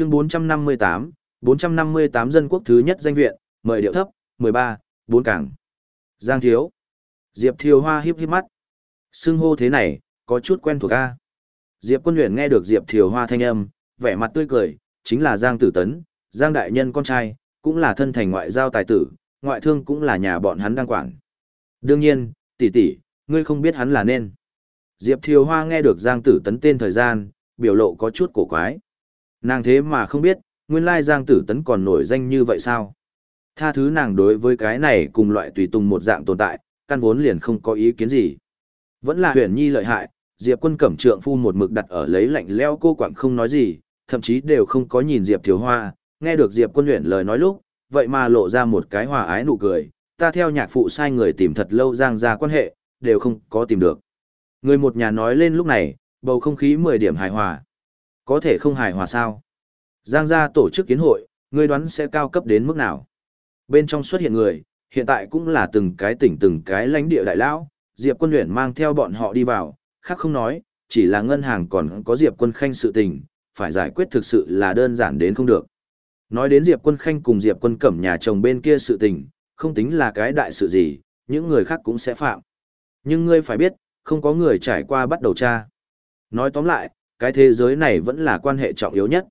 Chương 458, 458 dân quốc thứ nhất danh viện, mời điệu thấp, 13, 4 cảng. Giang Thiếu. Diệp Thiều Hoa hiếp hiếp mắt. Xưng hô thế này, có chút quen thuộc a. Diệp Quân Huyền nghe được Diệp Thiều Hoa thanh âm, vẻ mặt tươi cười, chính là Giang Tử Tấn, Giang Đại Nhân con trai, cũng là thân thành ngoại giao tài tử, ngoại thương cũng là nhà bọn hắn đang quản. Đương nhiên, tỷ tỷ, ngươi không biết hắn là nên. Diệp Thiều Hoa nghe được Giang Tử Tấn tên thời gian, biểu lộ có chút cổ quái. Nàng thế mà không biết, nguyên lai Giang Tử Tấn còn nổi danh như vậy sao? Tha thứ nàng đối với cái này cùng loại tùy tùng một dạng tồn tại, căn vốn liền không có ý kiến gì. Vẫn là huyền nhi lợi hại, Diệp quân cẩm trượng phu một mực đặt ở lấy lạnh leo cô quảng không nói gì, thậm chí đều không có nhìn Diệp Thiếu Hoa, nghe được Diệp quân luyện lời nói lúc, vậy mà lộ ra một cái hòa ái nụ cười, ta theo nhạc phụ sai người tìm thật lâu giang ra quan hệ, đều không có tìm được. Người một nhà nói lên lúc này, bầu không khí 10 điểm hài hòa. Có thể không hài hòa sao? Giang gia tổ chức kiến hội, ngươi đoán sẽ cao cấp đến mức nào? Bên trong xuất hiện người, hiện tại cũng là từng cái tỉnh từng cái lãnh địa đại lão, Diệp quân luyện mang theo bọn họ đi vào, khác không nói, chỉ là ngân hàng còn có Diệp quân khanh sự tình, phải giải quyết thực sự là đơn giản đến không được. Nói đến Diệp quân khanh cùng Diệp quân cẩm nhà chồng bên kia sự tình, không tính là cái đại sự gì, những người khác cũng sẽ phạm. Nhưng ngươi phải biết, không có người trải qua bắt đầu tra. Nói tóm lại, cái thế giới này vẫn là quan hệ trọng yếu nhất.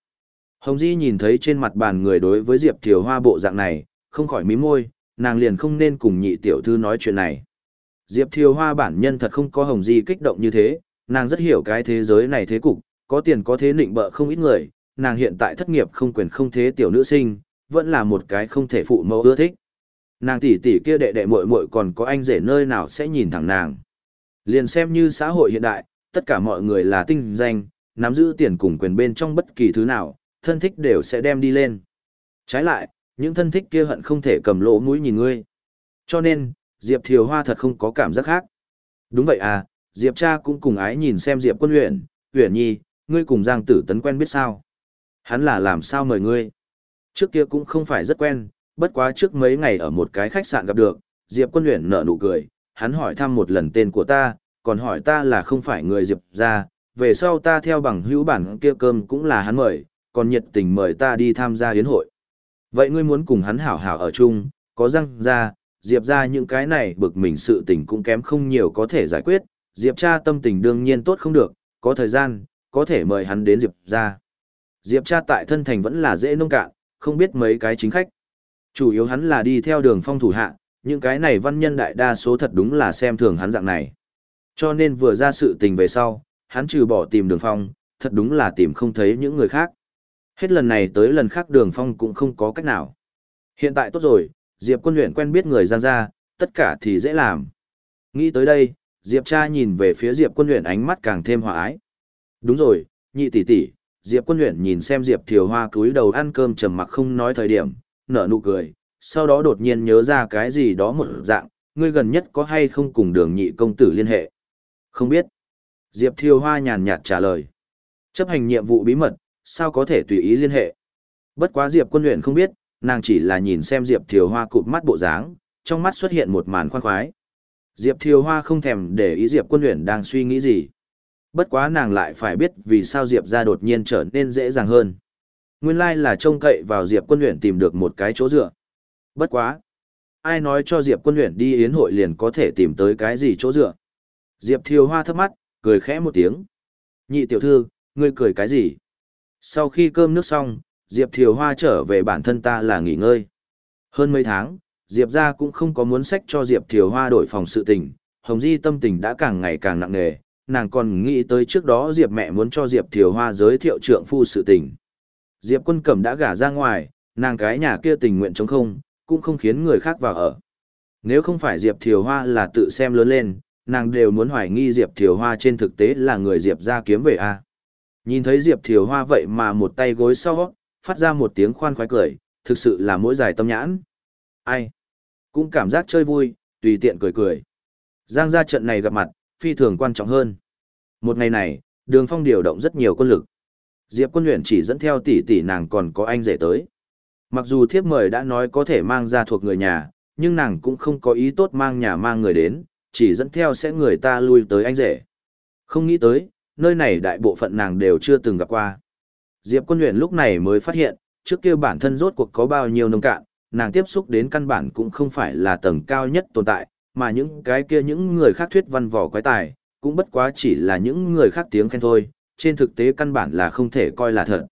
Hồng Di nhìn thấy trên mặt bàn người đối với Diệp Thiều Hoa bộ dạng này, không khỏi mím môi, nàng liền không nên cùng nhị tiểu thư nói chuyện này. Diệp Thiều Hoa bản nhân thật không có Hồng Di kích động như thế, nàng rất hiểu cái thế giới này thế cục, có tiền có thế nịnh bợ không ít người, nàng hiện tại thất nghiệp không quyền không thế tiểu nữ sinh, vẫn là một cái không thể phụ mẫu ưa thích. Nàng tỷ tỷ kia đệ đệ muội muội còn có anh rể nơi nào sẽ nhìn thẳng nàng. Liền xem như xã hội hiện đại, tất cả mọi người là tinh danh, nắm giữ tiền cùng quyền bên trong bất kỳ thứ nào, thân thích đều sẽ đem đi lên. Trái lại, những thân thích kia hận không thể cầm lỗ mũi nhìn ngươi. Cho nên, Diệp Thiều Hoa thật không có cảm giác khác. Đúng vậy à, Diệp cha cũng cùng ái nhìn xem Diệp quân huyện, huyện nhi, ngươi cùng Giang Tử Tấn quen biết sao. Hắn là làm sao mời ngươi. Trước kia cũng không phải rất quen, bất quá trước mấy ngày ở một cái khách sạn gặp được, Diệp quân huyện nở nụ cười, hắn hỏi thăm một lần tên của ta, còn hỏi ta là không phải người Diệp ra, về sau ta theo bằng hữu bản kia cơm cũng là hắn mời, còn nhiệt tình mời ta đi tham gia yến hội. Vậy ngươi muốn cùng hắn hảo hảo ở chung, có răng ra, Diệp ra những cái này bực mình sự tình cũng kém không nhiều có thể giải quyết, Diệp cha tâm tình đương nhiên tốt không được, có thời gian, có thể mời hắn đến Diệp ra. Diệp cha tại thân thành vẫn là dễ nông cạn, không biết mấy cái chính khách. Chủ yếu hắn là đi theo đường phong thủ hạ, những cái này văn nhân đại đa số thật đúng là xem thường hắn dạng này. Cho nên vừa ra sự tình về sau, hắn trừ bỏ tìm đường phong, thật đúng là tìm không thấy những người khác. Hết lần này tới lần khác đường phong cũng không có cách nào. Hiện tại tốt rồi, Diệp quân luyện quen biết người Giang gia, tất cả thì dễ làm. Nghĩ tới đây, Diệp cha nhìn về phía Diệp quân luyện ánh mắt càng thêm hòa ái. Đúng rồi, nhị tỷ tỷ, Diệp quân luyện nhìn xem Diệp thiều hoa cúi đầu ăn cơm trầm mặc không nói thời điểm, nở nụ cười, sau đó đột nhiên nhớ ra cái gì đó một dạng, ngươi gần nhất có hay không cùng đường nhị công tử liên hệ. Không biết. Diệp thiều hoa nhàn nhạt trả lời. Chấp hành nhiệm vụ bí mật, sao có thể tùy ý liên hệ. Bất quá Diệp quân luyện không biết, nàng chỉ là nhìn xem Diệp Thiều Hoa cụp mắt bộ dáng, trong mắt xuất hiện một màn khoan khoái. Diệp Thiều Hoa không thèm để ý Diệp Quân Uyển đang suy nghĩ gì. Bất quá nàng lại phải biết vì sao Diệp ra đột nhiên trở nên dễ dàng hơn. Nguyên lai là trông cậy vào Diệp Quân Uyển tìm được một cái chỗ dựa. Bất quá, ai nói cho Diệp Quân Uyển đi yến hội liền có thể tìm tới cái gì chỗ dựa. Diệp Thiều Hoa thấp mắt, cười khẽ một tiếng. Nhị tiểu thư, ngươi cười cái gì? Sau khi cơm nước xong, Diệp Thiều Hoa trở về bản thân ta là nghỉ ngơi. Hơn mấy tháng, Diệp ra cũng không có muốn sách cho Diệp Thiều Hoa đổi phòng sự tình, Hồng Di tâm tình đã càng ngày càng nặng nề, nàng còn nghĩ tới trước đó Diệp mẹ muốn cho Diệp Thiều Hoa giới thiệu trượng phu sự tình. Diệp quân cẩm đã gả ra ngoài, nàng cái nhà kia tình nguyện chống không, cũng không khiến người khác vào ở. Nếu không phải Diệp Thiều Hoa là tự xem lớn lên, nàng đều muốn hoài nghi Diệp Thiều Hoa trên thực tế là người Diệp ra kiếm về a. Nhìn thấy Diệp Thiều Hoa vậy mà một tay gối sau, phát ra một tiếng khoan khoái cười, thực sự là mỗi dài tâm nhãn. Ai? Cũng cảm giác chơi vui, tùy tiện cười cười. Giang ra trận này gặp mặt, phi thường quan trọng hơn. Một ngày này, đường phong điều động rất nhiều quân lực. Diệp quân luyện chỉ dẫn theo tỷ tỷ nàng còn có anh rể tới. Mặc dù thiếp mời đã nói có thể mang ra thuộc người nhà, nhưng nàng cũng không có ý tốt mang nhà mang người đến, chỉ dẫn theo sẽ người ta lui tới anh rể. Không nghĩ tới, nơi này đại bộ phận nàng đều chưa từng gặp qua. Diệp Quân Huyền lúc này mới phát hiện, trước kia bản thân rốt cuộc có bao nhiêu nông cạn, nàng tiếp xúc đến căn bản cũng không phải là tầng cao nhất tồn tại, mà những cái kia những người khác thuyết văn vỏ quái tài, cũng bất quá chỉ là những người khác tiếng khen thôi, trên thực tế căn bản là không thể coi là thật.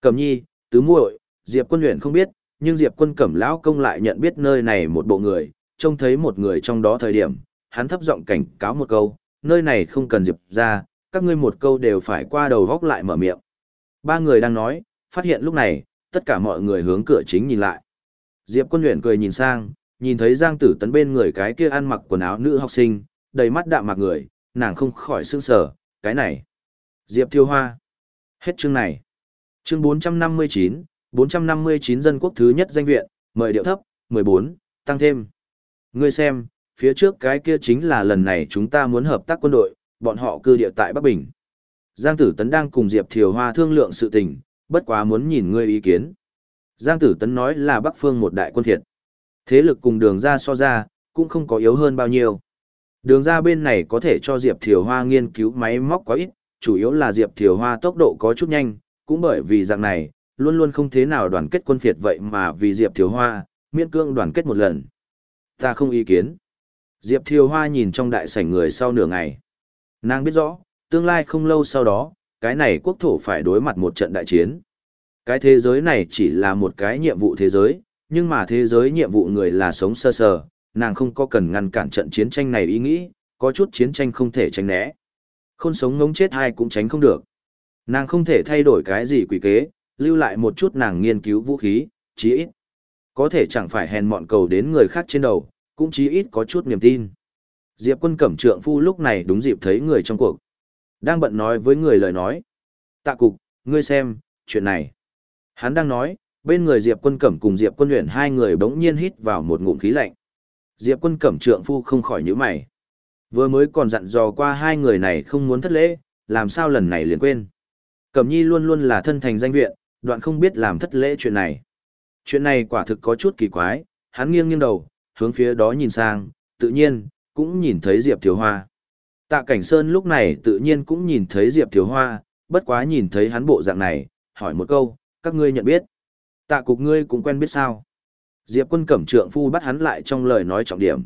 Cẩm nhi, tứ muội, Diệp quân luyện không biết, nhưng Diệp quân cẩm lão công lại nhận biết nơi này một bộ người, trông thấy một người trong đó thời điểm, hắn thấp giọng cảnh cáo một câu, nơi này không cần Diệp ra, các ngươi một câu đều phải qua đầu góc lại mở miệng. Ba người đang nói, phát hiện lúc này, tất cả mọi người hướng cửa chính nhìn lại. Diệp quân luyện cười nhìn sang, nhìn thấy Giang Tử Tấn bên người cái kia ăn mặc quần áo nữ học sinh, đầy mắt đạm mặc người, nàng không khỏi sương sở, cái này. Diệp Thiêu Hoa. Hết chương này. Chương 459, 459 dân quốc thứ nhất danh viện, mời điệu thấp, 14, tăng thêm. Ngươi xem, phía trước cái kia chính là lần này chúng ta muốn hợp tác quân đội, bọn họ cư địa tại Bắc Bình. Giang Tử Tấn đang cùng Diệp Thiều Hoa thương lượng sự tình, bất quá muốn nhìn ngươi ý kiến. Giang Tử Tấn nói là Bắc Phương một đại quân thiệt. Thế lực cùng đường ra so ra, cũng không có yếu hơn bao nhiêu. Đường ra bên này có thể cho Diệp Thiều Hoa nghiên cứu máy móc quá ít, chủ yếu là Diệp Thiều Hoa tốc độ có chút nhanh, cũng bởi vì dạng này, luôn luôn không thế nào đoàn kết quân phiệt vậy mà vì Diệp Thiều Hoa, miễn cương đoàn kết một lần. Ta không ý kiến. Diệp Thiều Hoa nhìn trong đại sảnh người sau nửa ngày. Nàng biết rõ, tương lai không lâu sau đó, cái này quốc thổ phải đối mặt một trận đại chiến. Cái thế giới này chỉ là một cái nhiệm vụ thế giới, nhưng mà thế giới nhiệm vụ người là sống sơ sờ, nàng không có cần ngăn cản trận chiến tranh này ý nghĩ, có chút chiến tranh không thể tránh né. Không sống ngống chết hay cũng tránh không được. Nàng không thể thay đổi cái gì quỷ kế, lưu lại một chút nàng nghiên cứu vũ khí, chí ít. Có thể chẳng phải hèn mọn cầu đến người khác trên đầu, cũng chí ít có chút niềm tin. Diệp quân cẩm trượng phu lúc này đúng dịp thấy người trong cuộc. Đang bận nói với người lời nói. Tạ cục, ngươi xem, chuyện này. Hắn đang nói, bên người Diệp quân cẩm cùng Diệp quân luyện hai người bỗng nhiên hít vào một ngụm khí lạnh. Diệp quân cẩm trượng phu không khỏi nhíu mày. Vừa mới còn dặn dò qua hai người này không muốn thất lễ, làm sao lần này liền quên. Cẩm nhi luôn luôn là thân thành danh viện, đoạn không biết làm thất lễ chuyện này. Chuyện này quả thực có chút kỳ quái, hắn nghiêng nghiêng đầu, hướng phía đó nhìn sang, tự nhiên, cũng nhìn thấy Diệp Thiếu Hoa. Tạ Cảnh Sơn lúc này tự nhiên cũng nhìn thấy Diệp Thiếu Hoa, bất quá nhìn thấy hắn bộ dạng này, hỏi một câu, các ngươi nhận biết. Tạ cục ngươi cũng quen biết sao. Diệp quân cẩm trượng phu bắt hắn lại trong lời nói trọng điểm.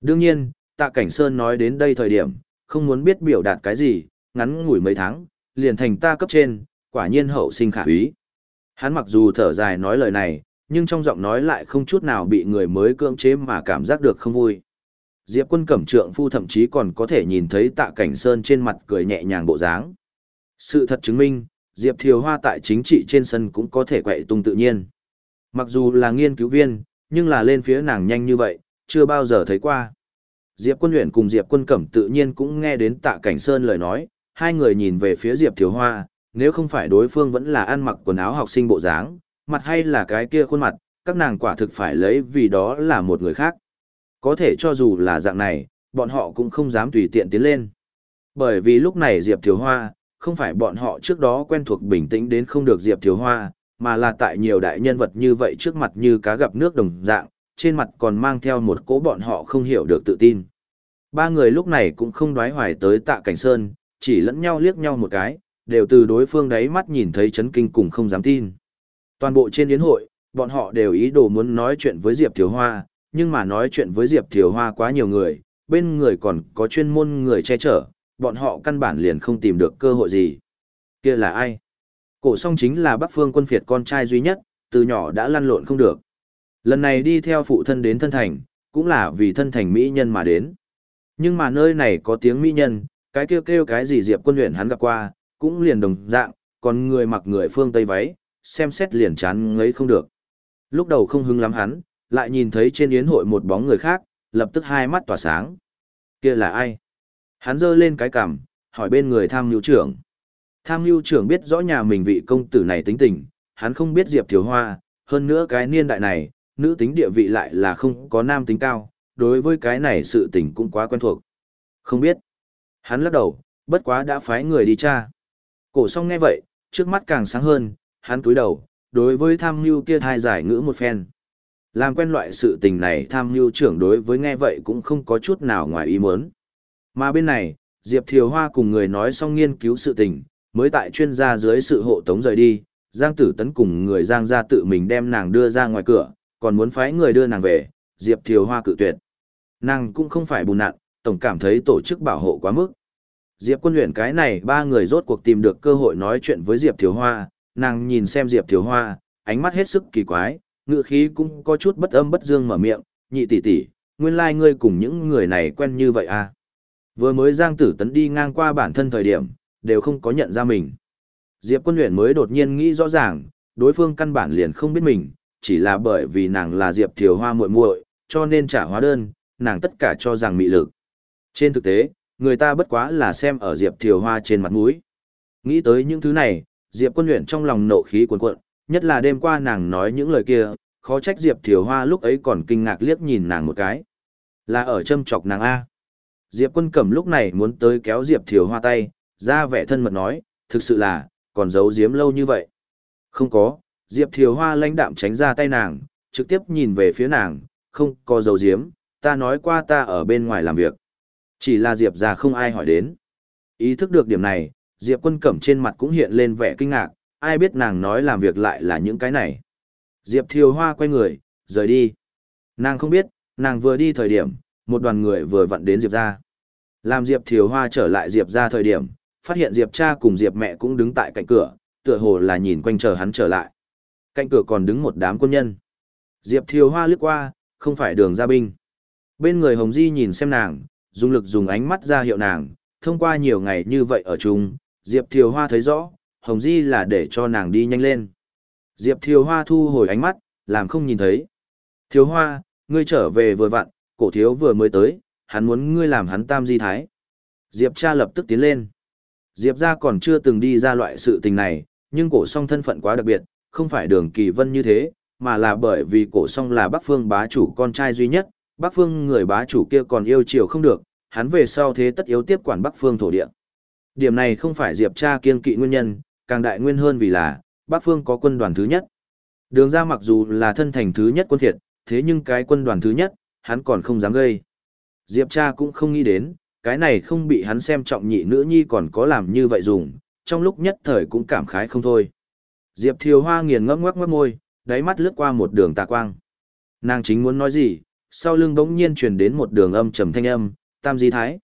Đương nhiên, tạ cảnh sơn nói đến đây thời điểm, không muốn biết biểu đạt cái gì, ngắn ngủi mấy tháng, liền thành ta cấp trên, quả nhiên hậu sinh khả úy. Hắn mặc dù thở dài nói lời này, nhưng trong giọng nói lại không chút nào bị người mới cưỡng chế mà cảm giác được không vui. Diệp quân cẩm trượng phu thậm chí còn có thể nhìn thấy tạ cảnh sơn trên mặt cười nhẹ nhàng bộ dáng. Sự thật chứng minh, Diệp Thiều Hoa tại chính trị trên sân cũng có thể quậy tung tự nhiên. Mặc dù là nghiên cứu viên, nhưng là lên phía nàng nhanh như vậy, chưa bao giờ thấy qua. Diệp Quân Uyển cùng Diệp Quân Cẩm tự nhiên cũng nghe đến Tạ Cảnh Sơn lời nói, hai người nhìn về phía Diệp Thiều Hoa, nếu không phải đối phương vẫn là ăn mặc quần áo học sinh bộ dáng, mặt hay là cái kia khuôn mặt, các nàng quả thực phải lấy vì đó là một người khác. Có thể cho dù là dạng này, bọn họ cũng không dám tùy tiện tiến lên. Bởi vì lúc này Diệp Thiều Hoa, không phải bọn họ trước đó quen thuộc bình tĩnh đến không được Diệp Thiều Hoa, mà là tại nhiều đại nhân vật như vậy trước mặt như cá gặp nước đồng dạng, trên mặt còn mang theo một cố bọn họ không hiểu được tự tin. Ba người lúc này cũng không đoái hoài tới tạ cảnh sơn, chỉ lẫn nhau liếc nhau một cái, đều từ đối phương đáy mắt nhìn thấy chấn kinh cùng không dám tin. Toàn bộ trên yến hội, bọn họ đều ý đồ muốn nói chuyện với Diệp Thiều Hoa, nhưng mà nói chuyện với Diệp Thiều Hoa quá nhiều người, bên người còn có chuyên môn người che chở, bọn họ căn bản liền không tìm được cơ hội gì. kia là ai? Cổ song chính là Bắc Phương quân phiệt con trai duy nhất, từ nhỏ đã lăn lộn không được. Lần này đi theo phụ thân đến thân thành, cũng là vì thân thành mỹ nhân mà đến. Nhưng mà nơi này có tiếng mỹ nhân, cái kêu kêu cái gì Diệp quân luyện hắn gặp qua, cũng liền đồng dạng, còn người mặc người phương Tây váy, xem xét liền chán ngấy không được. Lúc đầu không hứng lắm hắn, lại nhìn thấy trên yến hội một bóng người khác, lập tức hai mắt tỏa sáng. kia là ai? Hắn giơ lên cái cằm, hỏi bên người tham nhu trưởng. Tham nhu trưởng biết rõ nhà mình vị công tử này tính tình, hắn không biết Diệp Thiếu Hoa, hơn nữa cái niên đại này, nữ tính địa vị lại là không có nam tính cao, đối với cái này sự tình cũng quá quen thuộc. Không biết. Hắn lắc đầu, bất quá đã phái người đi tra. Cổ song nghe vậy, trước mắt càng sáng hơn, hắn cúi đầu, đối với tham mưu kia thai giải ngữ một phen. Làm quen loại sự tình này tham mưu trưởng đối với nghe vậy cũng không có chút nào ngoài ý muốn. Mà bên này, Diệp Thiều Hoa cùng người nói xong nghiên cứu sự tình, mới tại chuyên gia dưới sự hộ tống rời đi, Giang Tử Tấn cùng người Giang gia tự mình đem nàng đưa ra ngoài cửa, còn muốn phái người đưa nàng về, Diệp Thiều Hoa cự tuyệt. Nàng cũng không phải bùn nặn, tổng cảm thấy tổ chức bảo hộ quá mức. Diệp quân luyện cái này ba người rốt cuộc tìm được cơ hội nói chuyện với Diệp Thiều Hoa, nàng nhìn xem Diệp Thiều Hoa, ánh mắt hết sức kỳ quái, ngựa khí cũng có chút bất âm bất dương mở miệng, nhị tỷ tỷ, nguyên lai like ngươi cùng những người này quen như vậy à. Vừa mới Giang Tử Tấn đi ngang qua bản thân thời điểm, đều không có nhận ra mình. Diệp quân luyện mới đột nhiên nghĩ rõ ràng, đối phương căn bản liền không biết mình, chỉ là bởi vì nàng là Diệp Thiều Hoa muội muội, cho nên trả hóa đơn, nàng tất cả cho rằng mị lực. Trên thực tế, người ta bất quá là xem ở Diệp Thiều Hoa trên mặt mũi. Nghĩ tới những thứ này, Diệp quân luyện trong lòng nộ khí cuồn cuộn, nhất là đêm qua nàng nói những lời kia, khó trách Diệp Thiều Hoa lúc ấy còn kinh ngạc liếc nhìn nàng một cái. Là ở châm chọc nàng A. Diệp quân cẩm lúc này muốn tới kéo Diệp Thiều Hoa tay, ra vẻ thân mật nói, thực sự là, còn giấu giếm lâu như vậy. Không có, Diệp Thiều Hoa lãnh đạm tránh ra tay nàng, trực tiếp nhìn về phía nàng, không có giấu giếm, ta nói qua ta ở bên ngoài làm việc. Chỉ là Diệp già không ai hỏi đến. Ý thức được điểm này, Diệp quân cẩm trên mặt cũng hiện lên vẻ kinh ngạc, ai biết nàng nói làm việc lại là những cái này. Diệp Thiều Hoa quay người, rời đi. Nàng không biết, nàng vừa đi thời điểm, một đoàn người vừa vặn đến Diệp ra. Làm Diệp Thiều Hoa trở lại Diệp ra thời điểm, phát hiện Diệp cha cùng Diệp mẹ cũng đứng tại cạnh cửa, tựa hồ là nhìn quanh chờ hắn trở lại. Cạnh cửa còn đứng một đám quân nhân. Diệp Thiều Hoa lướt qua, không phải đường gia binh. Bên người Hồng Di nhìn xem nàng, dùng lực dùng ánh mắt ra hiệu nàng, thông qua nhiều ngày như vậy ở chung, Diệp Thiều Hoa thấy rõ, Hồng Di là để cho nàng đi nhanh lên. Diệp Thiều Hoa thu hồi ánh mắt, làm không nhìn thấy. Thiều Hoa, ngươi trở về vừa vặn, cổ thiếu vừa mới tới, hắn muốn ngươi làm hắn tam di thái. Diệp cha lập tức tiến lên. Diệp ra còn chưa từng đi ra loại sự tình này, nhưng cổ song thân phận quá đặc biệt, không phải đường kỳ vân như thế, mà là bởi vì cổ song là bắc phương bá chủ con trai duy nhất, bắc phương người bá chủ kia còn yêu chiều không được, hắn về sau thế tất yếu tiếp quản bắc phương thổ địa. Điểm này không phải Diệp cha kiên kỵ nguyên nhân, càng đại nguyên hơn vì là, bắc phương có quân đoàn thứ nhất. Đường ra mặc dù là thân thành thứ nhất quân thiệt, thế nhưng cái quân đoàn thứ nhất, hắn còn không dám gây. Diệp cha cũng không nghĩ đến, cái này không bị hắn xem trọng nhị nữ nhi còn có làm như vậy dùng, trong lúc nhất thời cũng cảm khái không thôi. Diệp Thiều Hoa nghiền ngẫm ngoắc ngoắc môi, đáy mắt lướt qua một đường tà quang. Nàng chính muốn nói gì, sau lưng bỗng nhiên truyền đến một đường âm trầm thanh âm, tam di thái.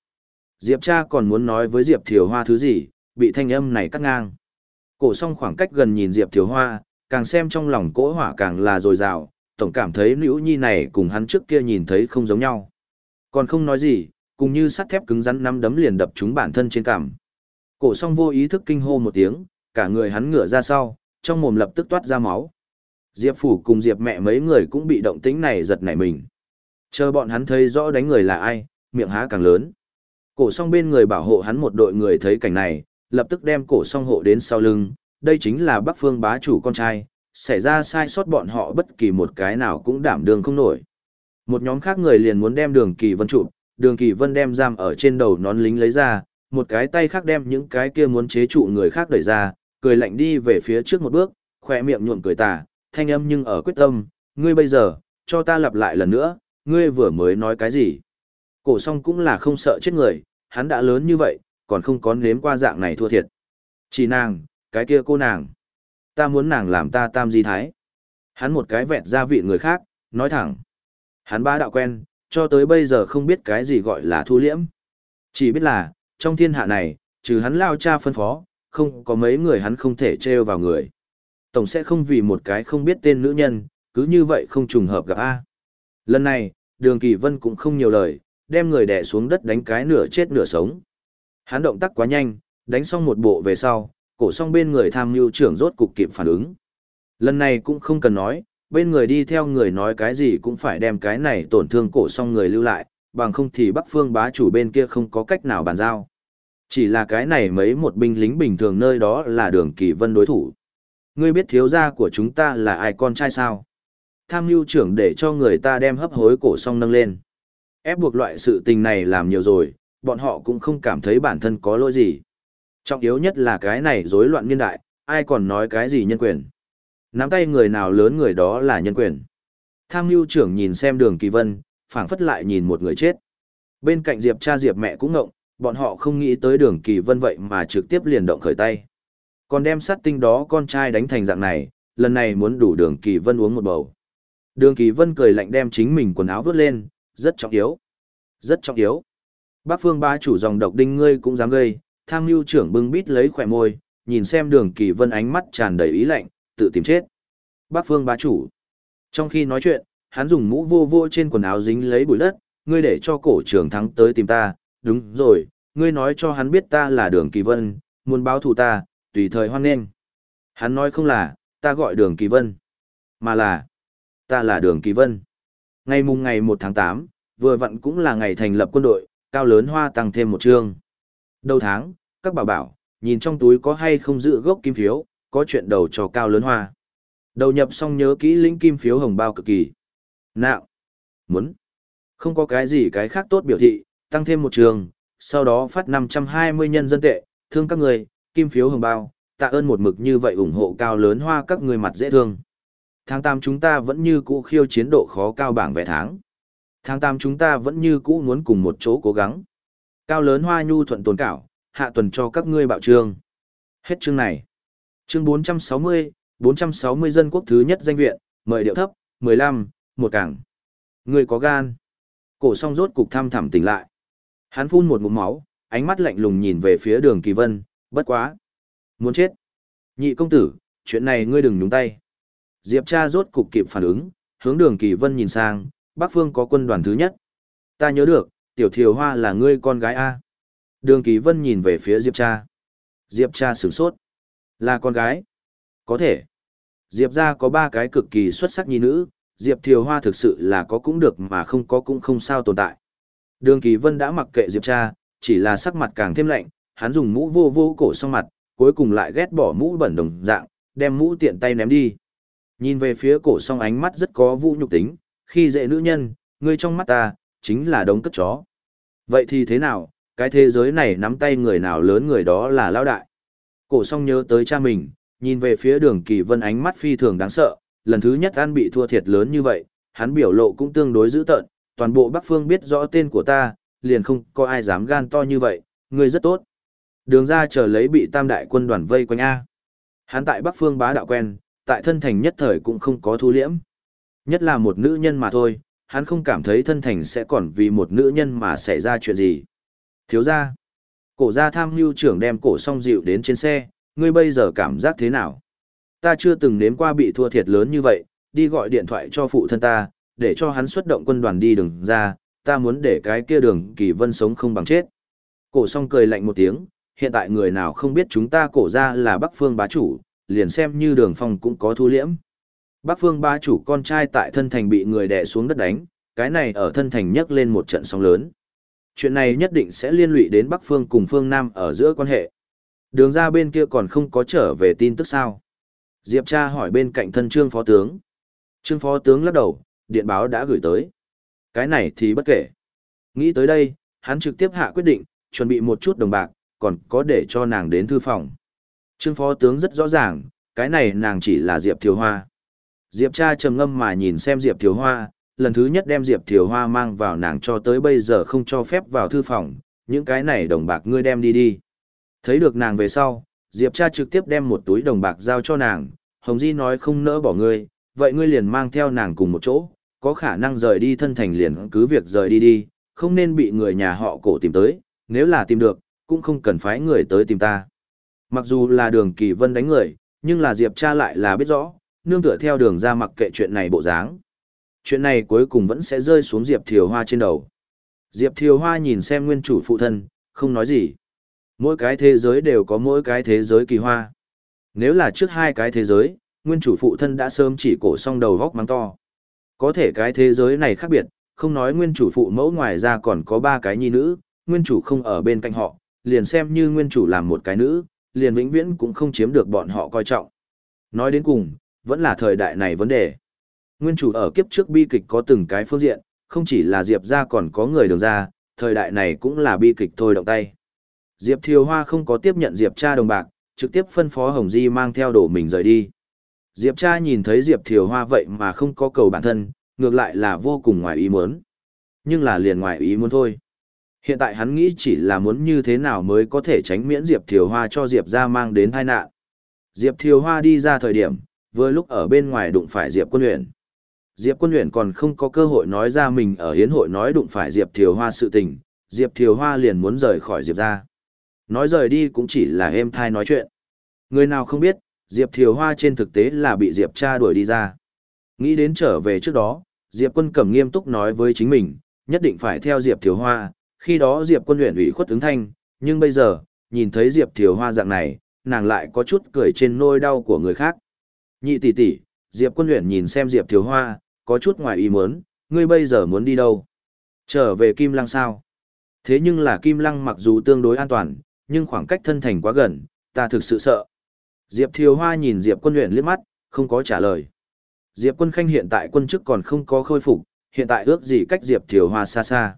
Diệp cha còn muốn nói với Diệp Thiều Hoa thứ gì, bị thanh âm này cắt ngang. Cổ song khoảng cách gần nhìn Diệp Thiều Hoa, càng xem trong lòng cỗ hỏa càng là dồi dào, tổng cảm thấy nữ nhi này cùng hắn trước kia nhìn thấy không giống nhau. Còn không nói gì, cùng như sắt thép cứng rắn năm đấm liền đập chúng bản thân trên cằm. Cổ song vô ý thức kinh hô một tiếng, cả người hắn ngửa ra sau, trong mồm lập tức toát ra máu. Diệp phủ cùng Diệp mẹ mấy người cũng bị động tĩnh này giật nảy mình. Chờ bọn hắn thấy rõ đánh người là ai, miệng há càng lớn. Cổ song bên người bảo hộ hắn một đội người thấy cảnh này, lập tức đem cổ song hộ đến sau lưng, đây chính là Bắc Phương bá chủ con trai, xảy ra sai sót bọn họ bất kỳ một cái nào cũng đảm đường không nổi. Một nhóm khác người liền muốn đem đường kỳ vân chụp, đường kỳ vân đem giam ở trên đầu nón lính lấy ra, một cái tay khác đem những cái kia muốn chế trụ người khác đẩy ra, cười lạnh đi về phía trước một bước, khỏe miệng nhuộm cười tà, thanh âm nhưng ở quyết tâm, ngươi bây giờ, cho ta lặp lại lần nữa, ngươi vừa mới nói cái gì. Cổ song cũng là không sợ chết người, hắn đã lớn như vậy, còn không có nếm qua dạng này thua thiệt. Chỉ nàng, cái kia cô nàng. Ta muốn nàng làm ta tam di thái. Hắn một cái vẹn ra vị người khác, nói thẳng. Hắn ba đạo quen, cho tới bây giờ không biết cái gì gọi là thu liễm. Chỉ biết là, trong thiên hạ này, trừ hắn lao cha phân phó, không có mấy người hắn không thể trêu vào người. Tổng sẽ không vì một cái không biết tên nữ nhân, cứ như vậy không trùng hợp gặp A. Lần này, đường kỳ vân cũng không nhiều lời, đem người đè xuống đất đánh cái nửa chết nửa sống. Hắn động tác quá nhanh, đánh xong một bộ về sau, cổ song bên người tham mưu trưởng rốt cục kịp phản ứng. Lần này cũng không cần nói, bên người đi theo người nói cái gì cũng phải đem cái này tổn thương cổ song người lưu lại, bằng không thì Bắc Phương bá chủ bên kia không có cách nào bàn giao. Chỉ là cái này mấy một binh lính bình thường nơi đó là đường kỳ vân đối thủ. Ngươi biết thiếu gia của chúng ta là ai con trai sao? Tham mưu trưởng để cho người ta đem hấp hối cổ song nâng lên. Ép buộc loại sự tình này làm nhiều rồi, bọn họ cũng không cảm thấy bản thân có lỗi gì. Trọng yếu nhất là cái này rối loạn niên đại, ai còn nói cái gì nhân quyền. Nắm tay người nào lớn người đó là nhân quyền. Tham mưu trưởng nhìn xem đường kỳ vân, phảng phất lại nhìn một người chết. Bên cạnh Diệp cha Diệp mẹ cũng ngộng, bọn họ không nghĩ tới đường kỳ vân vậy mà trực tiếp liền động khởi tay. Còn đem sát tinh đó con trai đánh thành dạng này, lần này muốn đủ đường kỳ vân uống một bầu. Đường kỳ vân cười lạnh đem chính mình quần áo vớt lên, rất trọng yếu. Rất trọng yếu. Bác phương ba chủ dòng độc đinh ngươi cũng dám gây, tham mưu trưởng bưng bít lấy khỏe môi, nhìn xem đường kỳ vân ánh mắt tràn đầy ý lạnh, tự tìm chết. Bác phương bá chủ. Trong khi nói chuyện, hắn dùng mũ vô vô trên quần áo dính lấy bụi đất, ngươi để cho cổ trưởng thắng tới tìm ta, đúng rồi, ngươi nói cho hắn biết ta là đường kỳ vân, muốn báo thù ta, tùy thời hoan nghênh. Hắn nói không là, ta gọi đường kỳ vân, mà là, ta là đường kỳ vân. Ngày mùng ngày 1 tháng 8, vừa vặn cũng là ngày thành lập quân đội, cao lớn hoa tăng thêm một chương. Đầu tháng, các bảo bảo, nhìn trong túi có hay không giữ gốc kim phiếu, có chuyện đầu cho cao lớn hoa. Đầu nhập xong nhớ kỹ lĩnh kim phiếu hồng bao cực kỳ. Nạo. Muốn. Không có cái gì cái khác tốt biểu thị, tăng thêm một trường, sau đó phát 520 nhân dân tệ, thương các người, kim phiếu hồng bao, tạ ơn một mực như vậy ủng hộ cao lớn hoa các người mặt dễ thương. Tháng 8 chúng ta vẫn như cũ khiêu chiến độ khó cao bảng vẽ tháng. Tháng 8 chúng ta vẫn như cũ muốn cùng một chỗ cố gắng. Cao lớn hoa nhu thuận tồn cảo, hạ tuần cho các ngươi bạo trương. Hết chương này. Chương 460, 460 dân quốc thứ nhất danh viện, mời điệu thấp, 15, một cảng. Người có gan. Cổ song rốt cục thăm thẳm tỉnh lại. Hắn phun một ngụm máu, ánh mắt lạnh lùng nhìn về phía đường kỳ vân, bất quá. Muốn chết. Nhị công tử, chuyện này ngươi đừng nhúng tay. Diệp cha rốt cục kịp phản ứng, hướng đường kỳ vân nhìn sang, Bắc Phương có quân đoàn thứ nhất. Ta nhớ được, tiểu thiều hoa là ngươi con gái A. Đường kỳ vân nhìn về phía Diệp cha. Diệp cha sửng sốt. Là con gái. Có thể. Diệp ra có ba cái cực kỳ xuất sắc nhi nữ, Diệp Thiều Hoa thực sự là có cũng được mà không có cũng không sao tồn tại. Đường Kỳ Vân đã mặc kệ Diệp cha, chỉ là sắc mặt càng thêm lạnh, hắn dùng mũ vô vô cổ xong mặt, cuối cùng lại ghét bỏ mũ bẩn đồng dạng, đem mũ tiện tay ném đi. Nhìn về phía cổ song ánh mắt rất có vũ nhục tính, khi dễ nữ nhân, ngươi trong mắt ta, chính là đống cất chó. Vậy thì thế nào, cái thế giới này nắm tay người nào lớn người đó là lao đại. Cổ song nhớ tới cha mình, nhìn về phía đường kỳ vân ánh mắt phi thường đáng sợ, lần thứ nhất ăn bị thua thiệt lớn như vậy, hắn biểu lộ cũng tương đối dữ tợn, toàn bộ Bắc Phương biết rõ tên của ta, liền không có ai dám gan to như vậy, ngươi rất tốt. Đường ra chờ lấy bị tam đại quân đoàn vây quanh A. Hắn tại Bắc Phương bá đạo quen, tại thân thành nhất thời cũng không có thu liễm. Nhất là một nữ nhân mà thôi, hắn không cảm thấy thân thành sẽ còn vì một nữ nhân mà xảy ra chuyện gì. Thiếu ra, cổ gia tham mưu trưởng đem cổ song dịu đến trên xe, ngươi bây giờ cảm giác thế nào? Ta chưa từng nếm qua bị thua thiệt lớn như vậy, đi gọi điện thoại cho phụ thân ta, để cho hắn xuất động quân đoàn đi đường ra, ta muốn để cái kia đường kỳ vân sống không bằng chết. Cổ song cười lạnh một tiếng, hiện tại người nào không biết chúng ta cổ ra là Bắc Phương bá chủ, liền xem như đường phong cũng có thu liễm. Bắc Phương ba chủ con trai tại thân thành bị người đè xuống đất đánh, cái này ở thân thành nhấc lên một trận sóng lớn. Chuyện này nhất định sẽ liên lụy đến Bắc Phương cùng Phương Nam ở giữa quan hệ. Đường ra bên kia còn không có trở về tin tức sao. Diệp cha hỏi bên cạnh thân trương phó tướng. Trương phó tướng lắc đầu, điện báo đã gửi tới. Cái này thì bất kể. Nghĩ tới đây, hắn trực tiếp hạ quyết định, chuẩn bị một chút đồng bạc, còn có để cho nàng đến thư phòng. Trương phó tướng rất rõ ràng, cái này nàng chỉ là Diệp Thiều Hoa. Diệp cha trầm ngâm mà nhìn xem Diệp Thiều Hoa, lần thứ nhất đem Diệp Thiều Hoa mang vào nàng cho tới bây giờ không cho phép vào thư phòng, những cái này đồng bạc ngươi đem đi đi. Thấy được nàng về sau, Diệp cha trực tiếp đem một túi đồng bạc giao cho nàng, Hồng Di nói không nỡ bỏ ngươi, vậy ngươi liền mang theo nàng cùng một chỗ, có khả năng rời đi thân thành liền cứ việc rời đi đi, không nên bị người nhà họ cổ tìm tới, nếu là tìm được, cũng không cần phái người tới tìm ta. Mặc dù là đường kỳ vân đánh người, nhưng là Diệp cha lại là biết rõ, nương tựa theo đường ra mặc kệ chuyện này bộ dáng. Chuyện này cuối cùng vẫn sẽ rơi xuống Diệp Thiều Hoa trên đầu. Diệp Thiều Hoa nhìn xem nguyên chủ phụ thân, không nói gì. Mỗi cái thế giới đều có mỗi cái thế giới kỳ hoa. Nếu là trước hai cái thế giới, nguyên chủ phụ thân đã sớm chỉ cổ song đầu góc mắng to. Có thể cái thế giới này khác biệt, không nói nguyên chủ phụ mẫu ngoài ra còn có ba cái nhi nữ, nguyên chủ không ở bên cạnh họ, liền xem như nguyên chủ làm một cái nữ, liền vĩnh viễn cũng không chiếm được bọn họ coi trọng. Nói đến cùng, vẫn là thời đại này vấn đề. Nguyên chủ ở kiếp trước bi kịch có từng cái phương diện, không chỉ là Diệp ra còn có người đường ra, thời đại này cũng là bi kịch thôi động tay. Diệp Thiều Hoa không có tiếp nhận Diệp cha đồng bạc, trực tiếp phân phó Hồng Di mang theo đồ mình rời đi. Diệp cha nhìn thấy Diệp Thiều Hoa vậy mà không có cầu bản thân, ngược lại là vô cùng ngoài ý muốn. Nhưng là liền ngoài ý muốn thôi. Hiện tại hắn nghĩ chỉ là muốn như thế nào mới có thể tránh miễn Diệp Thiều Hoa cho Diệp ra mang đến tai nạn. Diệp Thiều Hoa đi ra thời điểm, vừa lúc ở bên ngoài đụng phải Diệp Quân Uyển. Diệp Quân Uyển còn không có cơ hội nói ra mình ở hiến hội nói đụng phải Diệp Thiều Hoa sự tình, Diệp Thiều Hoa liền muốn rời khỏi Diệp ra. Nói rời đi cũng chỉ là êm thai nói chuyện. Người nào không biết, Diệp Thiều Hoa trên thực tế là bị Diệp cha đuổi đi ra. Nghĩ đến trở về trước đó, Diệp Quân Cẩm nghiêm túc nói với chính mình, nhất định phải theo Diệp Thiều Hoa, khi đó Diệp Quân luyện ủy khuất ứng thanh, nhưng bây giờ, nhìn thấy Diệp Thiều Hoa dạng này, nàng lại có chút cười trên nôi đau của người khác. Nhị tỷ tỷ, Diệp Quân luyện nhìn xem Diệp Thiều Hoa, có chút ngoài ý muốn, ngươi bây giờ muốn đi đâu? Trở về Kim Lăng sao? Thế nhưng là Kim Lăng mặc dù tương đối an toàn, nhưng khoảng cách thân thành quá gần, ta thực sự sợ. Diệp Thiều Hoa nhìn Diệp Quân luyện liếc mắt, không có trả lời. Diệp Quân Khanh hiện tại quân chức còn không có khôi phục, hiện tại ước gì cách Diệp Thiều Hoa xa xa.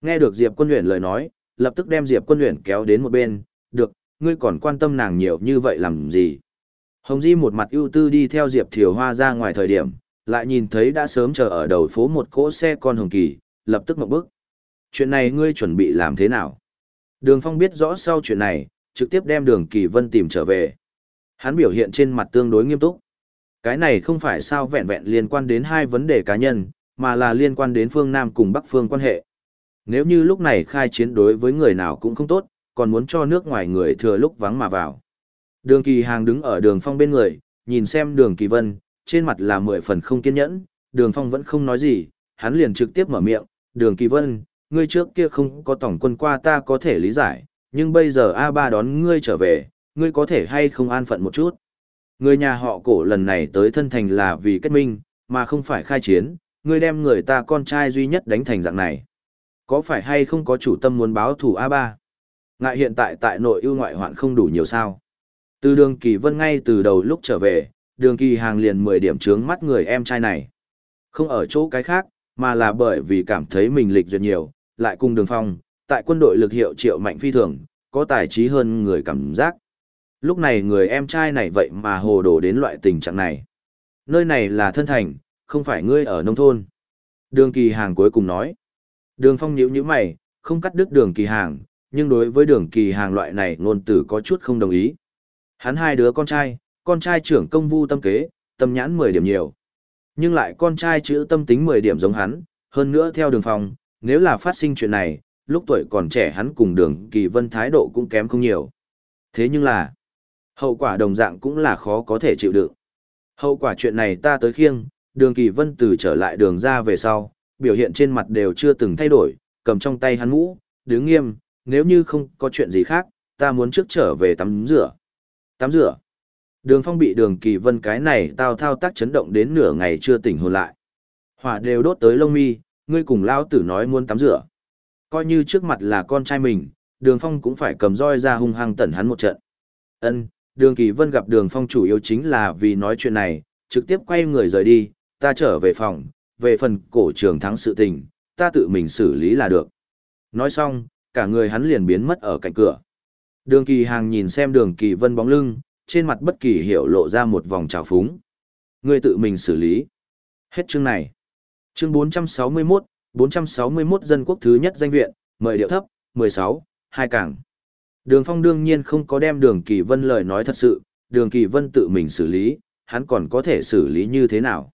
Nghe được Diệp Quân Uyển lời nói, lập tức đem Diệp Quân Uyển kéo đến một bên, "Được, ngươi còn quan tâm nàng nhiều như vậy làm gì?" Hồng Di một mặt ưu tư đi theo Diệp Thiều Hoa ra ngoài thời điểm, lại nhìn thấy đã sớm chờ ở đầu phố một cỗ xe con Hồng Kỳ, lập tức ngậm bức. "Chuyện này ngươi chuẩn bị làm thế nào?" Đường Phong biết rõ sau chuyện này, trực tiếp đem Đường Kỳ Vân tìm trở về. Hắn biểu hiện trên mặt tương đối nghiêm túc. Cái này không phải sao vẹn vẹn liên quan đến hai vấn đề cá nhân, mà là liên quan đến phương Nam cùng Bắc phương quan hệ. Nếu như lúc này khai chiến đối với người nào cũng không tốt, còn muốn cho nước ngoài người thừa lúc vắng mà vào. Đường kỳ hàng đứng ở đường phong bên người, nhìn xem đường kỳ vân, trên mặt là mười phần không kiên nhẫn, đường phong vẫn không nói gì, hắn liền trực tiếp mở miệng, đường kỳ vân, ngươi trước kia không có tổng quân qua ta có thể lý giải, nhưng bây giờ A3 đón ngươi trở về, ngươi có thể hay không an phận một chút. Người nhà họ cổ lần này tới thân thành là vì kết minh, mà không phải khai chiến, ngươi đem người ta con trai duy nhất đánh thành dạng này. Có phải hay không có chủ tâm muốn báo thủ A3? Ngại hiện tại tại nội ưu ngoại hoạn không đủ nhiều sao. Từ đường kỳ vân ngay từ đầu lúc trở về, đường kỳ hàng liền 10 điểm trướng mắt người em trai này. Không ở chỗ cái khác, mà là bởi vì cảm thấy mình lịch duyệt nhiều, lại cùng đường phong, tại quân đội lực hiệu triệu mạnh phi thường, có tài trí hơn người cảm giác. Lúc này người em trai này vậy mà hồ đồ đến loại tình trạng này. Nơi này là thân thành, không phải ngươi ở nông thôn. Đường kỳ hàng cuối cùng nói. Đường phong nhíu nhíu mày, không cắt đứt đường kỳ hàng, nhưng đối với đường kỳ hàng loại này ngôn tử có chút không đồng ý. Hắn hai đứa con trai, con trai trưởng công vu tâm kế, tâm nhãn 10 điểm nhiều. Nhưng lại con trai chữ tâm tính 10 điểm giống hắn, hơn nữa theo đường phong, nếu là phát sinh chuyện này, lúc tuổi còn trẻ hắn cùng đường kỳ vân thái độ cũng kém không nhiều. Thế nhưng là, hậu quả đồng dạng cũng là khó có thể chịu đựng. Hậu quả chuyện này ta tới khiêng, đường kỳ vân từ trở lại đường ra về sau, biểu hiện trên mặt đều chưa từng thay đổi, cầm trong tay hắn mũ, đứng nghiêm, nếu như không có chuyện gì khác, ta muốn trước trở về tắm rửa. Tắm rửa. Đường phong bị đường kỳ vân cái này tao thao tác chấn động đến nửa ngày chưa tỉnh hồn lại. Hỏa đều đốt tới lông mi, ngươi cùng lao tử nói muốn tắm rửa. Coi như trước mặt là con trai mình, đường phong cũng phải cầm roi ra hung hăng tẩn hắn một trận. ân đường kỳ vân gặp đường phong chủ yếu chính là vì nói chuyện này, trực tiếp quay người rời đi, ta trở về phòng, về phần cổ trường thắng sự tình, ta tự mình xử lý là được. Nói xong, cả người hắn liền biến mất ở cạnh cửa. Đường kỳ hàng nhìn xem đường kỳ vân bóng lưng, trên mặt bất kỳ hiểu lộ ra một vòng trào phúng. Người tự mình xử lý. Hết chương này. Chương 461, 461 dân quốc thứ nhất danh viện, mời điệu thấp, 16, hai cảng. Đường phong đương nhiên không có đem đường kỳ vân lời nói thật sự, đường kỳ vân tự mình xử lý, hắn còn có thể xử lý như thế nào.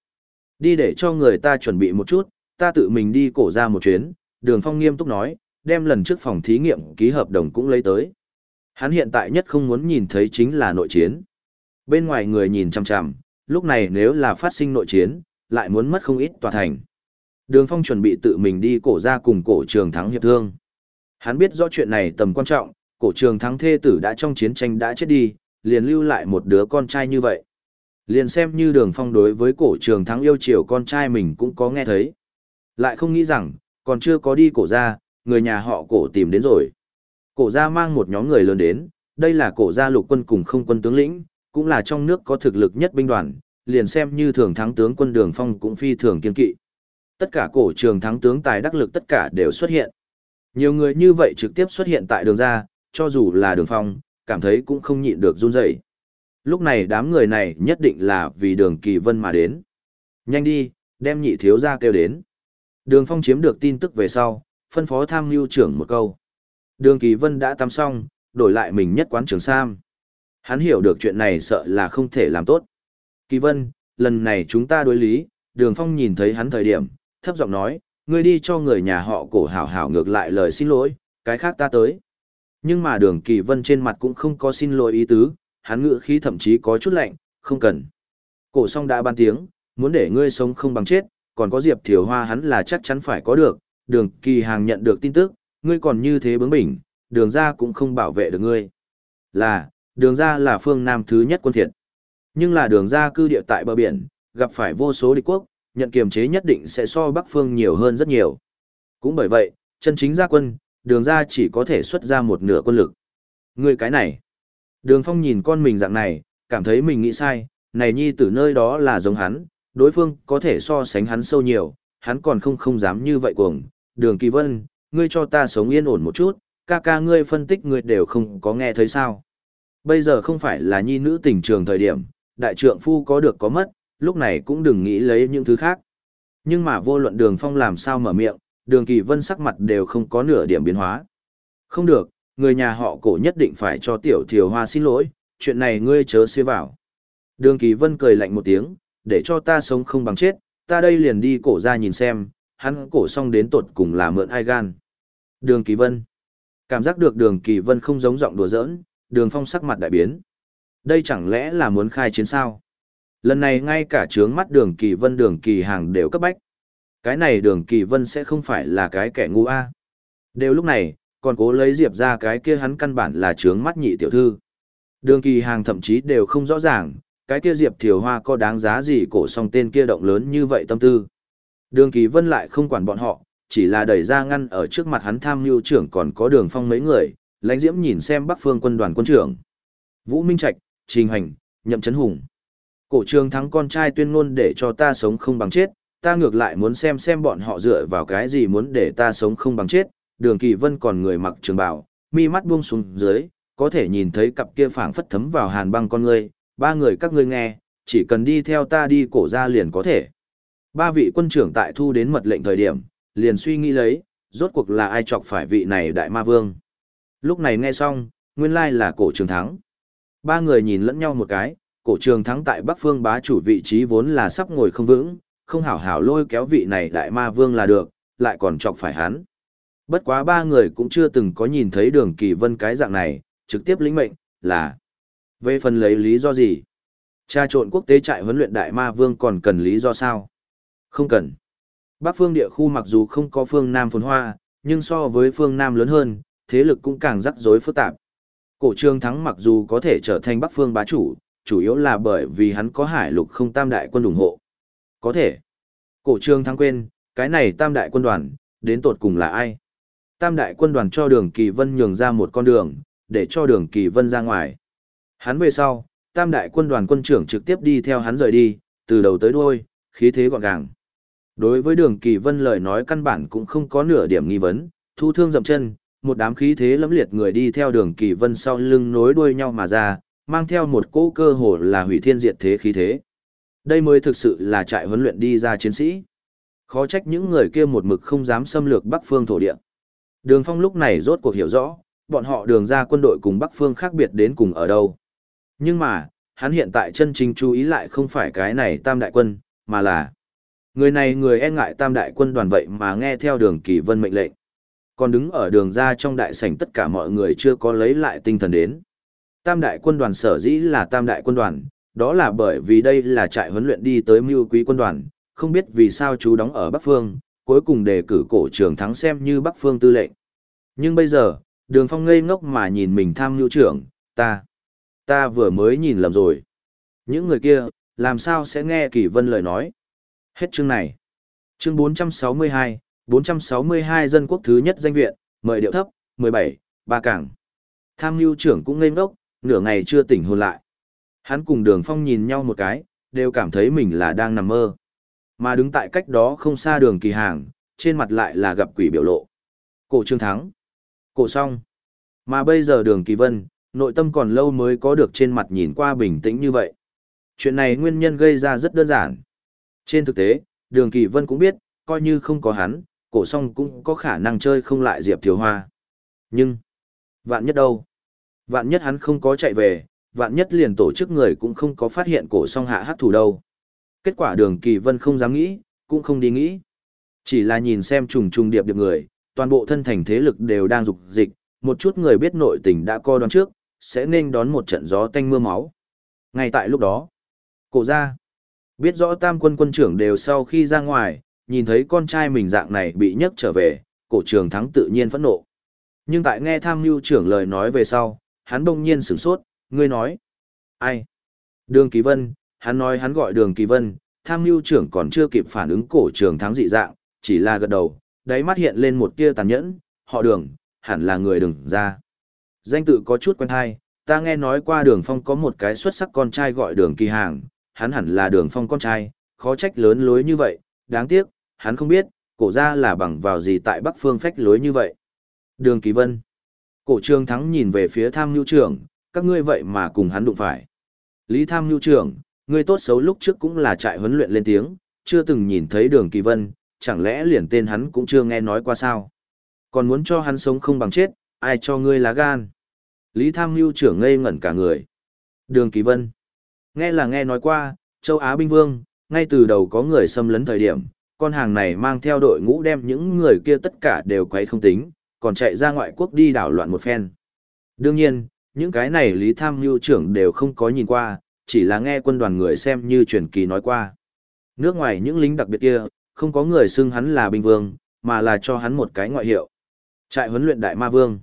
Đi để cho người ta chuẩn bị một chút, ta tự mình đi cổ ra một chuyến, đường phong nghiêm túc nói, đem lần trước phòng thí nghiệm ký hợp đồng cũng lấy tới. Hắn hiện tại nhất không muốn nhìn thấy chính là nội chiến. Bên ngoài người nhìn chằm chằm, lúc này nếu là phát sinh nội chiến, lại muốn mất không ít tòa thành. Đường phong chuẩn bị tự mình đi cổ ra cùng cổ trường thắng hiệp thương. Hắn biết rõ chuyện này tầm quan trọng, cổ trường thắng thê tử đã trong chiến tranh đã chết đi, liền lưu lại một đứa con trai như vậy. Liền xem như đường phong đối với cổ trường thắng yêu chiều con trai mình cũng có nghe thấy. Lại không nghĩ rằng, còn chưa có đi cổ ra, người nhà họ cổ tìm đến rồi. Cổ ra mang một nhóm người lớn đến, đây là cổ gia lục quân cùng không quân tướng lĩnh, cũng là trong nước có thực lực nhất binh đoàn, liền xem như thường thắng tướng quân đường phong cũng phi thường kiên kỵ. Tất cả cổ trường thắng tướng tài đắc lực tất cả đều xuất hiện. Nhiều người như vậy trực tiếp xuất hiện tại đường ra, cho dù là đường phong, cảm thấy cũng không nhịn được run rẩy. Lúc này đám người này nhất định là vì đường kỳ vân mà đến. Nhanh đi, đem nhị thiếu ra kêu đến. Đường phong chiếm được tin tức về sau, phân phó tham mưu trưởng một câu. Đường kỳ vân đã tắm xong, đổi lại mình nhất quán trường Sam. Hắn hiểu được chuyện này sợ là không thể làm tốt. Kỳ vân, lần này chúng ta đối lý, đường phong nhìn thấy hắn thời điểm, thấp giọng nói, ngươi đi cho người nhà họ cổ hảo hảo ngược lại lời xin lỗi, cái khác ta tới. Nhưng mà đường kỳ vân trên mặt cũng không có xin lỗi ý tứ, hắn ngữ khí thậm chí có chút lạnh, không cần. Cổ song đã ban tiếng, muốn để ngươi sống không bằng chết, còn có Diệp Thiều Hoa hắn là chắc chắn phải có được, đường kỳ hàng nhận được tin tức, ngươi còn như thế bướng bỉnh, đường ra cũng không bảo vệ được ngươi. Là, đường ra là phương Nam thứ nhất quân thiệt. Nhưng là đường ra cư địa tại bờ biển, gặp phải vô số địch quốc, nhận kiềm chế nhất định sẽ so Bắc phương nhiều hơn rất nhiều. Cũng bởi vậy, chân chính gia quân, đường ra chỉ có thể xuất ra một nửa quân lực. Ngươi cái này. Đường phong nhìn con mình dạng này, cảm thấy mình nghĩ sai, này nhi từ nơi đó là giống hắn, đối phương có thể so sánh hắn sâu nhiều, hắn còn không không dám như vậy cuồng. Đường kỳ vân, ngươi cho ta sống yên ổn một chút, ca ca ngươi phân tích ngươi đều không có nghe thấy sao. Bây giờ không phải là nhi nữ tình trường thời điểm, đại trượng phu có được có mất, lúc này cũng đừng nghĩ lấy những thứ khác. Nhưng mà vô luận đường phong làm sao mở miệng, đường kỳ vân sắc mặt đều không có nửa điểm biến hóa. Không được, người nhà họ cổ nhất định phải cho tiểu thiều hoa xin lỗi, chuyện này ngươi chớ xê vào. Đường kỳ vân cười lạnh một tiếng, để cho ta sống không bằng chết, ta đây liền đi cổ ra nhìn xem, hắn cổ xong đến tột cùng là mượn ai gan. Đường kỳ vân. Cảm giác được đường kỳ vân không giống giọng đùa giỡn, đường phong sắc mặt đại biến. Đây chẳng lẽ là muốn khai chiến sao? Lần này ngay cả trướng mắt đường kỳ vân đường kỳ hàng đều cấp bách. Cái này đường kỳ vân sẽ không phải là cái kẻ ngu a Đều lúc này, còn cố lấy diệp ra cái kia hắn căn bản là trướng mắt nhị tiểu thư. Đường kỳ hàng thậm chí đều không rõ ràng, cái kia diệp thiều hoa có đáng giá gì cổ song tên kia động lớn như vậy tâm tư. Đường kỳ vân lại không quản bọn họ, chỉ là đẩy ra ngăn ở trước mặt hắn tham mưu trưởng còn có đường phong mấy người, lãnh diễm nhìn xem bắc phương quân đoàn quân trưởng. Vũ Minh Trạch, Trình Hành, Nhậm Trấn Hùng. Cổ trường thắng con trai tuyên ngôn để cho ta sống không bằng chết, ta ngược lại muốn xem xem bọn họ dựa vào cái gì muốn để ta sống không bằng chết. Đường Kỳ Vân còn người mặc trường bào, mi mắt buông xuống dưới, có thể nhìn thấy cặp kia phảng phất thấm vào hàn băng con ngươi, ba người các ngươi nghe, chỉ cần đi theo ta đi cổ ra liền có thể. Ba vị quân trưởng tại thu đến mật lệnh thời điểm, liền suy nghĩ lấy, rốt cuộc là ai chọc phải vị này đại ma vương. Lúc này nghe xong, nguyên lai là cổ trường thắng. Ba người nhìn lẫn nhau một cái, cổ trường thắng tại Bắc Phương bá chủ vị trí vốn là sắp ngồi không vững, không hảo hảo lôi kéo vị này đại ma vương là được, lại còn chọc phải hắn. Bất quá ba người cũng chưa từng có nhìn thấy đường kỳ vân cái dạng này, trực tiếp lĩnh mệnh, là về phần lấy lý do gì? Cha trộn quốc tế trại huấn luyện đại ma vương còn cần lý do sao? Không cần. Bắc phương địa khu mặc dù không có phương Nam phồn hoa, nhưng so với phương Nam lớn hơn, thế lực cũng càng rắc rối phức tạp. Cổ trương thắng mặc dù có thể trở thành Bắc phương bá chủ, chủ yếu là bởi vì hắn có hải lục không tam đại quân ủng hộ. Có thể. Cổ trương thắng quên, cái này tam đại quân đoàn, đến tột cùng là ai? Tam đại quân đoàn cho đường kỳ vân nhường ra một con đường, để cho đường kỳ vân ra ngoài. Hắn về sau, tam đại quân đoàn quân trưởng trực tiếp đi theo hắn rời đi, từ đầu tới đuôi, khí thế gọn gàng. Đối với đường kỳ vân lời nói căn bản cũng không có nửa điểm nghi vấn, thu thương dậm chân, một đám khí thế lẫm liệt người đi theo đường kỳ vân sau lưng nối đuôi nhau mà ra, mang theo một cỗ cơ hồ là hủy thiên diệt thế khí thế. Đây mới thực sự là trại huấn luyện đi ra chiến sĩ. Khó trách những người kia một mực không dám xâm lược Bắc phương thổ địa. Đường Phong lúc này rốt cuộc hiểu rõ, bọn họ đường ra quân đội cùng Bắc phương khác biệt đến cùng ở đâu. Nhưng mà, hắn hiện tại chân chính chú ý lại không phải cái này tam đại quân, mà là người này người e ngại tam đại quân đoàn vậy mà nghe theo đường kỳ vân mệnh lệnh. Còn đứng ở đường ra trong đại sảnh tất cả mọi người chưa có lấy lại tinh thần đến. Tam đại quân đoàn sở dĩ là tam đại quân đoàn, đó là bởi vì đây là trại huấn luyện đi tới mưu quý quân đoàn, không biết vì sao chú đóng ở Bắc Phương, cuối cùng đề cử cổ trường thắng xem như Bắc Phương tư lệnh. Nhưng bây giờ, đường phong ngây ngốc mà nhìn mình tham nhu trưởng, ta, ta vừa mới nhìn lầm rồi. Những người kia, làm sao sẽ nghe Kỳ Vân lời nói? Hết chương này. Chương 462, 462 dân quốc thứ nhất danh viện, mời điệu thấp, 17, ba cảng. Tham nhu trưởng cũng ngây ngốc, nửa ngày chưa tỉnh hồn lại. Hắn cùng đường phong nhìn nhau một cái, đều cảm thấy mình là đang nằm mơ. Mà đứng tại cách đó không xa đường kỳ hàng, trên mặt lại là gặp quỷ biểu lộ. Cổ trương thắng. Cổ song. Mà bây giờ đường kỳ vân, nội tâm còn lâu mới có được trên mặt nhìn qua bình tĩnh như vậy. Chuyện này nguyên nhân gây ra rất đơn giản. Trên thực tế, đường kỳ vân cũng biết, coi như không có hắn, cổ song cũng có khả năng chơi không lại Diệp Thiếu Hoa. Nhưng, vạn nhất đâu? Vạn nhất hắn không có chạy về, vạn nhất liền tổ chức người cũng không có phát hiện cổ song hạ hắc thủ đâu. Kết quả đường kỳ vân không dám nghĩ, cũng không đi nghĩ. Chỉ là nhìn xem trùng trùng điệp điệp người, toàn bộ thân thành thế lực đều đang dục dịch, một chút người biết nội tình đã co đoán trước, sẽ nên đón một trận gió tanh mưa máu. Ngay tại lúc đó, cổ ra, biết rõ tam quân quân trưởng đều sau khi ra ngoài, nhìn thấy con trai mình dạng này bị nhấc trở về, cổ trường thắng tự nhiên phẫn nộ. Nhưng tại nghe tham mưu trưởng lời nói về sau, hắn bỗng nhiên sửng sốt, ngươi nói. Ai? Đường Kỳ Vân, hắn nói hắn gọi đường Kỳ Vân, tham mưu trưởng còn chưa kịp phản ứng cổ trường thắng dị dạng, chỉ là gật đầu, đáy mắt hiện lên một tia tàn nhẫn, họ đường, hẳn là người đừng ra. Danh tự có chút quen hay, ta nghe nói qua đường phong có một cái xuất sắc con trai gọi đường kỳ hàng, hắn hẳn là đường phong con trai, khó trách lớn lối như vậy, đáng tiếc, hắn không biết, cổ ra là bằng vào gì tại Bắc Phương phách lối như vậy. Đường Kỳ Vân. Cổ trường thắng nhìn về phía tham nhu trưởng, các ngươi vậy mà cùng hắn đụng phải. Lý tham nhu trưởng, ngươi tốt xấu lúc trước cũng là trại huấn luyện lên tiếng, chưa từng nhìn thấy đường Kỳ Vân, chẳng lẽ liền tên hắn cũng chưa nghe nói qua sao. Còn muốn cho hắn sống không bằng chết, ai cho ngươi lá gan. Lý tham mưu trưởng ngây ngẩn cả người. Đường Kỳ Vân. Nghe là nghe nói qua, châu Á binh vương, ngay từ đầu có người xâm lấn thời điểm, con hàng này mang theo đội ngũ đem những người kia tất cả đều quấy không tính, còn chạy ra ngoại quốc đi đảo loạn một phen. Đương nhiên, những cái này Lý Tham Mưu trưởng đều không có nhìn qua, chỉ là nghe quân đoàn người xem như truyền kỳ nói qua. Nước ngoài những lính đặc biệt kia, không có người xưng hắn là binh vương, mà là cho hắn một cái ngoại hiệu. Trại huấn luyện đại ma vương.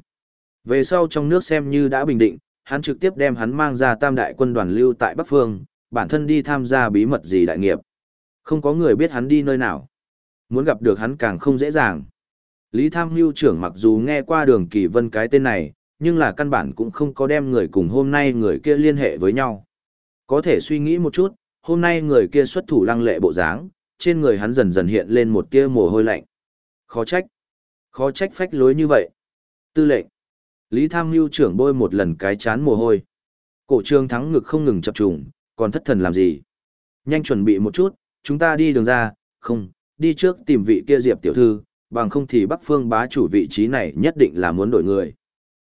Về sau trong nước xem như đã bình định, hắn trực tiếp đem hắn mang ra tam đại quân đoàn lưu tại Bắc Phương, bản thân đi tham gia bí mật gì đại nghiệp. Không có người biết hắn đi nơi nào. Muốn gặp được hắn càng không dễ dàng. Lý Tham Hưu trưởng mặc dù nghe qua đường kỳ vân cái tên này, nhưng là căn bản cũng không có đem người cùng hôm nay người kia liên hệ với nhau. Có thể suy nghĩ một chút, hôm nay người kia xuất thủ lăng lệ bộ dáng, trên người hắn dần dần hiện lên một tia mồ hôi lạnh. Khó trách. Khó trách phách lối như vậy. Tư lệnh. Lý Tham Mưu trưởng bôi một lần cái chán mồ hôi. Cổ trương thắng ngực không ngừng chập trùng, còn thất thần làm gì? Nhanh chuẩn bị một chút, chúng ta đi đường ra, không, đi trước tìm vị kia Diệp tiểu thư, bằng không thì Bắc Phương bá chủ vị trí này nhất định là muốn đổi người.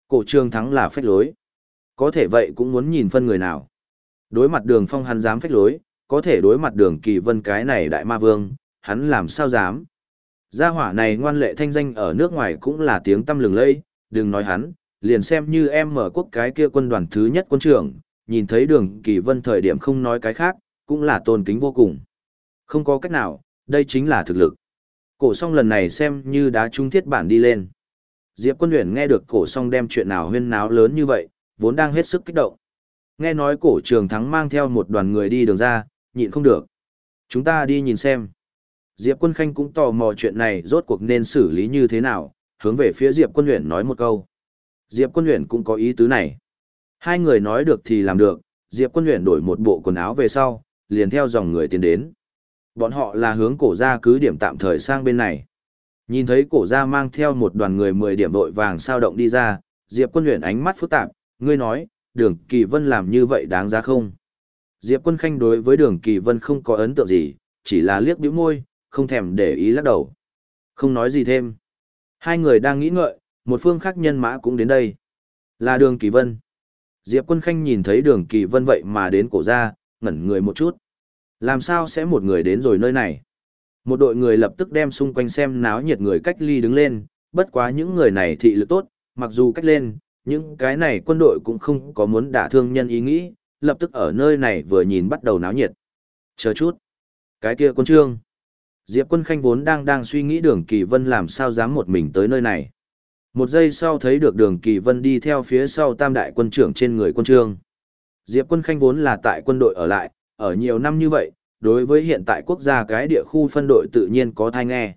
Cổ trương thắng là phách lối. Có thể vậy cũng muốn nhìn phân người nào. Đối mặt đường phong hắn dám phách lối, có thể đối mặt đường kỳ vân cái này đại ma vương, hắn làm sao dám. Gia hỏa này ngoan lệ thanh danh ở nước ngoài cũng là tiếng tâm lừng lây, đừng nói hắn, liền xem như em mở quốc cái kia quân đoàn thứ nhất quân trưởng, nhìn thấy đường kỳ vân thời điểm không nói cái khác, cũng là tôn kính vô cùng. Không có cách nào, đây chính là thực lực. Cổ song lần này xem như đá trung thiết bản đi lên. Diệp quân luyện nghe được cổ song đem chuyện nào huyên náo lớn như vậy, vốn đang hết sức kích động. Nghe nói cổ trường thắng mang theo một đoàn người đi đường ra, nhịn không được. Chúng ta đi nhìn xem. Diệp quân khanh cũng tò mò chuyện này rốt cuộc nên xử lý như thế nào, hướng về phía Diệp quân luyện nói một câu. Diệp quân luyện cũng có ý tứ này. Hai người nói được thì làm được, Diệp quân luyện đổi một bộ quần áo về sau, liền theo dòng người tiến đến. Bọn họ là hướng cổ ra cứ điểm tạm thời sang bên này. Nhìn thấy cổ ra mang theo một đoàn người 10 điểm vội vàng sao động đi ra, Diệp quân luyện ánh mắt phức tạp, ngươi nói, đường kỳ vân làm như vậy đáng giá không? Diệp quân khanh đối với đường kỳ vân không có ấn tượng gì, chỉ là liếc bĩu môi, không thèm để ý lắc đầu. Không nói gì thêm. Hai người đang nghĩ ngợi, một phương khác nhân mã cũng đến đây. Là đường kỳ vân. Diệp quân khanh nhìn thấy đường kỳ vân vậy mà đến cổ ra, ngẩn người một chút. Làm sao sẽ một người đến rồi nơi này? Một đội người lập tức đem xung quanh xem náo nhiệt người cách ly đứng lên, bất quá những người này thị lực tốt, mặc dù cách lên, những cái này quân đội cũng không có muốn đả thương nhân ý nghĩ, lập tức ở nơi này vừa nhìn bắt đầu náo nhiệt. Chờ chút. Cái kia quân trương. Diệp quân khanh vốn đang đang suy nghĩ đường kỳ vân làm sao dám một mình tới nơi này. Một giây sau thấy được đường kỳ vân đi theo phía sau tam đại quân trưởng trên người quân trương. Diệp quân khanh vốn là tại quân đội ở lại, ở nhiều năm như vậy, đối với hiện tại quốc gia cái địa khu phân đội tự nhiên có thai nghe.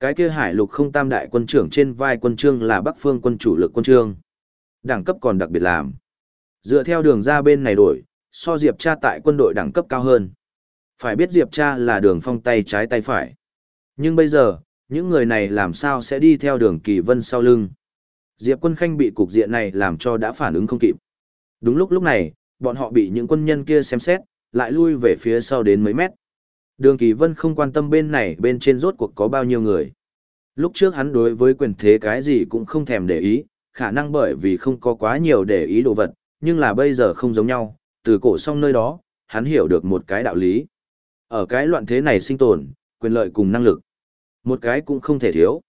Cái kia hải lục không tam đại quân trưởng trên vai quân trương là bắc phương quân chủ lực quân trương. Đẳng cấp còn đặc biệt làm. Dựa theo đường ra bên này đổi, so Diệp cha tại quân đội đẳng cấp cao hơn. Phải biết Diệp cha là đường phong tay trái tay phải. Nhưng bây giờ, những người này làm sao sẽ đi theo đường kỳ vân sau lưng. Diệp quân khanh bị cục diện này làm cho đã phản ứng không kịp. Đúng lúc lúc này, bọn họ bị những quân nhân kia xem xét, lại lui về phía sau đến mấy mét. Đường kỳ vân không quan tâm bên này bên trên rốt cuộc có bao nhiêu người. Lúc trước hắn đối với quyền thế cái gì cũng không thèm để ý, khả năng bởi vì không có quá nhiều để ý đồ vật, nhưng là bây giờ không giống nhau, từ cổ xong nơi đó, hắn hiểu được một cái đạo lý. Ở cái loạn thế này sinh tồn, quyền lợi cùng năng lực. Một cái cũng không thể thiếu.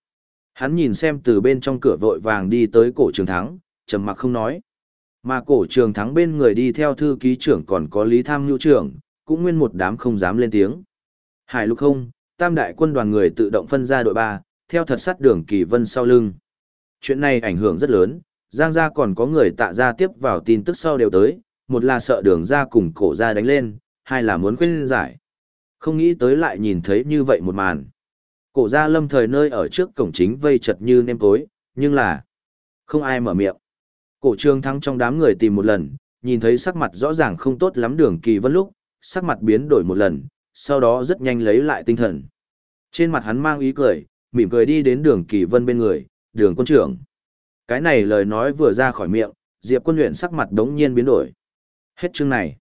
Hắn nhìn xem từ bên trong cửa vội vàng đi tới cổ trường thắng, trầm mặc không nói. Mà cổ trường thắng bên người đi theo thư ký trưởng còn có lý tham nhu trưởng, cũng nguyên một đám không dám lên tiếng. Hải lục không, tam đại quân đoàn người tự động phân ra đội ba, theo thật sát đường kỳ vân sau lưng. Chuyện này ảnh hưởng rất lớn, Giang gia còn có người tạ ra tiếp vào tin tức sau đều tới, một là sợ đường gia cùng cổ gia đánh lên, hai là muốn khuyên giải. Không nghĩ tới lại nhìn thấy như vậy một màn. Cổ gia lâm thời nơi ở trước cổng chính vây chật như nêm tối, nhưng là không ai mở miệng. Cổ trương thắng trong đám người tìm một lần, nhìn thấy sắc mặt rõ ràng không tốt lắm đường kỳ vân lúc, sắc mặt biến đổi một lần, sau đó rất nhanh lấy lại tinh thần. Trên mặt hắn mang ý cười, mỉm cười đi đến đường kỳ vân bên người, đường quân trưởng. Cái này lời nói vừa ra khỏi miệng, Diệp quân luyện sắc mặt đống nhiên biến đổi. Hết chương này.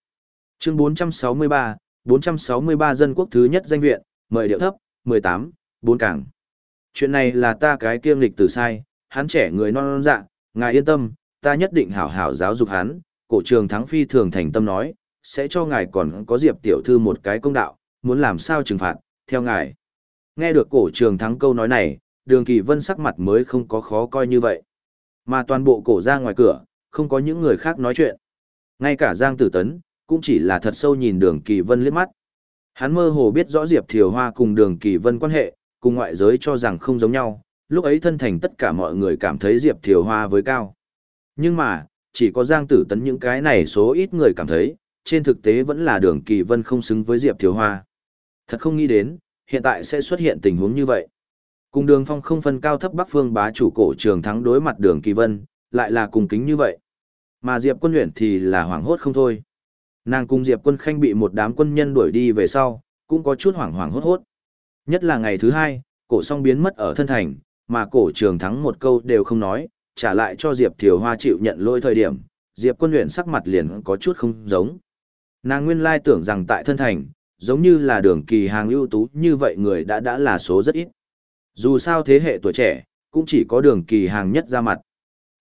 Chương 463, 463 dân quốc thứ nhất danh viện, mời điệu thấp, 18, 4 cảng. Chuyện này là ta cái kiêm lịch từ sai, hắn trẻ người non non dạ, ngài yên tâm, ta nhất định hảo hảo giáo dục hắn, cổ trường thắng phi thường thành tâm nói, sẽ cho ngài còn có diệp tiểu thư một cái công đạo, muốn làm sao trừng phạt, theo ngài. Nghe được cổ trường thắng câu nói này, đường kỳ vân sắc mặt mới không có khó coi như vậy. Mà toàn bộ cổ ra ngoài cửa, không có những người khác nói chuyện. Ngay cả Giang Tử Tấn, cũng chỉ là thật sâu nhìn đường kỳ vân liếc mắt. Hắn mơ hồ biết rõ Diệp Thiều Hoa cùng đường kỳ vân quan hệ, cùng ngoại giới cho rằng không giống nhau, lúc ấy thân thành tất cả mọi người cảm thấy Diệp Thiều Hoa với cao. Nhưng mà, chỉ có Giang Tử Tấn những cái này số ít người cảm thấy, trên thực tế vẫn là đường kỳ vân không xứng với Diệp Thiều Hoa. Thật không nghĩ đến, hiện tại sẽ xuất hiện tình huống như vậy. Cùng đường phong không phân cao thấp bắc phương bá chủ cổ trường thắng đối mặt đường kỳ vân, lại là cùng kính như vậy. Mà Diệp quân luyện thì là hoảng hốt không thôi. Nàng cùng Diệp quân khanh bị một đám quân nhân đuổi đi về sau, cũng có chút hoảng hoảng hốt hốt. Nhất là ngày thứ hai, cổ song biến mất ở thân thành, mà cổ trường thắng một câu đều không nói, trả lại cho Diệp Thiều Hoa chịu nhận lỗi thời điểm, Diệp quân luyện sắc mặt liền có chút không giống. Nàng nguyên lai tưởng rằng tại thân thành, giống như là đường kỳ hàng ưu tú như vậy người đã đã là số rất ít. Dù sao thế hệ tuổi trẻ, cũng chỉ có đường kỳ hàng nhất ra mặt.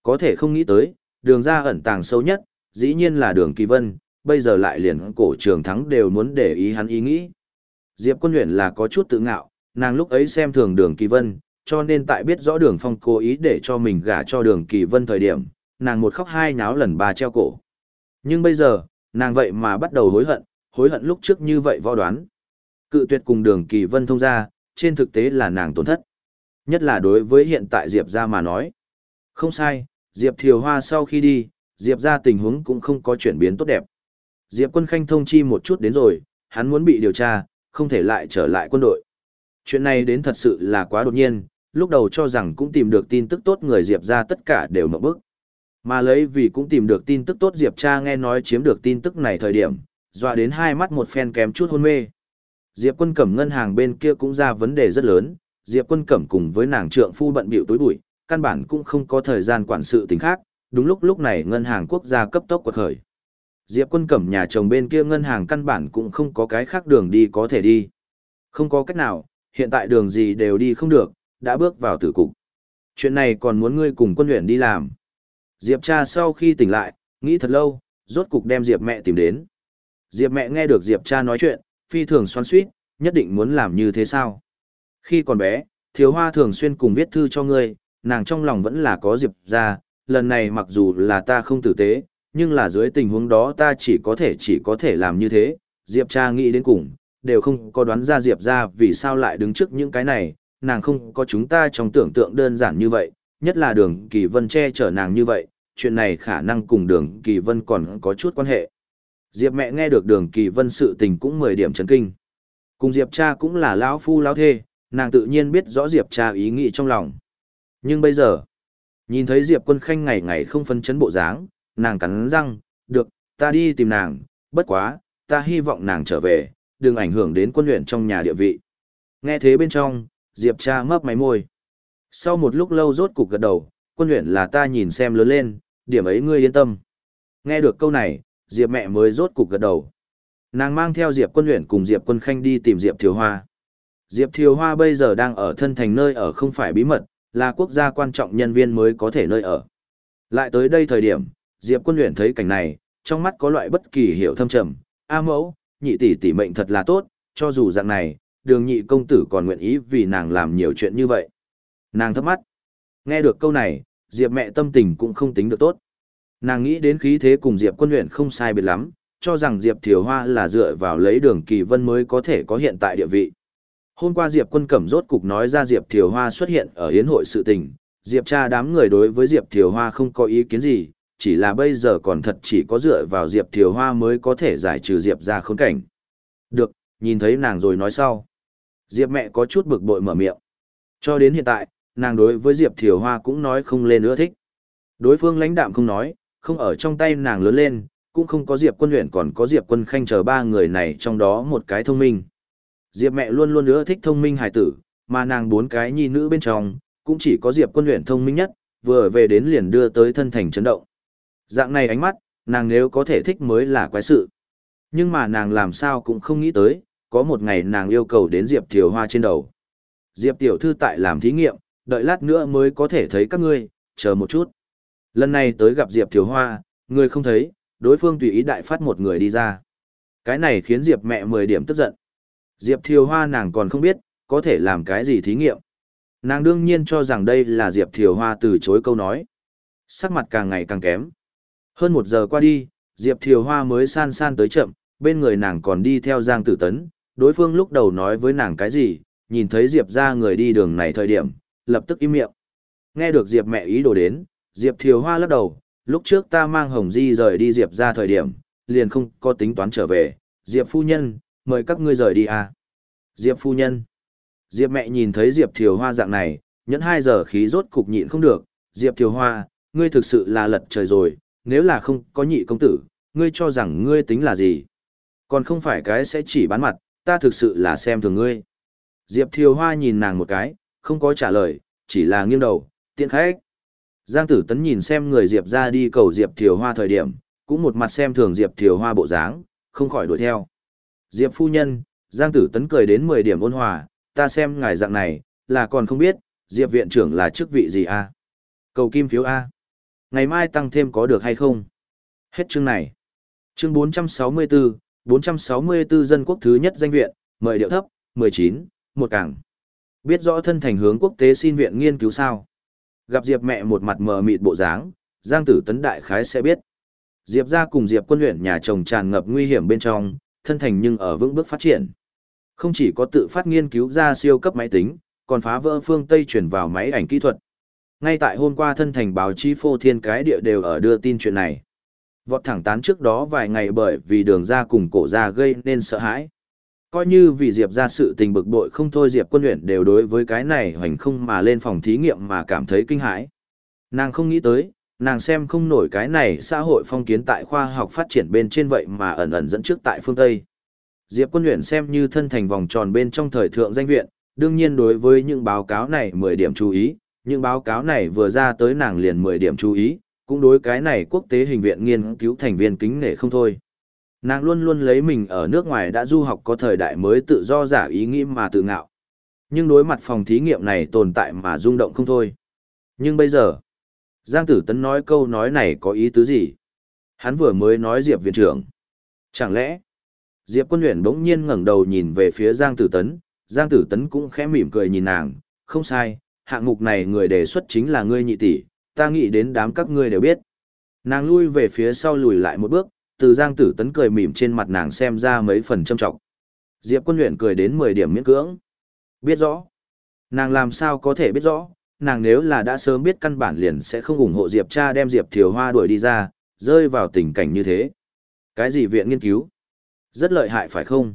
Có thể không nghĩ tới, đường ra ẩn tàng sâu nhất, dĩ nhiên là đường kỳ vân, bây giờ lại liền cổ trường thắng đều muốn để ý hắn ý nghĩ. Diệp quân luyện là có chút tự ngạo, nàng lúc ấy xem thường đường kỳ vân, cho nên tại biết rõ đường phong cố ý để cho mình gả cho đường kỳ vân thời điểm, nàng một khóc hai nháo lần ba treo cổ. Nhưng bây giờ, nàng vậy mà bắt đầu hối hận, hối hận lúc trước như vậy võ đoán. Cự tuyệt cùng đường kỳ vân thông ra, trên thực tế là nàng tổn thất. Nhất là đối với hiện tại Diệp ra mà nói. Không sai, Diệp Thiều Hoa sau khi đi, Diệp ra tình huống cũng không có chuyển biến tốt đẹp. Diệp quân khanh thông chi một chút đến rồi, hắn muốn bị điều tra, không thể lại trở lại quân đội. Chuyện này đến thật sự là quá đột nhiên, lúc đầu cho rằng cũng tìm được tin tức tốt người Diệp ra tất cả đều mở bức. Mà lấy vì cũng tìm được tin tức tốt Diệp cha nghe nói chiếm được tin tức này thời điểm, dọa đến hai mắt một phen kém chút hôn mê. Diệp quân cẩm ngân hàng bên kia cũng ra vấn đề rất lớn, Diệp quân cẩm cùng với nàng trượng phu bận bịu tối bụi, căn bản cũng không có thời gian quản sự tình khác, đúng lúc lúc này ngân hàng quốc gia cấp tốc quật khởi. Diệp quân cẩm nhà chồng bên kia ngân hàng căn bản cũng không có cái khác đường đi có thể đi. Không có cách nào, hiện tại đường gì đều đi không được, đã bước vào tử cục. Chuyện này còn muốn ngươi cùng quân luyện đi làm. Diệp cha sau khi tỉnh lại, nghĩ thật lâu, rốt cục đem Diệp mẹ tìm đến. Diệp mẹ nghe được Diệp cha nói chuyện, phi thường xoắn suýt, nhất định muốn làm như thế sao? Khi còn bé, thiếu hoa thường xuyên cùng viết thư cho ngươi, nàng trong lòng vẫn là có Diệp ra, lần này mặc dù là ta không tử tế, nhưng là dưới tình huống đó ta chỉ có thể chỉ có thể làm như thế, Diệp cha nghĩ đến cùng, đều không có đoán ra Diệp ra vì sao lại đứng trước những cái này, nàng không có chúng ta trong tưởng tượng đơn giản như vậy, nhất là đường kỳ vân che chở nàng như vậy, chuyện này khả năng cùng đường kỳ vân còn có chút quan hệ. Diệp mẹ nghe được đường kỳ vân sự tình cũng 10 điểm chấn kinh. Cùng Diệp cha cũng là lão phu lão thê, nàng tự nhiên biết rõ Diệp cha ý nghĩ trong lòng. Nhưng bây giờ, nhìn thấy Diệp quân khanh ngày ngày không phân chấn bộ dáng, nàng cắn răng, được, ta đi tìm nàng, bất quá, ta hy vọng nàng trở về, đừng ảnh hưởng đến quân luyện trong nhà địa vị. Nghe thế bên trong, Diệp cha mấp máy môi. Sau một lúc lâu rốt cục gật đầu, quân luyện là ta nhìn xem lớn lên, điểm ấy ngươi yên tâm. Nghe được câu này, Diệp mẹ mới rốt cục gật đầu. Nàng mang theo Diệp quân luyện cùng Diệp quân khanh đi tìm Diệp Thiều Hoa. Diệp Thiều Hoa bây giờ đang ở thân thành nơi ở không phải bí mật, là quốc gia quan trọng nhân viên mới có thể nơi ở. Lại tới đây thời điểm, Diệp Quân Uyển thấy cảnh này, trong mắt có loại bất kỳ hiểu thâm trầm, "A mẫu, nhị tỷ tỷ mệnh thật là tốt, cho dù dạng này, Đường nhị công tử còn nguyện ý vì nàng làm nhiều chuyện như vậy." Nàng thấp mắt. Nghe được câu này, Diệp mẹ tâm tình cũng không tính được tốt. Nàng nghĩ đến khí thế cùng Diệp Quân Uyển không sai biệt lắm, cho rằng Diệp Thiều Hoa là dựa vào lấy Đường Kỳ Vân mới có thể có hiện tại địa vị. Hôm qua Diệp Quân Cẩm rốt cục nói ra Diệp Thiều Hoa xuất hiện ở Yến hội sự tình, Diệp cha đám người đối với Diệp Thiều Hoa không có ý kiến gì, chỉ là bây giờ còn thật chỉ có dựa vào Diệp Thiều Hoa mới có thể giải trừ Diệp ra khốn cảnh. Được, nhìn thấy nàng rồi nói sau. Diệp mẹ có chút bực bội mở miệng. Cho đến hiện tại, nàng đối với Diệp Thiều Hoa cũng nói không lên nữa thích. Đối phương lãnh đạm không nói, không ở trong tay nàng lớn lên, cũng không có Diệp quân luyện còn có Diệp quân khanh chờ ba người này trong đó một cái thông minh. Diệp mẹ luôn luôn nữa thích thông minh hài tử, mà nàng bốn cái nhi nữ bên trong, cũng chỉ có Diệp quân luyện thông minh nhất, vừa về đến liền đưa tới thân thành chấn động. Dạng này ánh mắt, nàng nếu có thể thích mới là quái sự. Nhưng mà nàng làm sao cũng không nghĩ tới, có một ngày nàng yêu cầu đến Diệp Thiều Hoa trên đầu. Diệp tiểu thư tại làm thí nghiệm, đợi lát nữa mới có thể thấy các ngươi, chờ một chút. Lần này tới gặp Diệp Thiều Hoa, người không thấy, đối phương tùy ý đại phát một người đi ra. Cái này khiến Diệp mẹ 10 điểm tức giận. Diệp Thiều Hoa nàng còn không biết, có thể làm cái gì thí nghiệm. Nàng đương nhiên cho rằng đây là Diệp Thiều Hoa từ chối câu nói. Sắc mặt càng ngày càng kém. Hơn một giờ qua đi, Diệp Thiều Hoa mới san san tới chậm, bên người nàng còn đi theo Giang Tử Tấn. Đối phương lúc đầu nói với nàng cái gì, nhìn thấy Diệp ra người đi đường này thời điểm, lập tức im miệng. Nghe được Diệp mẹ ý đồ đến, Diệp Thiều Hoa lắc đầu, lúc trước ta mang Hồng Di rời đi Diệp ra thời điểm, liền không có tính toán trở về, Diệp phu nhân, mời các ngươi rời đi à. Diệp phu nhân. Diệp mẹ nhìn thấy Diệp Thiều Hoa dạng này, nhẫn hai giờ khí rốt cục nhịn không được, Diệp Thiều Hoa, ngươi thực sự là lật trời rồi, nếu là không có nhị công tử, ngươi cho rằng ngươi tính là gì? Còn không phải cái sẽ chỉ bán mặt, ta thực sự là xem thường ngươi. Diệp Thiều Hoa nhìn nàng một cái, không có trả lời, chỉ là nghiêng đầu, tiện khách. Giang Tử Tấn nhìn xem người Diệp ra đi cầu Diệp Thiều Hoa thời điểm, cũng một mặt xem thường Diệp Thiều Hoa bộ dáng, không khỏi đuổi theo. Diệp phu nhân, Giang Tử Tấn cười đến 10 điểm ôn hòa, ta xem ngài dạng này, là còn không biết, Diệp viện trưởng là chức vị gì a? Cầu kim phiếu a. Ngày mai tăng thêm có được hay không? Hết chương này. Chương 464, 464 dân quốc thứ nhất danh viện, mời điệu thấp, 19, một cảng. Biết rõ thân thành hướng quốc tế xin viện nghiên cứu sao? Gặp Diệp mẹ một mặt mờ mịt bộ dáng, Giang Tử Tấn đại khái sẽ biết. Diệp ra cùng Diệp quân huyện nhà chồng tràn ngập nguy hiểm bên trong, thân thành nhưng ở vững bước phát triển. Không chỉ có tự phát nghiên cứu ra siêu cấp máy tính, còn phá vỡ phương Tây chuyển vào máy ảnh kỹ thuật. Ngay tại hôm qua thân thành báo chí phô thiên cái địa đều ở đưa tin chuyện này. Vọt thẳng tán trước đó vài ngày bởi vì đường ra cùng cổ ra gây nên sợ hãi. Coi như vì Diệp ra sự tình bực bội không thôi Diệp quân luyện đều đối với cái này hoành không mà lên phòng thí nghiệm mà cảm thấy kinh hãi. Nàng không nghĩ tới, nàng xem không nổi cái này xã hội phong kiến tại khoa học phát triển bên trên vậy mà ẩn ẩn dẫn trước tại phương Tây. Diệp quân luyện xem như thân thành vòng tròn bên trong thời thượng danh viện, đương nhiên đối với những báo cáo này 10 điểm chú ý, những báo cáo này vừa ra tới nàng liền 10 điểm chú ý, cũng đối cái này quốc tế hình viện nghiên cứu thành viên kính nể không thôi. Nàng luôn luôn lấy mình ở nước ngoài đã du học có thời đại mới tự do giả ý nghĩ mà tự ngạo. Nhưng đối mặt phòng thí nghiệm này tồn tại mà rung động không thôi. Nhưng bây giờ, Giang Tử Tấn nói câu nói này có ý tứ gì? Hắn vừa mới nói Diệp viện trưởng. Chẳng lẽ, Diệp quân Huyền bỗng nhiên ngẩng đầu nhìn về phía Giang Tử Tấn, Giang Tử Tấn cũng khẽ mỉm cười nhìn nàng, không sai, hạng mục này người đề xuất chính là ngươi nhị tỷ, ta nghĩ đến đám các ngươi đều biết. Nàng lui về phía sau lùi lại một bước, từ Giang Tử Tấn cười mỉm trên mặt nàng xem ra mấy phần châm trọng. Diệp quân Huyền cười đến 10 điểm miễn cưỡng. Biết rõ. Nàng làm sao có thể biết rõ, nàng nếu là đã sớm biết căn bản liền sẽ không ủng hộ Diệp cha đem Diệp Thiều Hoa đuổi đi ra, rơi vào tình cảnh như thế. Cái gì viện nghiên cứu? Rất lợi hại phải không?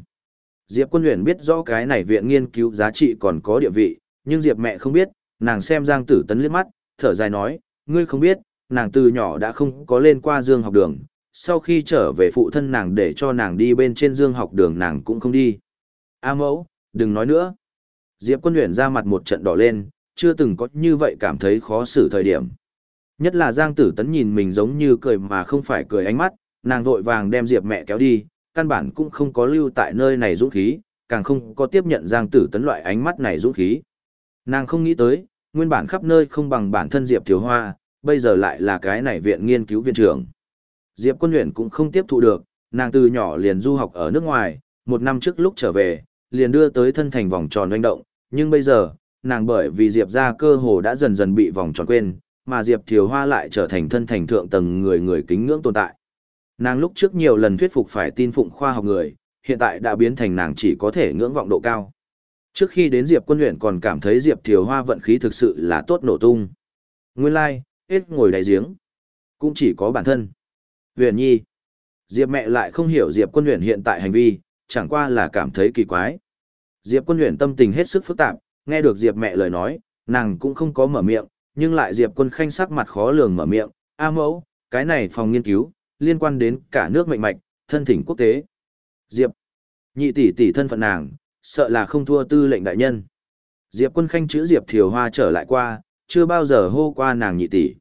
Diệp quân luyện biết rõ cái này viện nghiên cứu giá trị còn có địa vị, nhưng Diệp mẹ không biết, nàng xem Giang Tử Tấn liếc mắt, thở dài nói, ngươi không biết, nàng từ nhỏ đã không có lên qua dương học đường, sau khi trở về phụ thân nàng để cho nàng đi bên trên dương học đường nàng cũng không đi. A mẫu, đừng nói nữa. Diệp quân luyện ra mặt một trận đỏ lên, chưa từng có như vậy cảm thấy khó xử thời điểm. Nhất là Giang Tử Tấn nhìn mình giống như cười mà không phải cười ánh mắt, nàng vội vàng đem Diệp mẹ kéo đi, căn bản cũng không có lưu tại nơi này dũng khí, càng không có tiếp nhận Giang Tử Tấn loại ánh mắt này dũng khí. Nàng không nghĩ tới, nguyên bản khắp nơi không bằng bản thân Diệp Thiếu Hoa, bây giờ lại là cái này viện nghiên cứu viên trưởng. Diệp Quân Uyển cũng không tiếp thụ được, nàng từ nhỏ liền du học ở nước ngoài, một năm trước lúc trở về, liền đưa tới thân thành vòng tròn doanh động, nhưng bây giờ, nàng bởi vì Diệp ra cơ hồ đã dần dần bị vòng tròn quên, mà Diệp Thiều Hoa lại trở thành thân thành thượng tầng người người kính ngưỡng tồn tại. Nàng lúc trước nhiều lần thuyết phục phải tin phụng khoa học người, hiện tại đã biến thành nàng chỉ có thể ngưỡng vọng độ cao. Trước khi đến Diệp Quân luyện còn cảm thấy Diệp Thiều Hoa vận khí thực sự là tốt nổ tung. Nguyên lai, like, hết ngồi đáy giếng. Cũng chỉ có bản thân. Huyền Nhi. Diệp mẹ lại không hiểu Diệp Quân luyện hiện tại hành vi, chẳng qua là cảm thấy kỳ quái. Diệp Quân luyện tâm tình hết sức phức tạp, nghe được Diệp mẹ lời nói, nàng cũng không có mở miệng, nhưng lại Diệp Quân Khanh sắc mặt khó lường mở miệng, "A mẫu, cái này phòng nghiên cứu, liên quan đến cả nước mệnh mạch, thân thỉnh quốc tế." Diệp, nhị tỷ tỷ thân phận nàng, sợ là không thua tư lệnh đại nhân. Diệp Quân Khanh chữ Diệp Thiều Hoa trở lại qua, chưa bao giờ hô qua nàng nhị tỷ.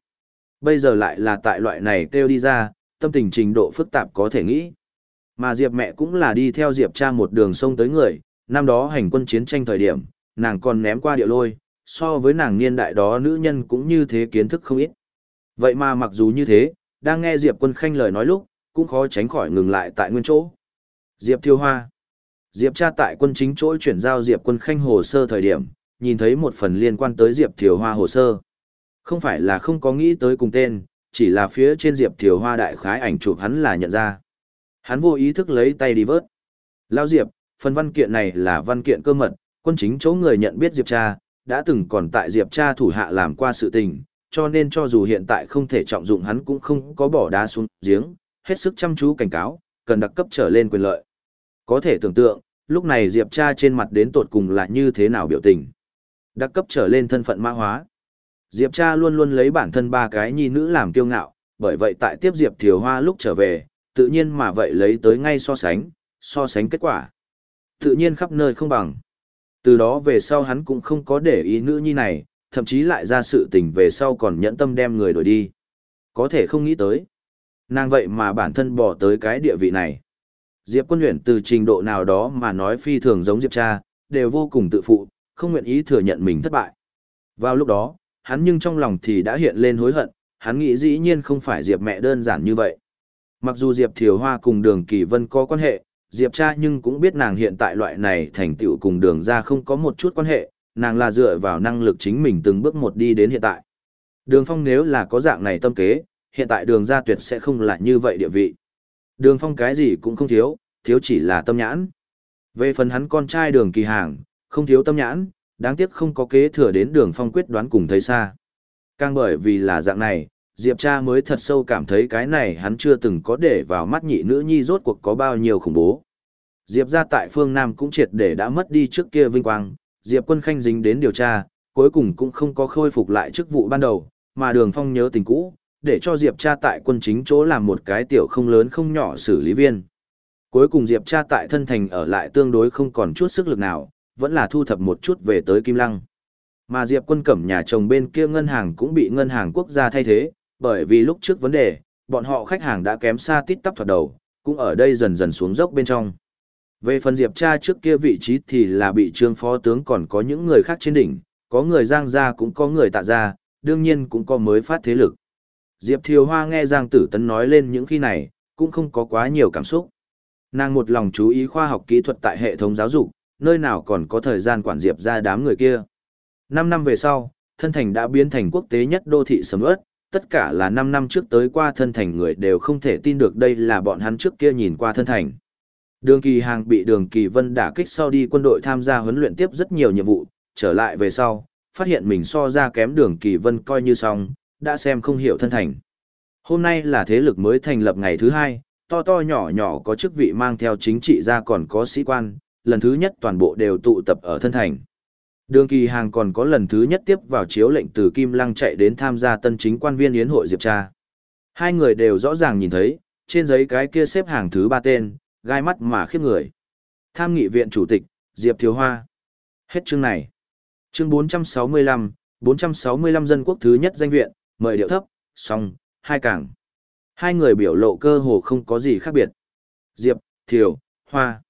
Bây giờ lại là tại loại này kêu đi ra, tâm tình trình độ phức tạp có thể nghĩ. Mà Diệp mẹ cũng là đi theo Diệp cha một đường sông tới người, năm đó hành quân chiến tranh thời điểm, nàng còn ném qua địa lôi, so với nàng niên đại đó nữ nhân cũng như thế kiến thức không ít. Vậy mà mặc dù như thế, đang nghe Diệp quân khanh lời nói lúc, cũng khó tránh khỏi ngừng lại tại nguyên chỗ. Diệp Thiêu Hoa Diệp cha tại quân chính chỗ chuyển giao Diệp quân khanh hồ sơ thời điểm, nhìn thấy một phần liên quan tới Diệp Thiều Hoa hồ sơ. Không phải là không có nghĩ tới cùng tên, chỉ là phía trên Diệp Thiều Hoa đại khái ảnh chụp hắn là nhận ra. Hắn vô ý thức lấy tay đi vớt. Lao Diệp, phần văn kiện này là văn kiện cơ mật, quân chính chỗ người nhận biết Diệp cha, đã từng còn tại Diệp cha thủ hạ làm qua sự tình, cho nên cho dù hiện tại không thể trọng dụng hắn cũng không có bỏ đá xuống giếng, hết sức chăm chú cảnh cáo, cần đặc cấp trở lên quyền lợi. Có thể tưởng tượng, lúc này Diệp cha trên mặt đến tột cùng là như thế nào biểu tình. Đặc cấp trở lên thân phận mã hóa. Diệp cha luôn luôn lấy bản thân ba cái nhi nữ làm kiêu ngạo, bởi vậy tại tiếp Diệp Thiều Hoa lúc trở về, tự nhiên mà vậy lấy tới ngay so sánh, so sánh kết quả. Tự nhiên khắp nơi không bằng. Từ đó về sau hắn cũng không có để ý nữ nhi này, thậm chí lại ra sự tình về sau còn nhẫn tâm đem người đổi đi. Có thể không nghĩ tới. Nàng vậy mà bản thân bỏ tới cái địa vị này. Diệp quân luyện từ trình độ nào đó mà nói phi thường giống Diệp cha, đều vô cùng tự phụ, không nguyện ý thừa nhận mình thất bại. Vào lúc đó, hắn nhưng trong lòng thì đã hiện lên hối hận, hắn nghĩ dĩ nhiên không phải Diệp mẹ đơn giản như vậy. Mặc dù Diệp Thiều Hoa cùng Đường Kỳ Vân có quan hệ, Diệp cha nhưng cũng biết nàng hiện tại loại này thành tựu cùng đường ra không có một chút quan hệ, nàng là dựa vào năng lực chính mình từng bước một đi đến hiện tại. Đường phong nếu là có dạng này tâm kế, hiện tại đường ra tuyệt sẽ không là như vậy địa vị. Đường phong cái gì cũng không thiếu, thiếu chỉ là tâm nhãn. Về phần hắn con trai đường kỳ hàng, không thiếu tâm nhãn, đáng tiếc không có kế thừa đến đường phong quyết đoán cùng thấy xa. Càng bởi vì là dạng này, Diệp cha mới thật sâu cảm thấy cái này hắn chưa từng có để vào mắt nhị nữ nhi rốt cuộc có bao nhiêu khủng bố. Diệp ra tại phương Nam cũng triệt để đã mất đi trước kia vinh quang, Diệp quân khanh dính đến điều tra, cuối cùng cũng không có khôi phục lại chức vụ ban đầu, mà đường phong nhớ tình cũ, để cho Diệp cha tại quân chính chỗ làm một cái tiểu không lớn không nhỏ xử lý viên. Cuối cùng Diệp cha tại thân thành ở lại tương đối không còn chút sức lực nào, vẫn là thu thập một chút về tới Kim Lăng. Mà Diệp quân cẩm nhà chồng bên kia ngân hàng cũng bị ngân hàng quốc gia thay thế, bởi vì lúc trước vấn đề, bọn họ khách hàng đã kém xa tít tắp thoạt đầu, cũng ở đây dần dần xuống dốc bên trong. Về phần Diệp cha trước kia vị trí thì là bị trương phó tướng còn có những người khác trên đỉnh, có người giang ra cũng có người tạ ra đương nhiên cũng có mới phát thế lực. Diệp Thiều Hoa nghe Giang Tử Tấn nói lên những khi này, cũng không có quá nhiều cảm xúc. Nàng một lòng chú ý khoa học kỹ thuật tại hệ thống giáo dục, nơi nào còn có thời gian quản Diệp ra đám người kia. Năm năm về sau, thân thành đã biến thành quốc tế nhất đô thị sầm ớt, tất cả là năm năm trước tới qua thân thành người đều không thể tin được đây là bọn hắn trước kia nhìn qua thân thành. Đường Kỳ Hàng bị Đường Kỳ Vân đả kích sau đi quân đội tham gia huấn luyện tiếp rất nhiều nhiệm vụ, trở lại về sau, phát hiện mình so ra kém Đường Kỳ Vân coi như xong, đã xem không hiểu thân thành. Hôm nay là thế lực mới thành lập ngày thứ hai, to to nhỏ nhỏ có chức vị mang theo chính trị ra còn có sĩ quan, lần thứ nhất toàn bộ đều tụ tập ở thân thành. Đường Kỳ Hàng còn có lần thứ nhất tiếp vào chiếu lệnh từ Kim Lăng chạy đến tham gia tân chính quan viên yến hội Diệp Tra. Hai người đều rõ ràng nhìn thấy, trên giấy cái kia xếp hàng thứ ba tên, gai mắt mà khiếp người. Tham nghị viện chủ tịch, Diệp Thiếu Hoa. Hết chương này. Chương 465, 465 dân quốc thứ nhất danh viện, mời điệu thấp, xong, hai cảng. Hai người biểu lộ cơ hồ không có gì khác biệt. Diệp, Thiều, Hoa.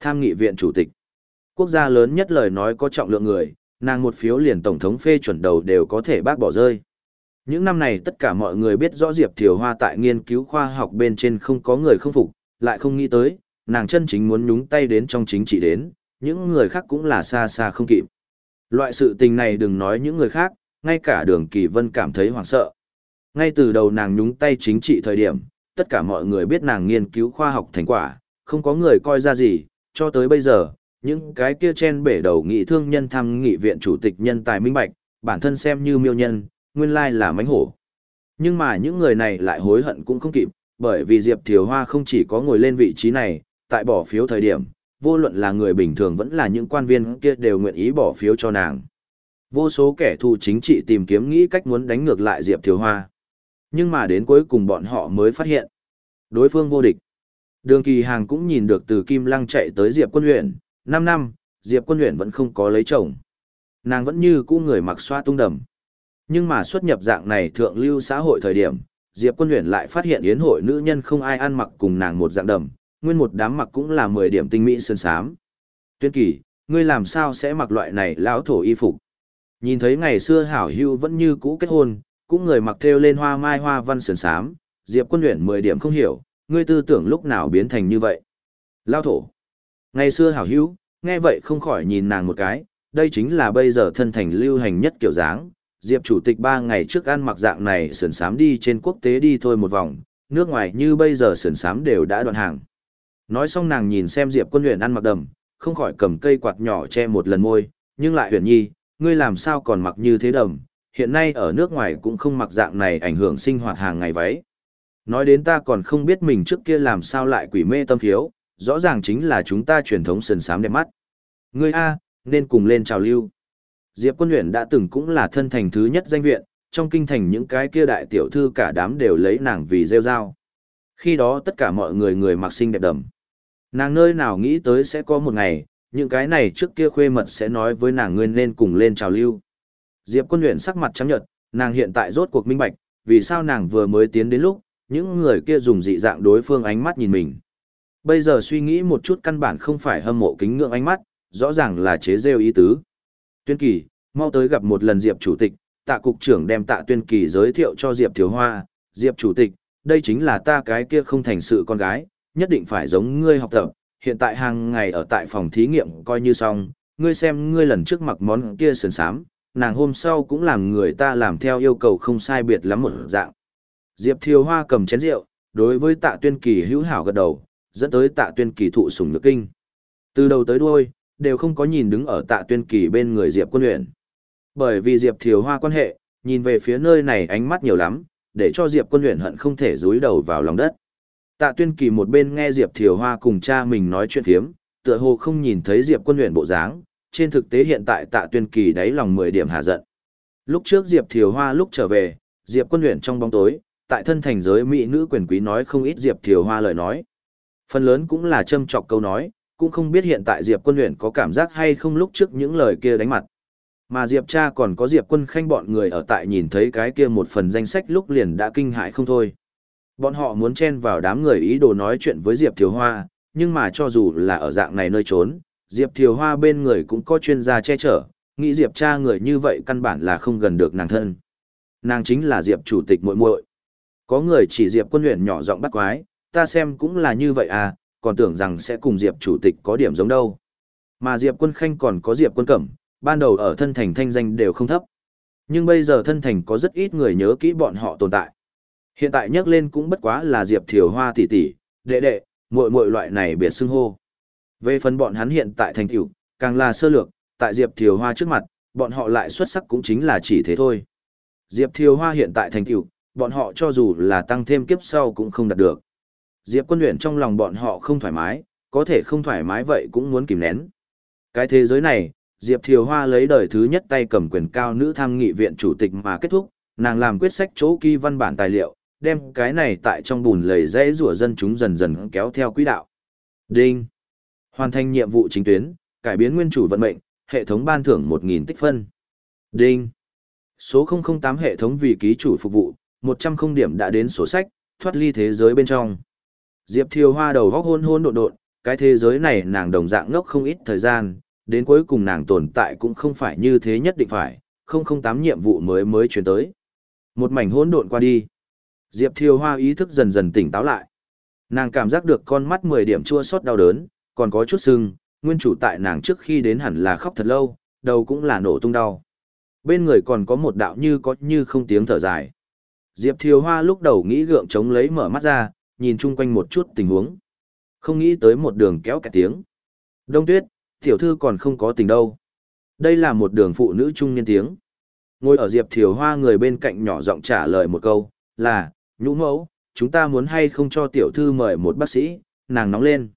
Tham nghị viện chủ tịch. Quốc gia lớn nhất lời nói có trọng lượng người, nàng một phiếu liền tổng thống phê chuẩn đầu đều có thể bác bỏ rơi. Những năm này tất cả mọi người biết rõ Diệp Thiều Hoa tại nghiên cứu khoa học bên trên không có người không phục, lại không nghĩ tới, nàng chân chính muốn nhúng tay đến trong chính trị đến, những người khác cũng là xa xa không kịp. Loại sự tình này đừng nói những người khác, ngay cả đường kỳ vân cảm thấy hoảng sợ. Ngay từ đầu nàng nhúng tay chính trị thời điểm, tất cả mọi người biết nàng nghiên cứu khoa học thành quả, không có người coi ra gì, cho tới bây giờ, những cái kia chen bể đầu nghị thương nhân thăm nghị viện chủ tịch nhân tài minh bạch, bản thân xem như miêu nhân, nguyên lai là mánh hổ. Nhưng mà những người này lại hối hận cũng không kịp, bởi vì Diệp Thiều Hoa không chỉ có ngồi lên vị trí này, tại bỏ phiếu thời điểm, vô luận là người bình thường vẫn là những quan viên kia đều nguyện ý bỏ phiếu cho nàng. Vô số kẻ thù chính trị tìm kiếm nghĩ cách muốn đánh ngược lại Diệp Thiều Hoa. Nhưng mà đến cuối cùng bọn họ mới phát hiện. Đối phương vô địch. Đường kỳ hàng cũng nhìn được từ Kim Lăng chạy tới Diệp quân huyện, 5 năm, Diệp quân huyện vẫn không có lấy chồng. Nàng vẫn như cũ người mặc xoa tung đầm. Nhưng mà xuất nhập dạng này thượng lưu xã hội thời điểm, Diệp quân huyện lại phát hiện yến hội nữ nhân không ai ăn mặc cùng nàng một dạng đầm, nguyên một đám mặc cũng là 10 điểm tinh mỹ sơn sám. Tuyên kỳ, ngươi làm sao sẽ mặc loại này lão thổ y phục? Nhìn thấy ngày xưa hảo hưu vẫn như cũ kết hôn, cũng người mặc theo lên hoa mai hoa văn sườn sám, Diệp quân luyện 10 điểm không hiểu, ngươi tư tưởng lúc nào biến thành như vậy. Lao thổ. Ngày xưa hảo hữu, nghe vậy không khỏi nhìn nàng một cái, đây chính là bây giờ thân thành lưu hành nhất kiểu dáng. Diệp chủ tịch ba ngày trước ăn mặc dạng này sườn sám đi trên quốc tế đi thôi một vòng, nước ngoài như bây giờ sườn sám đều đã đoạn hàng. Nói xong nàng nhìn xem Diệp quân luyện ăn mặc đầm, không khỏi cầm cây quạt nhỏ che một lần môi, nhưng lại huyền nhi, ngươi làm sao còn mặc như thế đầm, hiện nay ở nước ngoài cũng không mặc dạng này ảnh hưởng sinh hoạt hàng ngày váy. Nói đến ta còn không biết mình trước kia làm sao lại quỷ mê tâm thiếu, rõ ràng chính là chúng ta truyền thống sần sám đẹp mắt. Ngươi A, nên cùng lên trào lưu. Diệp quân luyện đã từng cũng là thân thành thứ nhất danh viện, trong kinh thành những cái kia đại tiểu thư cả đám đều lấy nàng vì rêu rao. Khi đó tất cả mọi người người mặc xinh đẹp đầm. Nàng nơi nào nghĩ tới sẽ có một ngày, những cái này trước kia khuê mật sẽ nói với nàng ngươi nên cùng lên trào lưu. Diệp quân luyện sắc mặt trắng nhợt, nàng hiện tại rốt cuộc minh bạch, vì sao nàng vừa mới tiến đến lúc, những người kia dùng dị dạng đối phương ánh mắt nhìn mình. Bây giờ suy nghĩ một chút căn bản không phải hâm mộ kính ngưỡng ánh mắt, rõ ràng là chế rêu ý tứ. Tuyên kỳ, mau tới gặp một lần Diệp Chủ tịch, tạ cục trưởng đem tạ tuyên kỳ giới thiệu cho Diệp Thiếu Hoa, Diệp Chủ tịch, đây chính là ta cái kia không thành sự con gái, nhất định phải giống ngươi học tập, hiện tại hàng ngày ở tại phòng thí nghiệm coi như xong, ngươi xem ngươi lần trước mặc món kia sườn sám, nàng hôm sau cũng làm người ta làm theo yêu cầu không sai biệt lắm một dạng. Diệp Thiều Hoa cầm chén rượu, đối với tạ tuyên kỳ hữu hảo gật đầu, dẫn tới tạ tuyên kỳ thụ sủng nước kinh. Từ đầu tới đuôi, đều không có nhìn đứng ở tạ tuyên kỳ bên người Diệp quân luyện. Bởi vì Diệp Thiều Hoa quan hệ, nhìn về phía nơi này ánh mắt nhiều lắm, để cho Diệp quân luyện hận không thể rúi đầu vào lòng đất. Tạ tuyên kỳ một bên nghe Diệp Thiều Hoa cùng cha mình nói chuyện phiếm, tựa hồ không nhìn thấy Diệp quân luyện bộ dáng, trên thực tế hiện tại tạ tuyên kỳ đáy lòng 10 điểm hạ giận. Lúc trước Diệp Thiều Hoa lúc trở về, Diệp quân luyện trong bóng tối, tại thân thành giới mỹ nữ quyền quý nói không ít Diệp Thiều Hoa lời nói. Phần lớn cũng là châm chọc câu nói, cũng không biết hiện tại Diệp quân luyện có cảm giác hay không lúc trước những lời kia đánh mặt. Mà Diệp cha còn có Diệp quân khanh bọn người ở tại nhìn thấy cái kia một phần danh sách lúc liền đã kinh hại không thôi. Bọn họ muốn chen vào đám người ý đồ nói chuyện với Diệp Thiều Hoa, nhưng mà cho dù là ở dạng này nơi trốn, Diệp Thiều Hoa bên người cũng có chuyên gia che chở, nghĩ Diệp cha người như vậy căn bản là không gần được nàng thân. Nàng chính là Diệp chủ tịch muội muội. Có người chỉ Diệp quân luyện nhỏ giọng bắt quái, ta xem cũng là như vậy à, còn tưởng rằng sẽ cùng Diệp chủ tịch có điểm giống đâu. Mà Diệp quân khanh còn có Diệp quân cẩm, ban đầu ở thân thành thanh danh đều không thấp. Nhưng bây giờ thân thành có rất ít người nhớ kỹ bọn họ tồn tại. Hiện tại nhắc lên cũng bất quá là Diệp Thiều Hoa tỷ tỷ, đệ đệ, muội muội loại này biệt xưng hô. Về phần bọn hắn hiện tại thành tiểu, càng là sơ lược, tại Diệp Thiều Hoa trước mặt, bọn họ lại xuất sắc cũng chính là chỉ thế thôi. Diệp Thiều Hoa hiện tại thành tiểu, bọn họ cho dù là tăng thêm kiếp sau cũng không đạt được. Diệp Quân Uyển trong lòng bọn họ không thoải mái, có thể không thoải mái vậy cũng muốn kìm nén. Cái thế giới này, Diệp Thiều Hoa lấy đời thứ nhất tay cầm quyền cao nữ tham nghị viện chủ tịch mà kết thúc, nàng làm quyết sách chỗ ký văn bản tài liệu, đem cái này tại trong bùn lầy dãy rủa dân chúng dần dần kéo theo quỹ đạo. Đinh. Hoàn thành nhiệm vụ chính tuyến, cải biến nguyên chủ vận mệnh, hệ thống ban thưởng 1.000 tích phân. Đinh. Số 008 hệ thống vì ký chủ phục vụ, 100 không điểm đã đến sổ sách, thoát ly thế giới bên trong. Diệp Thiều Hoa đầu góc hôn hôn độn độn, cái thế giới này nàng đồng dạng ngốc không ít thời gian, đến cuối cùng nàng tồn tại cũng không phải như thế nhất định phải, 008 nhiệm vụ mới mới chuyển tới. Một mảnh hỗn độn qua đi. Diệp Thiều Hoa ý thức dần dần tỉnh táo lại. Nàng cảm giác được con mắt 10 điểm chua xót đau đớn, còn có chút sưng, nguyên chủ tại nàng trước khi đến hẳn là khóc thật lâu, đầu cũng là nổ tung đau. Bên người còn có một đạo như có như không tiếng thở dài. Diệp Thiều Hoa lúc đầu nghĩ gượng chống lấy mở mắt ra, nhìn chung quanh một chút tình huống. Không nghĩ tới một đường kéo cả tiếng. Đông tuyết, tiểu thư còn không có tình đâu. Đây là một đường phụ nữ trung niên tiếng. Ngồi ở Diệp Thiều Hoa người bên cạnh nhỏ giọng trả lời một câu, là, nhũ mẫu, chúng ta muốn hay không cho tiểu thư mời một bác sĩ, nàng nóng lên.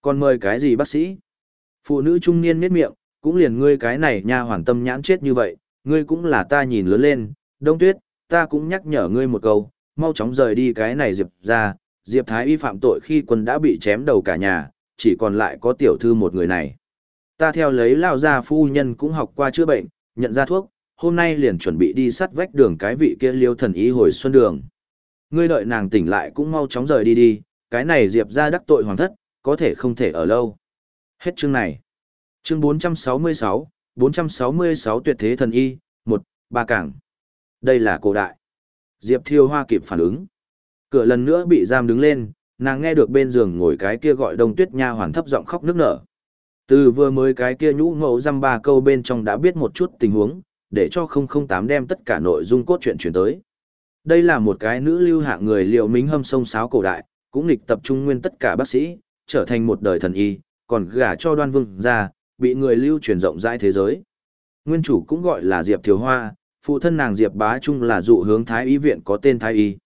Còn mời cái gì bác sĩ? Phụ nữ trung niên miết miệng, cũng liền ngươi cái này nha hoàn tâm nhãn chết như vậy, ngươi cũng là ta nhìn lớn lên, đông tuyết, ta cũng nhắc nhở ngươi một câu, mau chóng rời đi cái này Diệp ra, Diệp Thái y phạm tội khi quân đã bị chém đầu cả nhà, chỉ còn lại có tiểu thư một người này. Ta theo lấy lao gia phu nhân cũng học qua chữa bệnh, nhận ra thuốc, hôm nay liền chuẩn bị đi sắt vách đường cái vị kia liêu thần ý hồi xuân đường. Ngươi đợi nàng tỉnh lại cũng mau chóng rời đi đi, cái này Diệp ra đắc tội hoàng thất, có thể không thể ở lâu. Hết chương này. Chương 466, 466 tuyệt thế thần y, 1, ba cảng. Đây là cổ đại. Diệp Thiêu Hoa kịp phản ứng. Cửa lần nữa bị giam đứng lên, nàng nghe được bên giường ngồi cái kia gọi đông tuyết nha hoàn thấp giọng khóc nức nở. Từ vừa mới cái kia nhũ ngẫu dăm ba câu bên trong đã biết một chút tình huống, để cho 008 đem tất cả nội dung cốt truyện chuyển tới. Đây là một cái nữ lưu hạng người liệu mính hâm sông sáo cổ đại, cũng lịch tập trung nguyên tất cả bác sĩ, trở thành một đời thần y, còn gả cho đoan vương ra, bị người lưu truyền rộng rãi thế giới. Nguyên chủ cũng gọi là Diệp Thiếu Hoa, phụ thân nàng Diệp Bá Trung là dụ hướng Thái Y viện có tên Thái Y.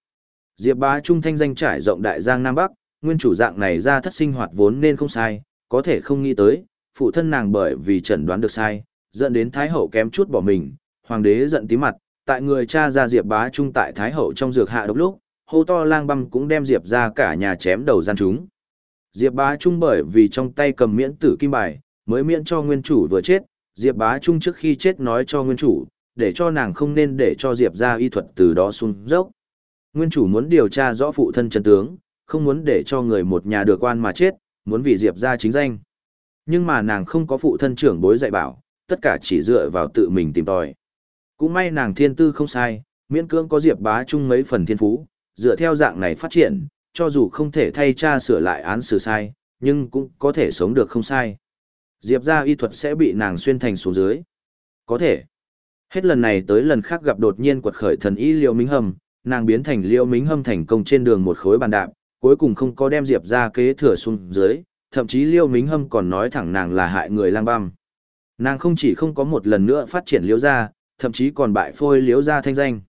Diệp Bá Trung thanh danh trải rộng đại giang Nam Bắc, nguyên chủ dạng này ra thất sinh hoạt vốn nên không sai, có thể không nghĩ tới, phụ thân nàng bởi vì chẩn đoán được sai, dẫn đến Thái Hậu kém chút bỏ mình, hoàng đế giận tí mặt, tại người cha ra Diệp Bá Trung tại Thái Hậu trong dược hạ độc lúc, hô to lang băm cũng đem Diệp ra cả nhà chém đầu gian chúng. Diệp Bá Trung bởi vì trong tay cầm miễn tử kim bài, mới miễn cho nguyên chủ vừa chết, Diệp Bá Trung trước khi chết nói cho nguyên chủ, để cho nàng không nên để cho Diệp ra y thuật từ đó xuống dốc. Nguyên chủ muốn điều tra rõ phụ thân chân tướng, không muốn để cho người một nhà được quan mà chết, muốn vì Diệp ra chính danh. Nhưng mà nàng không có phụ thân trưởng bối dạy bảo, tất cả chỉ dựa vào tự mình tìm tòi. Cũng may nàng thiên tư không sai, miễn cưỡng có Diệp bá chung mấy phần thiên phú, dựa theo dạng này phát triển, cho dù không thể thay cha sửa lại án xử sai, nhưng cũng có thể sống được không sai. Diệp ra y thuật sẽ bị nàng xuyên thành xuống dưới. Có thể. Hết lần này tới lần khác gặp đột nhiên quật khởi thần y Liêu Minh Hầm nàng biến thành Liêu Minh Hâm thành công trên đường một khối bàn đạp, cuối cùng không có đem Diệp ra kế thừa xuống dưới, thậm chí Liêu Minh Hâm còn nói thẳng nàng là hại người lang băm. Nàng không chỉ không có một lần nữa phát triển liễu gia, thậm chí còn bại phôi liễu gia thanh danh.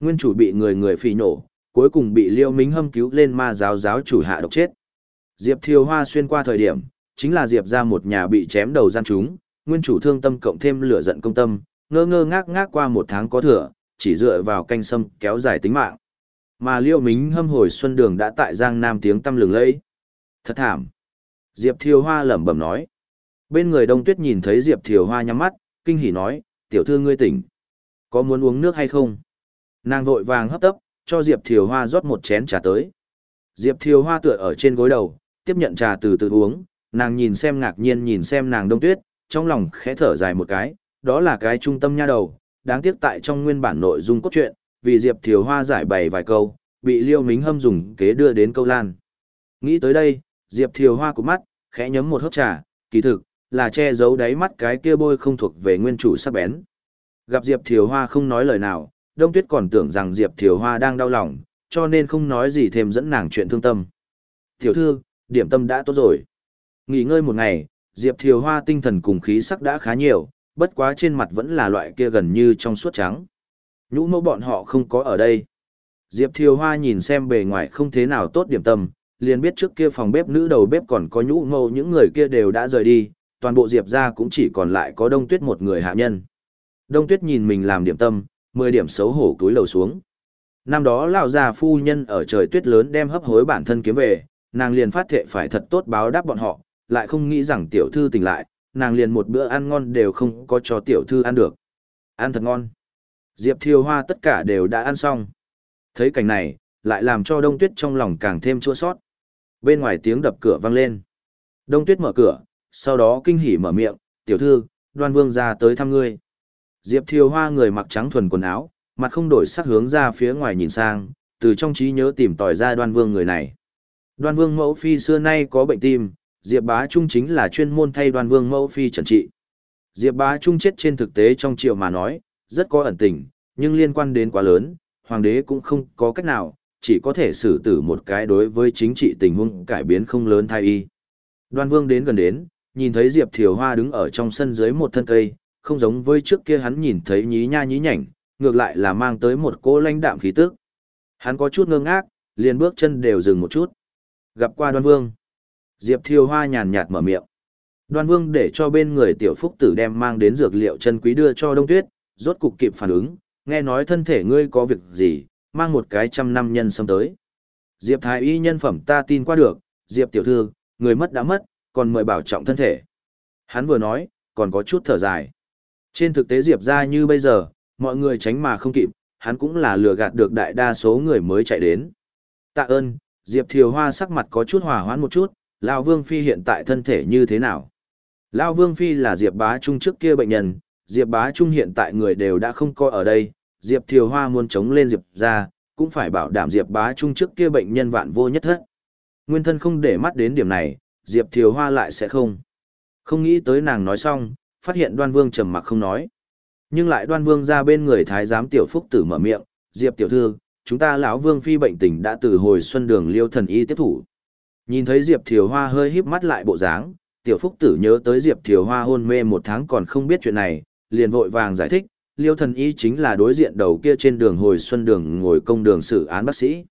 Nguyên chủ bị người người phỉ nổ, cuối cùng bị Liêu Minh Hâm cứu lên ma giáo giáo chủ hạ độc chết. Diệp Thiều Hoa xuyên qua thời điểm, chính là Diệp ra một nhà bị chém đầu gian chúng, nguyên chủ thương tâm cộng thêm lửa giận công tâm, ngơ ngơ ngác ngác qua một tháng có thừa, chỉ dựa vào canh sâm kéo dài tính mạng. Mà Liêu Minh Hâm hồi xuân đường đã tại Giang Nam tiếng tâm lừng lẫy. Thật thảm. Diệp Thiều Hoa lẩm bẩm nói. Bên người Đông Tuyết nhìn thấy Diệp Thiều Hoa nhắm mắt, kinh hỉ nói, tiểu thư ngươi tỉnh. Có muốn uống nước hay không? Nàng vội vàng hấp tấp, cho Diệp Thiều Hoa rót một chén trà tới. Diệp Thiều Hoa tựa ở trên gối đầu, tiếp nhận trà từ từ uống, nàng nhìn xem ngạc nhiên nhìn xem nàng Đông Tuyết, trong lòng khẽ thở dài một cái, đó là cái trung tâm nha đầu, đáng tiếc tại trong nguyên bản nội dung cốt truyện, vì Diệp Thiều Hoa giải bày vài câu, bị Liêu Mính Hâm dùng kế đưa đến câu lan. Nghĩ tới đây, Diệp Thiều Hoa của mắt, khẽ nhấm một hớp trà, kỳ thực, là che giấu đáy mắt cái kia bôi không thuộc về nguyên chủ sắc bén. Gặp Diệp Thiều Hoa không nói lời nào, Đông Tuyết còn tưởng rằng Diệp Thiều Hoa đang đau lòng, cho nên không nói gì thêm dẫn nàng chuyện thương tâm. Tiểu thư, điểm tâm đã tốt rồi. Nghỉ ngơi một ngày, Diệp Thiều Hoa tinh thần cùng khí sắc đã khá nhiều, bất quá trên mặt vẫn là loại kia gần như trong suốt trắng. Nhũ mẫu bọn họ không có ở đây. Diệp Thiều Hoa nhìn xem bề ngoài không thế nào tốt điểm tâm, liền biết trước kia phòng bếp nữ đầu bếp còn có nhũ mẫu những người kia đều đã rời đi, toàn bộ Diệp ra cũng chỉ còn lại có Đông Tuyết một người hạ nhân. Đông Tuyết nhìn mình làm điểm tâm, 10 điểm xấu hổ túi lầu xuống. Năm đó lão già phu nhân ở trời tuyết lớn đem hấp hối bản thân kiếm về, nàng liền phát thệ phải thật tốt báo đáp bọn họ, lại không nghĩ rằng tiểu thư tỉnh lại, nàng liền một bữa ăn ngon đều không có cho tiểu thư ăn được. Ăn thật ngon. Diệp Thiều Hoa tất cả đều đã ăn xong. Thấy cảnh này, lại làm cho Đông Tuyết trong lòng càng thêm chua sót. Bên ngoài tiếng đập cửa vang lên. Đông Tuyết mở cửa, sau đó kinh hỉ mở miệng, tiểu thư, đoan vương ra tới thăm ngươi. Diệp Thiều Hoa người mặc trắng thuần quần áo, mặt không đổi sắc hướng ra phía ngoài nhìn sang, từ trong trí nhớ tìm tòi ra đoan vương người này. Đoan vương mẫu phi xưa nay có bệnh tim, Diệp Bá Trung chính là chuyên môn thay đoan vương mẫu phi trần trị. Diệp Bá Trung chết trên thực tế trong triều mà nói, rất có ẩn tình, nhưng liên quan đến quá lớn, hoàng đế cũng không có cách nào, chỉ có thể xử tử một cái đối với chính trị tình huống cải biến không lớn thay y. Đoan vương đến gần đến, nhìn thấy Diệp Thiều Hoa đứng ở trong sân dưới một thân cây, không giống với trước kia hắn nhìn thấy nhí nha nhí nhảnh, ngược lại là mang tới một cô lãnh đạm khí tức. Hắn có chút ngơ ngác, liền bước chân đều dừng một chút. Gặp qua đoan vương. Diệp Thiều Hoa nhàn nhạt mở miệng. Đoan vương để cho bên người tiểu phúc tử đem mang đến dược liệu chân quý đưa cho đông tuyết, rốt cục kịp phản ứng, nghe nói thân thể ngươi có việc gì, mang một cái trăm năm nhân xâm tới. Diệp Thái Y nhân phẩm ta tin qua được, Diệp tiểu thư, người mất đã mất, còn mời bảo trọng thân thể. Hắn vừa nói, còn có chút thở dài. Trên thực tế Diệp ra như bây giờ, mọi người tránh mà không kịp, hắn cũng là lừa gạt được đại đa số người mới chạy đến. Tạ ơn, Diệp Thiều Hoa sắc mặt có chút hòa hoãn một chút, Lão Vương Phi hiện tại thân thể như thế nào? Lão Vương Phi là Diệp Bá Trung trước kia bệnh nhân, Diệp Bá Trung hiện tại người đều đã không coi ở đây, Diệp Thiều Hoa muốn chống lên Diệp ra, cũng phải bảo đảm Diệp Bá Trung trước kia bệnh nhân vạn vô nhất thất. Nguyên thân không để mắt đến điểm này, Diệp Thiều Hoa lại sẽ không. Không nghĩ tới nàng nói xong, phát hiện đoan vương trầm mặc không nói. Nhưng lại đoan vương ra bên người thái giám tiểu phúc tử mở miệng, Diệp tiểu thư, chúng ta lão vương phi bệnh tình đã từ hồi xuân đường liêu thần y tiếp thủ. Nhìn thấy Diệp Thiều Hoa hơi híp mắt lại bộ dáng, tiểu phúc tử nhớ tới Diệp Thiều Hoa hôn mê một tháng còn không biết chuyện này, liền vội vàng giải thích, liêu thần y chính là đối diện đầu kia trên đường hồi xuân đường ngồi công đường xử án bác sĩ.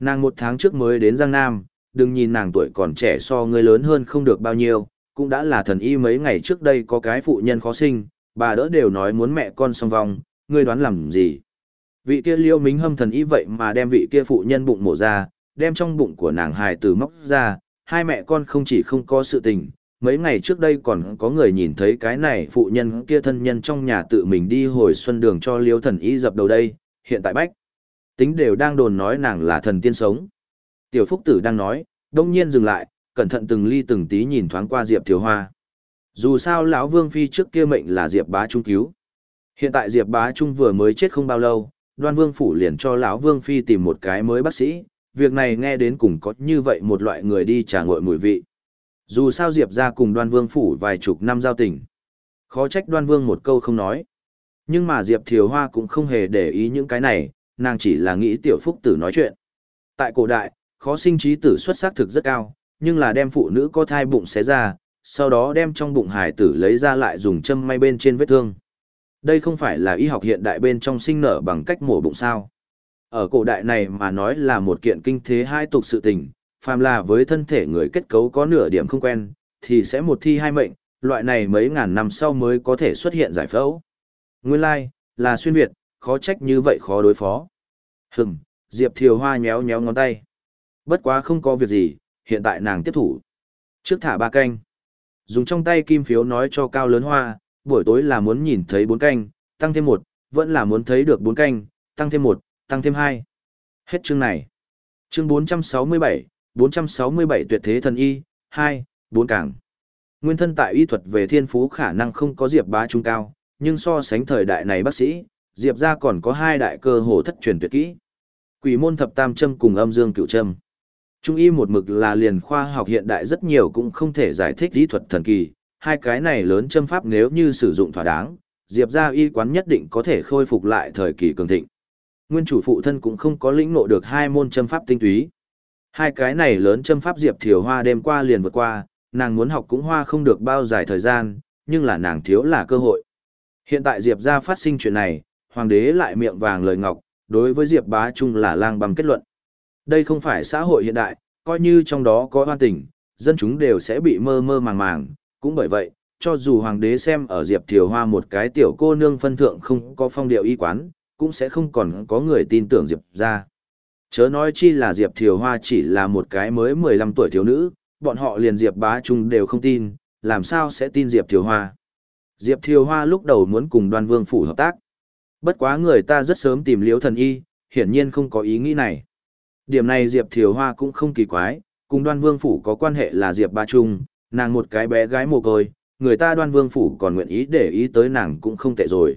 Nàng một tháng trước mới đến Giang Nam, đừng nhìn nàng tuổi còn trẻ so người lớn hơn không được bao nhiêu, cũng đã là thần y mấy ngày trước đây có cái phụ nhân khó sinh, bà đỡ đều nói muốn mẹ con song vong, ngươi đoán làm gì. Vị kia liêu mính hâm thần y vậy mà đem vị kia phụ nhân bụng mổ ra, đem trong bụng của nàng hài tử móc ra, hai mẹ con không chỉ không có sự tình, mấy ngày trước đây còn có người nhìn thấy cái này phụ nhân kia thân nhân trong nhà tự mình đi hồi xuân đường cho liêu thần y dập đầu đây, hiện tại bách. Tính đều đang đồn nói nàng là thần tiên sống. Tiểu Phúc Tử đang nói, đông nhiên dừng lại, cẩn thận từng ly từng tí nhìn thoáng qua Diệp Thiều Hoa. Dù sao lão Vương Phi trước kia mệnh là Diệp Bá Trung cứu. Hiện tại Diệp Bá Trung vừa mới chết không bao lâu, đoan vương phủ liền cho lão Vương Phi tìm một cái mới bác sĩ, việc này nghe đến cùng có như vậy một loại người đi trả ngội mùi vị. Dù sao Diệp ra cùng đoan vương phủ vài chục năm giao tình. Khó trách đoan vương một câu không nói. Nhưng mà Diệp Thiều Hoa cũng không hề để ý những cái này, nàng chỉ là nghĩ tiểu phúc tử nói chuyện. Tại cổ đại, khó sinh trí tử xuất sắc thực rất cao, nhưng là đem phụ nữ có thai bụng xé ra, sau đó đem trong bụng hải tử lấy ra lại dùng châm may bên trên vết thương. Đây không phải là y học hiện đại bên trong sinh nở bằng cách mổ bụng sao. Ở cổ đại này mà nói là một kiện kinh thế hai tục sự tình, phàm là với thân thể người kết cấu có nửa điểm không quen, thì sẽ một thi hai mệnh, loại này mấy ngàn năm sau mới có thể xuất hiện giải phẫu. Nguyên lai, like, là xuyên Việt, khó trách như vậy khó đối phó. Hừm, Diệp Thiều Hoa nhéo nhéo ngón tay. Bất quá không có việc gì, hiện tại nàng tiếp thủ. Trước thả ba canh. Dùng trong tay kim phiếu nói cho cao lớn hoa, buổi tối là muốn nhìn thấy bốn canh, tăng thêm một, vẫn là muốn thấy được bốn canh, tăng thêm một, tăng thêm hai. Hết chương này. Chương 467, 467 tuyệt thế thần y, 2, 4 càng. Nguyên thân tại y thuật về thiên phú khả năng không có Diệp bá trung cao, nhưng so sánh thời đại này bác sĩ, Diệp ra còn có hai đại cơ hồ thất truyền tuyệt kỹ. Quỷ môn thập tam châm cùng âm dương cửu châm. Trung y một mực là liền khoa học hiện đại rất nhiều cũng không thể giải thích lý thuật thần kỳ, hai cái này lớn châm pháp nếu như sử dụng thỏa đáng, Diệp gia y quán nhất định có thể khôi phục lại thời kỳ cường thịnh. Nguyên chủ phụ thân cũng không có lĩnh ngộ được hai môn châm pháp tinh túy. Hai cái này lớn châm pháp Diệp Thiều Hoa đêm qua liền vượt qua, nàng muốn học cũng hoa không được bao dài thời gian, nhưng là nàng thiếu là cơ hội. Hiện tại Diệp gia phát sinh chuyện này, hoàng đế lại miệng vàng lời ngọc, đối với Diệp bá trung là lang bằng kết luận. Đây không phải xã hội hiện đại, coi như trong đó có hoan tình, dân chúng đều sẽ bị mơ mơ màng màng, cũng bởi vậy, cho dù hoàng đế xem ở Diệp Thiều Hoa một cái tiểu cô nương phân thượng không có phong điệu y quán, cũng sẽ không còn có người tin tưởng Diệp ra. Chớ nói chi là Diệp Thiều Hoa chỉ là một cái mới 15 tuổi thiếu nữ, bọn họ liền Diệp bá trung đều không tin, làm sao sẽ tin Diệp Thiều Hoa. Diệp Thiều Hoa lúc đầu muốn cùng đoan vương phủ hợp tác. Bất quá người ta rất sớm tìm liễu thần y, hiển nhiên không có ý nghĩ này. Điểm này Diệp Thiều Hoa cũng không kỳ quái, cùng đoan vương phủ có quan hệ là Diệp Ba Trung, nàng một cái bé gái mồ côi, người ta đoan vương phủ còn nguyện ý để ý tới nàng cũng không tệ rồi.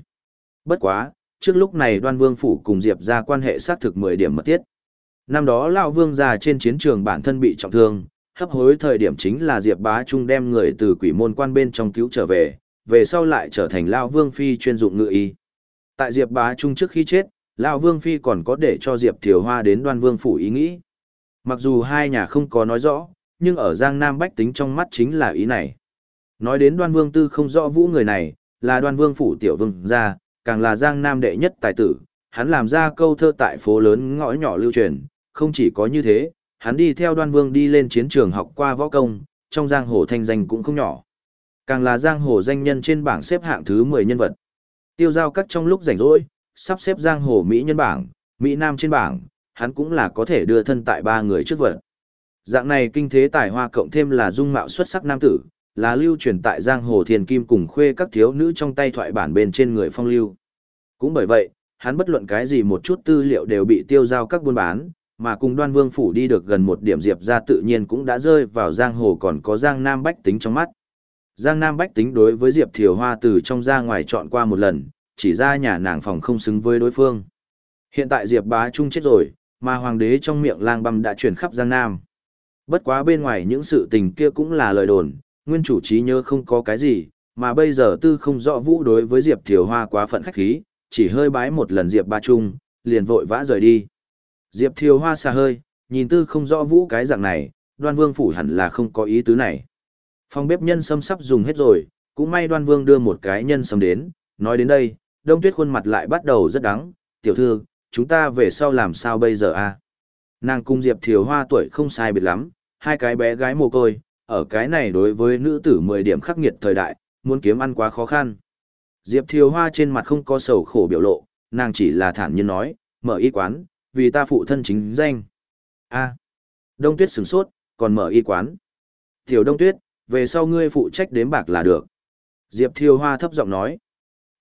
Bất quá, trước lúc này đoan vương phủ cùng Diệp ra quan hệ xác thực 10 điểm mật thiết. Năm đó Lão Vương già trên chiến trường bản thân bị trọng thương, hấp hối thời điểm chính là Diệp Bá Trung đem người từ quỷ môn quan bên trong cứu trở về, về sau lại trở thành Lão Vương Phi chuyên dụng ngự y. Tại Diệp Bá Trung trước khi chết, Lão Vương Phi còn có để cho Diệp Thiều Hoa đến đoan vương phủ ý nghĩ. Mặc dù hai nhà không có nói rõ, nhưng ở Giang Nam Bách tính trong mắt chính là ý này. Nói đến đoan vương tư không rõ vũ người này, là đoan vương phủ tiểu vương gia, càng là Giang Nam đệ nhất tài tử, hắn làm ra câu thơ tại phố lớn ngõ nhỏ lưu truyền, không chỉ có như thế, hắn đi theo đoan vương đi lên chiến trường học qua võ công, trong giang hồ thanh danh cũng không nhỏ. Càng là giang hồ danh nhân trên bảng xếp hạng thứ 10 nhân vật. Tiêu giao cắt trong lúc rảnh rỗi, sắp xếp giang hồ Mỹ nhân bảng, Mỹ Nam trên bảng, hắn cũng là có thể đưa thân tại ba người trước vật. Dạng này kinh thế tài hoa cộng thêm là dung mạo xuất sắc nam tử, là lưu truyền tại giang hồ thiền kim cùng khuê các thiếu nữ trong tay thoại bản bên trên người phong lưu. Cũng bởi vậy, hắn bất luận cái gì một chút tư liệu đều bị tiêu giao các buôn bán, mà cùng đoan vương phủ đi được gần một điểm diệp ra tự nhiên cũng đã rơi vào giang hồ còn có giang nam bách tính trong mắt. Giang nam bách tính đối với diệp thiều hoa từ trong ra ngoài chọn qua một lần, chỉ ra nhà nàng phòng không xứng với đối phương. Hiện tại diệp bá trung chết rồi, mà hoàng đế trong miệng lang băm đã chuyển khắp giang nam. Bất quá bên ngoài những sự tình kia cũng là lời đồn, nguyên chủ trí nhớ không có cái gì, mà bây giờ tư không rõ vũ đối với diệp thiều hoa quá phận khách khí, chỉ hơi bái một lần diệp Ba trung, liền vội vã rời đi. Diệp Thiều Hoa xa hơi, nhìn tư không rõ vũ cái dạng này, đoan vương phủ hẳn là không có ý tứ này. Phòng bếp nhân sâm sắp dùng hết rồi, cũng may đoan vương đưa một cái nhân sâm đến, nói đến đây, đông tuyết khuôn mặt lại bắt đầu rất đắng, tiểu thư, chúng ta về sau làm sao bây giờ a? Nàng cung Diệp Thiều Hoa tuổi không sai biệt lắm, hai cái bé gái mồ côi, ở cái này đối với nữ tử 10 điểm khắc nghiệt thời đại, muốn kiếm ăn quá khó khăn. Diệp Thiều Hoa trên mặt không có sầu khổ biểu lộ, nàng chỉ là thản nhiên nói, mở y quán, vì ta phụ thân chính danh. A. Đông Tuyết sửng sốt, còn mở y quán. Tiểu Đông Tuyết, về sau ngươi phụ trách đếm bạc là được. Diệp Thiều Hoa thấp giọng nói.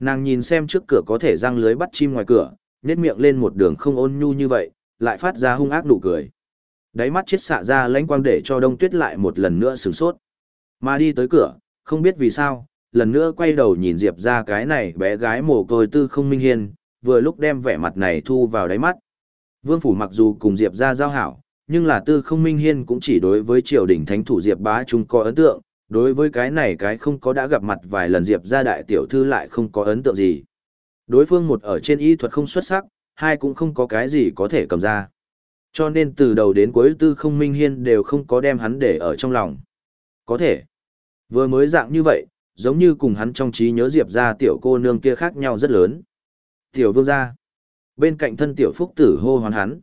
Nàng nhìn xem trước cửa có thể răng lưới bắt chim ngoài cửa, nét miệng lên một đường không ôn nhu như vậy, lại phát ra hung ác nụ cười. Đáy mắt chết xạ ra lãnh quang để cho Đông Tuyết lại một lần nữa sửng sốt. Mà đi tới cửa, không biết vì sao, lần nữa quay đầu nhìn Diệp ra cái này bé gái mồ côi tư không minh Hiên, vừa lúc đem vẻ mặt này thu vào đáy mắt, Vương phủ mặc dù cùng Diệp ra giao hảo, nhưng là tư không minh hiên cũng chỉ đối với triều đình thánh thủ Diệp bá chúng có ấn tượng, đối với cái này cái không có đã gặp mặt vài lần Diệp ra đại tiểu thư lại không có ấn tượng gì. Đối phương một ở trên y thuật không xuất sắc, hai cũng không có cái gì có thể cầm ra. Cho nên từ đầu đến cuối tư không minh hiên đều không có đem hắn để ở trong lòng. Có thể. Vừa mới dạng như vậy, giống như cùng hắn trong trí nhớ Diệp ra tiểu cô nương kia khác nhau rất lớn. Tiểu vương gia. Bên cạnh thân tiểu phúc tử hô hoán hắn.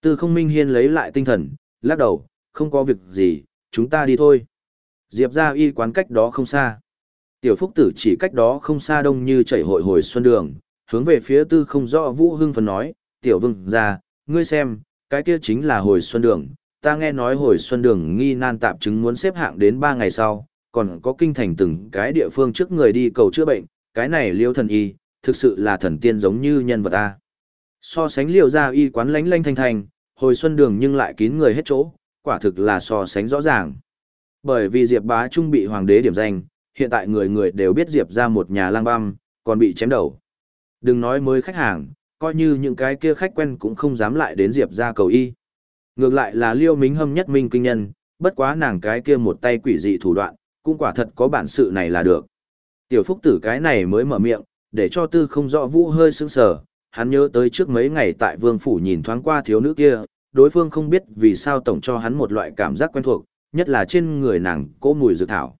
Tư không minh hiên lấy lại tinh thần, lắc đầu, không có việc gì, chúng ta đi thôi. Diệp ra y quán cách đó không xa. Tiểu phúc tử chỉ cách đó không xa đông như chảy hội hồi xuân đường, hướng về phía tư không rõ vũ hưng phần nói, tiểu vương ra, ngươi xem, cái kia chính là hồi xuân đường. Ta nghe nói hồi xuân đường nghi nan tạp chứng muốn xếp hạng đến ba ngày sau, còn có kinh thành từng cái địa phương trước người đi cầu chữa bệnh, cái này liêu thần y, thực sự là thần tiên giống như nhân vật ta. So sánh liều ra y quán lánh lanh thanh thanh, hồi xuân đường nhưng lại kín người hết chỗ, quả thực là so sánh rõ ràng. Bởi vì Diệp bá trung bị hoàng đế điểm danh, hiện tại người người đều biết Diệp ra một nhà lang băm, còn bị chém đầu. Đừng nói mới khách hàng, coi như những cái kia khách quen cũng không dám lại đến Diệp ra cầu y. Ngược lại là liêu mính hâm nhất minh kinh nhân, bất quá nàng cái kia một tay quỷ dị thủ đoạn, cũng quả thật có bản sự này là được. Tiểu phúc tử cái này mới mở miệng, để cho tư không rõ vũ hơi sững sờ, hắn nhớ tới trước mấy ngày tại vương phủ nhìn thoáng qua thiếu nữ kia, đối phương không biết vì sao tổng cho hắn một loại cảm giác quen thuộc, nhất là trên người nàng cỗ mùi dược thảo.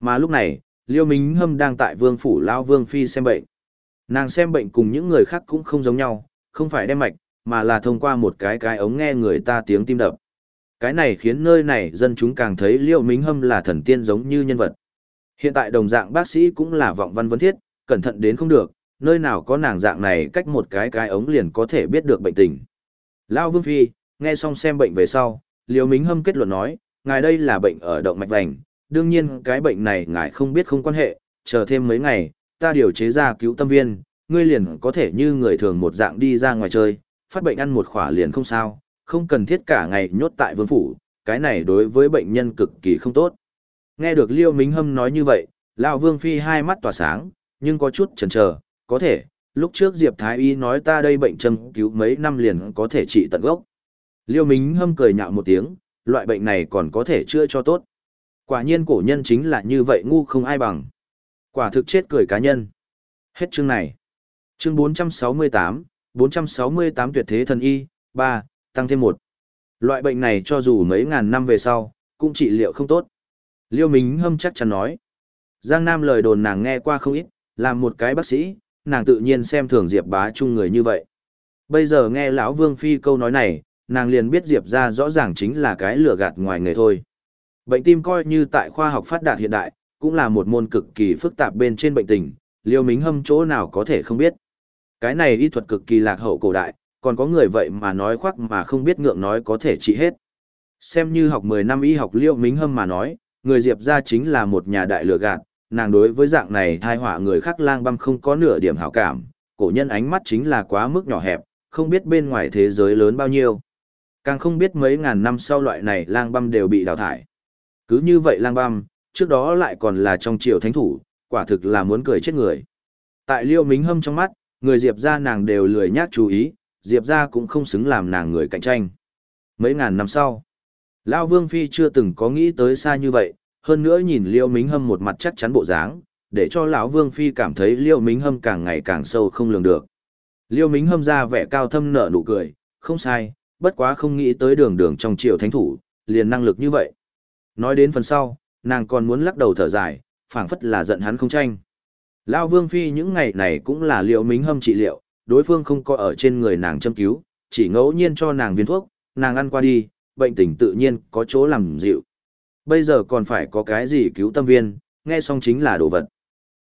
Mà lúc này, Liêu Minh Hâm đang tại vương phủ lao vương phi xem bệnh. Nàng xem bệnh cùng những người khác cũng không giống nhau, không phải đem mạch, mà là thông qua một cái cái ống nghe người ta tiếng tim đập. Cái này khiến nơi này dân chúng càng thấy Liêu Minh Hâm là thần tiên giống như nhân vật. Hiện tại đồng dạng bác sĩ cũng là vọng văn vấn thiết, cẩn thận đến không được, nơi nào có nàng dạng này cách một cái cái ống liền có thể biết được bệnh tình. Lão Vương Phi, nghe xong xem bệnh về sau, Liêu Mính Hâm kết luận nói, ngài đây là bệnh ở động mạch vành, đương nhiên cái bệnh này ngài không biết không quan hệ, chờ thêm mấy ngày, ta điều chế ra cứu tâm viên, ngươi liền có thể như người thường một dạng đi ra ngoài chơi, phát bệnh ăn một khỏa liền không sao, không cần thiết cả ngày nhốt tại vương phủ, cái này đối với bệnh nhân cực kỳ không tốt. Nghe được Liêu Mính Hâm nói như vậy, Lão Vương Phi hai mắt tỏa sáng, nhưng có chút chần chờ, có thể, lúc trước Diệp Thái Y nói ta đây bệnh châm cứu mấy năm liền có thể trị tận gốc. Liêu Mính Hâm cười nhạo một tiếng, loại bệnh này còn có thể chữa cho tốt. Quả nhiên cổ nhân chính là như vậy ngu không ai bằng. Quả thực chết cười cá nhân. Hết chương này. Chương 468, 468 tuyệt thế thần y, 3, tăng thêm 1. Loại bệnh này cho dù mấy ngàn năm về sau, cũng trị liệu không tốt. Liêu Mính Hâm chắc chắn nói. Giang Nam lời đồn nàng nghe qua không ít, làm một cái bác sĩ, nàng tự nhiên xem thường Diệp bá chung người như vậy. Bây giờ nghe lão Vương Phi câu nói này, nàng liền biết Diệp ra rõ ràng chính là cái lừa gạt ngoài người thôi. Bệnh tim coi như tại khoa học phát đạt hiện đại, cũng là một môn cực kỳ phức tạp bên trên bệnh tình, liêu mính hâm chỗ nào có thể không biết. Cái này y thuật cực kỳ lạc hậu cổ đại, còn có người vậy mà nói khoác mà không biết ngượng nói có thể trị hết. Xem như học 10 năm y học liêu mính hâm mà nói, người Diệp ra chính là một nhà đại lừa gạt, nàng đối với dạng này thai họa người khác lang băm không có nửa điểm hảo cảm, cổ nhân ánh mắt chính là quá mức nhỏ hẹp, không biết bên ngoài thế giới lớn bao nhiêu. Càng không biết mấy ngàn năm sau loại này lang băm đều bị đào thải. Cứ như vậy lang băm, trước đó lại còn là trong triều thánh thủ, quả thực là muốn cười chết người. Tại liêu mính hâm trong mắt, người Diệp gia nàng đều lười nhác chú ý, Diệp gia cũng không xứng làm nàng người cạnh tranh. Mấy ngàn năm sau, lão Vương Phi chưa từng có nghĩ tới xa như vậy, hơn nữa nhìn liêu mính hâm một mặt chắc chắn bộ dáng, để cho lão Vương Phi cảm thấy liêu mính hâm càng ngày càng sâu không lường được. Liêu mính hâm ra vẻ cao thâm nở nụ cười, không sai, bất quá không nghĩ tới đường đường trong triều thánh thủ, liền năng lực như vậy. Nói đến phần sau, nàng còn muốn lắc đầu thở dài, phảng phất là giận hắn không tranh. Lao Vương Phi những ngày này cũng là liệu mính hâm trị liệu, đối phương không có ở trên người nàng châm cứu, chỉ ngẫu nhiên cho nàng viên thuốc, nàng ăn qua đi, bệnh tình tự nhiên có chỗ làm dịu. Bây giờ còn phải có cái gì cứu tâm viên, nghe xong chính là đồ vật.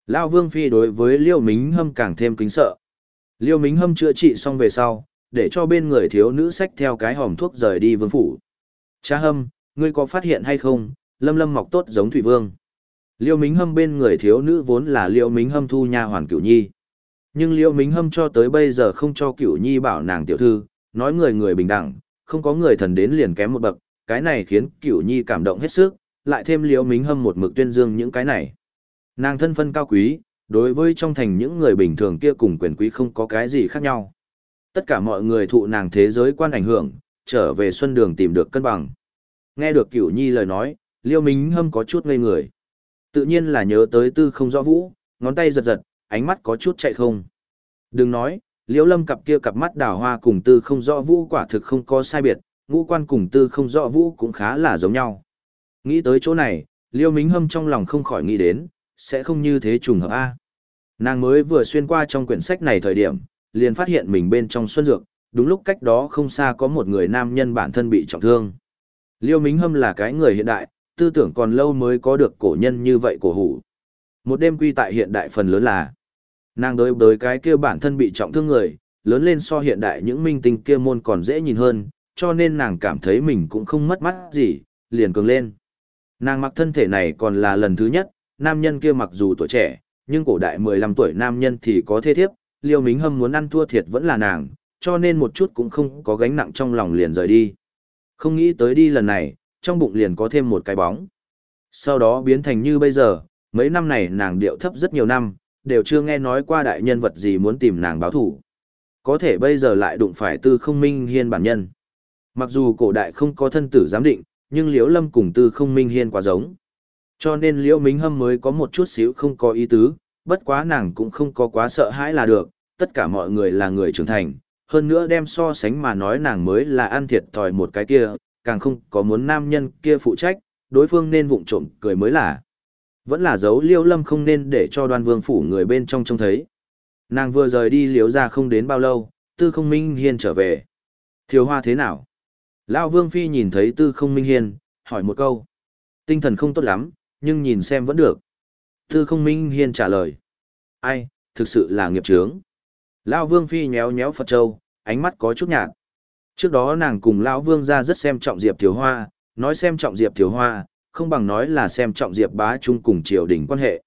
Lao Vương Phi đối với Liêu Mính Hâm càng thêm kính sợ. Liêu Mính Hâm chữa trị xong về sau, để cho bên người thiếu nữ sách theo cái hòm thuốc rời đi vương phủ. Cha Hâm, ngươi có phát hiện hay không, lâm lâm mọc tốt giống Thủy Vương. Liêu Mính Hâm bên người thiếu nữ vốn là Liêu Mính Hâm thu nha hoàn cửu nhi. Nhưng Liêu Mính Hâm cho tới bây giờ không cho cửu nhi bảo nàng tiểu thư, nói người người bình đẳng, không có người thần đến liền kém một bậc, cái này khiến cửu nhi cảm động hết sức, lại thêm Liêu Mính Hâm một mực tuyên dương những cái này. Nàng thân phân cao quý, đối với trong thành những người bình thường kia cùng quyền quý không có cái gì khác nhau. Tất cả mọi người thụ nàng thế giới quan ảnh hưởng, trở về xuân đường tìm được cân bằng. Nghe được cửu nhi lời nói, liêu minh hâm có chút ngây người. Tự nhiên là nhớ tới tư không rõ vũ, ngón tay giật giật, ánh mắt có chút chạy không. Đừng nói, liêu lâm cặp kia cặp mắt đào hoa cùng tư không rõ vũ quả thực không có sai biệt, ngũ quan cùng tư không rõ vũ cũng khá là giống nhau. Nghĩ tới chỗ này, liêu minh hâm trong lòng không khỏi nghĩ đến, sẽ không như thế trùng hợp A. Nàng mới vừa xuyên qua trong quyển sách này thời điểm, liền phát hiện mình bên trong xuân dược, đúng lúc cách đó không xa có một người nam nhân bản thân bị trọng thương. Liêu Mính Hâm là cái người hiện đại, tư tưởng còn lâu mới có được cổ nhân như vậy cổ hủ. Một đêm quy tại hiện đại phần lớn là nàng đối với cái kia bản thân bị trọng thương người, lớn lên so hiện đại những minh tinh kia môn còn dễ nhìn hơn, cho nên nàng cảm thấy mình cũng không mất mắt gì, liền cường lên. Nàng mặc thân thể này còn là lần thứ nhất, nam nhân kia mặc dù tuổi trẻ, nhưng cổ đại 15 tuổi nam nhân thì có thế thiếp, liêu mính hâm muốn ăn thua thiệt vẫn là nàng, cho nên một chút cũng không có gánh nặng trong lòng liền rời đi. Không nghĩ tới đi lần này, trong bụng liền có thêm một cái bóng. Sau đó biến thành như bây giờ, mấy năm này nàng điệu thấp rất nhiều năm, đều chưa nghe nói qua đại nhân vật gì muốn tìm nàng báo thủ. Có thể bây giờ lại đụng phải tư không minh hiên bản nhân. Mặc dù cổ đại không có thân tử giám định, nhưng liễu lâm cùng tư không minh hiên quá giống. Cho nên liễu minh hâm mới có một chút xíu không có ý tứ, bất quá nàng cũng không có quá sợ hãi là được, tất cả mọi người là người trưởng thành, hơn nữa đem so sánh mà nói nàng mới là ăn thiệt thòi một cái kia, càng không có muốn nam nhân kia phụ trách, đối phương nên vụng trộm cười mới là. Vẫn là dấu liêu lâm không nên để cho đoan vương phủ người bên trong trông thấy. Nàng vừa rời đi liếu ra không đến bao lâu, tư không minh hiên trở về. Thiếu hoa thế nào? Lão vương phi nhìn thấy tư không minh hiên, hỏi một câu. Tinh thần không tốt lắm, nhưng nhìn xem vẫn được. Tư không minh hiên trả lời. Ai, thực sự là nghiệp trướng. Lão Vương Phi nhéo nhéo Phật Châu, ánh mắt có chút nhạt. Trước đó nàng cùng Lão Vương gia rất xem trọng Diệp Thiếu Hoa, nói xem trọng Diệp Thiếu Hoa, không bằng nói là xem trọng Diệp Bá Trung cùng triều đình quan hệ.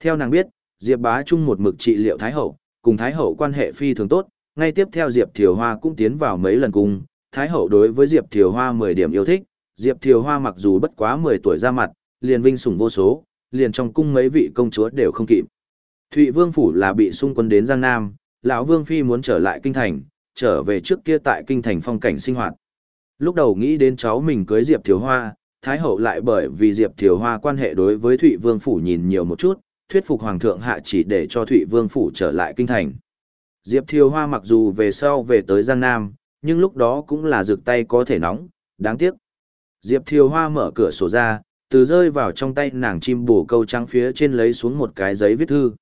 Theo nàng biết, Diệp Bá Trung một mực trị liệu Thái Hậu, cùng Thái Hậu quan hệ phi thường tốt, ngay tiếp theo Diệp Thiều Hoa cũng tiến vào mấy lần cùng, Thái Hậu đối với Diệp Thiều Hoa 10 điểm yêu thích, Diệp Thiều Hoa mặc dù bất quá 10 tuổi ra mặt, liền vinh sủng vô số, liền trong cung mấy vị công chúa đều không kịp. Thụy Vương Phủ là bị xung quân đến Giang Nam, lão Vương Phi muốn trở lại kinh thành, trở về trước kia tại kinh thành phong cảnh sinh hoạt. Lúc đầu nghĩ đến cháu mình cưới Diệp Thiếu Hoa, Thái Hậu lại bởi vì Diệp Thiếu Hoa quan hệ đối với Thụy Vương Phủ nhìn nhiều một chút, thuyết phục Hoàng thượng hạ chỉ để cho Thụy Vương Phủ trở lại kinh thành. Diệp Thiếu Hoa mặc dù về sau về tới Giang Nam, nhưng lúc đó cũng là rực tay có thể nóng, đáng tiếc. Diệp Thiều Hoa mở cửa sổ ra, từ rơi vào trong tay nàng chim bổ câu trắng phía trên lấy xuống một cái giấy viết thư.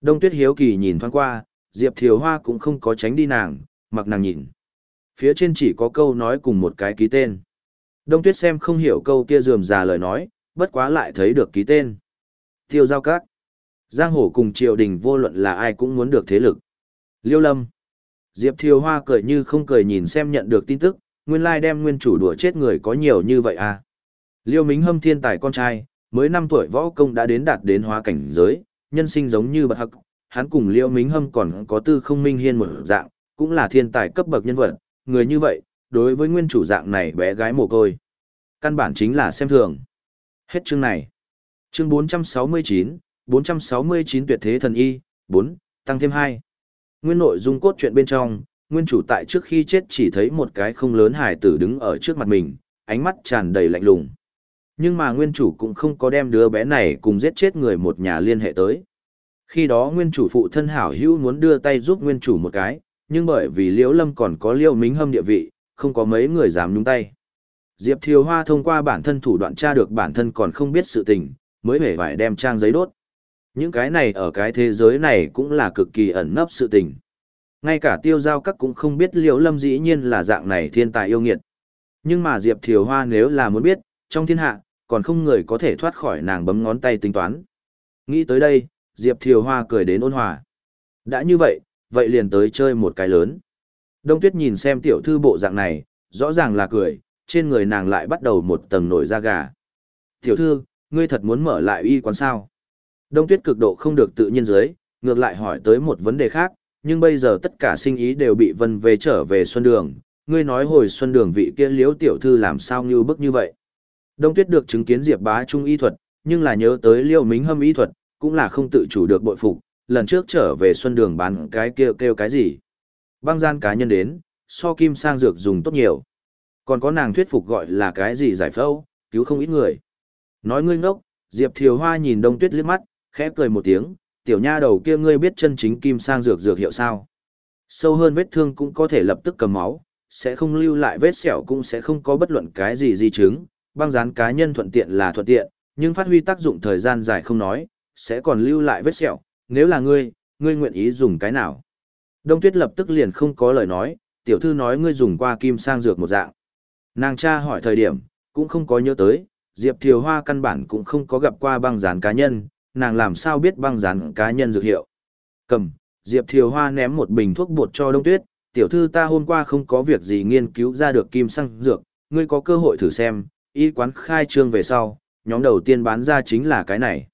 Đông Tuyết Hiếu Kỳ nhìn thoáng qua, Diệp Thiều Hoa cũng không có tránh đi nàng, mặc nàng nhìn. Phía trên chỉ có câu nói cùng một cái ký tên. Đông Tuyết xem không hiểu câu kia dườm già lời nói, bất quá lại thấy được ký tên. Tiêu giao các. Giang hồ cùng triều đình vô luận là ai cũng muốn được thế lực. Liêu Lâm. Diệp Thiều Hoa cười như không cười nhìn xem nhận được tin tức, nguyên lai đem nguyên chủ đùa chết người có nhiều như vậy à. Liêu Mính Hâm thiên tài con trai, mới 5 tuổi võ công đã đến đạt đến hóa cảnh giới, nhân sinh giống như bậc hậc, hắn cùng Liêu Mính Hâm còn có tư không minh hiên một dạng, cũng là thiên tài cấp bậc nhân vật, người như vậy, đối với nguyên chủ dạng này bé gái mồ côi. Căn bản chính là xem thường. Hết chương này. Chương 469, 469 tuyệt thế thần y, 4, tăng thêm 2. Nguyên nội dung cốt truyện bên trong, nguyên chủ tại trước khi chết chỉ thấy một cái không lớn hài tử đứng ở trước mặt mình, ánh mắt tràn đầy lạnh lùng. Nhưng mà nguyên chủ cũng không có đem đứa bé này cùng giết chết người một nhà liên hệ tới. Khi đó nguyên chủ phụ thân hảo hữu muốn đưa tay giúp nguyên chủ một cái, nhưng bởi vì liễu lâm còn có liễu mính hâm địa vị, không có mấy người dám nhúng tay. Diệp Thiều Hoa thông qua bản thân thủ đoạn tra được bản thân còn không biết sự tình, mới hề phải đem trang giấy đốt. Những cái này ở cái thế giới này cũng là cực kỳ ẩn nấp sự tình. Ngay cả tiêu giao các cũng không biết liễu lâm dĩ nhiên là dạng này thiên tài yêu nghiệt. Nhưng mà Diệp Thiều Hoa nếu là muốn biết, trong thiên hạ, còn không người có thể thoát khỏi nàng bấm ngón tay tính toán. Nghĩ tới đây, Diệp Thiều Hoa cười đến ôn hòa. Đã như vậy, vậy liền tới chơi một cái lớn. Đông Tuyết nhìn xem tiểu thư bộ dạng này, rõ ràng là cười, trên người nàng lại bắt đầu một tầng nổi da gà. Tiểu thư, ngươi thật muốn mở lại y quán sao? Đông Tuyết cực độ không được tự nhiên dưới, ngược lại hỏi tới một vấn đề khác, nhưng bây giờ tất cả sinh ý đều bị vân về trở về Xuân Đường. Ngươi nói hồi Xuân Đường vị kia liễu tiểu thư làm sao như bức như vậy? Đông Tuyết được chứng kiến Diệp Bá Trung y thuật, nhưng là nhớ tới Liêu Mính Hâm y thuật, cũng là không tự chủ được bội phục, lần trước trở về Xuân Đường bán cái kêu kêu cái gì. Băng gian cá nhân đến, so kim sang dược dùng tốt nhiều. Còn có nàng thuyết phục gọi là cái gì giải phẫu, cứu không ít người. Nói ngươi ngốc, Diệp Thiều Hoa nhìn Đông Tuyết liếc mắt, khẽ cười một tiếng, tiểu nha đầu kia ngươi biết chân chính kim sang dược dược hiệu sao. Sâu hơn vết thương cũng có thể lập tức cầm máu, sẽ không lưu lại vết sẹo cũng sẽ không có bất luận cái gì di chứng, băng dán cá nhân thuận tiện là thuận tiện, nhưng phát huy tác dụng thời gian dài không nói, sẽ còn lưu lại vết sẹo, nếu là ngươi, ngươi nguyện ý dùng cái nào. Đông Tuyết lập tức liền không có lời nói, tiểu thư nói ngươi dùng qua kim sang dược một dạng. Nàng cha hỏi thời điểm, cũng không có nhớ tới, Diệp Thiều Hoa căn bản cũng không có gặp qua băng dán cá nhân, nàng làm sao biết băng dán cá nhân dược hiệu. Cầm, Diệp Thiều Hoa ném một bình thuốc bột cho Đông Tuyết, tiểu thư ta hôm qua không có việc gì nghiên cứu ra được kim sang dược, ngươi có cơ hội thử xem, y quán khai trương về sau, nhóm đầu tiên bán ra chính là cái này.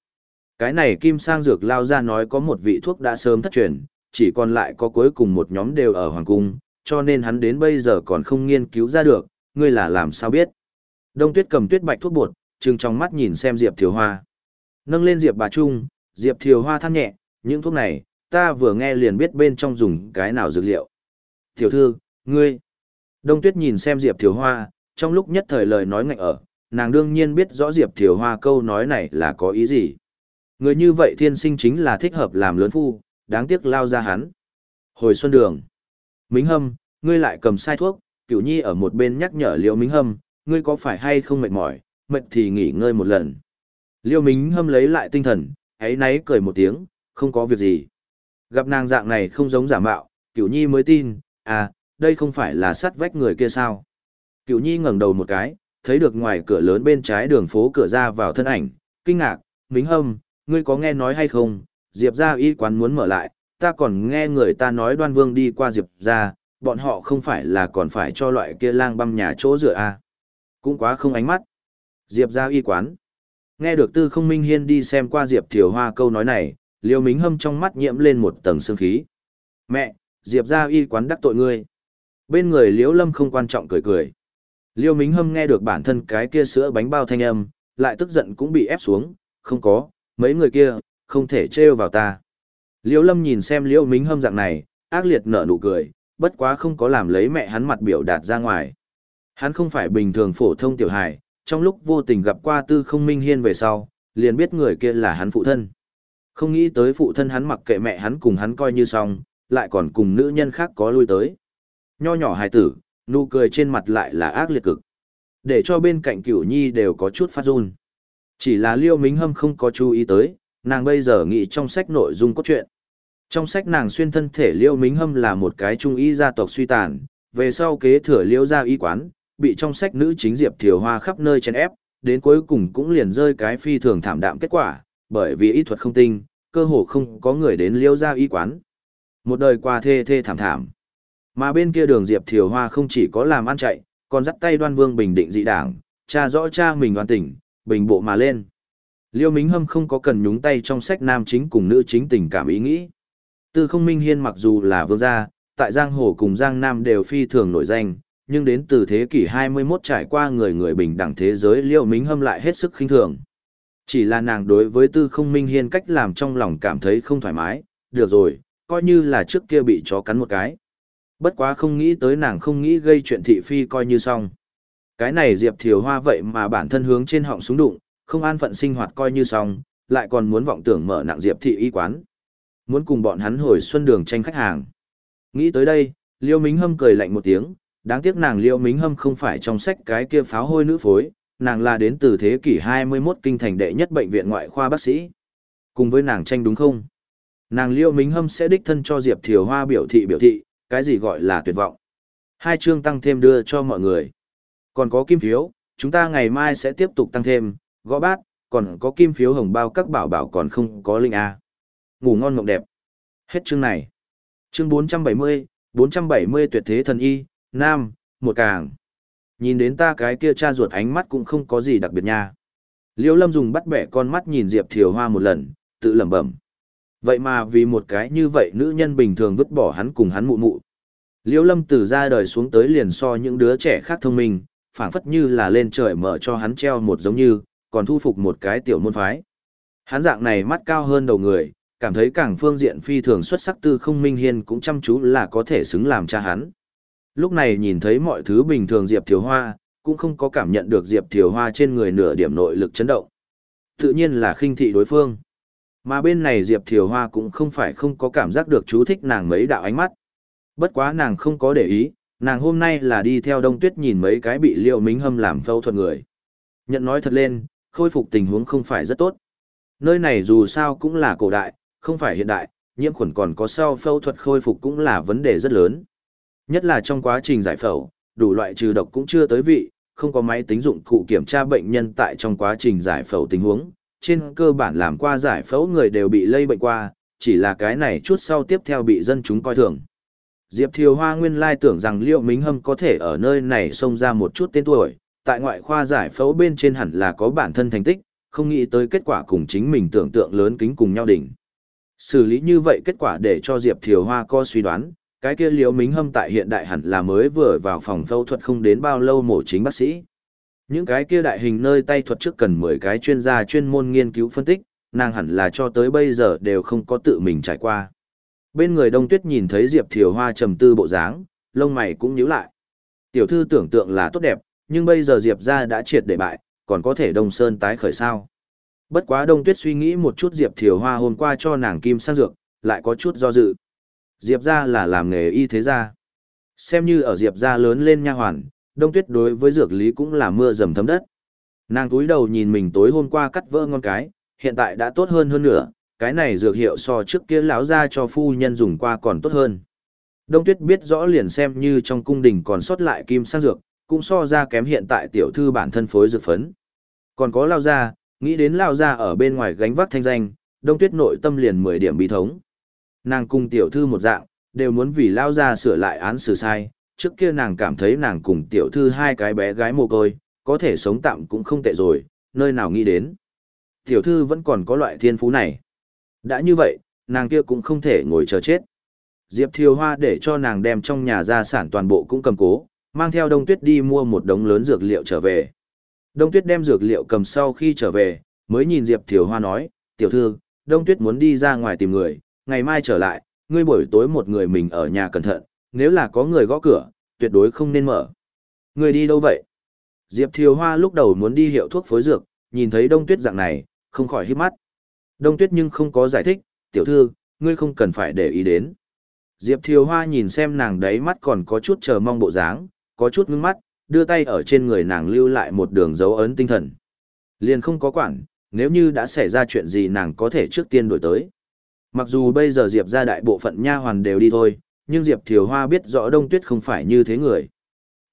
Cái này kim sang dược lao ra nói có một vị thuốc đã sớm thất truyền, chỉ còn lại có cuối cùng một nhóm đều ở Hoàng Cung, cho nên hắn đến bây giờ còn không nghiên cứu ra được, ngươi là làm sao biết. Đông tuyết cầm tuyết bạch thuốc bột, trừng trong mắt nhìn xem Diệp Thiều Hoa. Nâng lên Diệp bà Trung, Diệp Thiều Hoa than nhẹ, những thuốc này, ta vừa nghe liền biết bên trong dùng cái nào dược liệu. Tiểu thư, ngươi. Đông tuyết nhìn xem Diệp Thiều Hoa, trong lúc nhất thời lời nói ngạnh ở, nàng đương nhiên biết rõ Diệp Thiều Hoa câu nói này là có ý gì. Người như vậy thiên sinh chính là thích hợp làm lớn phu, đáng tiếc lao ra hắn. Hồi xuân đường. Mính Hâm, ngươi lại cầm sai thuốc, cửu nhi ở một bên nhắc nhở Liêu Mính Hâm, ngươi có phải hay không mệt mỏi, mệt thì nghỉ ngơi một lần. Liêu Mính Hâm lấy lại tinh thần, ấy náy cười một tiếng, không có việc gì. Gặp nàng dạng này không giống giả mạo, cửu nhi mới tin, à, đây không phải là sắt vách người kia sao. Cửu nhi ngẩng đầu một cái, thấy được ngoài cửa lớn bên trái đường phố cửa ra vào thân ảnh, kinh ngạc, Mính Hâm, ngươi có nghe nói hay không, Diệp ra y quán muốn mở lại, ta còn nghe người ta nói đoan vương đi qua Diệp ra, bọn họ không phải là còn phải cho loại kia lang băm nhà chỗ rửa à. Cũng quá không ánh mắt. Diệp ra y quán. Nghe được tư không minh hiên đi xem qua Diệp Thiều Hoa câu nói này, liêu mính hâm trong mắt nhiễm lên một tầng sương khí. Mẹ, Diệp ra y quán đắc tội ngươi. Bên người liễu lâm không quan trọng cười cười. Liêu Mính Hâm nghe được bản thân cái kia sữa bánh bao thanh âm, lại tức giận cũng bị ép xuống, không có, mấy người kia, không thể trêu vào ta. Liễu Lâm nhìn xem Liễu Mính Hâm dạng này, ác liệt nở nụ cười, bất quá không có làm lấy mẹ hắn mặt biểu đạt ra ngoài. Hắn không phải bình thường phổ thông tiểu hài, trong lúc vô tình gặp qua tư không minh hiên về sau, liền biết người kia là hắn phụ thân. Không nghĩ tới phụ thân hắn mặc kệ mẹ hắn cùng hắn coi như xong, lại còn cùng nữ nhân khác có lui tới. Nho nhỏ hài tử, nụ cười trên mặt lại là ác liệt cực. Để cho bên cạnh cửu nhi đều có chút phát run. Chỉ là liêu mính hâm không có chú ý tới, nàng bây giờ nghĩ trong sách nội dung cốt truyện. Trong sách nàng xuyên thân thể liêu mính hâm là một cái trung y gia tộc suy tàn, về sau kế thừa liêu gia y quán, bị trong sách nữ chính Diệp Thiều Hoa khắp nơi chèn ép, đến cuối cùng cũng liền rơi cái phi thường thảm đạm kết quả, bởi vì y thuật không tinh, cơ hồ không có người đến liêu gia y quán. Một đời qua thê thê thảm thảm. Mà bên kia đường Diệp Thiều Hoa không chỉ có làm ăn chạy, còn dắt tay đoan vương bình định dị đảng, cha rõ cha mình đoan tỉnh, bình bộ mà lên. Liêu Mính Hâm không có cần nhúng tay trong sách nam chính cùng nữ chính tình cảm ý nghĩ. Tư không minh hiên mặc dù là vương gia, tại Giang Hồ cùng Giang Nam đều phi thường nổi danh, nhưng đến từ thế kỷ 21 trải qua người người bình đẳng thế giới Liêu Mính Hâm lại hết sức khinh thường. Chỉ là nàng đối với tư không minh hiên cách làm trong lòng cảm thấy không thoải mái, được rồi, coi như là trước kia bị chó cắn một cái. Bất quá không nghĩ tới nàng không nghĩ gây chuyện thị phi coi như xong. Cái này Diệp Thiều Hoa vậy mà bản thân hướng trên họng súng đụng, không an phận sinh hoạt coi như xong, lại còn muốn vọng tưởng mở nặng Diệp thị y quán. Muốn cùng bọn hắn hồi xuân đường tranh khách hàng. Nghĩ tới đây, Liêu Mính Hâm cười lạnh một tiếng, đáng tiếc nàng Liêu Mính Hâm không phải trong sách cái kia pháo hôi nữ phối, nàng là đến từ thế kỷ 21 kinh thành đệ nhất bệnh viện ngoại khoa bác sĩ. Cùng với nàng tranh đúng không? Nàng Liêu Mính Hâm sẽ đích thân cho Diệp Thiều Hoa biểu thị biểu thị, cái gì gọi là tuyệt vọng. Hai chương tăng thêm đưa cho mọi người. Còn có kim phiếu, chúng ta ngày mai sẽ tiếp tục tăng thêm, gõ bát, còn có kim phiếu hồng bao các bảo bảo còn không có linh A. Ngủ ngon mộng đẹp. Hết chương này. Chương 470, 470 tuyệt thế thần y, nam, một càng. Nhìn đến ta cái kia cha ruột ánh mắt cũng không có gì đặc biệt nha. Liêu Lâm dùng bắt bẻ con mắt nhìn Diệp Thiều Hoa một lần, tự lẩm bẩm. Vậy mà vì một cái như vậy nữ nhân bình thường vứt bỏ hắn cùng hắn mụ mụ. Liêu Lâm từ ra đời xuống tới liền so những đứa trẻ khác thông minh, phảng phất như là lên trời mở cho hắn treo một giống như, còn thu phục một cái tiểu môn phái. Hắn dạng này mắt cao hơn đầu người, cảm thấy càng phương diện phi thường xuất sắc tư không minh hiên cũng chăm chú là có thể xứng làm cha hắn. Lúc này nhìn thấy mọi thứ bình thường Diệp Thiều Hoa, cũng không có cảm nhận được Diệp Thiều Hoa trên người nửa điểm nội lực chấn động. Tự nhiên là khinh thị đối phương. Mà bên này Diệp Thiều Hoa cũng không phải không có cảm giác được chú thích nàng mấy đạo ánh mắt. Bất quá nàng không có để ý, nàng hôm nay là đi theo đông tuyết nhìn mấy cái bị liệu mính hâm làm phẫu thuật người. Nhận nói thật lên, khôi phục tình huống không phải rất tốt. Nơi này dù sao cũng là cổ đại, không phải hiện đại, nhiễm khuẩn còn có sau phẫu thuật khôi phục cũng là vấn đề rất lớn. Nhất là trong quá trình giải phẫu, đủ loại trừ độc cũng chưa tới vị, không có máy tính dụng cụ kiểm tra bệnh nhân tại trong quá trình giải phẫu tình huống, trên cơ bản làm qua giải phẫu người đều bị lây bệnh qua, chỉ là cái này chút sau tiếp theo bị dân chúng coi thường. Diệp Thiều Hoa nguyên lai tưởng rằng Liễu Mính Hâm có thể ở nơi này xông ra một chút tên tuổi, tại ngoại khoa giải phẫu bên trên hẳn là có bản thân thành tích, không nghĩ tới kết quả cùng chính mình tưởng tượng lớn kính cùng nhau đỉnh. Xử lý như vậy kết quả để cho Diệp Thiều Hoa có suy đoán, cái kia Liễu Mính Hâm tại hiện đại hẳn là mới vừa vào phòng phẫu thuật không đến bao lâu mổ chính bác sĩ. Những cái kia đại hình nơi tay thuật trước cần 10 cái chuyên gia chuyên môn nghiên cứu phân tích, nàng hẳn là cho tới bây giờ đều không có tự mình trải qua. Bên người Đông Tuyết nhìn thấy Diệp Thiều Hoa trầm tư bộ dáng, lông mày cũng nhíu lại. Tiểu thư tưởng tượng là tốt đẹp, nhưng bây giờ Diệp gia đã triệt để bại, còn có thể Đông Sơn tái khởi sao? Bất quá Đông Tuyết suy nghĩ một chút Diệp Thiều Hoa hôm qua cho nàng kim sang dược, lại có chút do dự. Diệp gia là làm nghề y thế gia. Xem như ở Diệp gia lớn lên nha hoàn, Đông Tuyết đối với dược lý cũng là mưa dầm thấm đất. Nàng túi đầu nhìn mình tối hôm qua cắt vỡ ngon cái, hiện tại đã tốt hơn hơn nữa, cái này dược hiệu so trước kia lão ra cho phu nhân dùng qua còn tốt hơn. Đông Tuyết biết rõ liền xem như trong cung đình còn sót lại kim sang dược, cũng so ra kém hiện tại tiểu thư bản thân phối dược phấn. Còn có lao ra, nghĩ đến lao ra ở bên ngoài gánh vác thanh danh, Đông Tuyết nội tâm liền 10 điểm bi thống. Nàng cùng tiểu thư một dạng, đều muốn vì lao ra sửa lại án xử sai, trước kia nàng cảm thấy nàng cùng tiểu thư hai cái bé gái mồ côi, có thể sống tạm cũng không tệ rồi, nơi nào nghĩ đến. Tiểu thư vẫn còn có loại thiên phú này. Đã như vậy, nàng kia cũng không thể ngồi chờ chết. Diệp Thiều Hoa để cho nàng đem trong nhà gia sản toàn bộ cũng cầm cố, mang theo Đông Tuyết đi mua một đống lớn dược liệu trở về. Đông Tuyết đem dược liệu cầm sau khi trở về, mới nhìn Diệp Thiều Hoa nói, tiểu thư, Đông Tuyết muốn đi ra ngoài tìm người, ngày mai trở lại, ngươi buổi tối một người mình ở nhà cẩn thận, nếu là có người gõ cửa, tuyệt đối không nên mở. Ngươi đi đâu vậy? Diệp Thiều Hoa lúc đầu muốn đi hiệu thuốc phối dược, nhìn thấy Đông Tuyết dạng này, không khỏi hít mắt. Đông Tuyết nhưng không có giải thích, tiểu thư, ngươi không cần phải để ý đến. Diệp Thiều Hoa nhìn xem nàng đấy mắt còn có chút chờ mong bộ dáng, có chút ngưng mắt, đưa tay ở trên người nàng lưu lại một đường dấu ấn tinh thần. Liền không có quản, nếu như đã xảy ra chuyện gì nàng có thể trước tiên đổi tới. Mặc dù bây giờ Diệp ra đại bộ phận nha hoàn đều đi thôi, nhưng Diệp Thiều Hoa biết rõ Đông Tuyết không phải như thế người.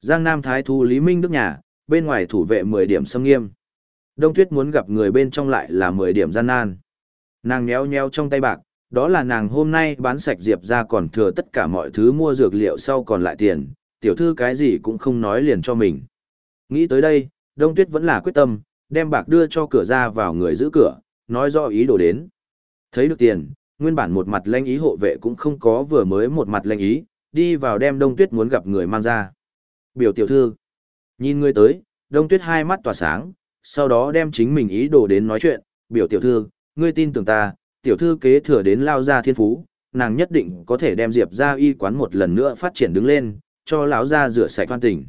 Giang Nam Thái Thu Lý Minh Đức nhà, bên ngoài thủ vệ 10 điểm xâm nghiêm. Đông Tuyết muốn gặp người bên trong lại là 10 điểm gian nan. Nàng nhéo nhéo trong tay bạc, đó là nàng hôm nay bán sạch Diệp ra còn thừa tất cả mọi thứ mua dược liệu sau còn lại tiền, tiểu thư cái gì cũng không nói liền cho mình. Nghĩ tới đây, Đông Tuyết vẫn là quyết tâm, đem bạc đưa cho cửa ra vào người giữ cửa, nói rõ ý đồ đến. Thấy được tiền, nguyên bản một mặt lanh ý hộ vệ cũng không có vừa mới một mặt lanh ý, đi vào đem Đông Tuyết muốn gặp người mang ra. Biểu tiểu thư, nhìn người tới, Đông Tuyết hai mắt tỏa sáng, sau đó đem chính mình ý đồ đến nói chuyện, biểu tiểu thư, ngươi tin tưởng ta, tiểu thư kế thừa đến lao gia thiên phú, nàng nhất định có thể đem Diệp gia y quán một lần nữa phát triển đứng lên, cho lão gia rửa sạch toan tình.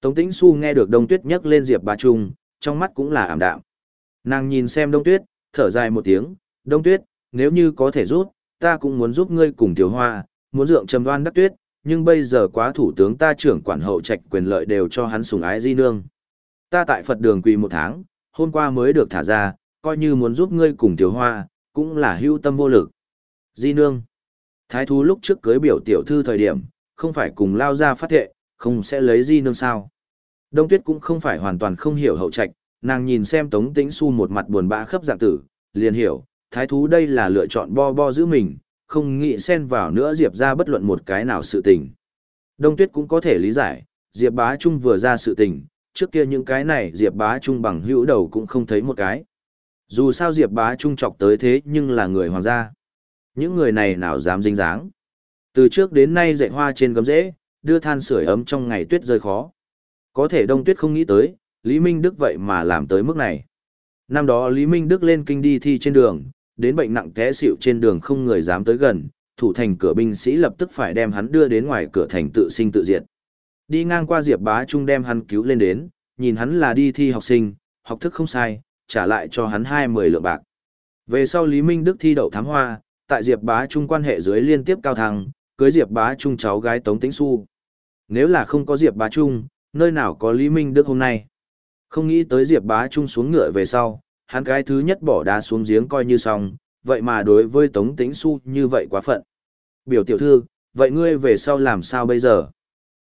Tống Tĩnh Xu nghe được Đông Tuyết nhắc lên Diệp Bá Trung, trong mắt cũng là ảm đạm. Nàng nhìn xem Đông Tuyết, thở dài một tiếng, Đông Tuyết, nếu như có thể giúp, ta cũng muốn giúp ngươi cùng Tiểu Hoa, muốn dượng trầm đoan đắc tuyết, nhưng bây giờ quá thủ tướng ta trưởng quản hậu trạch quyền lợi đều cho hắn sủng ái di nương. Ta tại Phật đường quỳ một tháng, hôm qua mới được thả ra, coi như muốn giúp ngươi cùng Tiểu Hoa, cũng là hưu tâm vô lực. Di nương. Thái thú lúc trước cưới biểu tiểu thư thời điểm, không phải cùng lao ra phát thệ, không sẽ lấy di nương sao. Đông tuyết cũng không phải hoàn toàn không hiểu hậu trạch, nàng nhìn xem tống tĩnh su một mặt buồn bã khấp dạng tử, liền hiểu, thái thú đây là lựa chọn bo bo giữ mình, không nghĩ xen vào nữa diệp ra bất luận một cái nào sự tình. Đông tuyết cũng có thể lý giải, diệp bá trung vừa ra sự tình, trước kia những cái này diệp bá trung bằng hữu đầu cũng không thấy một cái. Dù sao diệp bá trung trọc tới thế nhưng là người hoàng gia. Những người này nào dám dính dáng. Từ trước đến nay dạy hoa trên gấm rễ, đưa than sưởi ấm trong ngày tuyết rơi khó. Có thể đông tuyết không nghĩ tới, Lý Minh Đức vậy mà làm tới mức này. Năm đó Lý Minh Đức lên kinh đi thi trên đường, đến bệnh nặng té xịu trên đường không người dám tới gần, thủ thành cửa binh sĩ lập tức phải đem hắn đưa đến ngoài cửa thành tự sinh tự diệt. Đi ngang qua Diệp Bá Trung đem hắn cứu lên đến, nhìn hắn là đi thi học sinh, học thức không sai, trả lại cho hắn hai mười lượng bạc. Về sau Lý Minh Đức thi đậu thám hoa, tại Diệp Bá Trung quan hệ dưới liên tiếp cao thăng, cưới Diệp Bá Trung cháu gái Tống Tĩnh Xu. Nếu là không có Diệp Bá Trung, nơi nào có Lý Minh Đức hôm nay. Không nghĩ tới Diệp Bá Trung xuống ngựa về sau, hắn cái thứ nhất bỏ đá xuống giếng coi như xong, vậy mà đối với Tống Tĩnh Xu như vậy quá phận. Biểu tiểu thư, vậy ngươi về sau làm sao bây giờ?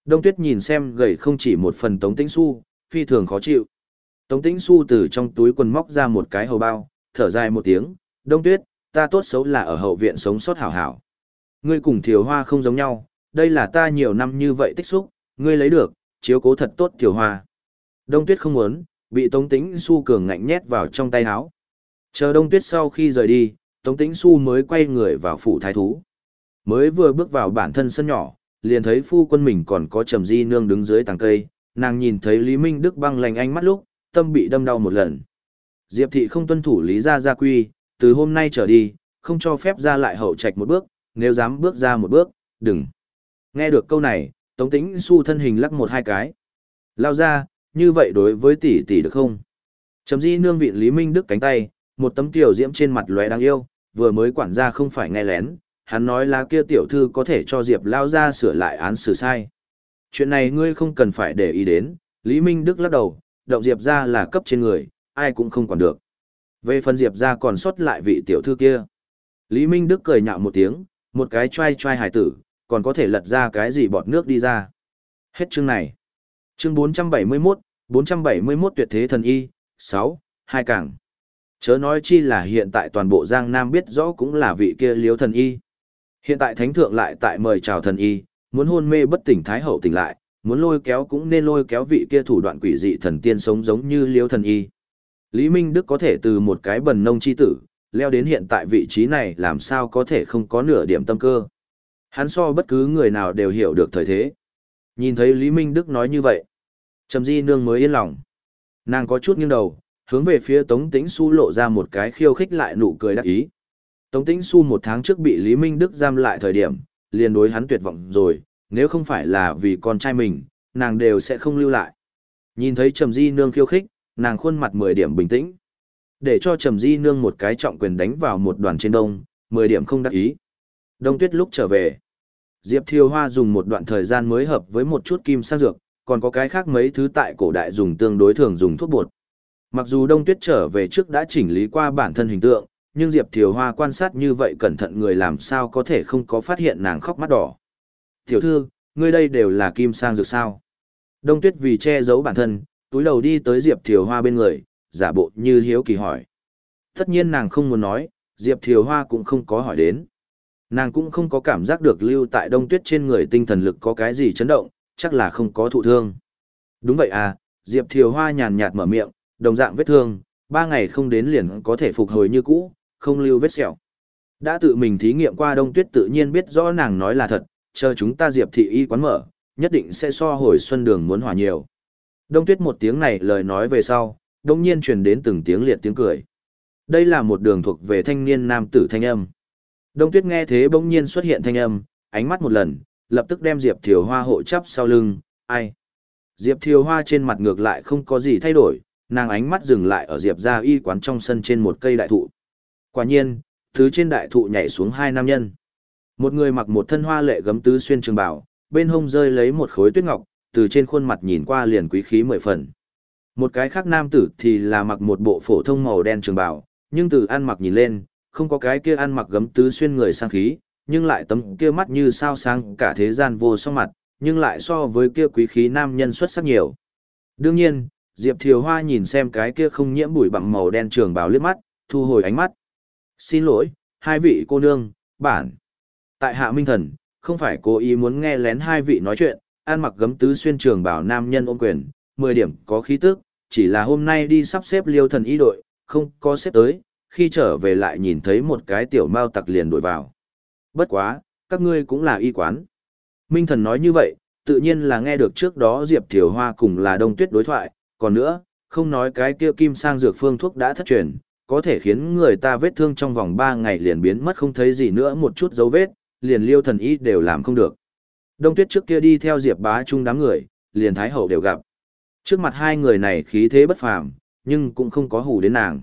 Đông Tuyết nhìn xem gầy không chỉ một phần Tống Tĩnh Xu, phi thường khó chịu. Tống Tĩnh Xu từ trong túi quần móc ra một cái hầu bao, thở dài một tiếng, Đông Tuyết, ta tốt xấu là ở hậu viện sống sót hảo hảo. Ngươi cùng Thiều Hoa không giống nhau, đây là ta nhiều năm như vậy tích xúc, ngươi lấy được, chiếu cố thật tốt Thiều Hoa. Đông Tuyết không muốn, bị Tống Tĩnh Xu cường ngạnh nhét vào trong tay áo. Chờ Đông Tuyết sau khi rời đi, Tống Tĩnh Xu mới quay người vào phủ thái thú. Mới vừa bước vào bản thân sân nhỏ, liền thấy phu quân mình còn có Trầm Di nương đứng dưới tàng cây, nàng nhìn thấy Lý Minh Đức băng lành ánh mắt lúc, tâm bị đâm đau một lần. Diệp thị không tuân thủ lý gia gia quy, từ hôm nay trở đi, không cho phép ra lại hậu trạch một bước, nếu dám bước ra một bước, đừng. Nghe được câu này, Tống Tĩnh Xu thân hình lắc một hai cái. Lao ra, như vậy đối với tỷ tỷ được không? Chấm di nương vị Lý Minh Đức cánh tay, một tấm tiểu diễm trên mặt lóe đáng yêu, vừa mới quản gia không phải nghe lén, hắn nói là kia tiểu thư có thể cho Diệp Lao ra sửa lại án xử sai. Chuyện này ngươi không cần phải để ý đến, Lý Minh Đức lắc đầu, động Diệp ra là cấp trên người, ai cũng không quản được. Về phần Diệp ra còn sót lại vị tiểu thư kia. Lý Minh Đức cười nhạo một tiếng, một cái trai trai hài tử, còn có thể lật ra cái gì bọt nước đi ra. Hết chương này. Chương 471, 471 tuyệt thế thần y, 6, hai cảng. Chớ nói chi là hiện tại toàn bộ Giang Nam biết rõ cũng là vị kia liếu thần y. Hiện tại thánh thượng lại tại mời chào thần y, muốn hôn mê bất tỉnh thái hậu tỉnh lại, muốn lôi kéo cũng nên lôi kéo vị kia thủ đoạn quỷ dị thần tiên sống giống như liêu thần y. Lý Minh Đức có thể từ một cái bần nông chi tử, leo đến hiện tại vị trí này làm sao có thể không có nửa điểm tâm cơ. Hắn so bất cứ người nào đều hiểu được thời thế. Nhìn thấy Lý Minh Đức nói như vậy, Trầm Di Nương mới yên lòng. Nàng có chút nghiêng đầu, hướng về phía Tống Tĩnh Xu lộ ra một cái khiêu khích lại nụ cười đắc ý. Tống Tĩnh Xu một tháng trước bị Lý Minh Đức giam lại thời điểm, liền đối hắn tuyệt vọng rồi, nếu không phải là vì con trai mình, nàng đều sẽ không lưu lại. Nhìn thấy Trầm Di Nương khiêu khích, nàng khuôn mặt 10 điểm bình tĩnh. Để cho Trầm Di Nương một cái trọng quyền đánh vào một đoàn trên đông, 10 điểm không đắc ý. Đông tuyết lúc trở về. Diệp Thiều Hoa dùng một đoạn thời gian mới hợp với một chút kim sang dược, còn có cái khác mấy thứ tại cổ đại dùng tương đối thường dùng thuốc bột. Mặc dù Đông Tuyết trở về trước đã chỉnh lý qua bản thân hình tượng, nhưng Diệp Thiều Hoa quan sát như vậy cẩn thận người làm sao có thể không có phát hiện nàng khóc mắt đỏ. Tiểu thư, ngươi đây đều là kim sang dược sao. Đông Tuyết vì che giấu bản thân, túi đầu đi tới Diệp Thiều Hoa bên người, giả bộ như hiếu kỳ hỏi. Tất nhiên nàng không muốn nói, Diệp Thiều Hoa cũng không có hỏi đến. Nàng cũng không có cảm giác được lưu tại đông tuyết trên người tinh thần lực có cái gì chấn động, chắc là không có thụ thương. Đúng vậy à, Diệp Thiều Hoa nhàn nhạt mở miệng, đồng dạng vết thương, ba ngày không đến liền có thể phục hồi như cũ, không lưu vết sẹo. Đã tự mình thí nghiệm qua đông tuyết tự nhiên biết rõ nàng nói là thật, chờ chúng ta Diệp thị y quán mở, nhất định sẽ so hồi xuân đường muốn hòa nhiều. Đông tuyết một tiếng này lời nói về sau, đông nhiên truyền đến từng tiếng liệt tiếng cười. Đây là một đường thuộc về thanh niên nam tử thanh âm. Đông tuyết nghe thế bỗng nhiên xuất hiện thanh âm, ánh mắt một lần, lập tức đem Diệp Thiều Hoa hộ chắp sau lưng, ai. Diệp Thiều Hoa trên mặt ngược lại không có gì thay đổi, nàng ánh mắt dừng lại ở Diệp gia y quán trong sân trên một cây đại thụ. Quả nhiên, thứ trên đại thụ nhảy xuống hai nam nhân. Một người mặc một thân hoa lệ gấm tứ xuyên trường bảo, bên hông rơi lấy một khối tuyết ngọc, từ trên khuôn mặt nhìn qua liền quý khí mười phần. Một cái khác nam tử thì là mặc một bộ phổ thông màu đen trường bảo, nhưng từ ăn mặc nhìn lên, không có cái kia ăn mặc gấm tứ xuyên người sang khí, nhưng lại tấm kia mắt như sao sáng cả thế gian vô song mặt, nhưng lại so với kia quý khí nam nhân xuất sắc nhiều. Đương nhiên, Diệp Thiều Hoa nhìn xem cái kia không nhiễm bụi bặm màu đen trường bào liếc mắt, thu hồi ánh mắt. Xin lỗi, hai vị cô nương, bản. Tại hạ minh thần, không phải cố ý muốn nghe lén hai vị nói chuyện, ăn mặc gấm tứ xuyên trường bảo nam nhân ôm quyền, 10 điểm có khí tức, chỉ là hôm nay đi sắp xếp liêu thần ý đội, không có xếp tới, khi trở về lại nhìn thấy một cái tiểu mao tặc liền đuổi vào. Bất quá, các ngươi cũng là y quán. Minh thần nói như vậy, tự nhiên là nghe được trước đó Diệp Thiều Hoa cùng là đông tuyết đối thoại, còn nữa, không nói cái kia kim sang dược phương thuốc đã thất truyền, có thể khiến người ta vết thương trong vòng 3 ngày liền biến mất không thấy gì nữa một chút dấu vết, liền liêu thần y đều làm không được. Đông tuyết trước kia đi theo Diệp bá chung đám người, liền thái hậu đều gặp. Trước mặt hai người này khí thế bất phàm, nhưng cũng không có hù đến nàng.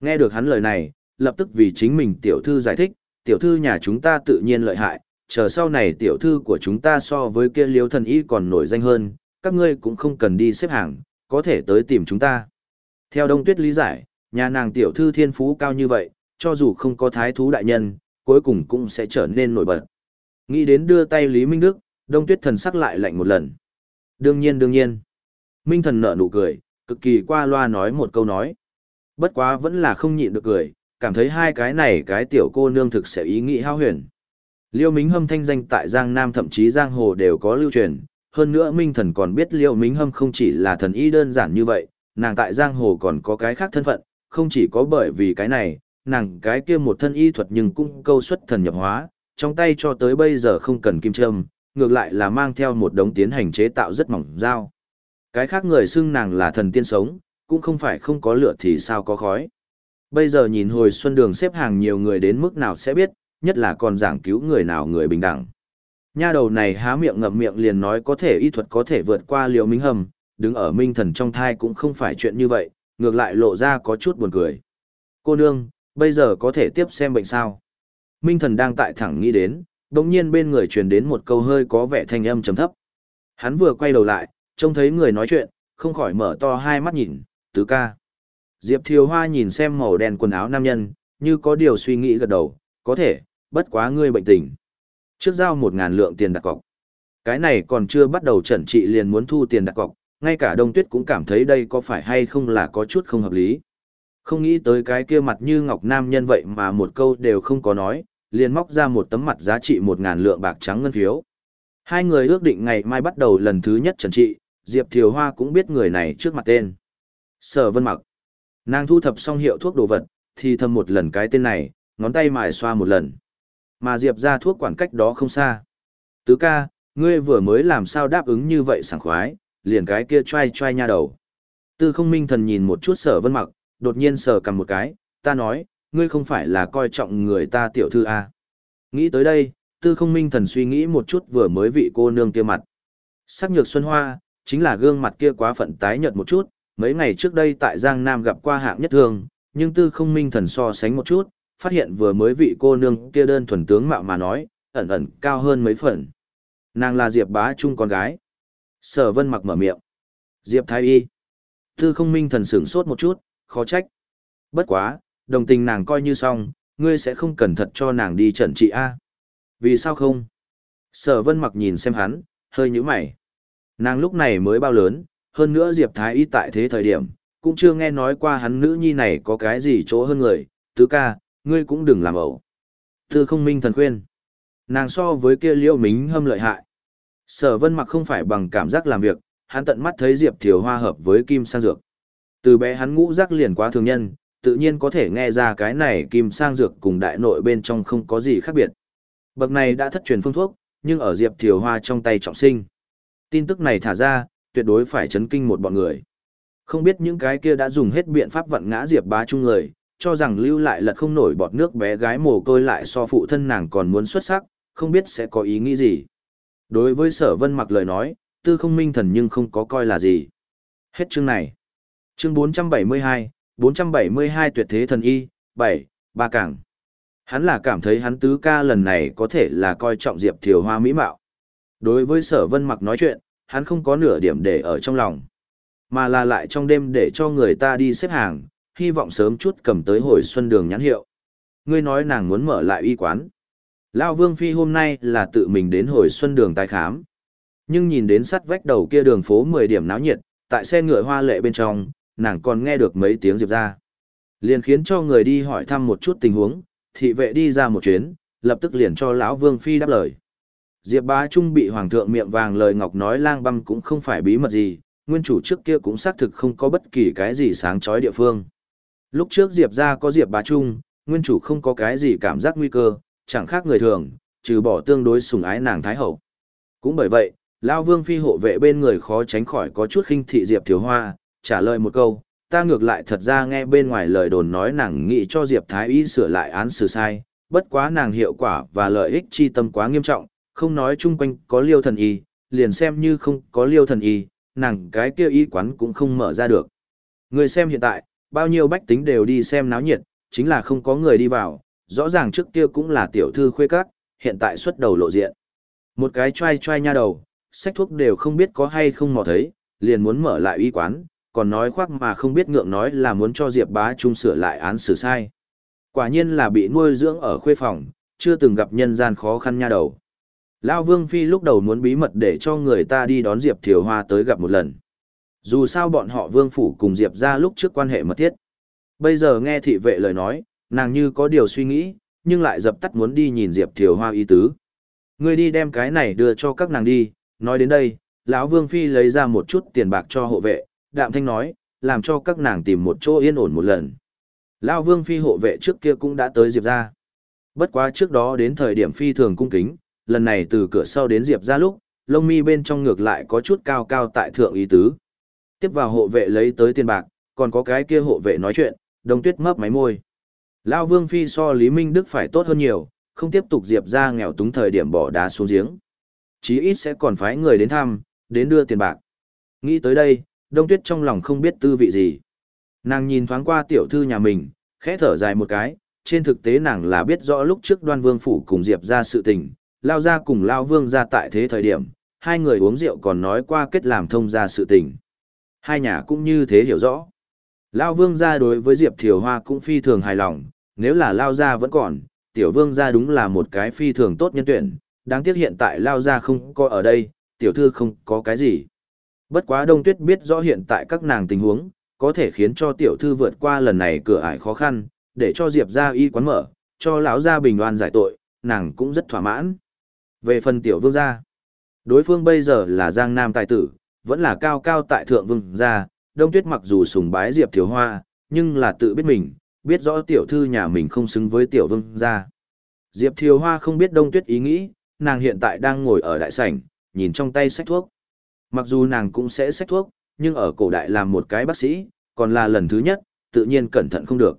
Nghe được hắn lời này, lập tức vì chính mình tiểu thư giải thích, tiểu thư nhà chúng ta tự nhiên lợi hại, chờ sau này tiểu thư của chúng ta so với kia liêu thần y còn nổi danh hơn, các ngươi cũng không cần đi xếp hàng, có thể tới tìm chúng ta. Theo Đông Tuyết lý giải, nhà nàng tiểu thư thiên phú cao như vậy, cho dù không có thái thú đại nhân, cuối cùng cũng sẽ trở nên nổi bật. Nghĩ đến đưa tay Lý Minh Đức, Đông Tuyết thần sắc lại lạnh một lần. Đương nhiên đương nhiên. Minh thần nở nụ cười, cực kỳ qua loa nói một câu nói. Bất quá vẫn là không nhịn được cười, cảm thấy hai cái này cái tiểu cô nương thực sẽ ý nghĩ hao huyền. Liêu Mính Hâm thanh danh tại Giang Nam thậm chí Giang Hồ đều có lưu truyền, hơn nữa Minh Thần còn biết Liêu Mính Hâm không chỉ là thần y đơn giản như vậy, nàng tại Giang Hồ còn có cái khác thân phận, không chỉ có bởi vì cái này, nàng cái kia một thân y thuật nhưng cũng câu xuất thần nhập hóa, trong tay cho tới bây giờ không cần kim châm, ngược lại là mang theo một đống tiến hành chế tạo rất mỏng dao. Cái khác người xưng nàng là thần tiên sống, cũng không phải không có lửa thì sao có khói. Bây giờ nhìn hồi xuân đường xếp hàng nhiều người đến mức nào sẽ biết, nhất là còn giảng cứu người nào người bình đẳng. Nha đầu này há miệng ngậm miệng liền nói có thể y thuật có thể vượt qua liều minh hầm, đứng ở minh thần trong thai cũng không phải chuyện như vậy, ngược lại lộ ra có chút buồn cười. Cô nương, bây giờ có thể tiếp xem bệnh sao? Minh thần đang tại thẳng nghĩ đến, đồng nhiên bên người truyền đến một câu hơi có vẻ thanh âm trầm thấp. Hắn vừa quay đầu lại, trông thấy người nói chuyện, không khỏi mở to hai mắt nhìn, tứ ca. Diệp Thiều Hoa nhìn xem màu đen quần áo nam nhân, như có điều suy nghĩ gật đầu, có thể, bất quá ngươi bệnh tình. Trước giao một ngàn lượng tiền đặt cọc. Cái này còn chưa bắt đầu trần trị liền muốn thu tiền đặt cọc, ngay cả Đông Tuyết cũng cảm thấy đây có phải hay không là có chút không hợp lý. Không nghĩ tới cái kia mặt như ngọc nam nhân vậy mà một câu đều không có nói, liền móc ra một tấm mặt giá trị một ngàn lượng bạc trắng ngân phiếu. Hai người ước định ngày mai bắt đầu lần thứ nhất trần trị, Diệp Thiều Hoa cũng biết người này trước mặt tên. Sở Vân Mặc. Nàng thu thập xong hiệu thuốc đồ vật, thì thầm một lần cái tên này, ngón tay mài xoa một lần. Mà Diệp ra thuốc quản cách đó không xa. Tứ ca, ngươi vừa mới làm sao đáp ứng như vậy sảng khoái, liền cái kia trai trai nha đầu. Tư không minh thần nhìn một chút sở vân mặc, đột nhiên sờ cầm một cái, ta nói, ngươi không phải là coi trọng người ta tiểu thư à. Nghĩ tới đây, tư không minh thần suy nghĩ một chút vừa mới vị cô nương kia mặt. Sắc nhược xuân hoa, chính là gương mặt kia quá phận tái nhợt một chút, mấy ngày trước đây tại Giang Nam gặp qua hạng nhất thường, nhưng tư không minh thần so sánh một chút, phát hiện vừa mới vị cô nương kia đơn thuần tướng mạo mà nói, ẩn ẩn cao hơn mấy phần. Nàng là Diệp bá trung con gái. Sở vân mặc mở miệng. Diệp thái y. Tư không minh thần sửng sốt một chút, khó trách. Bất quá, đồng tình nàng coi như xong, ngươi sẽ không cẩn thận cho nàng đi trần trị A. Vì sao không? Sở vân mặc nhìn xem hắn, hơi nhíu mày. Nàng lúc này mới bao lớn, hơn nữa Diệp Thái Y tại thế thời điểm, cũng chưa nghe nói qua hắn nữ nhi này có cái gì chỗ hơn người, tứ ca, ngươi cũng đừng làm ẩu. Tư không minh thần khuyên. Nàng so với kia liêu mính hâm lợi hại. Sở vân mặc không phải bằng cảm giác làm việc, hắn tận mắt thấy Diệp Thiều Hoa hợp với Kim Sang Dược. Từ bé hắn ngũ giác liền quá thường nhân, tự nhiên có thể nghe ra cái này Kim Sang Dược cùng đại nội bên trong không có gì khác biệt. Bậc này đã thất truyền phương thuốc, nhưng ở Diệp Thiều Hoa trong tay trọng sinh. Tin tức này thả ra, tuyệt đối phải chấn kinh một bọn người. Không biết những cái kia đã dùng hết biện pháp vận ngã Diệp bá chung người, cho rằng lưu lại lật không nổi bọt nước bé gái mồ côi lại so phụ thân nàng còn muốn xuất sắc, không biết sẽ có ý nghĩ gì. Đối với sở vân mặc lời nói, tư không minh thần nhưng không có coi là gì. Hết chương này. Chương 472, 472 tuyệt thế thần y, 7, ba cảng. Hắn là cảm thấy hắn tứ ca lần này có thể là coi trọng Diệp Thiều Hoa mỹ mạo. Đối với sở vân mặc nói chuyện, hắn không có nửa điểm để ở trong lòng. Mà là lại trong đêm để cho người ta đi xếp hàng, hy vọng sớm chút cầm tới hồi xuân đường nhãn hiệu. Ngươi nói nàng muốn mở lại y quán. Lao Vương Phi hôm nay là tự mình đến hồi xuân đường tái khám. Nhưng nhìn đến sắt vách đầu kia đường phố 10 điểm náo nhiệt, tại xe ngựa hoa lệ bên trong, nàng còn nghe được mấy tiếng diệp ra. Liền khiến cho người đi hỏi thăm một chút tình huống, thị vệ đi ra một chuyến, lập tức liền cho lão Vương Phi đáp lời. Diệp bá trung bị hoàng thượng miệng vàng lời ngọc nói lang băm cũng không phải bí mật gì, nguyên chủ trước kia cũng xác thực không có bất kỳ cái gì sáng chói địa phương. Lúc trước Diệp ra có Diệp bá trung, nguyên chủ không có cái gì cảm giác nguy cơ, chẳng khác người thường, trừ bỏ tương đối sủng ái nàng thái hậu. Cũng bởi vậy, Lão Vương phi hộ vệ bên người khó tránh khỏi có chút khinh thị Diệp Thiếu Hoa, trả lời một câu, ta ngược lại thật ra nghe bên ngoài lời đồn nói nàng nghĩ cho Diệp Thái Y sửa lại án xử sai, bất quá nàng hiệu quả và lợi ích chi tâm quá nghiêm trọng, không nói chung quanh có liêu thần y, liền xem như không có liêu thần y, nàng cái kia y quán cũng không mở ra được. Người xem hiện tại, bao nhiêu bách tính đều đi xem náo nhiệt, chính là không có người đi vào, rõ ràng trước kia cũng là tiểu thư khuê các, hiện tại xuất đầu lộ diện. Một cái trai trai nha đầu, sách thuốc đều không biết có hay không mò thấy, liền muốn mở lại y quán, còn nói khoác mà không biết ngượng nói là muốn cho Diệp bá trung sửa lại án xử sai. Quả nhiên là bị nuôi dưỡng ở khuê phòng, chưa từng gặp nhân gian khó khăn nha đầu. Lao Vương Phi lúc đầu muốn bí mật để cho người ta đi đón Diệp Thiều Hoa tới gặp một lần. Dù sao bọn họ Vương Phủ cùng Diệp ra lúc trước quan hệ mật thiết. Bây giờ nghe thị vệ lời nói, nàng như có điều suy nghĩ, nhưng lại dập tắt muốn đi nhìn Diệp Thiều Hoa ý tứ. Người đi đem cái này đưa cho các nàng đi, nói đến đây, lão Vương Phi lấy ra một chút tiền bạc cho hộ vệ, đạm thanh nói, làm cho các nàng tìm một chỗ yên ổn một lần. Lão Vương Phi hộ vệ trước kia cũng đã tới Diệp ra. Bất quá trước đó đến thời điểm Phi thường cung kính, lần này từ cửa sau đến Diệp ra lúc, lông mi bên trong ngược lại có chút cao cao tại thượng ý tứ. Tiếp vào hộ vệ lấy tới tiền bạc, còn có cái kia hộ vệ nói chuyện, đông tuyết mấp máy môi. Lao Vương Phi so Lý Minh Đức phải tốt hơn nhiều, không tiếp tục Diệp ra nghèo túng thời điểm bỏ đá xuống giếng. Chí ít sẽ còn phái người đến thăm, đến đưa tiền bạc. Nghĩ tới đây, Đông Tuyết trong lòng không biết tư vị gì. Nàng nhìn thoáng qua tiểu thư nhà mình, khẽ thở dài một cái, trên thực tế nàng là biết rõ lúc trước đoan vương phủ cùng Diệp ra sự tình, lao ra cùng lao vương ra tại thế thời điểm, hai người uống rượu còn nói qua kết làm thông ra sự tình. Hai nhà cũng như thế hiểu rõ. Lao vương gia đối với Diệp Thiều Hoa cũng phi thường hài lòng, nếu là Lao gia vẫn còn, tiểu vương gia đúng là một cái phi thường tốt nhân tuyển, đáng tiếc hiện tại Lao gia không có ở đây, tiểu thư không có cái gì. Bất quá Đông Tuyết biết rõ hiện tại các nàng tình huống, có thể khiến cho tiểu thư vượt qua lần này cửa ải khó khăn, để cho Diệp gia y quán mở, cho lão gia bình oan giải tội, nàng cũng rất thỏa mãn. Về phần tiểu vương gia, đối phương bây giờ là Giang Nam tài tử, vẫn là cao cao tại thượng vương gia, Đông Tuyết mặc dù sùng bái Diệp Thiếu Hoa, nhưng là tự biết mình, biết rõ tiểu thư nhà mình không xứng với tiểu vương gia. Diệp Thiếu Hoa không biết Đông Tuyết ý nghĩ, nàng hiện tại đang ngồi ở đại sảnh, nhìn trong tay sách thuốc. Mặc dù nàng cũng sẽ xách thuốc, nhưng ở cổ đại làm một cái bác sĩ, còn là lần thứ nhất, tự nhiên cẩn thận không được.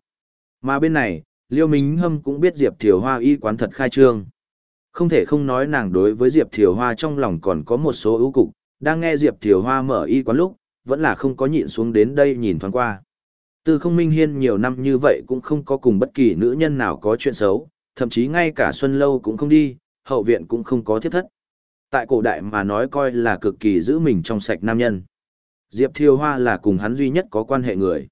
Mà bên này, Liêu Minh Hâm cũng biết Diệp Thiều Hoa y quán thật khai trương. Không thể không nói nàng đối với Diệp Thiều Hoa trong lòng còn có một số ưu cục, đang nghe Diệp Thiều Hoa mở y quán lúc, vẫn là không có nhịn xuống đến đây nhìn thoáng qua. Từ không minh hiên nhiều năm như vậy cũng không có cùng bất kỳ nữ nhân nào có chuyện xấu, thậm chí ngay cả Xuân Lâu cũng không đi, hậu viện cũng không có thiết thất. Tại cổ đại mà nói coi là cực kỳ giữ mình trong sạch nam nhân. Diệp Thiều Hoa là cùng hắn duy nhất có quan hệ người.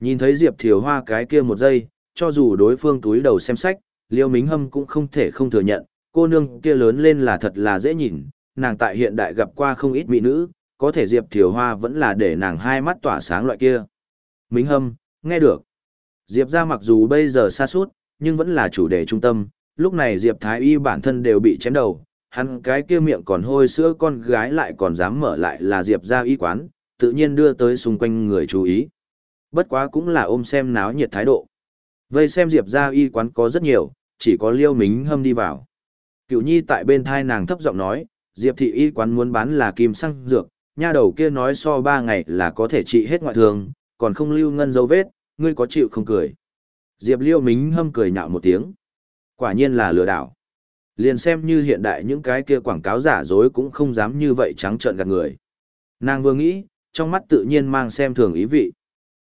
Nhìn thấy Diệp Thiều Hoa cái kia một giây, cho dù đối phương túi đầu xem sách, Liêu Mính Hâm cũng không thể không thừa nhận, cô nương kia lớn lên là thật là dễ nhìn, nàng tại hiện đại gặp qua không ít mỹ nữ, có thể Diệp Thiều Hoa vẫn là để nàng hai mắt tỏa sáng loại kia. Mính Hâm, nghe được. Diệp ra mặc dù bây giờ xa suốt, nhưng vẫn là chủ đề trung tâm, lúc này Diệp Thái Y bản thân đều bị chém đầu, hắn cái kia miệng còn hôi sữa con gái lại còn dám mở lại là Diệp ra y quán, tự nhiên đưa tới xung quanh người chú ý. Bất quá cũng là ôm xem náo nhiệt thái độ. Vây xem Diệp ra y quán có rất nhiều, chỉ có Liêu Mính Hâm đi vào. cựu Nhi tại bên thai nàng thấp giọng nói, Diệp thị y quán muốn bán là kim xăng dược, nha đầu kia nói so ba ngày là có thể trị hết ngoại thương, còn không lưu ngân dấu vết, ngươi có chịu không cười. Diệp Liêu Mính Hâm cười nhạo một tiếng. Quả nhiên là lừa đảo. Liền xem như hiện đại những cái kia quảng cáo giả dối cũng không dám như vậy trắng trợn gạt người. Nàng vừa nghĩ, trong mắt tự nhiên mang xem thường ý vị.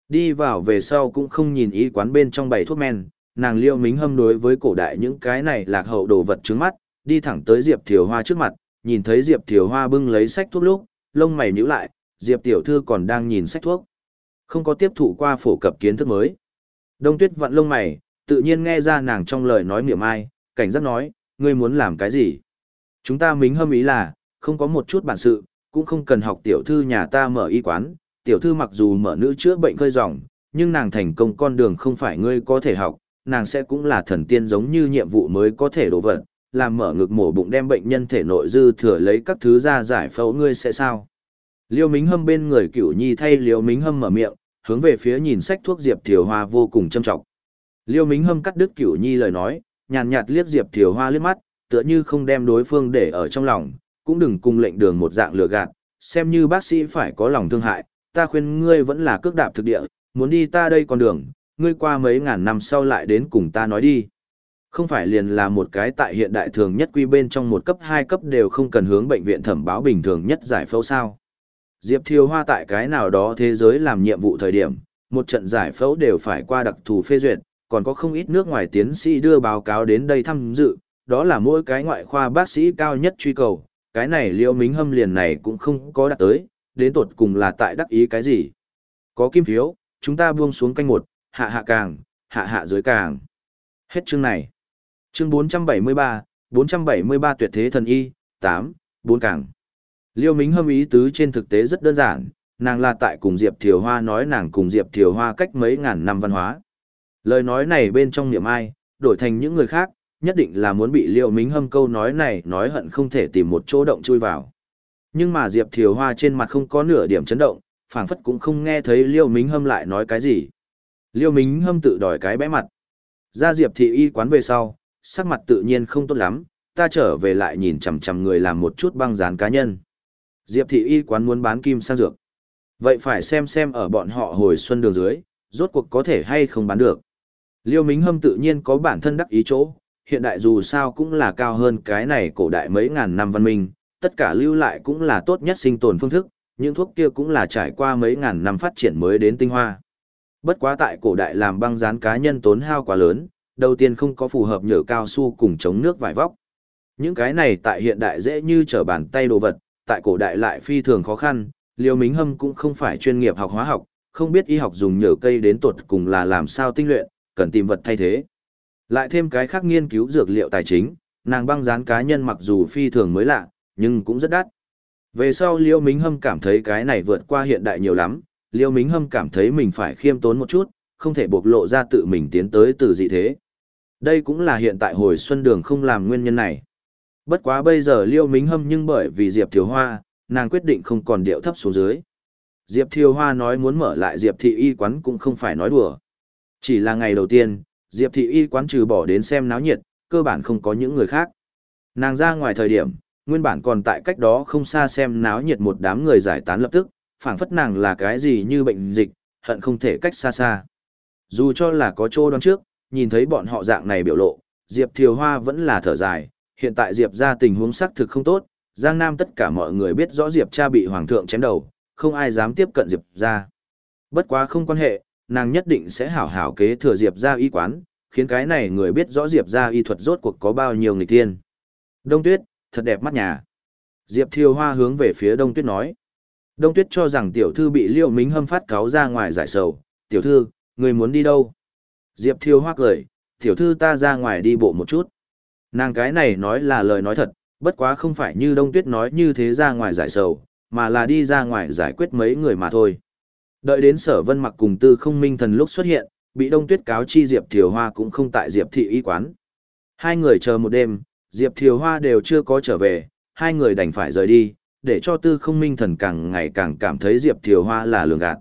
Đi vào về sau cũng không nhìn ý quán bên trong bày thuốc men, nàng liêu mính hâm đối với cổ đại những cái này lạc hậu đồ vật trước mắt, đi thẳng tới Diệp Thiều Hoa trước mặt, nhìn thấy Diệp Thiều Hoa bưng lấy sách thuốc lúc, lông mày nhíu lại, Diệp Tiểu Thư còn đang nhìn sách thuốc. Không có tiếp thụ qua phổ cập kiến thức mới. Đông tuyết vặn lông mày, tự nhiên nghe ra nàng trong lời nói miệng ai, cảnh giác nói, ngươi muốn làm cái gì? Chúng ta mính hâm ý là, không có một chút bản sự, cũng không cần học tiểu thư nhà ta mở y quán, tiểu thư mặc dù mở nữ chữa bệnh khơi ròng, nhưng nàng thành công con đường không phải ngươi có thể học, nàng sẽ cũng là thần tiên giống như nhiệm vụ mới có thể đổ vật, làm mở ngực mổ bụng đem bệnh nhân thể nội dư thừa lấy các thứ ra giải phẫu ngươi sẽ sao? Liêu Mính Hâm bên người Cửu Nhi thay Liêu Mính Hâm mở miệng, hướng về phía nhìn sách thuốc Diệp Thiều Hoa vô cùng châm trọng. Liêu Mính Hâm cắt đứt Cửu Nhi lời nói, nhàn nhạt liếc Diệp Thiều Hoa liếc mắt, tựa như không đem đối phương để ở trong lòng, cũng đừng cùng lệnh đường một dạng lừa gạt, xem như bác sĩ phải có lòng thương hại, ta khuyên ngươi vẫn là cước đạp thực địa, muốn đi ta đây con đường, ngươi qua mấy ngàn năm sau lại đến cùng ta nói đi. Không phải liền là một cái tại hiện đại thường nhất quy bên trong một cấp hai cấp đều không cần hướng bệnh viện thẩm báo bình thường nhất giải phẫu sao. Diệp Thiều Hoa tại cái nào đó thế giới làm nhiệm vụ thời điểm, một trận giải phẫu đều phải qua đặc thù phê duyệt, còn có không ít nước ngoài tiến sĩ đưa báo cáo đến đây tham dự, đó là mỗi cái ngoại khoa bác sĩ cao nhất truy cầu, cái này liễu mính hâm liền này cũng không có đạt tới, đến tột cùng là tại đắc ý cái gì. Có kim phiếu, chúng ta buông xuống canh một, hạ hạ càng, hạ hạ dưới càng. Hết chương này. Chương 473, 473 tuyệt thế thần y, 8, 4 càng. Liêu Mính hâm ý tứ trên thực tế rất đơn giản, nàng là tại cùng Diệp Thiều Hoa nói nàng cùng Diệp Thiều Hoa cách mấy ngàn năm văn hóa. Lời nói này bên trong niệm ai, đổi thành những người khác, nhất định là muốn bị Liêu Mính hâm câu nói này nói hận không thể tìm một chỗ động chui vào. Nhưng mà Diệp Thiều Hoa trên mặt không có nửa điểm chấn động, phảng phất cũng không nghe thấy Liêu Mính hâm lại nói cái gì. Liêu Mính hâm tự đòi cái bẽ mặt. Ra Diệp thị y quán về sau, sắc mặt tự nhiên không tốt lắm, ta trở về lại nhìn chằm chằm người làm một chút băng dán cá nhân. Diệp thị y quán muốn bán kim sang dược. Vậy phải xem xem ở bọn họ hồi xuân đường dưới, rốt cuộc có thể hay không bán được. Liêu Mính Hâm tự nhiên có bản thân đắc ý chỗ, hiện đại dù sao cũng là cao hơn cái này cổ đại mấy ngàn năm văn minh, tất cả lưu lại cũng là tốt nhất sinh tồn phương thức, những thuốc kia cũng là trải qua mấy ngàn năm phát triển mới đến tinh hoa. Bất quá tại cổ đại làm băng dán cá nhân tốn hao quá lớn, đầu tiên không có phù hợp nhựa cao su cùng chống nước vải vóc. Những cái này tại hiện đại dễ như trở bàn tay đồ vật, tại cổ đại lại phi thường khó khăn, Liêu Mính Hâm cũng không phải chuyên nghiệp học hóa học, không biết y học dùng nhựa cây đến tuột cùng là làm sao tinh luyện, cần tìm vật thay thế. Lại thêm cái khác nghiên cứu dược liệu tài chính, nàng băng dán cá nhân mặc dù phi thường mới lạ, nhưng cũng rất đắt. Về sau Liêu Mính Hâm cảm thấy cái này vượt qua hiện đại nhiều lắm, Liêu Mính Hâm cảm thấy mình phải khiêm tốn một chút, không thể bộc lộ ra tự mình tiến tới từ dị thế. Đây cũng là hiện tại hồi xuân đường không làm nguyên nhân này. Bất quá bây giờ Liêu Mính Hâm nhưng bởi vì Diệp Thiều Hoa, nàng quyết định không còn điệu thấp xuống dưới. Diệp Thiều Hoa nói muốn mở lại Diệp Thị Y quán cũng không phải nói đùa. Chỉ là ngày đầu tiên, Diệp Thị Y quán trừ bỏ đến xem náo nhiệt, cơ bản không có những người khác. Nàng ra ngoài thời điểm, nguyên bản còn tại cách đó không xa xem náo nhiệt một đám người giải tán lập tức, phảng phất nàng là cái gì như bệnh dịch, hận không thể cách xa xa. Dù cho là có chỗ đoán trước, nhìn thấy bọn họ dạng này biểu lộ, Diệp Thiều Hoa vẫn là thở dài, hiện tại Diệp ra tình huống xác thực không tốt, Giang Nam tất cả mọi người biết rõ Diệp cha bị hoàng thượng chém đầu, không ai dám tiếp cận Diệp ra. Bất quá không quan hệ, nàng nhất định sẽ hảo hảo kế thừa Diệp ra y quán, khiến cái này người biết rõ Diệp ra y thuật rốt cuộc có bao nhiêu người tiên. Đông Tuyết, thật đẹp mắt nhà. Diệp Thiêu Hoa hướng về phía Đông Tuyết nói. Đông Tuyết cho rằng tiểu thư bị Liêu Mính Hâm phát cáo ra ngoài giải sầu. Tiểu thư, người muốn đi đâu? Diệp Thiêu Hoa cười, tiểu thư ta ra ngoài đi bộ một chút. Nàng cái này nói là lời nói thật, bất quá không phải như Đông Tuyết nói như thế ra ngoài giải sầu, mà là đi ra ngoài giải quyết mấy người mà thôi. Đợi đến sở vân mặc cùng tư không minh thần lúc xuất hiện, bị Đông Tuyết cáo chi Diệp Thiều Hoa cũng không tại Diệp thị y quán. Hai người chờ một đêm, Diệp Thiều Hoa đều chưa có trở về, hai người đành phải rời đi, để cho tư không minh thần càng ngày càng cảm thấy Diệp Thiều Hoa là lường gạt.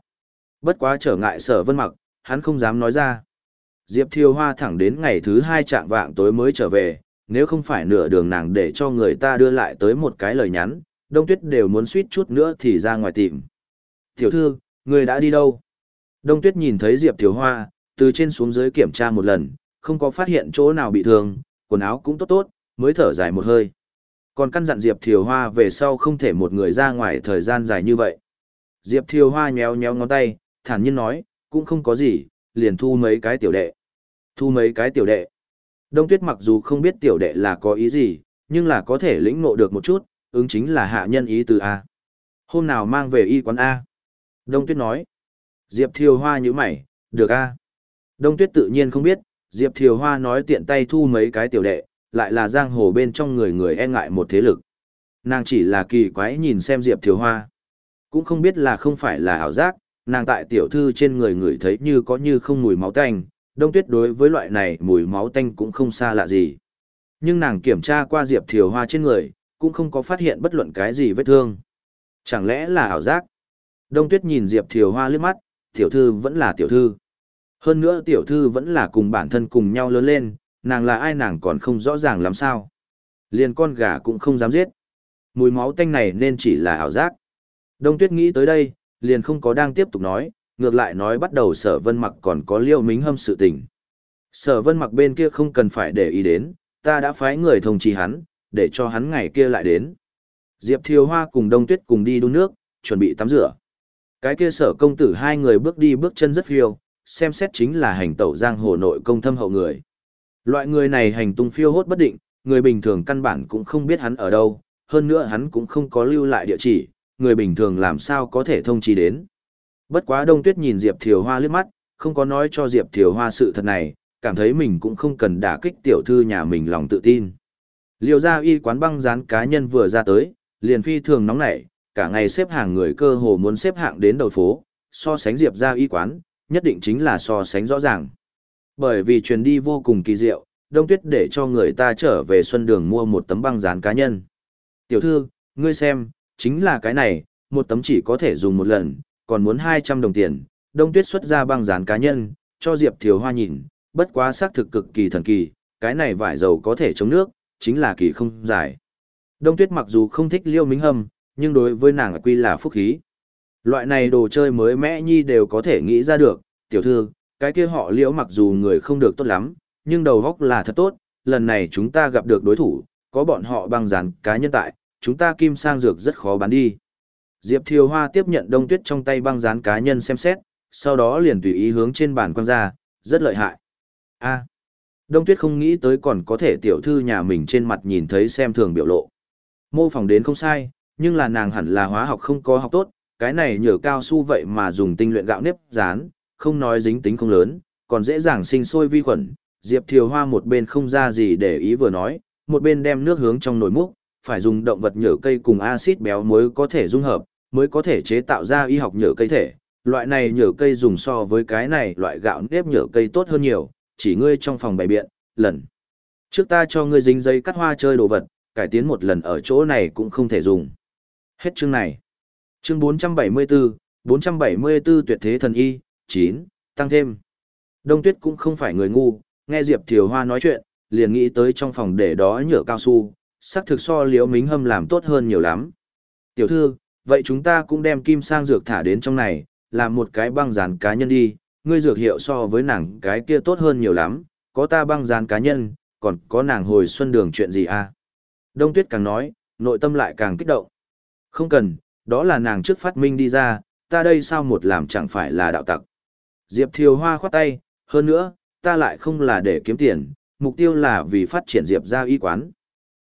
Bất quá trở ngại sở vân mặc, hắn không dám nói ra. Diệp Thiều Hoa thẳng đến ngày thứ hai trạng vạng tối mới trở về, nếu không phải nửa đường nàng để cho người ta đưa lại tới một cái lời nhắn, Đông Tuyết đều muốn suýt chút nữa thì ra ngoài tìm. Tiểu thư, người đã đi đâu? Đông Tuyết nhìn thấy Diệp Thiều Hoa, từ trên xuống dưới kiểm tra một lần, không có phát hiện chỗ nào bị thương, quần áo cũng tốt tốt, mới thở dài một hơi. Còn căn dặn Diệp Thiều Hoa về sau không thể một người ra ngoài thời gian dài như vậy. Diệp Thiều Hoa nhéo nhéo ngón tay, thản nhiên nói, cũng không có gì, liền thu mấy cái tiểu đệ. Thu mấy cái tiểu đệ. Đông Tuyết mặc dù không biết tiểu đệ là có ý gì, nhưng là có thể lĩnh ngộ được một chút, ứng chính là hạ nhân ý từ A. Hôm nào mang về y quán A. Đông Tuyết nói. Diệp Thiều Hoa như mày, được A. Đông Tuyết tự nhiên không biết, Diệp Thiều Hoa nói tiện tay thu mấy cái tiểu đệ, lại là giang hồ bên trong người người e ngại một thế lực. Nàng chỉ là kỳ quái nhìn xem Diệp Thiều Hoa. Cũng không biết là không phải là ảo giác, nàng tại tiểu thư trên người người thấy như có như không mùi máu tanh, đông tuyết đối với loại này mùi máu tanh cũng không xa lạ gì. Nhưng nàng kiểm tra qua Diệp Thiều Hoa trên người, cũng không có phát hiện bất luận cái gì vết thương. Chẳng lẽ là ảo giác? Đông tuyết nhìn Diệp Thiều Hoa liếc mắt, tiểu thư vẫn là tiểu thư. Hơn nữa tiểu thư vẫn là cùng bản thân cùng nhau lớn lên, nàng là ai nàng còn không rõ ràng làm sao. Liền con gà cũng không dám giết. Mùi máu tanh này nên chỉ là ảo giác. Đông tuyết nghĩ tới đây, liền không có đang tiếp tục nói, ngược lại nói bắt đầu sở vân mặc còn có liêu mính hâm sự tình. Sở vân mặc bên kia không cần phải để ý đến, ta đã phái người thông trì hắn, để cho hắn ngày kia lại đến. Diệp Thiều Hoa cùng Đông Tuyết cùng đi đun nước, chuẩn bị tắm rửa. Cái kia sở công tử hai người bước đi bước chân rất phiêu, xem xét chính là hành tẩu giang hồ nội công thâm hậu người. Loại người này hành tung phiêu hốt bất định, người bình thường căn bản cũng không biết hắn ở đâu, hơn nữa hắn cũng không có lưu lại địa chỉ, người bình thường làm sao có thể thông chi đến. Bất quá Đông Tuyết nhìn Diệp Thiều Hoa liếc mắt, không có nói cho Diệp Thiều Hoa sự thật này, cảm thấy mình cũng không cần đả kích tiểu thư nhà mình lòng tự tin. Liêu gia y quán băng dán cá nhân vừa ra tới, liền phi thường nóng nảy, cả ngày xếp hàng người cơ hồ muốn xếp hạng đến đầu phố, so sánh Diệp gia y quán, nhất định chính là so sánh rõ ràng. Bởi vì truyền đi vô cùng kỳ diệu, Đông Tuyết để cho người ta trở về Xuân Đường mua một tấm băng dán cá nhân. Tiểu thư, ngươi xem, chính là cái này, một tấm chỉ có thể dùng một lần, còn muốn 200 đồng tiền. Đông Tuyết xuất ra băng dán cá nhân, cho Diệp Thiều Hoa nhìn, bất quá xác thực cực kỳ thần kỳ, cái này vải dầu có thể chống nước, chính là kỳ không dài. Đông Tuyết mặc dù không thích Liêu Minh Hâm, nhưng đối với nàng quy là phúc khí. Loại này đồ chơi mới mẽ nhi đều có thể nghĩ ra được, tiểu thư, cái kia họ liễu mặc dù người không được tốt lắm, nhưng đầu góc là thật tốt, lần này chúng ta gặp được đối thủ, có bọn họ băng rán cá nhân tại, chúng ta kim sang dược rất khó bán đi. Diệp Thiều Hoa tiếp nhận đông tuyết trong tay băng rán cá nhân xem xét, sau đó liền tùy ý hướng trên bàn quăng ra, rất lợi hại. a đông tuyết không nghĩ tới còn có thể tiểu thư nhà mình trên mặt nhìn thấy xem thường biểu lộ. Mô phỏng đến không sai, nhưng là nàng hẳn là hóa học không có học tốt, cái này nhờ cao su vậy mà dùng tinh luyện gạo nếp dán, không nói dính tính không lớn, còn dễ dàng sinh sôi vi khuẩn. Diệp Thiều Hoa một bên không ra gì để ý vừa nói, một bên đem nước hướng trong nồi múc, phải dùng động vật nhựa cây cùng axit béo muối có thể dung hợp, mới có thể chế tạo ra y học nhựa cây thể. Loại này nhựa cây dùng so với cái này loại gạo nếp nhựa cây tốt hơn nhiều, chỉ ngươi trong phòng bày biện, lần. Trước ta cho ngươi dính dây cắt hoa chơi đồ vật, cải tiến một lần ở chỗ này cũng không thể dùng. Hết chương này. Chương 474, 474 tuyệt thế thần y, 9, tăng thêm. Đông Tuyết cũng không phải người ngu, nghe Diệp Thiều Hoa nói chuyện, liền nghĩ tới trong phòng để đó nhựa cao su, sắc thực so liễu mính hâm làm tốt hơn nhiều lắm. Tiểu thư, vậy chúng ta cũng đem kim sang dược thả đến trong này, làm một cái băng dàn cá nhân đi, ngươi dược hiệu so với nàng cái kia tốt hơn nhiều lắm, có ta băng dán cá nhân, còn có nàng hồi xuân đường chuyện gì à? Đông Tuyết càng nói, nội tâm lại càng kích động. Không cần, đó là nàng trước phát minh đi ra, ta đây sao một làm chẳng phải là đạo tặc. Diệp Thiều Hoa khoát tay, hơn nữa, ta lại không là để kiếm tiền, mục tiêu là vì phát triển Diệp ra y quán.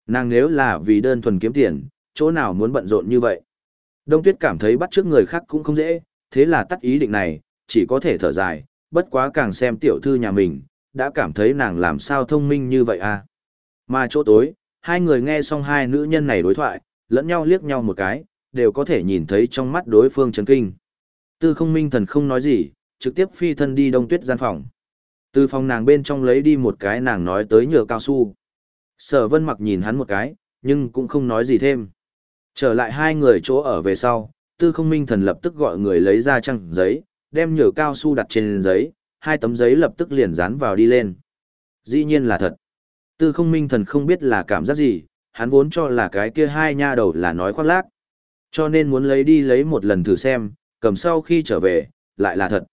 Nàng nếu là vì đơn thuần kiếm tiền, chỗ nào muốn bận rộn như vậy. Đông Tuyết cảm thấy bắt trước người khác cũng không dễ, thế là tắt ý định này, chỉ có thể thở dài, bất quá càng xem tiểu thư nhà mình, đã cảm thấy nàng làm sao thông minh như vậy à. Mà chỗ tối, hai người nghe xong hai nữ nhân này đối thoại, lẫn nhau liếc nhau một cái, đều có thể nhìn thấy trong mắt đối phương chấn kinh. Tư không minh thần không nói gì, trực tiếp phi thân đi đông tuyết gian phòng. Từ phòng nàng bên trong lấy đi một cái nàng nói tới nhựa cao su. Sở vân mặc nhìn hắn một cái, nhưng cũng không nói gì thêm. Trở lại hai người chỗ ở về sau, tư không minh thần lập tức gọi người lấy ra trăng giấy, đem nhựa cao su đặt trên giấy, hai tấm giấy lập tức liền dán vào đi lên. Dĩ nhiên là thật. Tư không minh thần không biết là cảm giác gì, hắn vốn cho là cái kia hai nha đầu là nói khoác lác. Cho nên muốn lấy đi lấy một lần thử xem, cầm sau khi trở về, lại là thật.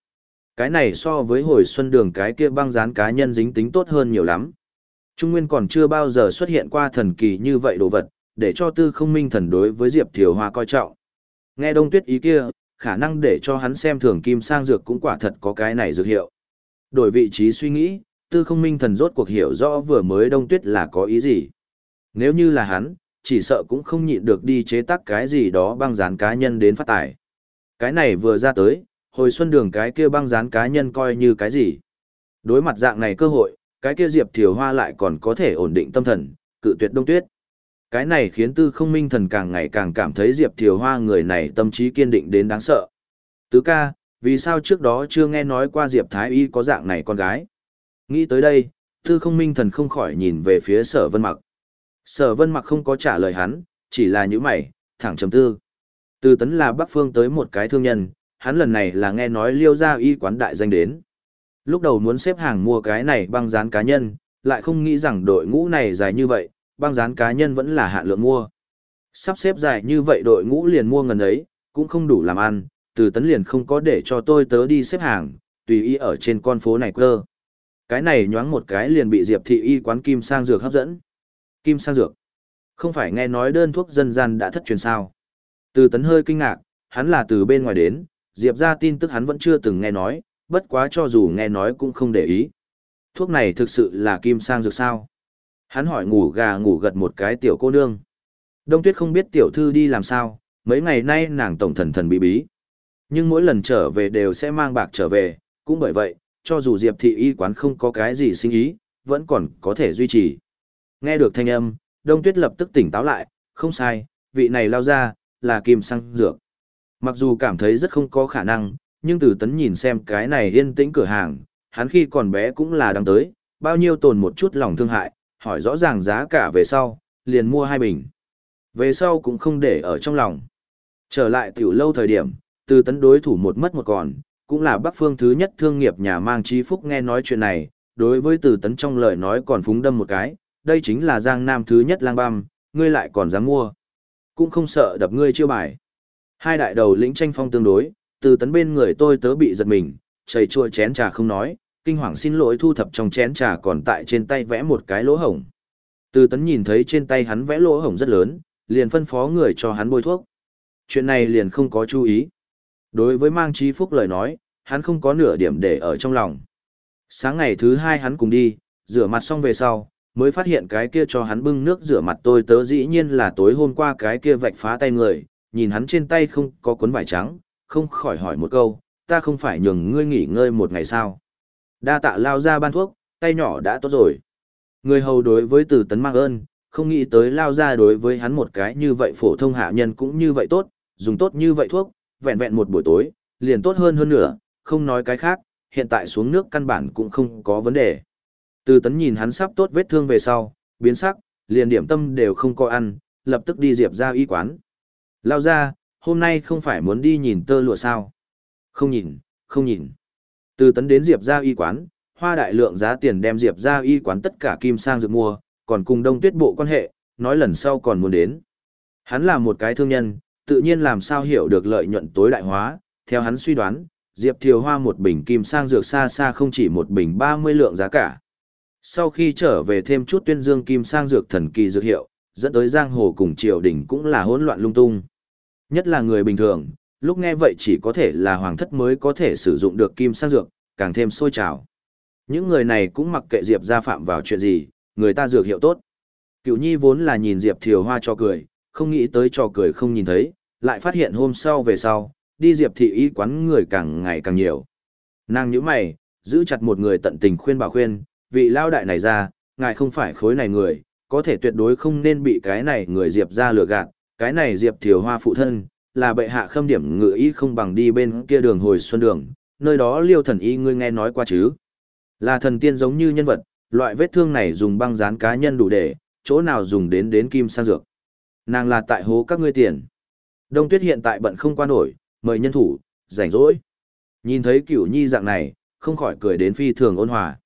Cái này so với hồi xuân đường cái kia băng dán cá nhân dính tính tốt hơn nhiều lắm. Trung Nguyên còn chưa bao giờ xuất hiện qua thần kỳ như vậy đồ vật, để cho tư không minh thần đối với Diệp Thiều Hoa coi trọng. Nghe Đông Tuyết ý kia, khả năng để cho hắn xem thường kim sang dược cũng quả thật có cái này dược hiệu. Đổi vị trí suy nghĩ, tư không minh thần rốt cuộc hiểu rõ vừa mới Đông Tuyết là có ý gì. Nếu như là hắn, chỉ sợ cũng không nhịn được đi chế tác cái gì đó băng dán cá nhân đến phát tải. Cái này vừa ra tới, hồi xuân đường cái kia băng dán cá nhân coi như cái gì. Đối mặt dạng này cơ hội, cái kia Diệp Thiều Hoa lại còn có thể ổn định tâm thần, cự tuyệt đông tuyết. Cái này khiến tư không minh thần càng ngày càng cảm thấy Diệp Thiều Hoa người này tâm trí kiên định đến đáng sợ. Tứ ca, vì sao trước đó chưa nghe nói qua Diệp Thái Y có dạng này con gái? Nghĩ tới đây, tư không minh thần không khỏi nhìn về phía sở vân mặc. Sở vân mặc không có trả lời hắn, chỉ là những mày, thẳng trầm tư. Từ tấn là bắc phương tới một cái thương nhân, hắn lần này là nghe nói liêu gia y quán đại danh đến. Lúc đầu muốn xếp hàng mua cái này băng dán cá nhân, lại không nghĩ rằng đội ngũ này dài như vậy, băng dán cá nhân vẫn là hạn lượng mua. Sắp xếp dài như vậy đội ngũ liền mua ngần ấy, cũng không đủ làm ăn, từ tấn liền không có để cho tôi tớ đi xếp hàng, tùy ý ở trên con phố này cơ. Cái này nhoáng một cái liền bị Diệp thị y quán kim sang dược hấp dẫn. Kim sang dược. Không phải nghe nói đơn thuốc dân gian đã thất truyền sao. Từ tấn hơi kinh ngạc, hắn là từ bên ngoài đến, Diệp ra tin tức hắn vẫn chưa từng nghe nói, bất quá cho dù nghe nói cũng không để ý. Thuốc này thực sự là kim sang dược sao? Hắn hỏi ngủ gà ngủ gật một cái tiểu cô nương. Đông tuyết không biết tiểu thư đi làm sao, mấy ngày nay nàng tổng thần thần bí bí. Nhưng mỗi lần trở về đều sẽ mang bạc trở về, cũng bởi vậy, cho dù Diệp thị y quán không có cái gì sinh ý, vẫn còn có thể duy trì. Nghe được thanh âm, Đông Tuyết lập tức tỉnh táo lại, không sai, vị này lao ra, là kim sang dược. Mặc dù cảm thấy rất không có khả năng, nhưng từ tấn nhìn xem cái này yên tĩnh cửa hàng, hắn khi còn bé cũng là đang tới, bao nhiêu tồn một chút lòng thương hại, hỏi rõ ràng giá cả về sau, liền mua hai bình. Về sau cũng không để ở trong lòng. Trở lại tiểu lâu thời điểm, từ tấn đối thủ một mất một còn, cũng là bắc phương thứ nhất thương nghiệp nhà mang trí phúc nghe nói chuyện này, đối với từ tấn trong lời nói còn phúng đâm một cái, đây chính là giang nam thứ nhất lang băm, ngươi lại còn dám mua. Cũng không sợ đập ngươi chiêu bài. Hai đại đầu lĩnh tranh phong tương đối, từ tấn bên người tôi tớ bị giật mình, chảy chua chén trà không nói, kinh hoàng xin lỗi thu thập trong chén trà còn tại trên tay vẽ một cái lỗ hổng. Từ tấn nhìn thấy trên tay hắn vẽ lỗ hổng rất lớn, liền phân phó người cho hắn bôi thuốc. Chuyện này liền không có chú ý. Đối với mang trí phúc lời nói, hắn không có nửa điểm để ở trong lòng. Sáng ngày thứ hai hắn cùng đi, rửa mặt xong về sau, mới phát hiện cái kia cho hắn bưng nước rửa mặt tôi tớ dĩ nhiên là tối hôm qua cái kia vạch phá tay người, nhìn hắn trên tay không có cuốn vải trắng, không khỏi hỏi một câu, ta không phải nhường ngươi nghỉ ngơi một ngày sao. Đa tạ lao ra ban thuốc, tay nhỏ đã tốt rồi. Người hầu đối với từ tấn mang ơn, không nghĩ tới lao ra đối với hắn một cái như vậy phổ thông hạ nhân cũng như vậy tốt, dùng tốt như vậy thuốc, vẹn vẹn một buổi tối, liền tốt hơn hơn nữa, không nói cái khác, hiện tại xuống nước căn bản cũng không có vấn đề. Từ tấn nhìn hắn sắp tốt vết thương về sau, biến sắc, liền điểm tâm đều không có ăn, lập tức đi diệp ra y quán. Lao ra, hôm nay không phải muốn đi nhìn tơ lụa sao? Không nhìn, không nhìn. Từ tấn đến diệp ra y quán, hoa đại lượng giá tiền đem diệp ra y quán tất cả kim sang dược mua, còn cùng đông tuyết bộ quan hệ, nói lần sau còn muốn đến. Hắn là một cái thương nhân, tự nhiên làm sao hiểu được lợi nhuận tối đại hóa, theo hắn suy đoán, Diệp Thiều Hoa một bình kim sang dược xa xa không chỉ một bình 30 lượng giá cả. Sau khi trở về thêm chút tuyên dương kim sang dược thần kỳ dược hiệu, dẫn tới giang hồ cùng triều đình cũng là hỗn loạn lung tung. Nhất là người bình thường, lúc nghe vậy chỉ có thể là hoàng thất mới có thể sử dụng được kim sang dược, càng thêm sôi trào. Những người này cũng mặc kệ Diệp gia phạm vào chuyện gì, người ta dược hiệu tốt. Cửu nhi vốn là nhìn Diệp thiều hoa cho cười, không nghĩ tới cho cười không nhìn thấy, lại phát hiện hôm sau về sau, đi Diệp thị y quán người càng ngày càng nhiều. Nàng nhíu mày, giữ chặt một người tận tình khuyên bảo khuyên, vị lao đại này ra, ngài không phải khối này người, có thể tuyệt đối không nên bị cái này người Diệp ra lừa gạt, cái này Diệp thiều hoa phụ thân, là bệ hạ khâm điểm ngự ý không bằng đi bên kia đường hồi xuân đường, nơi đó liêu thần y ngươi nghe nói qua chứ. Là thần tiên giống như nhân vật, loại vết thương này dùng băng dán cá nhân đủ để, chỗ nào dùng đến đến kim sang dược. Nàng là tại hố các ngươi tiền. Đông tuyết hiện tại bận không qua nổi, mời nhân thủ, rảnh rỗi. Nhìn thấy cửu nhi dạng này, không khỏi cười đến phi thường ôn hòa.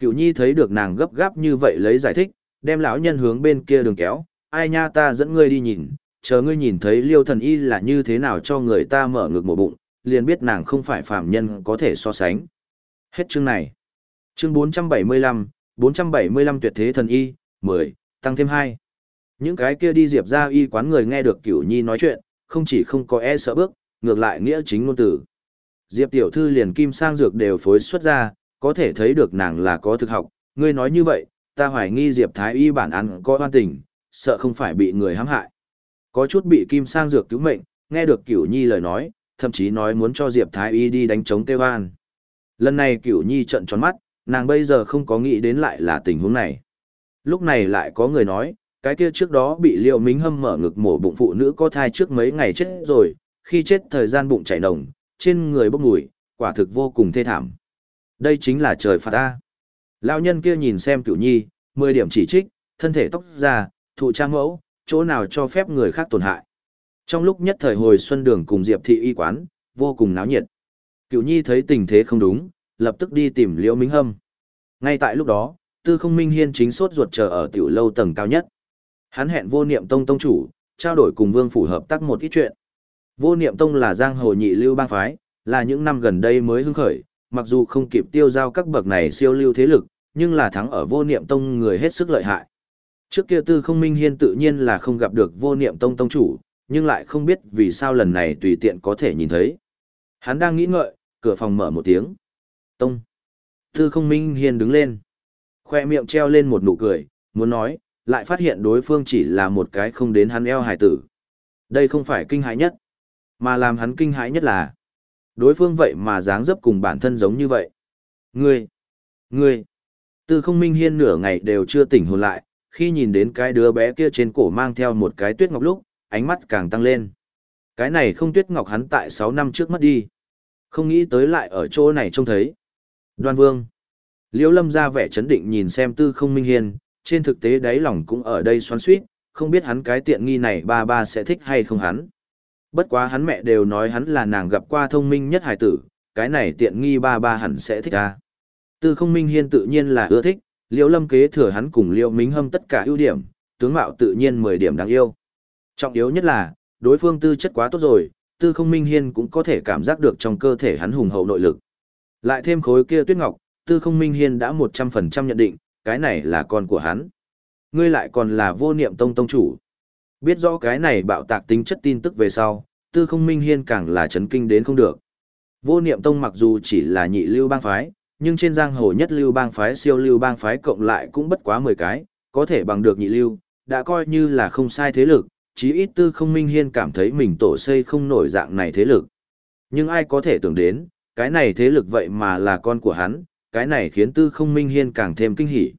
Cửu nhi thấy được nàng gấp gáp như vậy lấy giải thích, đem lão nhân hướng bên kia đường kéo, ai nha ta dẫn ngươi đi nhìn, chờ ngươi nhìn thấy liêu thần y là như thế nào cho người ta mở ngực một bụng, liền biết nàng không phải phàm nhân có thể so sánh. Hết chương này. Chương 475, 475 tuyệt thế thần y, 10, tăng thêm 2. Những cái kia đi diệp ra y quán người nghe được cửu nhi nói chuyện, không chỉ không có e sợ bước, ngược lại nghĩa chính ngôn tử. Diệp tiểu thư liền kim sang dược đều phối xuất ra, có thể thấy được nàng là có thực học, ngươi nói như vậy, ta hoài nghi Diệp Thái Y bản án có oan tình, sợ không phải bị người hãm hại. Có chút bị kim sang dược cứu mệnh, nghe được Cửu Nhi lời nói, thậm chí nói muốn cho Diệp Thái Y đi đánh chống Tê an. Lần này Cửu Nhi trợn tròn mắt, nàng bây giờ không có nghĩ đến lại là tình huống này. Lúc này lại có người nói, cái kia trước đó bị Liệu Minh Hâm mở ngực mổ bụng phụ nữ có thai trước mấy ngày chết rồi, khi chết thời gian bụng chảy nồng, trên người bốc mùi, quả thực vô cùng thê thảm. Đây chính là trời phạt ta. Lão nhân kia nhìn xem Cửu Nhi, mười điểm chỉ trích, thân thể tóc già, thụ trang mẫu, chỗ nào cho phép người khác tổn hại. Trong lúc nhất thời hồi xuân đường cùng Diệp thị y quán, vô cùng náo nhiệt. Cửu Nhi thấy tình thế không đúng, lập tức đi tìm Liễu Minh Hâm. Ngay tại lúc đó, Tư Không Minh Hiên chính sốt ruột chờ ở tiểu lâu tầng cao nhất. Hắn hẹn Vô Niệm Tông tông chủ, trao đổi cùng Vương phủ hợp tác một ít chuyện. Vô Niệm Tông là giang hồ nhị lưu bang phái, là những năm gần đây mới hưng khởi, mặc dù không kịp tiêu giao các bậc này siêu lưu thế lực, nhưng là thắng ở Vô Niệm Tông người hết sức lợi hại. Trước kia Tư Không Minh Hiên tự nhiên là không gặp được Vô Niệm Tông tông chủ, nhưng lại không biết vì sao lần này tùy tiện có thể nhìn thấy. Hắn đang nghĩ ngợi, cửa phòng mở một tiếng. Tông. Tư Không Minh Hiên đứng lên. Khoe miệng treo lên một nụ cười, muốn nói, lại phát hiện đối phương chỉ là một cái không đến hắn eo hải tử. Đây không phải kinh hãi nhất, mà làm hắn kinh hãi nhất là đối phương vậy mà dáng dấp cùng bản thân giống như vậy. Ngươi, ngươi, tư không minh hiên nửa ngày đều chưa tỉnh hồn lại, khi nhìn đến cái đứa bé kia trên cổ mang theo một cái tuyết ngọc lúc, ánh mắt càng tăng lên. Cái này không tuyết ngọc hắn tại 6 năm trước mất đi. Không nghĩ tới lại ở chỗ này trông thấy. Đoan vương. Liêu lâm ra vẻ chấn định nhìn xem tư không minh hiên, trên thực tế đáy lòng cũng ở đây xoắn suýt, không biết hắn cái tiện nghi này ba ba sẽ thích hay không hắn. Bất quá hắn mẹ đều nói hắn là nàng gặp qua thông minh nhất hải tử, cái này tiện nghi ba ba hẳn sẽ thích ta. Tư không minh hiên tự nhiên là ưa thích, liễu lâm kế thừa hắn cùng liễu minh hâm tất cả ưu điểm, tướng mạo tự nhiên 10 điểm đáng yêu. Trọng yếu nhất là, đối phương tư chất quá tốt rồi, tư không minh hiên cũng có thể cảm giác được trong cơ thể hắn hùng hậu nội lực. Lại thêm khối kia tuyết ngọc, tư không minh hiên đã 100% nhận định, cái này là con của hắn. Ngươi lại còn là vô niệm tông tông chủ. Biết rõ cái này bạo tạc tính chất tin tức về sau, tư không minh hiên càng là chấn kinh đến không được. Vô niệm tông mặc dù chỉ là nhị lưu bang phái, nhưng trên giang hồ nhất lưu bang phái siêu lưu bang phái cộng lại cũng bất quá 10 cái, có thể bằng được nhị lưu, đã coi như là không sai thế lực, chí ít tư không minh hiên cảm thấy mình tổ xây không nổi dạng này thế lực. Nhưng ai có thể tưởng đến, cái này thế lực vậy mà là con của hắn, cái này khiến tư không minh hiên càng thêm kinh hỉ.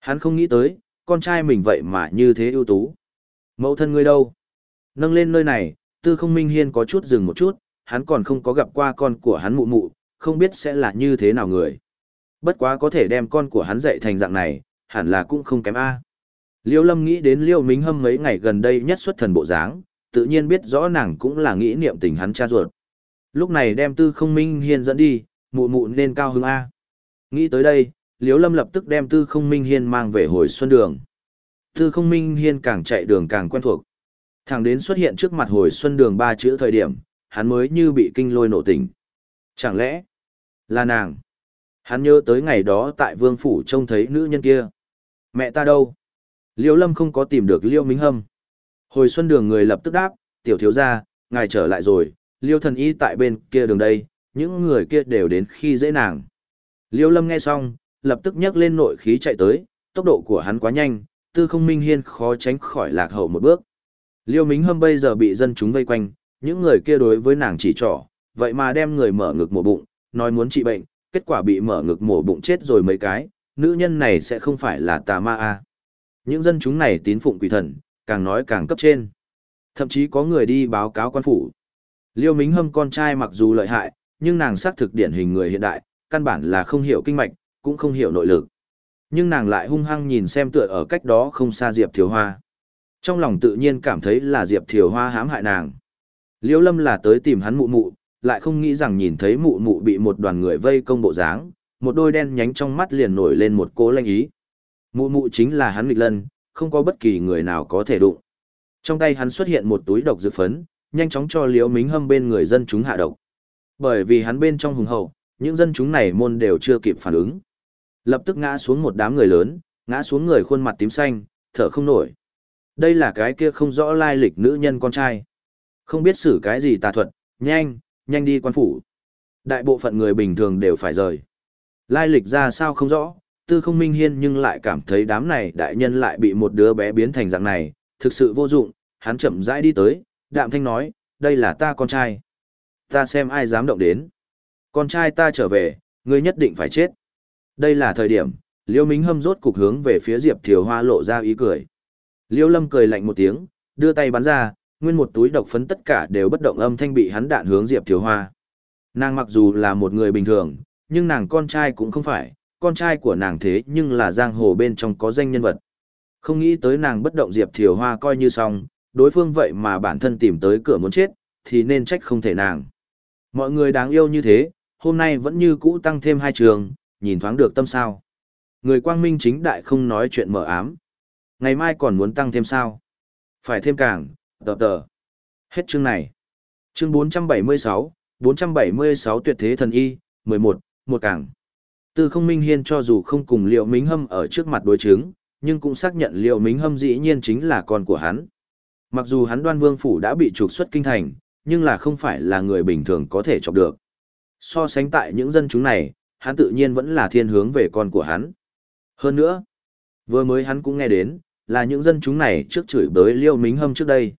Hắn không nghĩ tới, con trai mình vậy mà như thế ưu tú. Mẫu thân ngươi đâu? Nâng lên nơi này, tư không minh hiên có chút dừng một chút, hắn còn không có gặp qua con của hắn mụ mụ, không biết sẽ là như thế nào người. Bất quá có thể đem con của hắn dạy thành dạng này, hẳn là cũng không kém A. Liêu lâm nghĩ đến liêu minh hâm mấy ngày gần đây nhất xuất thần bộ dáng, tự nhiên biết rõ nàng cũng là nghĩ niệm tình hắn cha ruột. Lúc này đem tư không minh hiên dẫn đi, mụ mụ nên cao hứng A. Nghĩ tới đây, liêu lâm lập tức đem tư không minh hiên mang về hồi xuân đường. Tư không minh hiên càng chạy đường càng quen thuộc. Thẳng đến xuất hiện trước mặt hồi xuân đường ba chữ thời điểm, hắn mới như bị kinh lôi nổ tỉnh. Chẳng lẽ là nàng? Hắn nhớ tới ngày đó tại vương phủ trông thấy nữ nhân kia. Mẹ ta đâu? Liêu lâm không có tìm được Liêu Minh Hâm. Hồi xuân đường người lập tức đáp, tiểu thiếu gia, ngài trở lại rồi, Liêu thần y tại bên kia đường đây, những người kia đều đến khi dễ nàng. Liêu lâm nghe xong, lập tức nhấc lên nội khí chạy tới, tốc độ của hắn quá nhanh, tư không minh hiên khó tránh khỏi lạc hậu một bước. Liêu Mính Hâm bây giờ bị dân chúng vây quanh, những người kia đối với nàng chỉ trỏ, vậy mà đem người mở ngực mổ bụng, nói muốn trị bệnh, kết quả bị mở ngực mổ bụng chết rồi mấy cái, nữ nhân này sẽ không phải là tà ma à. Những dân chúng này tín phụng quỷ thần, càng nói càng cấp trên. Thậm chí có người đi báo cáo quan phủ. Liêu Mính Hâm con trai mặc dù lợi hại, nhưng nàng xác thực điển hình người hiện đại, căn bản là không hiểu kinh mạch, cũng không hiểu nội lực. Nhưng nàng lại hung hăng nhìn xem tựa ở cách đó không xa Diệp Thiều Hoa. Trong lòng tự nhiên cảm thấy là Diệp Thiều Hoa hãm hại nàng. Liễu Lâm là tới tìm hắn mụ mụ, lại không nghĩ rằng nhìn thấy mụ mụ bị một đoàn người vây công bộ dáng, một đôi đen nhánh trong mắt liền nổi lên một cố lanh ý. Mụ mụ chính là hắn nghịch lân, không có bất kỳ người nào có thể đụng. Trong tay hắn xuất hiện một túi độc dược phấn, nhanh chóng cho Liễu Mính Hâm bên người dân chúng hạ độc. Bởi vì hắn bên trong hùng hậu, những dân chúng này môn đều chưa kịp phản ứng. Lập tức ngã xuống một đám người lớn, ngã xuống người khuôn mặt tím xanh, thở không nổi. Đây là cái kia không rõ lai lịch nữ nhân con trai. Không biết xử cái gì tà thuật, nhanh, nhanh đi quan phủ. Đại bộ phận người bình thường đều phải rời. Lai lịch ra sao không rõ, tư không minh hiên nhưng lại cảm thấy đám này đại nhân lại bị một đứa bé biến thành dạng này, thực sự vô dụng, hắn chậm rãi đi tới, đạm thanh nói, đây là ta con trai. Ta xem ai dám động đến. Con trai ta trở về, ngươi nhất định phải chết. Đây là thời điểm, Liêu Minh Hâm rốt cục hướng về phía Diệp Thiều Hoa lộ ra ý cười. Liêu Lâm cười lạnh một tiếng, đưa tay bắn ra, nguyên một túi độc phấn tất cả đều bất động âm thanh bị hắn đạn hướng Diệp Thiều Hoa. Nàng mặc dù là một người bình thường, nhưng nàng con trai cũng không phải, con trai của nàng thế nhưng là giang hồ bên trong có danh nhân vật. Không nghĩ tới nàng bất động Diệp Thiều Hoa coi như xong, đối phương vậy mà bản thân tìm tới cửa muốn chết, thì nên trách không thể nàng. Mọi người đáng yêu như thế, hôm nay vẫn như cũ tăng thêm hai trường, nhìn thoáng được tâm sao. Người quang minh chính đại không nói chuyện mở ám. Ngày mai còn muốn tăng thêm sao? Phải thêm càng, tờ tờ. Hết chương này. Chương 476, 476 tuyệt thế thần y, 11, một càng. Tư không minh hiên cho dù không cùng liệu mính hâm ở trước mặt đối chứng, nhưng cũng xác nhận liệu mính hâm dĩ nhiên chính là con của hắn. Mặc dù hắn đoan vương phủ đã bị trục xuất kinh thành, nhưng là không phải là người bình thường có thể chọc được. So sánh tại những dân chúng này, hắn tự nhiên vẫn là thiên hướng về con của hắn. Hơn nữa, vừa mới hắn cũng nghe đến, là những dân chúng này trước chửi bới liêu mính hâm trước đây.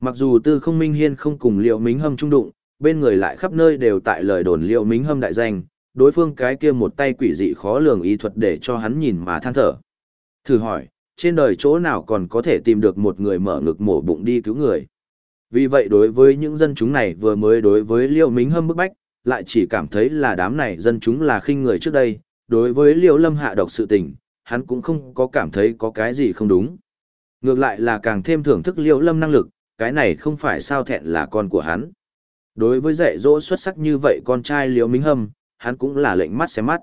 Mặc dù tư không minh hiên không cùng liêu mính hâm trung đụng, bên người lại khắp nơi đều tại lời đồn liêu mính hâm đại danh, đối phương cái kia một tay quỷ dị khó lường y thuật để cho hắn nhìn mà than thở. Thử hỏi, trên đời chỗ nào còn có thể tìm được một người mở ngực mổ bụng đi cứu người. Vì vậy đối với những dân chúng này vừa mới đối với Liêu Mính Hâm bức bách, lại chỉ cảm thấy là đám này dân chúng là khinh người trước đây, đối với liễu Lâm hạ độc sự tình, hắn cũng không có cảm thấy có cái gì không đúng. Ngược lại là càng thêm thưởng thức liễu Lâm năng lực, cái này không phải sao thẹn là con của hắn. Đối với dạy dỗ xuất sắc như vậy con trai liễu Minh Hâm, hắn cũng là lệnh mắt xem mắt.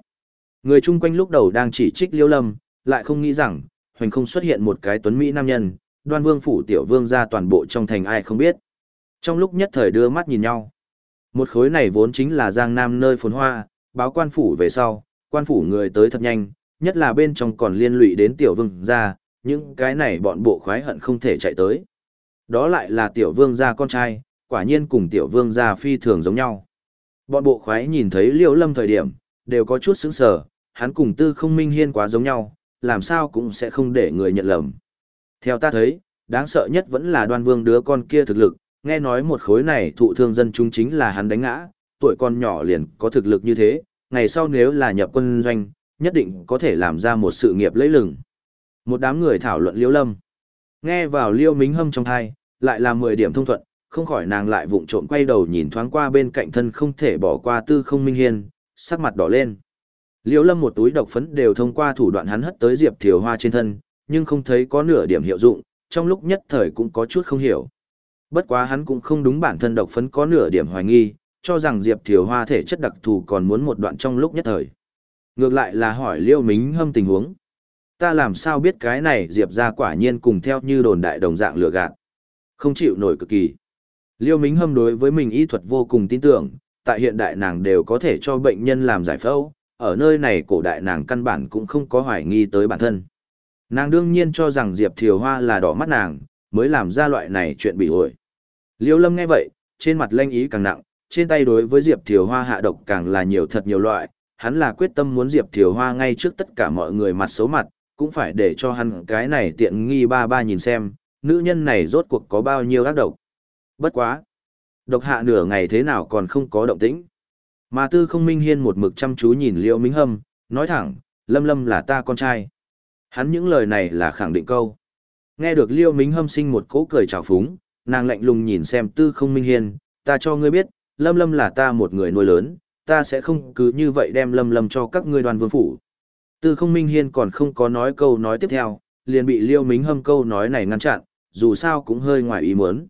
Người chung quanh lúc đầu đang chỉ trích liễu Lâm, lại không nghĩ rằng, hoành không xuất hiện một cái tuấn Mỹ nam nhân, đoan vương phủ tiểu vương ra toàn bộ trong thành ai không biết. Trong lúc nhất thời đưa mắt nhìn nhau, một khối này vốn chính là giang nam nơi phồn hoa, báo quan phủ về sau, quan phủ người tới thật nhanh, nhất là bên trong còn liên lụy đến tiểu vương gia những cái này bọn bộ khoái hận không thể chạy tới. Đó lại là tiểu vương gia con trai, quả nhiên cùng tiểu vương gia phi thường giống nhau. Bọn bộ khoái nhìn thấy liễu lâm thời điểm, đều có chút sững sờ, hắn cùng tư không minh hiên quá giống nhau, làm sao cũng sẽ không để người nhận lầm. Theo ta thấy, đáng sợ nhất vẫn là đoan vương đứa con kia thực lực, nghe nói một khối này thụ thương dân chúng chính là hắn đánh ngã, tuổi con nhỏ liền có thực lực như thế, ngày sau nếu là nhập quân doanh, nhất định có thể làm ra một sự nghiệp lẫy lừng. Một đám người thảo luận liêu lâm. Nghe vào liêu mính hâm trong thai, lại là 10 điểm thông thuận, không khỏi nàng lại vụng trộm quay đầu nhìn thoáng qua bên cạnh thân không thể bỏ qua tư không minh hiên, sắc mặt đỏ lên. Liêu lâm một túi độc phấn đều thông qua thủ đoạn hắn hất tới Diệp Thiều Hoa trên thân, nhưng không thấy có nửa điểm hiệu dụng, trong lúc nhất thời cũng có chút không hiểu. Bất quá hắn cũng không đúng bản thân độc phấn có nửa điểm hoài nghi, cho rằng Diệp Thiều Hoa thể chất đặc thù còn muốn một đoạn trong lúc nhất thời. Ngược lại là hỏi Liêu Mính Hâm tình huống. Ta làm sao biết cái này Diệp ra quả nhiên cùng theo như đồn đại đồng dạng lừa gạt. Không chịu nổi cực kỳ. Liêu Mính Hâm đối với mình y thuật vô cùng tin tưởng, tại hiện đại nàng đều có thể cho bệnh nhân làm giải phẫu, ở nơi này cổ đại nàng căn bản cũng không có hoài nghi tới bản thân. Nàng đương nhiên cho rằng Diệp Thiều Hoa là đỏ mắt nàng, mới làm ra loại này chuyện bị ổi. Liêu Lâm nghe vậy, trên mặt lanh ý càng nặng, trên tay đối với Diệp Thiều Hoa hạ độc càng là nhiều thật nhiều loại, hắn là quyết tâm muốn Diệp Thiều Hoa ngay trước tất cả mọi người mặt xấu mặt, cũng phải để cho hắn cái này tiện nghi ba ba nhìn xem, nữ nhân này rốt cuộc có bao nhiêu ác độc. Bất quá. Độc hạ nửa ngày thế nào còn không có động tĩnh. Mà tư không minh hiên một mực chăm chú nhìn Liêu Minh Hâm, nói thẳng, Lâm Lâm là ta con trai. Hắn những lời này là khẳng định câu. Nghe được Liêu Minh Hâm sinh một cỗ cười trào phúng, nàng lạnh lùng nhìn xem tư không minh hiên, ta cho ngươi biết, Lâm Lâm là ta một người nuôi lớn, ta sẽ không cứ như vậy đem Lâm Lâm cho các ngươi đoàn vương phủ. Tư không minh hiên còn không có nói câu nói tiếp theo, liền bị Liêu Mính Hâm câu nói này ngăn chặn, dù sao cũng hơi ngoài ý muốn.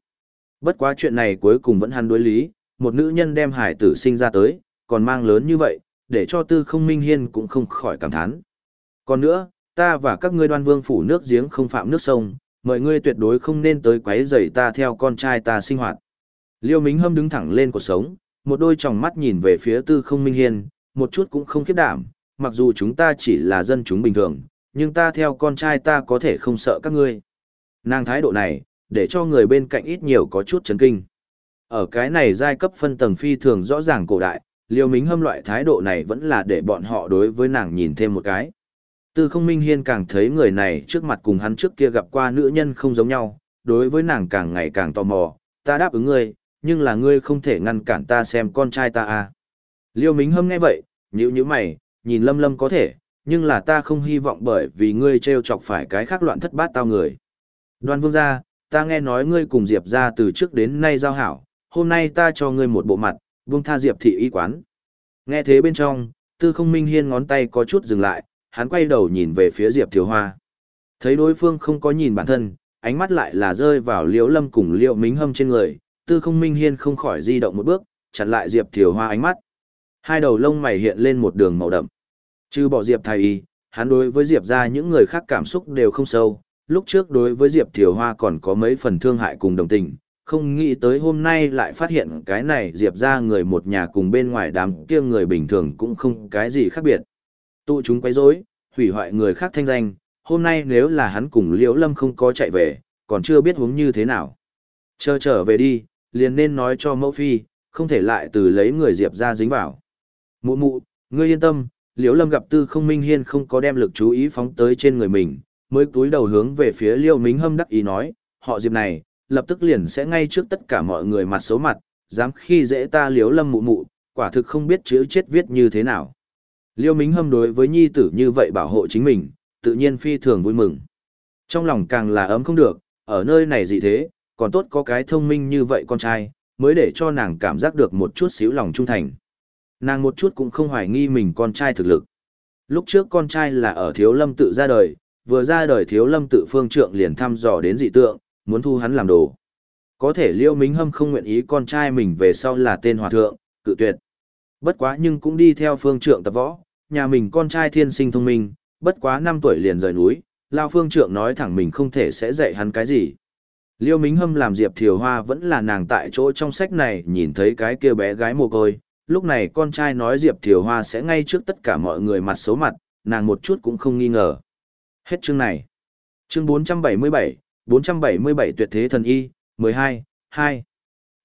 Bất quá chuyện này cuối cùng vẫn hắn đối lý, một nữ nhân đem hải tử sinh ra tới, còn mang lớn như vậy, để cho tư không minh hiên cũng không khỏi cảm thán. Còn nữa, ta và các ngươi đoan vương phủ nước giếng không phạm nước sông, mọi ngươi tuyệt đối không nên tới quấy rầy ta theo con trai ta sinh hoạt. Liêu Minh Hâm đứng thẳng lên cuộc sống, một đôi tròng mắt nhìn về phía tư không minh hiên, một chút cũng không khiếp đảm, mặc dù chúng ta chỉ là dân chúng bình thường, nhưng ta theo con trai ta có thể không sợ các ngươi. Nàng thái độ này, để cho người bên cạnh ít nhiều có chút chấn kinh. Ở cái này giai cấp phân tầng phi thường rõ ràng cổ đại, liêu mính hâm loại thái độ này vẫn là để bọn họ đối với nàng nhìn thêm một cái. Tư không minh hiên càng thấy người này trước mặt cùng hắn trước kia gặp qua nữ nhân không giống nhau, đối với nàng càng ngày càng tò mò, ta đáp ứng ngươi, nhưng là ngươi không thể ngăn cản ta xem con trai ta à. Liêu mính hâm nghe vậy, nhíu nhíu mày, nhìn lâm lâm có thể, nhưng là ta không hy vọng bởi vì ngươi trêu chọc phải cái khác loạn thất bát tao người. Đoan vương gia, ta nghe nói ngươi cùng Diệp ra từ trước đến nay giao hảo, hôm nay ta cho ngươi một bộ mặt, buông tha Diệp thị y quán. Nghe thế bên trong, tư không minh hiên ngón tay có chút dừng lại, hắn quay đầu nhìn về phía Diệp Thiếu Hoa. Thấy đối phương không có nhìn bản thân, ánh mắt lại là rơi vào liễu lâm cùng liễu mính hâm trên người, tư không minh hiên không khỏi di động một bước, chặn lại Diệp Thiếu Hoa ánh mắt. Hai đầu lông mày hiện lên một đường màu đậm. Chứ bỏ Diệp thái y, hắn đối với Diệp ra những người khác cảm xúc đều không sâu, lúc trước đối với Diệp Thiều Hoa còn có mấy phần thương hại cùng đồng tình, không nghĩ tới hôm nay lại phát hiện cái này Diệp ra người một nhà cùng bên ngoài đám kia người bình thường cũng không cái gì khác biệt. Tụ chúng quấy rối, hủy hoại người khác thanh danh, hôm nay nếu là hắn cùng Liễu Lâm không có chạy về, còn chưa biết huống như thế nào. Chờ trở về đi, liền nên nói cho mẫu phi, không thể lại từ lấy người Diệp ra dính vào. Mụ mụ, ngươi yên tâm, Liễu Lâm gặp Tư Không Minh Hiên không có đem lực chú ý phóng tới trên người mình, mới cúi đầu hướng về phía liêu mính hâm đắc ý nói, họ diệp này, lập tức liền sẽ ngay trước tất cả mọi người mặt xấu mặt, dám khi dễ ta Liễu lâm mụ mụ, quả thực không biết chữ chết viết như thế nào. Liêu mính hâm đối với nhi tử như vậy bảo hộ chính mình, tự nhiên phi thường vui mừng. Trong lòng càng là ấm không được, ở nơi này gì thế, còn tốt có cái thông minh như vậy con trai, mới để cho nàng cảm giác được một chút xíu lòng trung thành. Nàng một chút cũng không hoài nghi mình con trai thực lực. Lúc trước con trai là ở thiếu lâm tự ra đời, vừa ra đời thiếu lâm tự phương trượng liền thăm dò đến dị tượng, muốn thu hắn làm đồ. Có thể liêu minh hâm không nguyện ý con trai mình về sau là tên hòa thượng, cự tuyệt. Bất quá nhưng cũng đi theo phương trượng tập võ, nhà mình con trai thiên sinh thông minh, bất quá 5 tuổi liền rời núi, lao phương trượng nói thẳng mình không thể sẽ dạy hắn cái gì. Liêu Minh Hâm làm Diệp Thiều Hoa vẫn là nàng tại chỗ trong sách này nhìn thấy cái kia bé gái mồ côi, lúc này con trai nói Diệp Thiều Hoa sẽ ngay trước tất cả mọi người mặt xấu mặt, nàng một chút cũng không nghi ngờ. Hết chương này. Chương 477, 477 tuyệt thế thần y, 12, 2.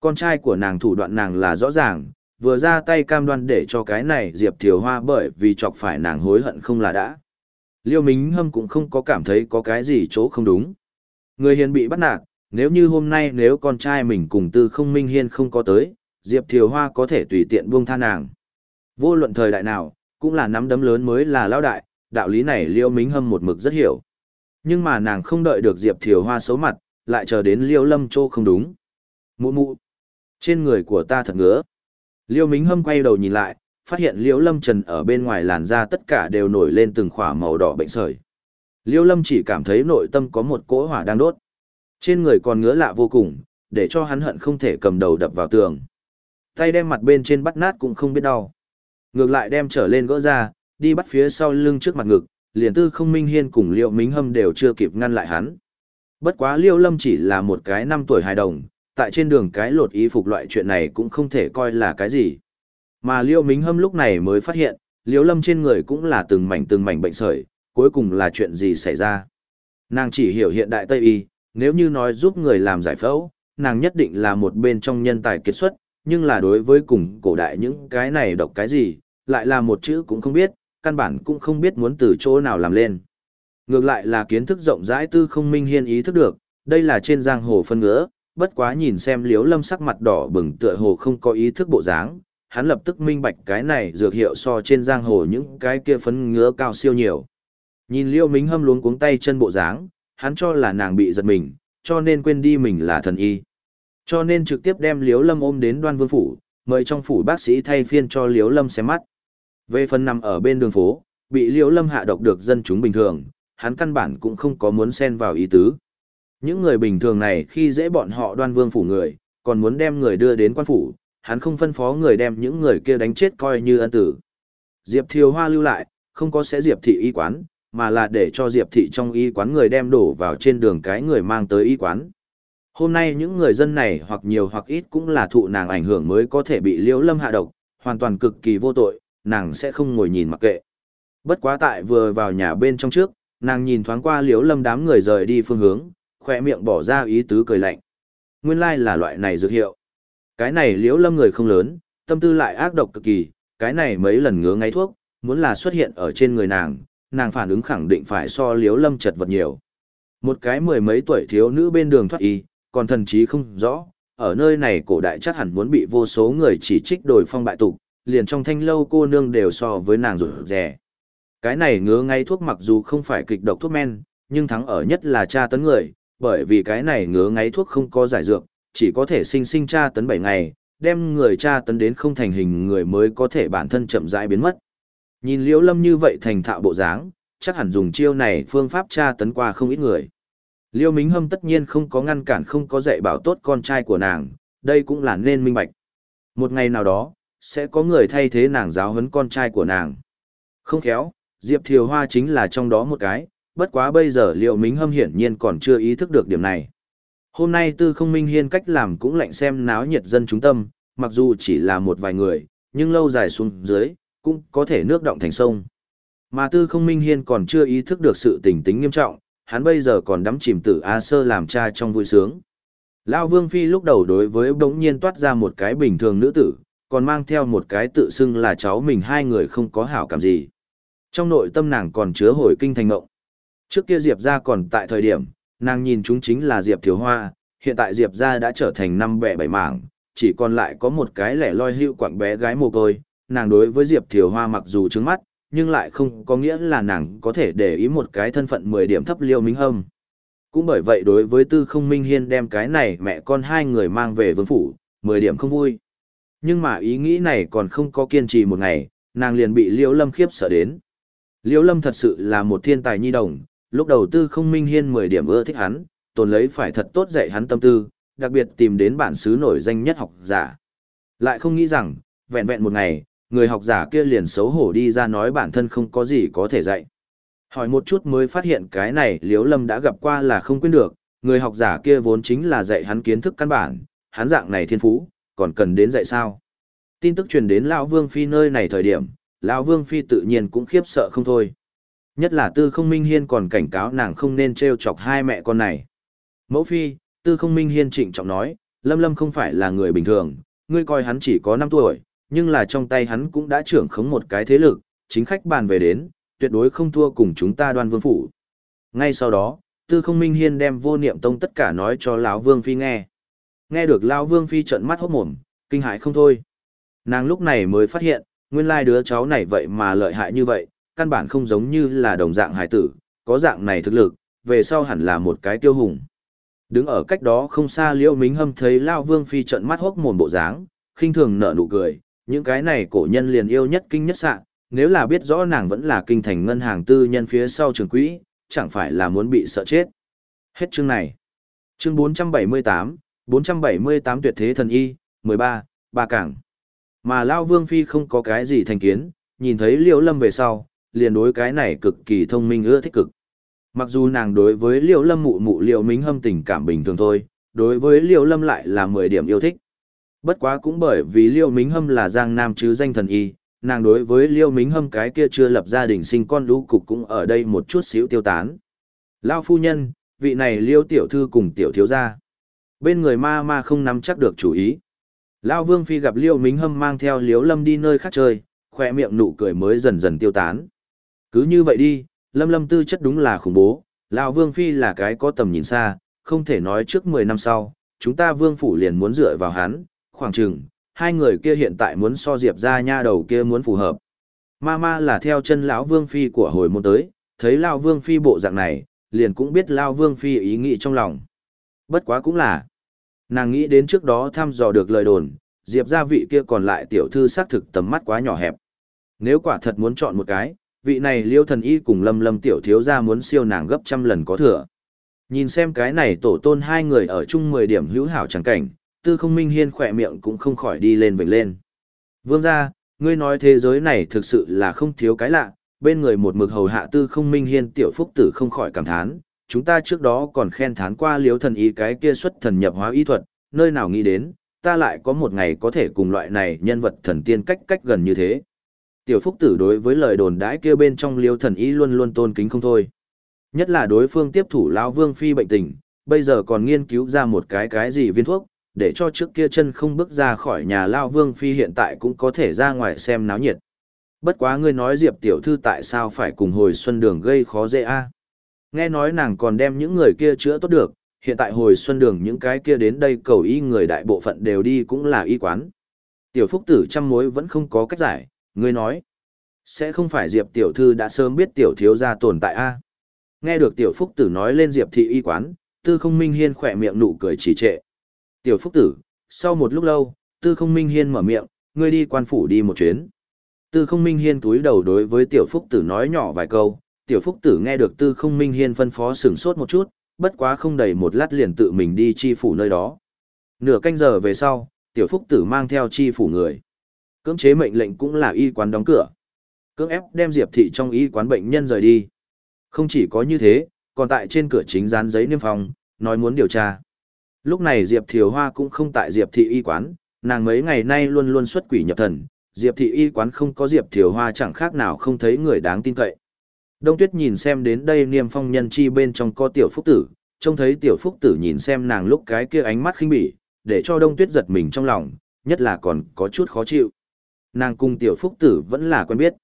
Con trai của nàng thủ đoạn nàng là rõ ràng, vừa ra tay cam đoan để cho cái này Diệp Thiều Hoa bởi vì chọc phải nàng hối hận không là đã. Liêu Minh Hâm cũng không có cảm thấy có cái gì chỗ không đúng. Người hiền bị bắt nạt, nếu như hôm nay nếu con trai mình cùng tư không minh hiên không có tới, Diệp Thiều Hoa có thể tùy tiện buông tha nàng. Vô luận thời đại nào, cũng là nắm đấm lớn mới là lão đại, đạo lý này liêu mính hâm một mực rất hiểu nhưng mà nàng không đợi được diệp thiều hoa xấu mặt lại chờ đến liêu lâm châu không đúng mụ mụ trên người của ta thật ngứa liêu mính hâm quay đầu nhìn lại phát hiện liêu lâm trần ở bên ngoài làn da tất cả đều nổi lên từng khỏa màu đỏ bệnh sởi. Liêu lâm chỉ cảm thấy nội tâm có một cỗ hỏa đang đốt. Trên người còn ngứa lạ vô cùng để cho hắn hận không thể cầm đầu đập vào tường. Tay đem mặt bên trên bắt nát cũng không biết đau. Ngược lại đem trở lên gỡ ra đi bắt phía sau lưng trước mặt ngực, liền tư không minh hiên cùng Liêu mính hâm đều chưa kịp ngăn lại hắn. Bất quá liêu lâm chỉ là một cái năm tuổi hài đồng, tại trên đường cái lột y phục loại chuyện này cũng không thể coi là cái gì. Mà liêu mính hâm lúc này mới phát hiện, liêu Lâm trên người cũng là từng mảnh từng mảnh bệnh sởi, cuối cùng là chuyện gì xảy ra. Nàng chỉ hiểu hiện đại Tây Y, nếu như nói giúp người làm giải phẫu, nàng nhất định là một bên trong nhân tài kiệt xuất, nhưng là đối với cùng cổ đại những cái này độc cái gì, lại là một chữ cũng không biết, căn bản cũng không biết muốn từ chỗ nào làm lên. Ngược lại là kiến thức rộng rãi tư không minh hiên ý thức được, đây là trên giang hồ phân ngỡ, bất quá nhìn xem liếu lâm sắc mặt đỏ bừng tựa hồ không có ý thức bộ dáng, hắn lập tức minh bạch cái này dược hiệu so trên giang hồ những cái kia phấn ngứa cao siêu nhiều. Nhìn liêu minh hâm luống cuống tay chân bộ dáng, hắn cho là nàng bị giật mình, cho nên quên đi mình là thần y. Cho nên trực tiếp đem liếu lâm ôm đến đoan vương phủ, mời trong phủ bác sĩ thay phiên cho liếu lâm xem mắt. Về phần nằm ở bên đường phố, bị liếu lâm hạ độc được dân chúng bình thường, hắn căn bản cũng không có muốn xen vào ý tứ. Những người bình thường này khi dễ bọn họ đoan vương phủ người, còn muốn đem người đưa đến quan phủ, hắn không phân phó người đem những người kia đánh chết coi như ân tử. Diệp Thiều Hoa lưu lại, không có sẽ Diệp thị y quán, mà là để cho Diệp thị trong y quán người đem đổ vào trên đường cái người mang tới y quán. Hôm nay những người dân này hoặc nhiều hoặc ít cũng là thụ nàng ảnh hưởng mới có thể bị liễu lâm hạ độc, hoàn toàn cực kỳ vô tội, nàng sẽ không ngồi nhìn mặc kệ. Bất quá tại vừa vào nhà bên trong trước, nàng nhìn thoáng qua liễu lâm đám người rời đi phương hướng, khoe miệng bỏ ra ý tứ cười lạnh. Nguyên lai là loại này dược hiệu. Cái này liễu lâm người không lớn, tâm tư lại ác độc cực kỳ, cái này mấy lần ngứa ngáy thuốc, muốn là xuất hiện ở trên người nàng, nàng phản ứng khẳng định phải so liễu lâm chật vật nhiều. Một cái mười mấy tuổi thiếu nữ bên đường thoát y, còn thần trí không rõ, ở nơi này cổ đại chắc hẳn muốn bị vô số người chỉ trích đổi phong bại tục, liền trong thanh lâu cô nương đều so với nàng rủi rẻ. Cái này ngứa ngay thuốc mặc dù không phải kịch độc thuốc men, nhưng thắng ở nhất là tra tấn người, bởi vì cái này ngứa ngáy thuốc không có giải dược, chỉ có thể sinh sinh tra tấn 7 ngày, đem người tra tấn đến không thành hình người mới có thể bản thân chậm rãi biến mất. Nhìn Liễu Lâm như vậy thành thạo bộ dáng, chắc hẳn dùng chiêu này phương pháp tra tấn qua không ít người. Liêu Mính Hâm tất nhiên không có ngăn cản không có dạy bảo tốt con trai của nàng, đây cũng là nên minh bạch. Một ngày nào đó, sẽ có người thay thế nàng giáo huấn con trai của nàng. Không khéo, Diệp Thiều Hoa chính là trong đó một cái, bất quá bây giờ liệu Mính Hâm hiển nhiên còn chưa ý thức được điểm này. Hôm nay Tư Không Minh Hiên cách làm cũng lạnh xem náo nhiệt dân chúng tâm, mặc dù chỉ là một vài người, nhưng lâu dài xuống dưới, cũng có thể nước động thành sông. Mà Tư Không Minh Hiên còn chưa ý thức được sự tình tính nghiêm trọng, hắn bây giờ còn đắm chìm tử A Sơ làm cha trong vui sướng. Lão Vương Phi lúc đầu đối với bỗng nhiên toát ra một cái bình thường nữ tử, còn mang theo một cái tự xưng là cháu mình hai người không có hảo cảm gì. Trong nội tâm nàng còn chứa hồi kinh thành ngộng. Trước kia Diệp ra còn tại thời điểm, nàng nhìn chúng chính là Diệp Thiếu Hoa, hiện tại Diệp ra đã trở thành năm bẻ bảy mảng, chỉ còn lại có một cái lẻ loi hữu quảng bé gái mồ côi, nàng đối với Diệp Thiếu Hoa mặc dù trứng mắt, nhưng lại không có nghĩa là nàng có thể để ý một cái thân phận 10 điểm thấp liêu minh hâm. Cũng bởi vậy đối với tư không minh hiên đem cái này mẹ con hai người mang về vương phủ, 10 điểm không vui. Nhưng mà ý nghĩ này còn không có kiên trì một ngày, nàng liền bị Liễu lâm khiếp sợ đến. Liễu lâm thật sự là một thiên tài nhi đồng, lúc đầu tư không minh hiên 10 điểm ưa thích hắn, tồn lấy phải thật tốt dạy hắn tâm tư, đặc biệt tìm đến bản xứ nổi danh nhất học giả. Lại không nghĩ rằng, vẹn vẹn một ngày, người học giả kia liền xấu hổ đi ra nói bản thân không có gì có thể dạy. Hỏi một chút mới phát hiện cái này Liễu Lâm đã gặp qua là không quên được, người học giả kia vốn chính là dạy hắn kiến thức căn bản, hắn dạng này thiên phú, còn cần đến dạy sao. Tin tức truyền đến Lão Vương Phi nơi này thời điểm, Lão Vương Phi tự nhiên cũng khiếp sợ không thôi. Nhất là Tư Không Minh Hiên còn cảnh cáo nàng không nên trêu chọc hai mẹ con này. Mẫu Phi, Tư Không Minh Hiên trịnh trọng nói, Lâm Lâm không phải là người bình thường, ngươi coi hắn chỉ có 5 tuổi, nhưng là trong tay hắn cũng đã trưởng khống một cái thế lực, chính khách bàn về đến, tuyệt đối không thua cùng chúng ta đoan vương phủ. Ngay sau đó, tư không minh hiên đem vô niệm tông tất cả nói cho lão vương phi nghe. Nghe được lão vương phi trợn mắt hốt mồm, kinh hãi không thôi. Nàng lúc này mới phát hiện, nguyên lai đứa cháu này vậy mà lợi hại như vậy, căn bản không giống như là đồng dạng hải tử, có dạng này thực lực, về sau hẳn là một cái tiêu hùng. Đứng ở cách đó không xa Liễu Mính Hâm thấy Lão Vương Phi trợn mắt hốc mồm bộ dáng, khinh thường nở nụ cười, những cái này cổ nhân liền yêu nhất kinh nhất sạng, nếu là biết rõ nàng vẫn là kinh thành ngân hàng tư nhân phía sau trường quỹ, chẳng phải là muốn bị sợ chết. Hết chương này. Chương 478, 478 tuyệt thế thần y, 13, ba cảng. Mà Lao Vương Phi không có cái gì thành kiến, nhìn thấy Liễu Lâm về sau, liền đối cái này cực kỳ thông minh ưa thích cực. Mặc dù nàng đối với Liễu Lâm mụ mụ Liễu Minh Hâm tình cảm bình thường thôi, đối với Liễu Lâm lại là 10 điểm yêu thích. Bất quá cũng bởi vì liễu Mính Hâm là Giang Nam chứ danh thần y, nàng đối với liễu Mính Hâm cái kia chưa lập gia đình sinh con lũ cục cũng ở đây một chút xíu tiêu tán. Lao phu nhân, vị này liễu tiểu thư cùng tiểu thiếu gia. Bên người ma ma không nắm chắc được chủ ý. Lao Vương Phi gặp liễu Mính Hâm mang theo liễu Lâm đi nơi khác chơi, khoe miệng nụ cười mới dần dần tiêu tán. Cứ như vậy đi, Lâm Lâm tư chất đúng là khủng bố, Lao Vương Phi là cái có tầm nhìn xa, không thể nói trước 10 năm sau, chúng ta Vương Phủ liền muốn dựa vào hắn, khoảng chừng, hai người kia hiện tại muốn so diệp ra nha đầu kia muốn phù hợp. Ma ma là theo chân lão Vương Phi của hồi môn tới, thấy Lao Vương Phi bộ dạng này, liền cũng biết Lao Vương Phi ý nghĩ trong lòng. Bất quá cũng là, nàng nghĩ đến trước đó thăm dò được lời đồn, diệp gia vị kia còn lại tiểu thư xác thực tầm mắt quá nhỏ hẹp. Nếu quả thật muốn chọn một cái, vị này liêu thần y cùng lâm lâm tiểu thiếu gia muốn siêu nàng gấp trăm lần có thừa. Nhìn xem cái này tổ tôn hai người ở chung 10 điểm hữu hảo chẳng cảnh, tư không minh hiên khỏe miệng cũng không khỏi đi lên vểnh lên. Vương gia, ngươi nói thế giới này thực sự là không thiếu cái lạ, bên người một mực hầu hạ tư không minh hiên tiểu phúc tử không khỏi cảm thán, chúng ta trước đó còn khen thán qua liếu thần y cái kia xuất thần nhập hóa y thuật, nơi nào nghĩ đến, ta lại có một ngày có thể cùng loại này nhân vật thần tiên cách cách gần như thế. Tiểu Phúc Tử đối với lời đồn đãi kia bên trong liêu thần y luôn luôn tôn kính không thôi. Nhất là đối phương tiếp thủ lão Vương Phi bệnh tình, bây giờ còn nghiên cứu ra một cái cái gì viên thuốc, để cho trước kia chân không bước ra khỏi nhà Lao Vương Phi hiện tại cũng có thể ra ngoài xem náo nhiệt. Bất quá ngươi nói Diệp Tiểu Thư tại sao phải cùng hồi xuân đường gây khó dễ a Nghe nói nàng còn đem những người kia chữa tốt được, hiện tại hồi xuân đường những cái kia đến đây cầu y người đại bộ phận đều đi cũng là y quán. Tiểu Phúc Tử trăm mối vẫn không có cách giải, Ngươi nói, sẽ không phải Diệp tiểu thư đã sớm biết tiểu thiếu gia tồn tại a? Nghe được tiểu phúc tử nói lên Diệp thị y quán, tư không minh hiên khỏe miệng nụ cười chỉ trệ. Tiểu phúc tử, sau một lúc lâu, tư không minh hiên mở miệng, ngươi đi quan phủ đi một chuyến. Tư không minh hiên túi đầu đối với tiểu phúc tử nói nhỏ vài câu, tiểu phúc tử nghe được tư không minh hiên phân phó sửng sốt một chút, bất quá không đầy một lát liền tự mình đi chi phủ nơi đó. Nửa canh giờ về sau, tiểu phúc tử mang theo chi phủ người. Cưỡng chế mệnh lệnh cũng là y quán đóng cửa. Cưỡng ép đem Diệp thị trong y quán bệnh nhân rời đi. Không chỉ có như thế, còn tại trên cửa chính dán giấy niêm phong, nói muốn điều tra. Lúc này Diệp Thiều Hoa cũng không tại Diệp thị y quán, nàng mấy ngày nay luôn luôn xuất quỷ nhập thần, Diệp thị y quán không có Diệp Thiều Hoa chẳng khác nào không thấy người đáng tin cậy. Đông Tuyết nhìn xem đến đây niêm phong nhân chi bên trong có tiểu phúc tử, trông thấy tiểu phúc tử nhìn xem nàng lúc cái kia ánh mắt khinh bỉ, để cho Đông Tuyết giật mình trong lòng, nhất là còn có chút khó chịu nàng cùng tiểu phúc tử vẫn là quen biết.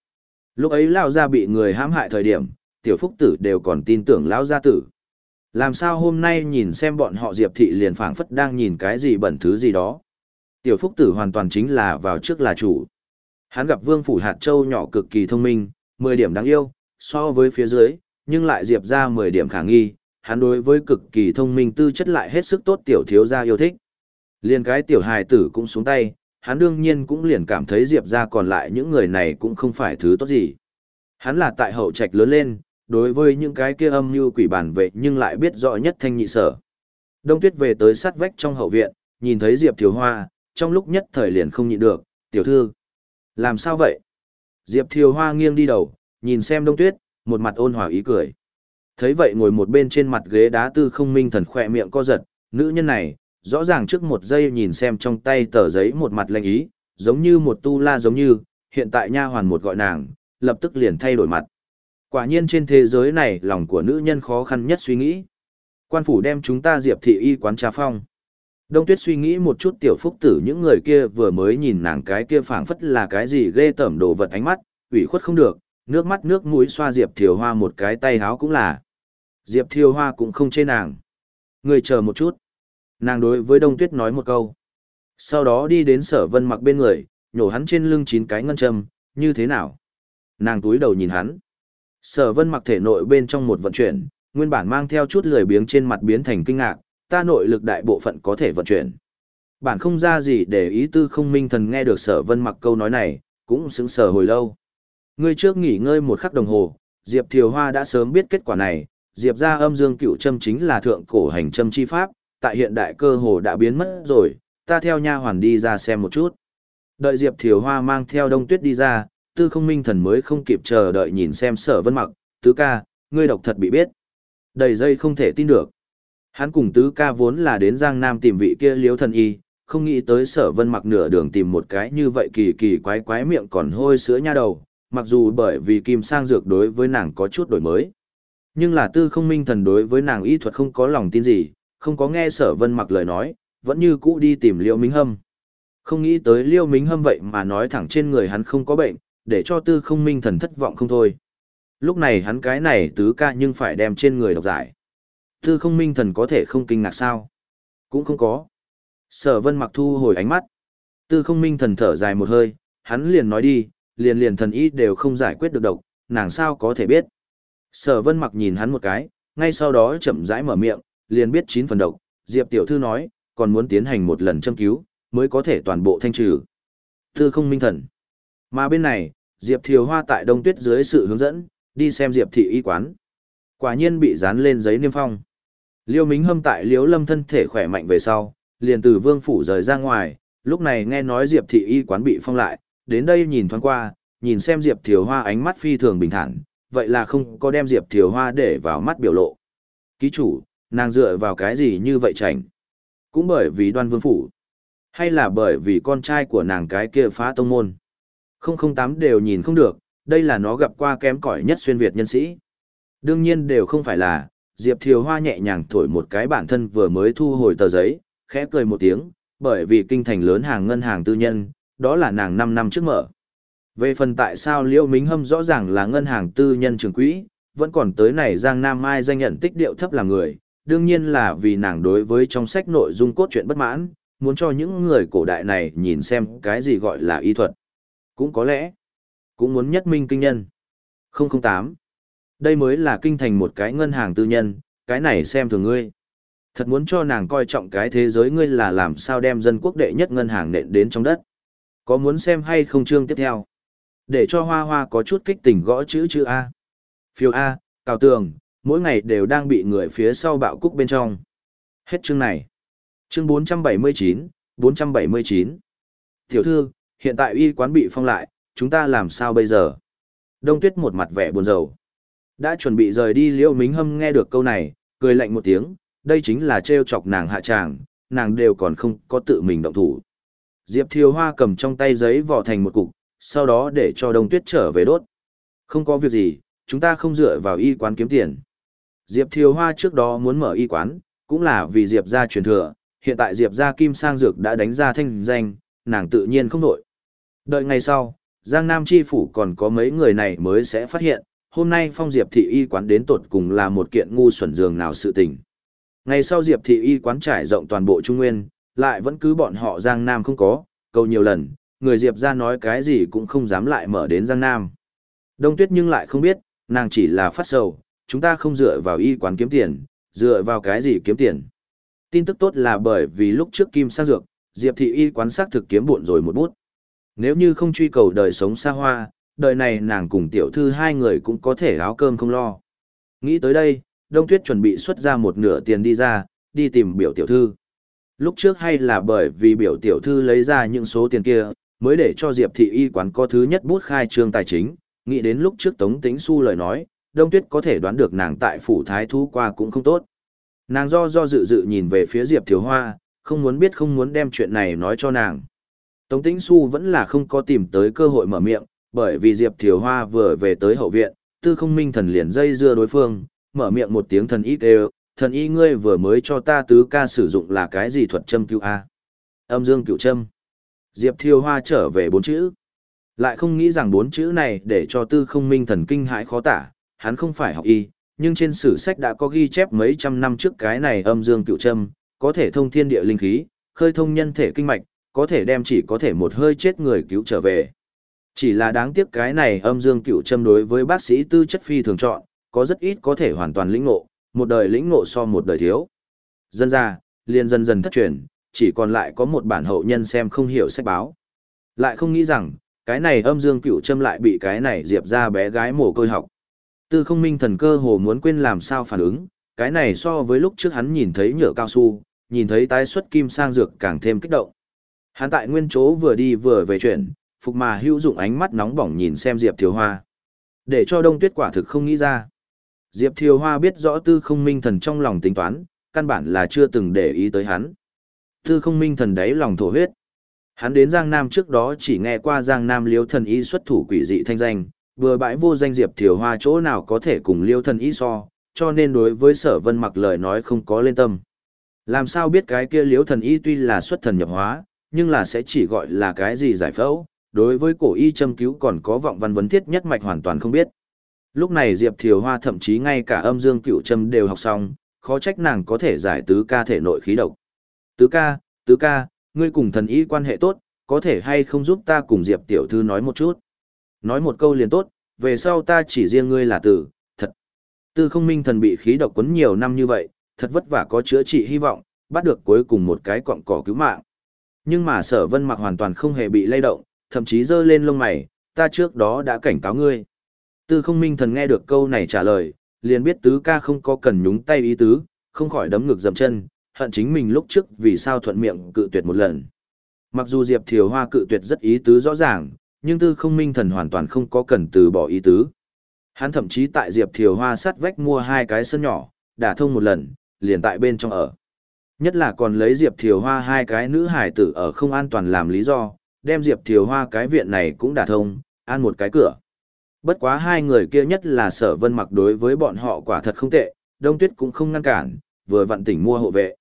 Lúc ấy Lao Gia bị người hãm hại thời điểm, tiểu phúc tử đều còn tin tưởng lão Gia tử. Làm sao hôm nay nhìn xem bọn họ Diệp Thị liền phảng phất đang nhìn cái gì bẩn thứ gì đó. Tiểu phúc tử hoàn toàn chính là vào trước là chủ. Hắn gặp vương phủ hạt châu nhỏ cực kỳ thông minh, 10 điểm đáng yêu, so với phía dưới, nhưng lại Diệp ra 10 điểm khả nghi, hắn đối với cực kỳ thông minh tư chất lại hết sức tốt tiểu thiếu gia yêu thích. Liên cái tiểu hài tử cũng xuống tay, hắn đương nhiên cũng liền cảm thấy Diệp ra còn lại những người này cũng không phải thứ tốt gì. Hắn là tại hậu trạch lớn lên, đối với những cái kia âm như quỷ bản vệ nhưng lại biết rõ nhất thanh nhị sở. Đông tuyết về tới sát vách trong hậu viện, nhìn thấy Diệp Thiếu Hoa, trong lúc nhất thời liền không nhịn được, tiểu thư. Làm sao vậy? Diệp Thiếu Hoa nghiêng đi đầu, nhìn xem đông tuyết, một mặt ôn hòa ý cười. Thấy vậy ngồi một bên trên mặt ghế đá tư không minh thần khỏe miệng co giật, nữ nhân này, rõ ràng trước một giây nhìn xem trong tay tờ giấy một mặt lanh ý, giống như một tu la giống như, hiện tại nha hoàn một gọi nàng, lập tức liền thay đổi mặt. Quả nhiên trên thế giới này lòng của nữ nhân khó khăn nhất suy nghĩ. Quan phủ đem chúng ta diệp thị y quán trà phong. Đông tuyết suy nghĩ một chút tiểu phúc tử những người kia vừa mới nhìn nàng cái kia phảng phất là cái gì ghê tởm đồ vật ánh mắt, ủy khuất không được, nước mắt nước mũi xoa diệp thiều hoa một cái tay háo cũng là. Diệp thiều hoa cũng không chê nàng. Người chờ một chút. Nàng đối với Đông Tuyết nói một câu. Sau đó đi đến sở vân mặc bên người, nhổ hắn trên lưng chín cái ngân châm, như thế nào? Nàng túi đầu nhìn hắn. Sở vân mặc thể nội bên trong một vận chuyển, nguyên bản mang theo chút lười biếng trên mặt biến thành kinh ngạc, ta nội lực đại bộ phận có thể vận chuyển. Bản không ra gì để ý tư không minh thần nghe được sở vân mặc câu nói này, cũng sững sờ hồi lâu. Ngươi trước nghỉ ngơi một khắc đồng hồ, Diệp Thiều Hoa đã sớm biết kết quả này, Diệp ra âm dương cựu châm chính là thượng cổ hành châm chi pháp, tại hiện đại cơ hồ đã biến mất rồi, ta theo nha hoàn đi ra xem một chút. Đợi Diệp Thiều Hoa mang theo đông tuyết đi ra, tư không minh thần mới không kịp chờ đợi nhìn xem sở vân mặc, tứ ca, ngươi độc thật bị biết. Đầy dây không thể tin được. Hắn cùng tứ ca vốn là đến Giang Nam tìm vị kia liếu thần y, không nghĩ tới sở vân mặc nửa đường tìm một cái như vậy kỳ kỳ quái quái miệng còn hôi sữa nha đầu, mặc dù bởi vì kim sang dược đối với nàng có chút đổi mới. Nhưng là tư không minh thần đối với nàng y thuật không có lòng tin gì, không có nghe sở vân mặc lời nói, vẫn như cũ đi tìm liêu minh hâm. Không nghĩ tới liêu minh hâm vậy mà nói thẳng trên người hắn không có bệnh, để cho tư không minh thần thất vọng không thôi. Lúc này hắn cái này tứ ca nhưng phải đem trên người độc giải. Tư không minh thần có thể không kinh ngạc sao? Cũng không có. Sở vân mặc thu hồi ánh mắt. Tư không minh thần thở dài một hơi, hắn liền nói đi, liền liền thần ý đều không giải quyết được độc, nàng sao có thể biết. Sở vân mặc nhìn hắn một cái, ngay sau đó chậm rãi mở miệng, liền biết chín phần độc, Diệp tiểu thư nói, còn muốn tiến hành một lần châm cứu, mới có thể toàn bộ thanh trừ. Tư không minh thần. Mà bên này, Diệp Thiều Hoa tại Đông Tuyết dưới sự hướng dẫn, đi xem Diệp thị y quán. Quả nhiên bị dán lên giấy niêm phong. Liêu Mính Hâm tại Liễu Lâm thân thể khỏe mạnh về sau, liền từ Vương phủ rời ra ngoài, lúc này nghe nói Diệp thị y quán bị phong lại, đến đây nhìn thoáng qua, nhìn xem Diệp Thiều Hoa ánh mắt phi thường bình thản, vậy là không có đem Diệp Thiều Hoa để vào mắt biểu lộ. Ký chủ, nàng dựa vào cái gì như vậy chảnh? Cũng bởi vì đoan vương phủ. Hay là bởi vì con trai của nàng cái kia phá tông môn? 008 đều nhìn không được, đây là nó gặp qua kém cỏi nhất xuyên Việt nhân sĩ. Đương nhiên đều không phải là, Diệp Thiều Hoa nhẹ nhàng thổi một cái bản thân vừa mới thu hồi tờ giấy, khẽ cười một tiếng, bởi vì kinh thành lớn hàng ngân hàng tư nhân, đó là nàng 5 năm trước mở. Về phần tại sao Liễu Mính Hâm rõ ràng là ngân hàng tư nhân trường quỹ, vẫn còn tới này Giang Nam Mai danh nhận tích điệu thấp là người, đương nhiên là vì nàng đối với trong sách nội dung cốt truyện bất mãn, muốn cho những người cổ đại này nhìn xem cái gì gọi là y thuật. Cũng có lẽ, cũng muốn nhất minh kinh nhân. 008. Đây mới là kinh thành một cái ngân hàng tư nhân, cái này xem thường ngươi. Thật muốn cho nàng coi trọng cái thế giới ngươi là làm sao đem dân quốc đệ nhất ngân hàng nện đến trong đất. Có muốn xem hay không chương tiếp theo? Để cho hoa hoa có chút kích tỉnh gõ chữ chữ A. Phiêu A, cào tường, mỗi ngày đều đang bị người phía sau bạo cúc bên trong. Hết chương này. Chương 479, 479. Tiểu thư, hiện tại y quán bị phong lại, chúng ta làm sao bây giờ? Đông tuyết một mặt vẻ buồn rầu. Đã chuẩn bị rời đi liễu mính hâm nghe được câu này, cười lạnh một tiếng, đây chính là trêu chọc nàng hạ tràng, nàng đều còn không có tự mình động thủ. Diệp Thiều Hoa cầm trong tay giấy vỏ thành một cục, sau đó để cho đông tuyết trở về đốt. Không có việc gì, chúng ta không dựa vào y quán kiếm tiền. Diệp Thiều Hoa trước đó muốn mở y quán, cũng là vì Diệp gia truyền thừa, hiện tại Diệp gia kim sang dược đã đánh ra thanh danh, nàng tự nhiên không nổi. Đợi ngày sau, Giang Nam Chi Phủ còn có mấy người này mới sẽ phát hiện, hôm nay phong Diệp thị y quán đến tột cùng là một kiện ngu xuẩn dường nào sự tình. Ngày sau Diệp thị y quán trải rộng toàn bộ Trung Nguyên, lại vẫn cứ bọn họ Giang Nam không có, câu nhiều lần, người Diệp ra nói cái gì cũng không dám lại mở đến Giang Nam. Đông Tuyết nhưng lại không biết, nàng chỉ là phát sầu, chúng ta không dựa vào y quán kiếm tiền, dựa vào cái gì kiếm tiền. Tin tức tốt là bởi vì lúc trước Kim sang dược, Diệp thị y quán xác thực kiếm buồn rồi một bút. Nếu như không truy cầu đời sống xa hoa, đời này nàng cùng tiểu thư hai người cũng có thể áo cơm không lo. Nghĩ tới đây, Đông Tuyết chuẩn bị xuất ra một nửa tiền đi ra, đi tìm biểu tiểu thư. Lúc trước hay là bởi vì biểu tiểu thư lấy ra những số tiền kia, mới để cho Diệp thị y quán có thứ nhất bút khai trương tài chính, nghĩ đến lúc trước Tống Tĩnh Xu lời nói, Đông Tuyết có thể đoán được nàng tại phủ thái thú qua cũng không tốt. Nàng do do dự dự nhìn về phía Diệp Thiếu Hoa, không muốn biết không muốn đem chuyện này nói cho nàng. Tống Tĩnh Xu vẫn là không có tìm tới cơ hội mở miệng, bởi vì Diệp Thiều Hoa vừa về tới hậu viện, tư không minh thần liền dây dưa đối phương, mở miệng một tiếng thần ít đều, thần y ngươi vừa mới cho ta tứ ca sử dụng là cái gì thuật châm cứu a? Âm dương cựu châm. Diệp thiêu Hoa trở về bốn chữ. Lại không nghĩ rằng bốn chữ này để cho tư không minh thần kinh hãi khó tả, hắn không phải học y, nhưng trên sử sách đã có ghi chép mấy trăm năm trước cái này âm dương cựu châm, có thể thông thiên địa linh khí, khơi thông nhân thể kinh mạch, có thể đem chỉ có thể một hơi chết người cứu trở về. Chỉ là đáng tiếc cái này âm dương cựu châm đối với bác sĩ tư chất phi thường chọn, có rất ít có thể hoàn toàn lĩnh ngộ, một đời lĩnh ngộ so một đời thiếu. Dân ra, liền dần dần thất truyền, chỉ còn lại có một bản hậu nhân xem không hiểu sách báo. Lại không nghĩ rằng, cái này âm dương cựu châm lại bị cái này diệp ra bé gái mồ côi học. Tư không minh thần cơ hồ muốn quên làm sao phản ứng, cái này so với lúc trước hắn nhìn thấy nhựa cao su, nhìn thấy tái xuất kim sang dược càng thêm kích động. Hắn tại nguyên chỗ vừa đi vừa về chuyển, phục mà hữu dụng ánh mắt nóng bỏng nhìn xem Diệp Thiều Hoa. Để cho đông tuyết quả thực không nghĩ ra. Diệp Thiều Hoa biết rõ tư không minh thần trong lòng tính toán, căn bản là chưa từng để ý tới hắn. Tư không minh thần đáy lòng thổ huyết. Hắn đến Giang Nam trước đó chỉ nghe qua Giang Nam liếu thần y xuất thủ quỷ dị thanh danh, vừa bãi vô danh diệp thiều hoa chỗ nào có thể cùng liêu thần y so, cho nên đối với sở vân mặc lời nói không có lên tâm. Làm sao biết cái kia liêu thần y tuy là xuất thần nhập hóa, nhưng là sẽ chỉ gọi là cái gì giải phẫu, đối với cổ y châm cứu còn có vọng văn vấn thiết nhất mạch hoàn toàn không biết. Lúc này Diệp Thiều Hoa thậm chí ngay cả âm dương cựu châm đều học xong, khó trách nàng có thể giải tứ ca thể nội khí độc. Tứ ca, tứ ca, ngươi cùng thần y quan hệ tốt, có thể hay không giúp ta cùng Diệp tiểu thư nói một chút. Nói một câu liền tốt, về sau ta chỉ riêng ngươi là tử, thật. Tư không minh thần bị khí độc quấn nhiều năm như vậy, thật vất vả có chữa trị hy vọng, bắt được cuối cùng một cái cọng cỏ cứu mạng. Nhưng mà sở vân mặc hoàn toàn không hề bị lay động, thậm chí giơ lên lông mày, ta trước đó đã cảnh cáo ngươi. Tư không minh thần nghe được câu này trả lời, liền biết tứ ca không có cần nhúng tay ý tứ, không khỏi đấm ngực dầm chân, hận chính mình lúc trước vì sao thuận miệng cự tuyệt một lần. Mặc dù Diệp Thiều Hoa cự tuyệt rất ý tứ rõ ràng, nhưng tư không minh thần hoàn toàn không có cần từ bỏ ý tứ. Hắn thậm chí tại Diệp Thiều Hoa sắt vách mua hai cái sân nhỏ, đả thông một lần, liền tại bên trong ở. Nhất là còn lấy Diệp Thiều Hoa hai cái nữ hải tử ở không an toàn làm lý do, đem Diệp Thiều Hoa cái viện này cũng đả thông, an một cái cửa. Bất quá hai người kia nhất là sở vân mặc đối với bọn họ quả thật không tệ, đông tuyết cũng không ngăn cản, vừa vặn tỉnh mua hộ vệ.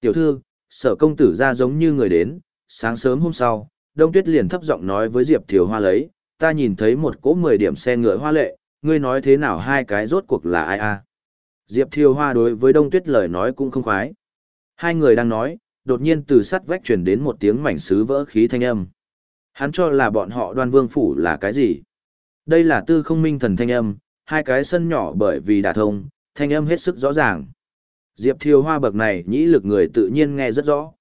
Tiểu thư, sở công tử ra giống như người đến, sáng sớm hôm sau, đông tuyết liền thấp giọng nói với Diệp Thiều Hoa lấy, ta nhìn thấy một cỗ 10 điểm xe ngựa hoa lệ, ngươi nói thế nào hai cái rốt cuộc là ai a? Diệp Thiều Hoa đối với đông tuyết lời nói cũng không khoái. Hai người đang nói, đột nhiên từ sắt vách truyền đến một tiếng mảnh sứ vỡ khí thanh âm. Hắn cho là bọn họ đoan vương phủ là cái gì? Đây là tư không minh thần thanh âm, hai cái sân nhỏ bởi vì đả thông, thanh âm hết sức rõ ràng. Diệp Thiều Hoa bậc này nhĩ lực người tự nhiên nghe rất rõ.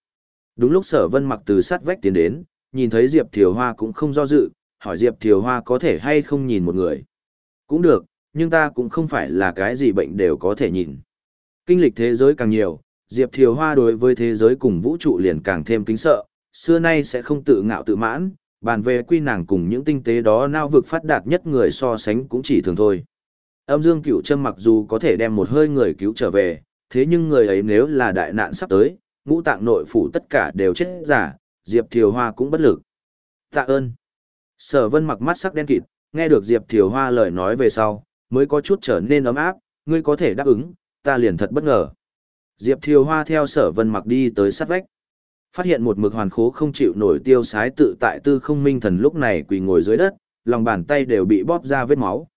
Đúng lúc sở vân mặc từ sắt vách tiến đến, nhìn thấy Diệp Thiều Hoa cũng không do dự, hỏi Diệp Thiều Hoa có thể hay không nhìn một người. Cũng được, nhưng ta cũng không phải là cái gì bệnh đều có thể nhìn. Kinh lịch thế giới càng nhiều, Diệp Thiều Hoa đối với thế giới cùng vũ trụ liền càng thêm kính sợ, xưa nay sẽ không tự ngạo tự mãn, bàn về quy nàng cùng những tinh tế đó nao vực phát đạt nhất người so sánh cũng chỉ thường thôi. Âm dương cửu Trâm mặc dù có thể đem một hơi người cứu trở về, thế nhưng người ấy nếu là đại nạn sắp tới, ngũ tạng nội phủ tất cả đều chết giả, Diệp Thiều Hoa cũng bất lực. Tạ ơn. Sở vân mặc mắt sắc đen kịt, nghe được Diệp Thiều Hoa lời nói về sau, mới có chút trở nên ấm áp, ngươi có thể đáp ứng, ta liền thật bất ngờ. Diệp Thiều Hoa theo sở vân mặc đi tới sát vách. Phát hiện một mực hoàn khố không chịu nổi tiêu sái tự tại tư không minh thần lúc này quỳ ngồi dưới đất, lòng bàn tay đều bị bóp ra vết máu.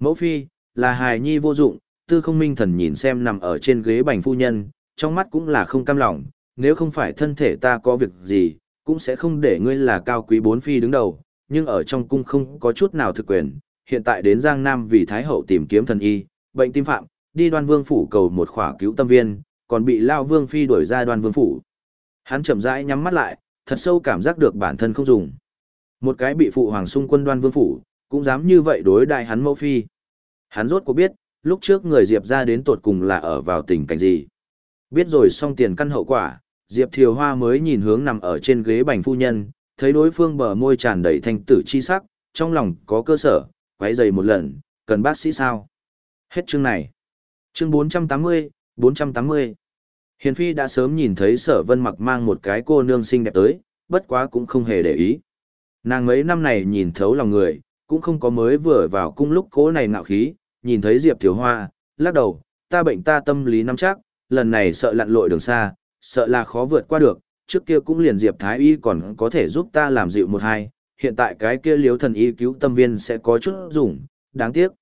Mẫu phi, là hài nhi vô dụng, tư không minh thần nhìn xem nằm ở trên ghế bành phu nhân, trong mắt cũng là không cam lòng, nếu không phải thân thể ta có việc gì, cũng sẽ không để ngươi là cao quý bốn phi đứng đầu, nhưng ở trong cung không có chút nào thực quyền, hiện tại đến Giang Nam vì Thái Hậu tìm kiếm thần y, bệnh tim phạm, đi đoan vương phủ cầu một khỏa cứu tâm viên, còn bị Lao Vương Phi đuổi ra đoan vương phủ. Hắn chậm rãi nhắm mắt lại, thật sâu cảm giác được bản thân không dùng. Một cái bị phụ hoàng xung quân đoan vương phủ, cũng dám như vậy đối đại hắn mẫu phi. Hắn rốt cuộc biết, lúc trước người Diệp ra đến tột cùng là ở vào tình cảnh gì. Biết rồi xong tiền căn hậu quả, Diệp Thiều Hoa mới nhìn hướng nằm ở trên ghế bành phu nhân, thấy đối phương bờ môi tràn đầy thanh tử chi sắc, trong lòng có cơ sở, quấy dày một lần, cần bác sĩ sao? Hết chương này. Chương 480, 480. Hiền Phi đã sớm nhìn thấy sở vân mặc mang một cái cô nương xinh đẹp tới, bất quá cũng không hề để ý. Nàng mấy năm này nhìn thấu lòng người, cũng không có mới vừa vào cung lúc cố này ngạo khí, nhìn thấy Diệp Thiều Hoa, lắc đầu, ta bệnh ta tâm lý nắm chắc, lần này sợ lặn lội đường xa, sợ là khó vượt qua được, trước kia cũng liền Diệp Thái Y còn có thể giúp ta làm dịu một hai, hiện tại cái kia liếu thần y cứu tâm viên sẽ có chút dùng, đáng tiếc.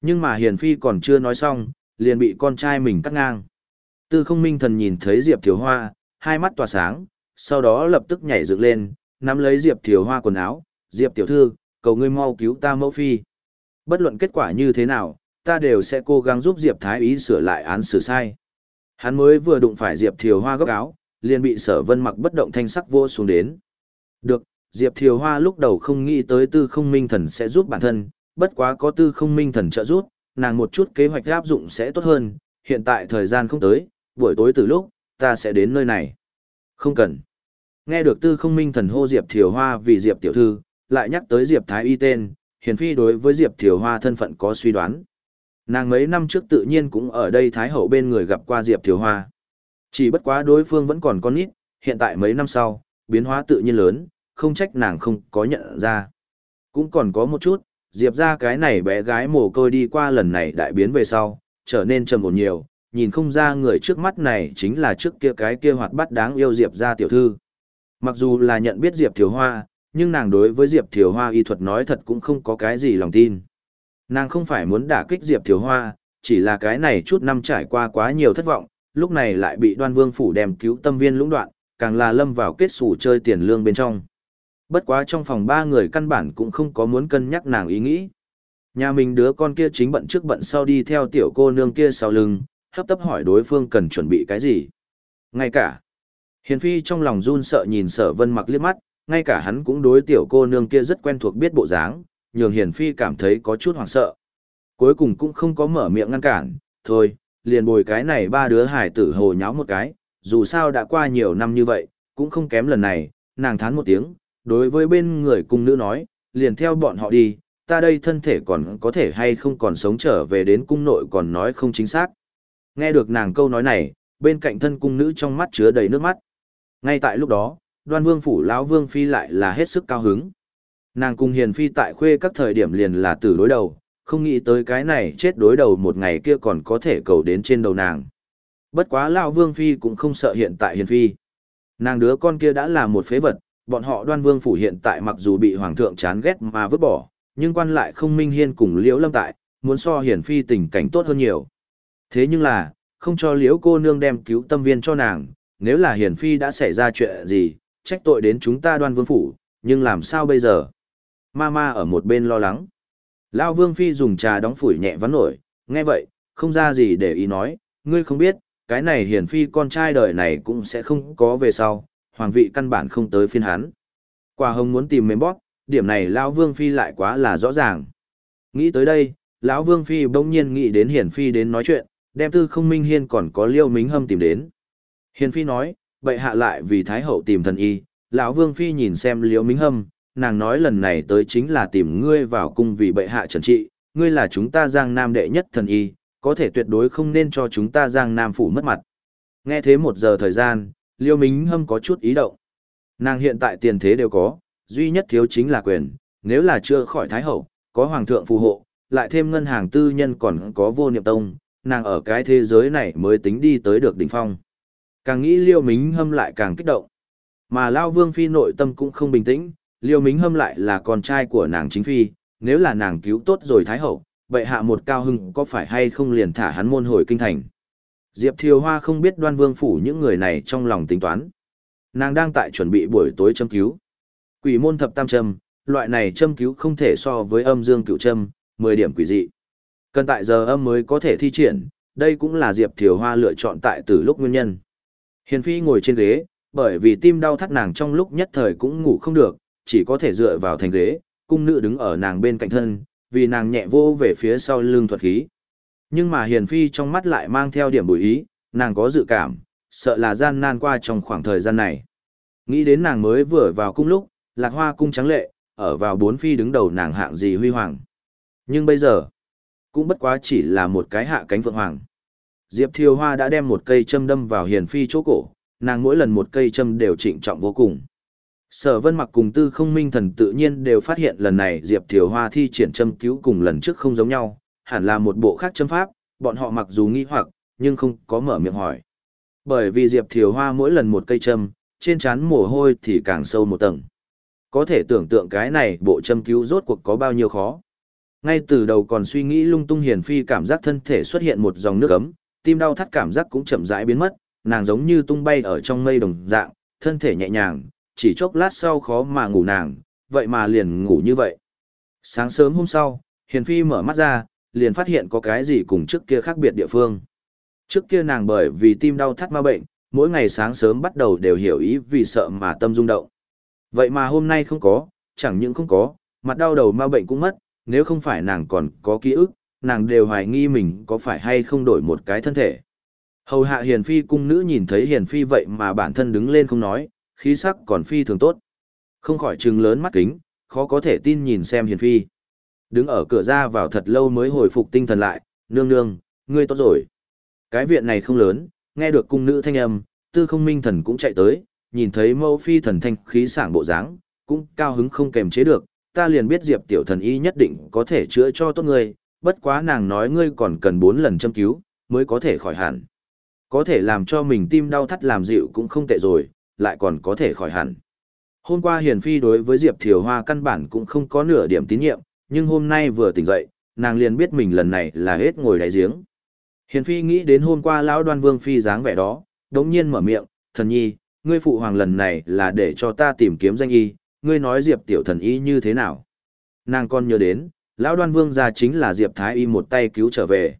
Nhưng mà Hiền Phi còn chưa nói xong, liền bị con trai mình cắt ngang. Tư không minh thần nhìn thấy Diệp Thiều Hoa, hai mắt tỏa sáng, sau đó lập tức nhảy dựng lên, nắm lấy Diệp Thiều Hoa quần áo, Diệp Tiểu Thư, cầu ngươi mau cứu ta mẫu phi. Bất luận kết quả như thế nào, ta đều sẽ cố gắng giúp Diệp Thái Ý sửa lại án xử sai. Hắn mới vừa đụng phải Diệp Thiều Hoa góc áo, liền bị sở vân mặc bất động thanh sắc vô xuống đến. Được, Diệp Thiều Hoa lúc đầu không nghĩ tới tư không minh thần sẽ giúp bản thân, bất quá có tư không minh thần trợ giúp, nàng một chút kế hoạch áp dụng sẽ tốt hơn, hiện tại thời gian không tới, buổi tối từ lúc, ta sẽ đến nơi này. Không cần. Nghe được tư không minh thần hô Diệp Thiều Hoa vì Diệp Tiểu Thư, lại nhắc tới Diệp Thái Y tên, Hiển phi đối với Diệp Thiều Hoa thân phận có suy đoán. Nàng mấy năm trước tự nhiên cũng ở đây Thái Hậu bên người gặp qua Diệp Thiều Hoa. Chỉ bất quá đối phương vẫn còn con nít, hiện tại mấy năm sau, biến hóa tự nhiên lớn, không trách nàng không có nhận ra. Cũng còn có một chút, Diệp ra cái này bé gái mồ côi đi qua lần này đại biến về sau, trở nên trầm ổn nhiều, nhìn không ra người trước mắt này chính là trước kia cái kia hoạt bát đáng yêu Diệp ra tiểu thư. Mặc dù là nhận biết Diệp Thiều Hoa, nhưng nàng đối với Diệp Thiều Hoa y thuật nói thật cũng không có cái gì lòng tin. Nàng không phải muốn đả kích Diệp Thiều Hoa, chỉ là cái này chút năm trải qua quá nhiều thất vọng, lúc này lại bị đoan vương phủ đem cứu tâm viên lũng đoạn, càng là lâm vào kết sủ chơi tiền lương bên trong. Bất quá trong phòng ba người căn bản cũng không có muốn cân nhắc nàng ý nghĩ. Nhà mình đứa con kia chính bận trước bận sau đi theo tiểu cô nương kia sau lưng, hấp tấp hỏi đối phương cần chuẩn bị cái gì. Ngay cả, Hiền Phi trong lòng run sợ nhìn sở vân mặc liếc mắt, ngay cả hắn cũng đối tiểu cô nương kia rất quen thuộc biết bộ dáng, nhường Hiền Phi cảm thấy có chút hoảng sợ. Cuối cùng cũng không có mở miệng ngăn cản, thôi, liền bồi cái này ba đứa hải tử hồ nháo một cái, dù sao đã qua nhiều năm như vậy, cũng không kém lần này, nàng thán một tiếng, đối với bên người cung nữ nói, liền theo bọn họ đi, ta đây thân thể còn có thể hay không còn sống trở về đến cung nội còn nói không chính xác. Nghe được nàng câu nói này, bên cạnh thân cung nữ trong mắt chứa đầy nước mắt. Ngay tại lúc đó, đoan vương phủ lão vương phi lại là hết sức cao hứng. Nàng cùng hiền phi tại khuê các thời điểm liền là tử đối đầu, không nghĩ tới cái này chết đối đầu một ngày kia còn có thể cầu đến trên đầu nàng. Bất quá lão vương phi cũng không sợ hiện tại hiền phi. Nàng đứa con kia đã là một phế vật, bọn họ đoan vương phủ hiện tại mặc dù bị hoàng thượng chán ghét mà vứt bỏ, nhưng quan lại không minh hiên cùng liễu lâm tại, muốn so hiển phi tình cảnh tốt hơn nhiều. Thế nhưng là, không cho liễu cô nương đem cứu tâm viên cho nàng, nếu là hiển phi đã xảy ra chuyện gì, trách tội đến chúng ta đoan vương phủ, nhưng làm sao bây giờ? Mama ở một bên lo lắng. Lão vương phi dùng trà đóng phủi nhẹ vắn nổi, nghe vậy, không ra gì để ý nói, ngươi không biết, cái này hiển phi con trai đời này cũng sẽ không có về sau, hoàng vị căn bản không tới phiên hắn. Quả hồng muốn tìm mềm bóp, điểm này lão vương phi lại quá là rõ ràng. Nghĩ tới đây, lão vương phi bỗng nhiên nghĩ đến hiển phi đến nói chuyện, đem tư không minh hiên còn có liêu mính hâm tìm đến. Hiển phi nói, bệ hạ lại vì thái hậu tìm thần y, lão vương phi nhìn xem liêu mính hâm, nàng nói lần này tới chính là tìm ngươi vào cung vì bệ hạ trần trị, ngươi là chúng ta giang nam đệ nhất thần y, có thể tuyệt đối không nên cho chúng ta giang nam phủ mất mặt. Nghe thế một giờ thời gian, liêu mính hâm có chút ý động. Nàng hiện tại tiền thế đều có, duy nhất thiếu chính là quyền, nếu là chưa khỏi thái hậu, có hoàng thượng phù hộ, lại thêm ngân hàng tư nhân còn có vô niệm tông, nàng ở cái thế giới này mới tính đi tới được đỉnh phong. Càng nghĩ liêu mính hâm lại càng kích động. Mà Lao Vương Phi nội tâm cũng không bình tĩnh, liêu mính hâm lại là con trai của nàng chính phi, nếu là nàng cứu tốt rồi thái hậu, vậy hạ một cao hưng có phải hay không liền thả hắn môn hồi kinh thành. Diệp Thiều Hoa không biết đoan vương phủ những người này trong lòng tính toán. Nàng đang tại chuẩn bị buổi tối châm cứu. Quỷ môn thập tam châm, loại này châm cứu không thể so với âm dương cựu châm, 10 điểm quỷ dị. Cần tại giờ âm mới có thể thi triển, đây cũng là Diệp Thiều Hoa lựa chọn tại từ lúc nguyên nhân. Hiền Phi ngồi trên ghế, bởi vì tim đau thắt nàng trong lúc nhất thời cũng ngủ không được, chỉ có thể dựa vào thành ghế, cung nữ đứng ở nàng bên cạnh thân, vì nàng nhẹ vô về phía sau lưng thuật khí. Nhưng mà Hiền Phi trong mắt lại mang theo điểm bùi ý, nàng có dự cảm, sợ là gian nan qua trong khoảng thời gian này. Nghĩ đến nàng mới vừa vào cung lúc, lạc hoa cung trắng lệ, ở vào bốn phi đứng đầu nàng hạng gì huy hoàng. Nhưng bây giờ, cũng bất quá chỉ là một cái hạ cánh phượng hoàng. Diệp Thiều Hoa đã đem một cây châm đâm vào hiền phi chỗ cổ, nàng mỗi lần một cây châm đều trịnh trọng vô cùng. Sở vân mặc cùng tư không minh thần tự nhiên đều phát hiện lần này Diệp Thiều Hoa thi triển châm cứu cùng lần trước không giống nhau, hẳn là một bộ khác châm pháp, bọn họ mặc dù nghi hoặc, nhưng không có mở miệng hỏi. Bởi vì Diệp Thiều Hoa mỗi lần một cây châm, trên trán mồ hôi thì càng sâu một tầng. Có thể tưởng tượng cái này bộ châm cứu rốt cuộc có bao nhiêu khó. Ngay từ đầu còn suy nghĩ lung tung hiền phi cảm giác thân thể xuất hiện một dòng nước ấm, tim đau thắt cảm giác cũng chậm rãi biến mất, nàng giống như tung bay ở trong mây đồng dạng, thân thể nhẹ nhàng, chỉ chốc lát sau khó mà ngủ nàng, vậy mà liền ngủ như vậy. Sáng sớm hôm sau, hiền phi mở mắt ra, liền phát hiện có cái gì cùng trước kia khác biệt địa phương. Trước kia nàng bởi vì tim đau thắt ma bệnh, mỗi ngày sáng sớm bắt đầu đều hiểu ý vì sợ mà tâm rung động. Vậy mà hôm nay không có, chẳng những không có, mặt đau đầu ma bệnh cũng mất, nếu không phải nàng còn có ký ức, nàng đều hoài nghi mình có phải hay không đổi một cái thân thể. Hầu hạ hiền phi cung nữ nhìn thấy hiền phi vậy mà bản thân đứng lên không nói, khí sắc còn phi thường tốt. Không khỏi trừng lớn mắt kính, khó có thể tin nhìn xem hiền phi. Đứng ở cửa ra vào thật lâu mới hồi phục tinh thần lại, nương nương, ngươi tốt rồi. Cái viện này không lớn, nghe được cung nữ thanh âm, tư không minh thần cũng chạy tới, nhìn thấy mẫu phi thần thanh khí sảng bộ dáng, cũng cao hứng không kềm chế được, ta liền biết Diệp tiểu thần y nhất định có thể chữa cho tốt ngươi, bất quá nàng nói ngươi còn cần 4 lần châm cứu, mới có thể khỏi hẳn. Có thể làm cho mình tim đau thắt làm dịu cũng không tệ rồi, lại còn có thể khỏi hẳn. Hôm qua Hiền Phi đối với Diệp Thiều Hoa căn bản cũng không có nửa điểm tín nhiệm, nhưng hôm nay vừa tỉnh dậy, nàng liền biết mình lần này là hết ngồi đáy giếng. Hiền Phi nghĩ đến hôm qua lão đoan vương Phi dáng vẻ đó, đống nhiên mở miệng, thần nhi, ngươi phụ hoàng lần này là để cho ta tìm kiếm danh y, ngươi nói Diệp tiểu thần y như thế nào. Nàng còn nhớ đến, lão đoan vương gia chính là Diệp Thái Y một tay cứu trở về.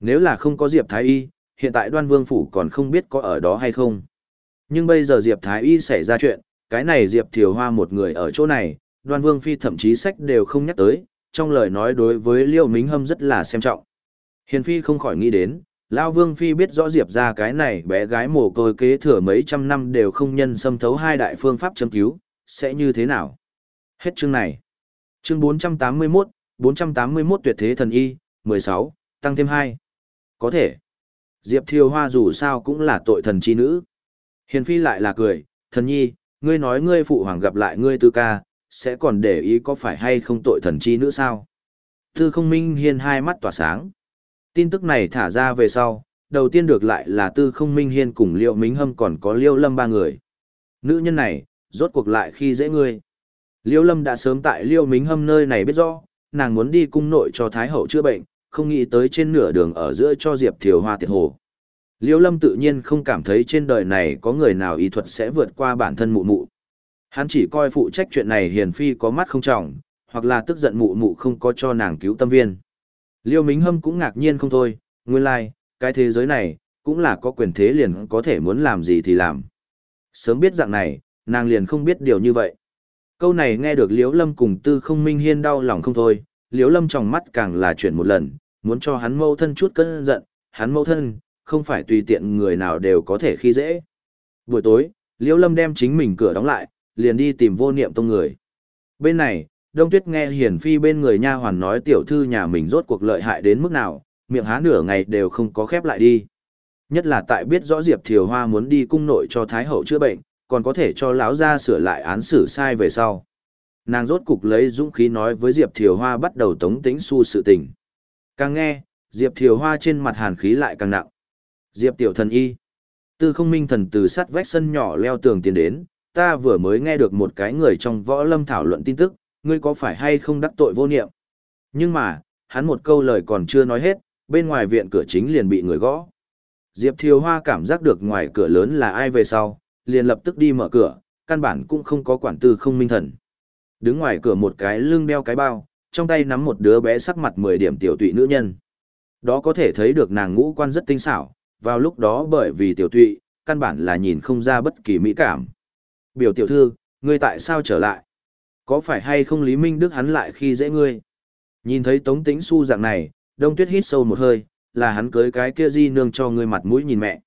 Nếu là không có Diệp Thái Y, hiện tại đoan vương phủ còn không biết có ở đó hay không. Nhưng bây giờ Diệp Thái Y xảy ra chuyện, cái này Diệp Thiều Hoa một người ở chỗ này, đoan vương phi thậm chí sách đều không nhắc tới, trong lời nói đối với Liêu Mính Hâm rất là xem trọng. Hiền Phi không khỏi nghĩ đến, Lao Vương Phi biết rõ Diệp ra cái này bé gái mồ côi kế thừa mấy trăm năm đều không nhân xâm thấu hai đại phương pháp châm cứu, sẽ như thế nào? Hết chương này. Chương 481, 481 tuyệt thế thần y, 16, tăng thêm 2. Có thể. Diệp Thiều Hoa dù sao cũng là tội thần chi nữ. Hiền Phi lại là cười, thần nhi, ngươi nói ngươi phụ hoàng gặp lại ngươi tư ca, sẽ còn để ý có phải hay không tội thần chi nữa sao? Tư không minh hiên hai mắt tỏa sáng. Tin tức này thả ra về sau, đầu tiên được lại là tư không minh hiên cùng liệu minh hâm còn có liêu lâm ba người. Nữ nhân này, rốt cuộc lại khi dễ ngươi. Liêu lâm đã sớm tại liêu minh hâm nơi này biết rõ, nàng muốn đi cung nội cho Thái Hậu chữa bệnh, không nghĩ tới trên nửa đường ở giữa cho Diệp Thiều Hoa tiệt hồ. Liêu lâm tự nhiên không cảm thấy trên đời này có người nào y thuật sẽ vượt qua bản thân mụ mụ. Hắn chỉ coi phụ trách chuyện này hiền phi có mắt không trọng, hoặc là tức giận mụ mụ không có cho nàng cứu tâm viên. Liêu Mính Hâm cũng ngạc nhiên không thôi, nguyên lai, like, cái thế giới này, cũng là có quyền thế liền có thể muốn làm gì thì làm. Sớm biết dạng này, nàng liền không biết điều như vậy. Câu này nghe được Liễu Lâm cùng Tư Không Minh Hiên đau lòng không thôi, Liễu Lâm trong mắt càng là chuyển một lần, muốn cho hắn mâu thân chút cơn giận, hắn mâu thân, không phải tùy tiện người nào đều có thể khi dễ. Buổi tối, Liễu Lâm đem chính mình cửa đóng lại, liền đi tìm vô niệm tông người. Bên này, Đông Tuyết nghe Hiển Phi bên người nha hoàn nói tiểu thư nhà mình rốt cuộc lợi hại đến mức nào, miệng há nửa ngày đều không có khép lại đi. Nhất là tại biết rõ Diệp Thiều Hoa muốn đi cung nội cho Thái hậu chữa bệnh, còn có thể cho lão gia sửa lại án xử sai về sau. Nàng rốt cục lấy dũng khí nói với Diệp Thiều Hoa bắt đầu tống tĩnh su sự tình. Càng nghe, Diệp Thiều Hoa trên mặt hàn khí lại càng nặng. Diệp tiểu thần y. Tư không minh thần từ sắt vách sân nhỏ leo tường tiến đến, ta vừa mới nghe được một cái người trong võ lâm thảo luận tin tức, ngươi có phải hay không đắc tội vô niệm? Nhưng mà, hắn một câu lời còn chưa nói hết, bên ngoài viện cửa chính liền bị người gõ. Diệp Thiều Hoa cảm giác được ngoài cửa lớn là ai về sau, liền lập tức đi mở cửa, căn bản cũng không có quản tư không minh thần. Đứng ngoài cửa một cái lưng đeo cái bao, trong tay nắm một đứa bé sắc mặt 10 điểm tiểu tụy nữ nhân. Đó có thể thấy được nàng ngũ quan rất tinh xảo, vào lúc đó bởi vì tiểu tụy, căn bản là nhìn không ra bất kỳ mỹ cảm. Biểu tiểu thư, ngươi tại sao trở lại? Có phải hay không Lý Minh Đức hắn lại khi dễ ngươi? Nhìn thấy Tống Tĩnh Xu dạng này, Đông Tuyết hít sâu một hơi, là hắn cưới cái kia di nương cho ngươi mặt mũi nhìn mẹ.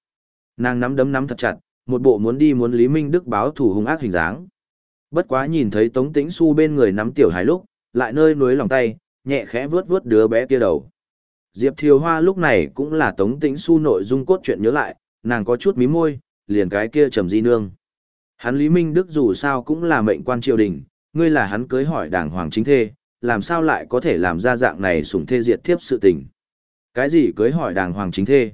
Nàng nắm đấm nắm thật chặt, một bộ muốn đi muốn Lý Minh Đức báo thủ hung ác hình dáng. Bất quá nhìn thấy Tống Tĩnh Xu bên người nắm tiểu hài lúc, lại nơi núi lòng tay, nhẹ khẽ vướt vướt đứa bé kia đầu. Diệp Thiều Hoa lúc này cũng là Tống Tĩnh Xu nội dung cốt truyện nhớ lại, nàng có chút mí môi, liền cái kia trầm di nương. Hắn Lý Minh Đức dù sao cũng là mệnh quan triều đình, ngươi là hắn cưới hỏi đảng hoàng chính thê, làm sao lại có thể làm ra dạng này sủng thê diệt thiếp sự tình. Cái gì cưới hỏi đảng hoàng chính thê?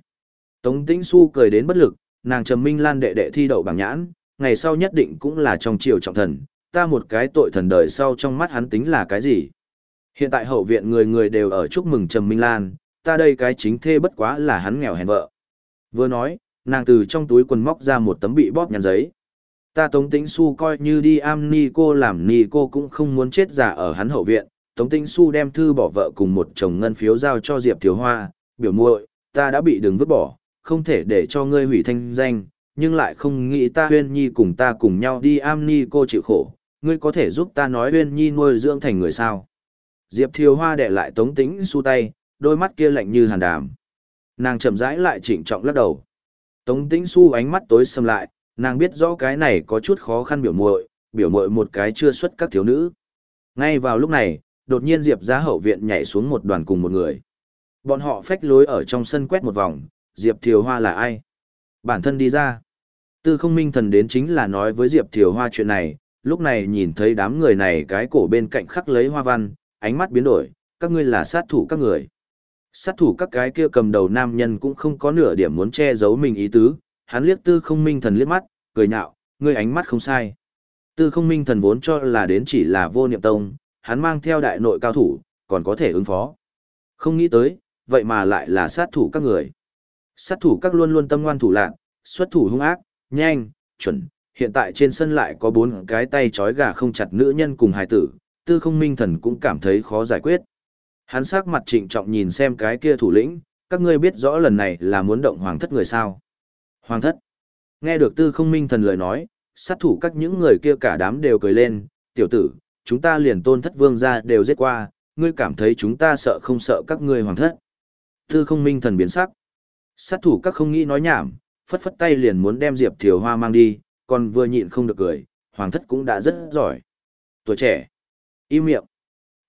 Tống Tĩnh Xu cười đến bất lực, nàng Trầm Minh Lan đệ đệ thi đậu bảng nhãn, ngày sau nhất định cũng là trong triều trọng thần, ta một cái tội thần đời sau trong mắt hắn tính là cái gì? Hiện tại hậu viện người người đều ở chúc mừng Trầm Minh Lan, ta đây cái chính thê bất quá là hắn nghèo hèn vợ. Vừa nói, nàng từ trong túi quần móc ra một tấm bị bóp nhăn giấy. Ta Tống Tĩnh Xu coi như đi am ni cô làm ni cô cũng không muốn chết giả ở hắn hậu viện. Tống Tĩnh Xu đem thư bỏ vợ cùng một chồng ngân phiếu giao cho Diệp Thiếu Hoa, biểu muội, ta đã bị đường vứt bỏ, không thể để cho ngươi hủy thanh danh, nhưng lại không nghĩ ta Huyên Nhi cùng ta cùng nhau đi am ni cô chịu khổ, ngươi có thể giúp ta nói Huyên Nhi nuôi dưỡng thành người sao? Diệp Thiếu Hoa đệ lại Tống Tĩnh Xu tay, đôi mắt kia lạnh như hàn đàm. Nàng chậm rãi lại chỉnh trọng lắc đầu. Tống Tĩnh Xu ánh mắt tối sầm lại, Nàng biết rõ cái này có chút khó khăn biểu muội, biểu muội một cái chưa xuất các thiếu nữ. Ngay vào lúc này, đột nhiên Diệp gia hậu viện nhảy xuống một đoàn cùng một người. Bọn họ phách lối ở trong sân quét một vòng, Diệp Thiều Hoa là ai? Bản thân đi ra. Tư không minh thần đến chính là nói với Diệp Thiều Hoa chuyện này, lúc này nhìn thấy đám người này cái cổ bên cạnh khắc lấy hoa văn, ánh mắt biến đổi, các ngươi là sát thủ các người. Sát thủ các cái kia cầm đầu nam nhân cũng không có nửa điểm muốn che giấu mình ý tứ, hắn liếc tư không minh thần liếc mắt, cười nhạo, ngươi ánh mắt không sai. Tư không minh thần vốn cho là đến chỉ là vô niệm tông, hắn mang theo đại nội cao thủ, còn có thể ứng phó. Không nghĩ tới, vậy mà lại là sát thủ các người. Sát thủ các luôn luôn tâm ngoan thủ lạn, xuất thủ hung ác, nhanh, chuẩn. Hiện tại trên sân lại có bốn cái tay trói gà không chặt nữ nhân cùng hài tử, tư không minh thần cũng cảm thấy khó giải quyết. Hắn sắc mặt trịnh trọng nhìn xem cái kia thủ lĩnh, các ngươi biết rõ lần này là muốn động hoàng thất người sao. Hoàng thất. Nghe được tư không minh thần lời nói, sát thủ các những người kia cả đám đều cười lên, tiểu tử, chúng ta liền tôn thất vương ra đều giết qua, ngươi cảm thấy chúng ta sợ không sợ các ngươi hoàng thất. Tư không minh thần biến sắc. Sát thủ các không nghĩ nói nhảm, phất phất tay liền muốn đem Diệp Thiều Hoa mang đi, còn vừa nhịn không được cười, hoàng thất cũng đã rất giỏi. Tuổi trẻ. Im miệng.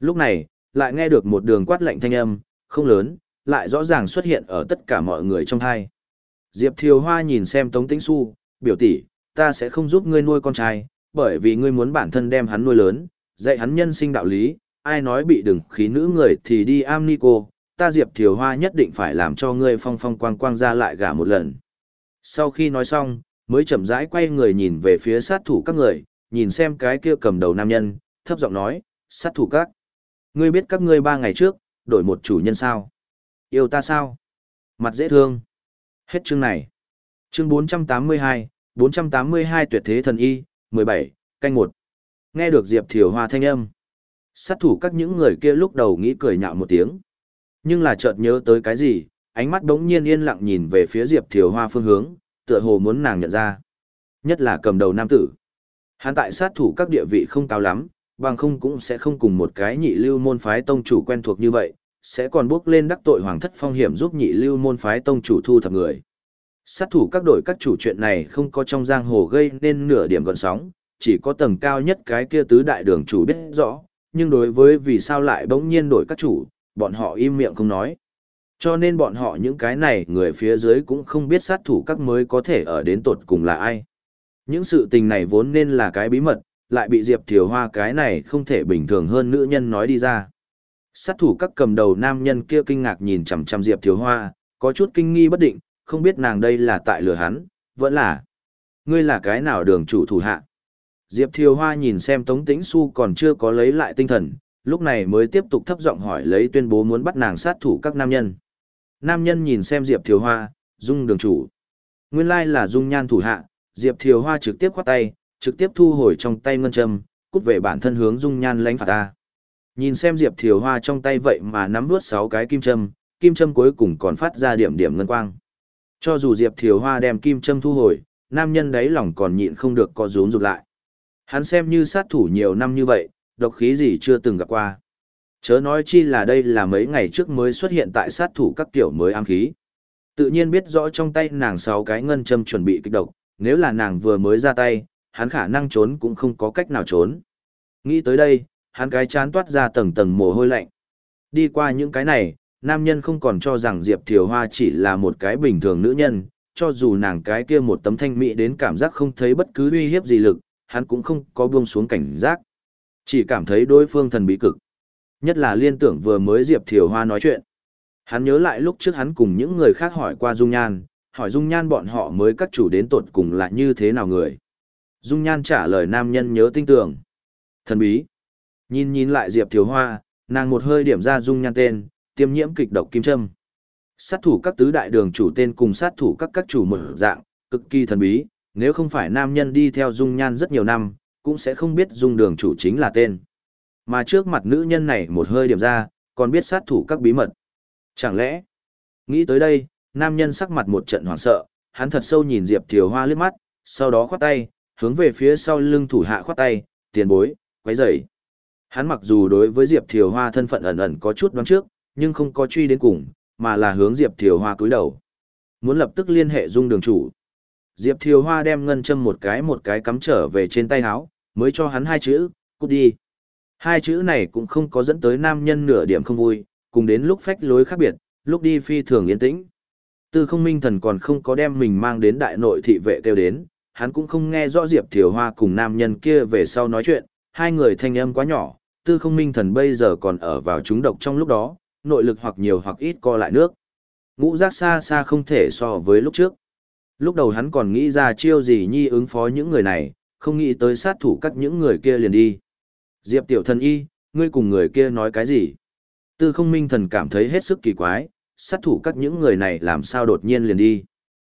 Lúc này, lại nghe được một đường quát lạnh thanh âm, không lớn, lại rõ ràng xuất hiện ở tất cả mọi người trong hai. Diệp Thiều Hoa nhìn xem Tống Tĩnh Xu, biểu tỷ, ta sẽ không giúp ngươi nuôi con trai, bởi vì ngươi muốn bản thân đem hắn nuôi lớn, dạy hắn nhân sinh đạo lý, ai nói bị đừng khí nữ người thì đi am ni cô, ta Diệp Thiều Hoa nhất định phải làm cho ngươi phong phong quang quang ra lại gả một lần. Sau khi nói xong, mới chậm rãi quay người nhìn về phía sát thủ các người, nhìn xem cái kia cầm đầu nam nhân, thấp giọng nói, sát thủ các. Ngươi biết các ngươi ba ngày trước, đổi một chủ nhân sao? Yêu ta sao? Mặt dễ thương. Hết chương này. Chương 482, 482 tuyệt thế thần y, 17, canh 1. Nghe được Diệp Thiều Hoa thanh âm. Sát thủ các những người kia lúc đầu nghĩ cười nhạo một tiếng. Nhưng là chợt nhớ tới cái gì, ánh mắt đống nhiên yên lặng nhìn về phía Diệp Thiều Hoa phương hướng, tựa hồ muốn nàng nhận ra. Nhất là cầm đầu nam tử. Hắn tại sát thủ các địa vị không cao lắm, bằng không cũng sẽ không cùng một cái nhị lưu môn phái tông chủ quen thuộc như vậy, sẽ còn bước lên đắc tội hoàng thất phong hiểm giúp nhị lưu môn phái tông chủ thu thập người. Sát thủ các đội các chủ chuyện này không có trong giang hồ gây nên nửa điểm gọn sóng, chỉ có tầng cao nhất cái kia tứ đại đường chủ biết rõ, nhưng đối với vì sao lại bỗng nhiên đổi các chủ, bọn họ im miệng không nói. Cho nên bọn họ những cái này người phía dưới cũng không biết sát thủ các mới có thể ở đến tột cùng là ai. Những sự tình này vốn nên là cái bí mật, lại bị Diệp Thiều Hoa cái này không thể bình thường hơn nữ nhân nói đi ra. Sát thủ các cầm đầu nam nhân kia kinh ngạc nhìn chằm chằm Diệp Thiều Hoa, có chút kinh nghi bất định, không biết nàng đây là tại lừa hắn, vẫn là. Ngươi là cái nào đường chủ thủ hạ? Diệp Thiều Hoa nhìn xem Tống Tĩnh Xu còn chưa có lấy lại tinh thần, lúc này mới tiếp tục thấp giọng hỏi lấy tuyên bố muốn bắt nàng sát thủ các nam nhân. Nam nhân nhìn xem Diệp Thiều Hoa, dung đường chủ. Nguyên lai là dung nhan thủ hạ, Diệp Thiều Hoa trực tiếp khoát tay, trực tiếp thu hồi trong tay ngân châm, cút về bản thân hướng dung nhan lánh phạt ta. Nhìn xem Diệp Thiều Hoa trong tay vậy mà nắm nuốt sáu cái kim châm, kim châm cuối cùng còn phát ra điểm điểm ngân quang. Cho dù Diệp Thiều Hoa đem kim châm thu hồi, nam nhân đấy lòng còn nhịn không được co rúm rụt lại. Hắn xem như sát thủ nhiều năm như vậy, độc khí gì chưa từng gặp qua. Chớ nói chi là đây là mấy ngày trước mới xuất hiện tại sát thủ các kiểu mới ám khí. Tự nhiên biết rõ trong tay nàng sáu cái ngân châm chuẩn bị kích độc, nếu là nàng vừa mới ra tay, hắn khả năng trốn cũng không có cách nào trốn. Nghĩ tới đây, hắn cái chán toát ra tầng tầng mồ hôi lạnh. Đi qua những cái này, nam nhân không còn cho rằng Diệp Thiều Hoa chỉ là một cái bình thường nữ nhân, cho dù nàng cái kia một tấm thanh mỹ đến cảm giác không thấy bất cứ uy hiếp gì lực, hắn cũng không có buông xuống cảnh giác. Chỉ cảm thấy đối phương thần bí cực. Nhất là liên tưởng vừa mới Diệp Thiều Hoa nói chuyện. Hắn nhớ lại lúc trước hắn cùng những người khác hỏi qua Dung Nhan, hỏi Dung Nhan bọn họ mới các chủ đến tột cùng là như thế nào người. Dung Nhan trả lời nam nhân nhớ tinh tưởng. Thần bí. Nhìn nhìn lại Diệp Thiều Hoa, nàng một hơi điểm ra Dung Nhan tên, tiêm nhiễm kịch độc kim châm. Sát thủ các tứ đại đường chủ tên cùng sát thủ các các chủ mở dạng, cực kỳ thần bí, nếu không phải nam nhân đi theo Dung Nhan rất nhiều năm, cũng sẽ không biết Dung đường chủ chính là tên. Mà trước mặt nữ nhân này một hơi điểm ra, còn biết sát thủ các bí mật. Chẳng lẽ, nghĩ tới đây, nam nhân sắc mặt một trận hoảng sợ, hắn thật sâu nhìn Diệp Thiều Hoa liếc mắt, sau đó khoát tay, hướng về phía sau lưng thủ hạ khoát tay, tiền bối, quấy rầy. Hắn mặc dù đối với Diệp Thiều Hoa thân phận ẩn ẩn có chút đoán trước, nhưng không có truy đến cùng, mà là hướng Diệp Thiều Hoa cúi đầu. Muốn lập tức liên hệ dung đường chủ. Diệp Thiều Hoa đem ngân châm một cái một cái cắm trở về trên tay áo, mới cho hắn hai chữ, cút đi. Hai chữ này cũng không có dẫn tới nam nhân nửa điểm không vui, cùng đến lúc phách lối khác biệt, lúc đi phi thường yên tĩnh. Tư không minh thần còn không có đem mình mang đến đại nội thị vệ kêu đến, hắn cũng không nghe rõ Diệp Thiều Hoa cùng nam nhân kia về sau nói chuyện, hai người thanh âm quá nhỏ, tư không minh thần bây giờ còn ở vào chúng độc trong lúc đó, nội lực hoặc nhiều hoặc ít co lại nước. Ngũ giác xa xa không thể so với lúc trước. Lúc đầu hắn còn nghĩ ra chiêu gì nhi ứng phó những người này, không nghĩ tới sát thủ cắt những người kia liền đi. Diệp tiểu thần y, ngươi cùng người kia nói cái gì? Tư không minh thần cảm thấy hết sức kỳ quái, sát thủ cắt những người này làm sao đột nhiên liền đi.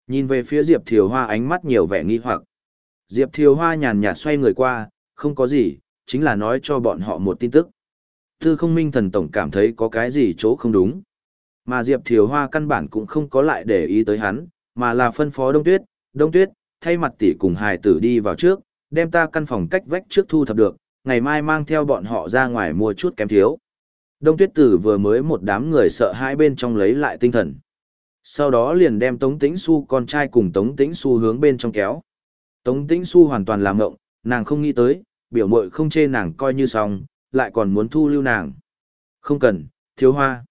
Nhìn về phía Diệp Thiều Hoa ánh mắt nhiều vẻ nghi hoặc. Diệp Thiều Hoa nhàn nhạt xoay người qua, không có gì, chính là nói cho bọn họ một tin tức. Tư không minh thần tổng cảm thấy có cái gì chỗ không đúng. Mà Diệp Thiều Hoa căn bản cũng không có lại để ý tới hắn, mà là phân phó Đông Tuyết, Đông Tuyết, thay mặt tỷ cùng hài tử đi vào trước, đem ta căn phòng cách vách trước thu thập được, ngày mai mang theo bọn họ ra ngoài mua chút kém thiếu. Đông Tuyết Tử vừa mới một đám người sợ hai bên trong lấy lại tinh thần. Sau đó liền đem Tống Tĩnh Xu con trai cùng Tống Tĩnh Xu hướng bên trong kéo. Tống Tĩnh Xu hoàn toàn làm ngộng, nàng không nghĩ tới, biểu mội không chê nàng coi như xong, lại còn muốn thu lưu nàng. Không cần, thiếu hoa.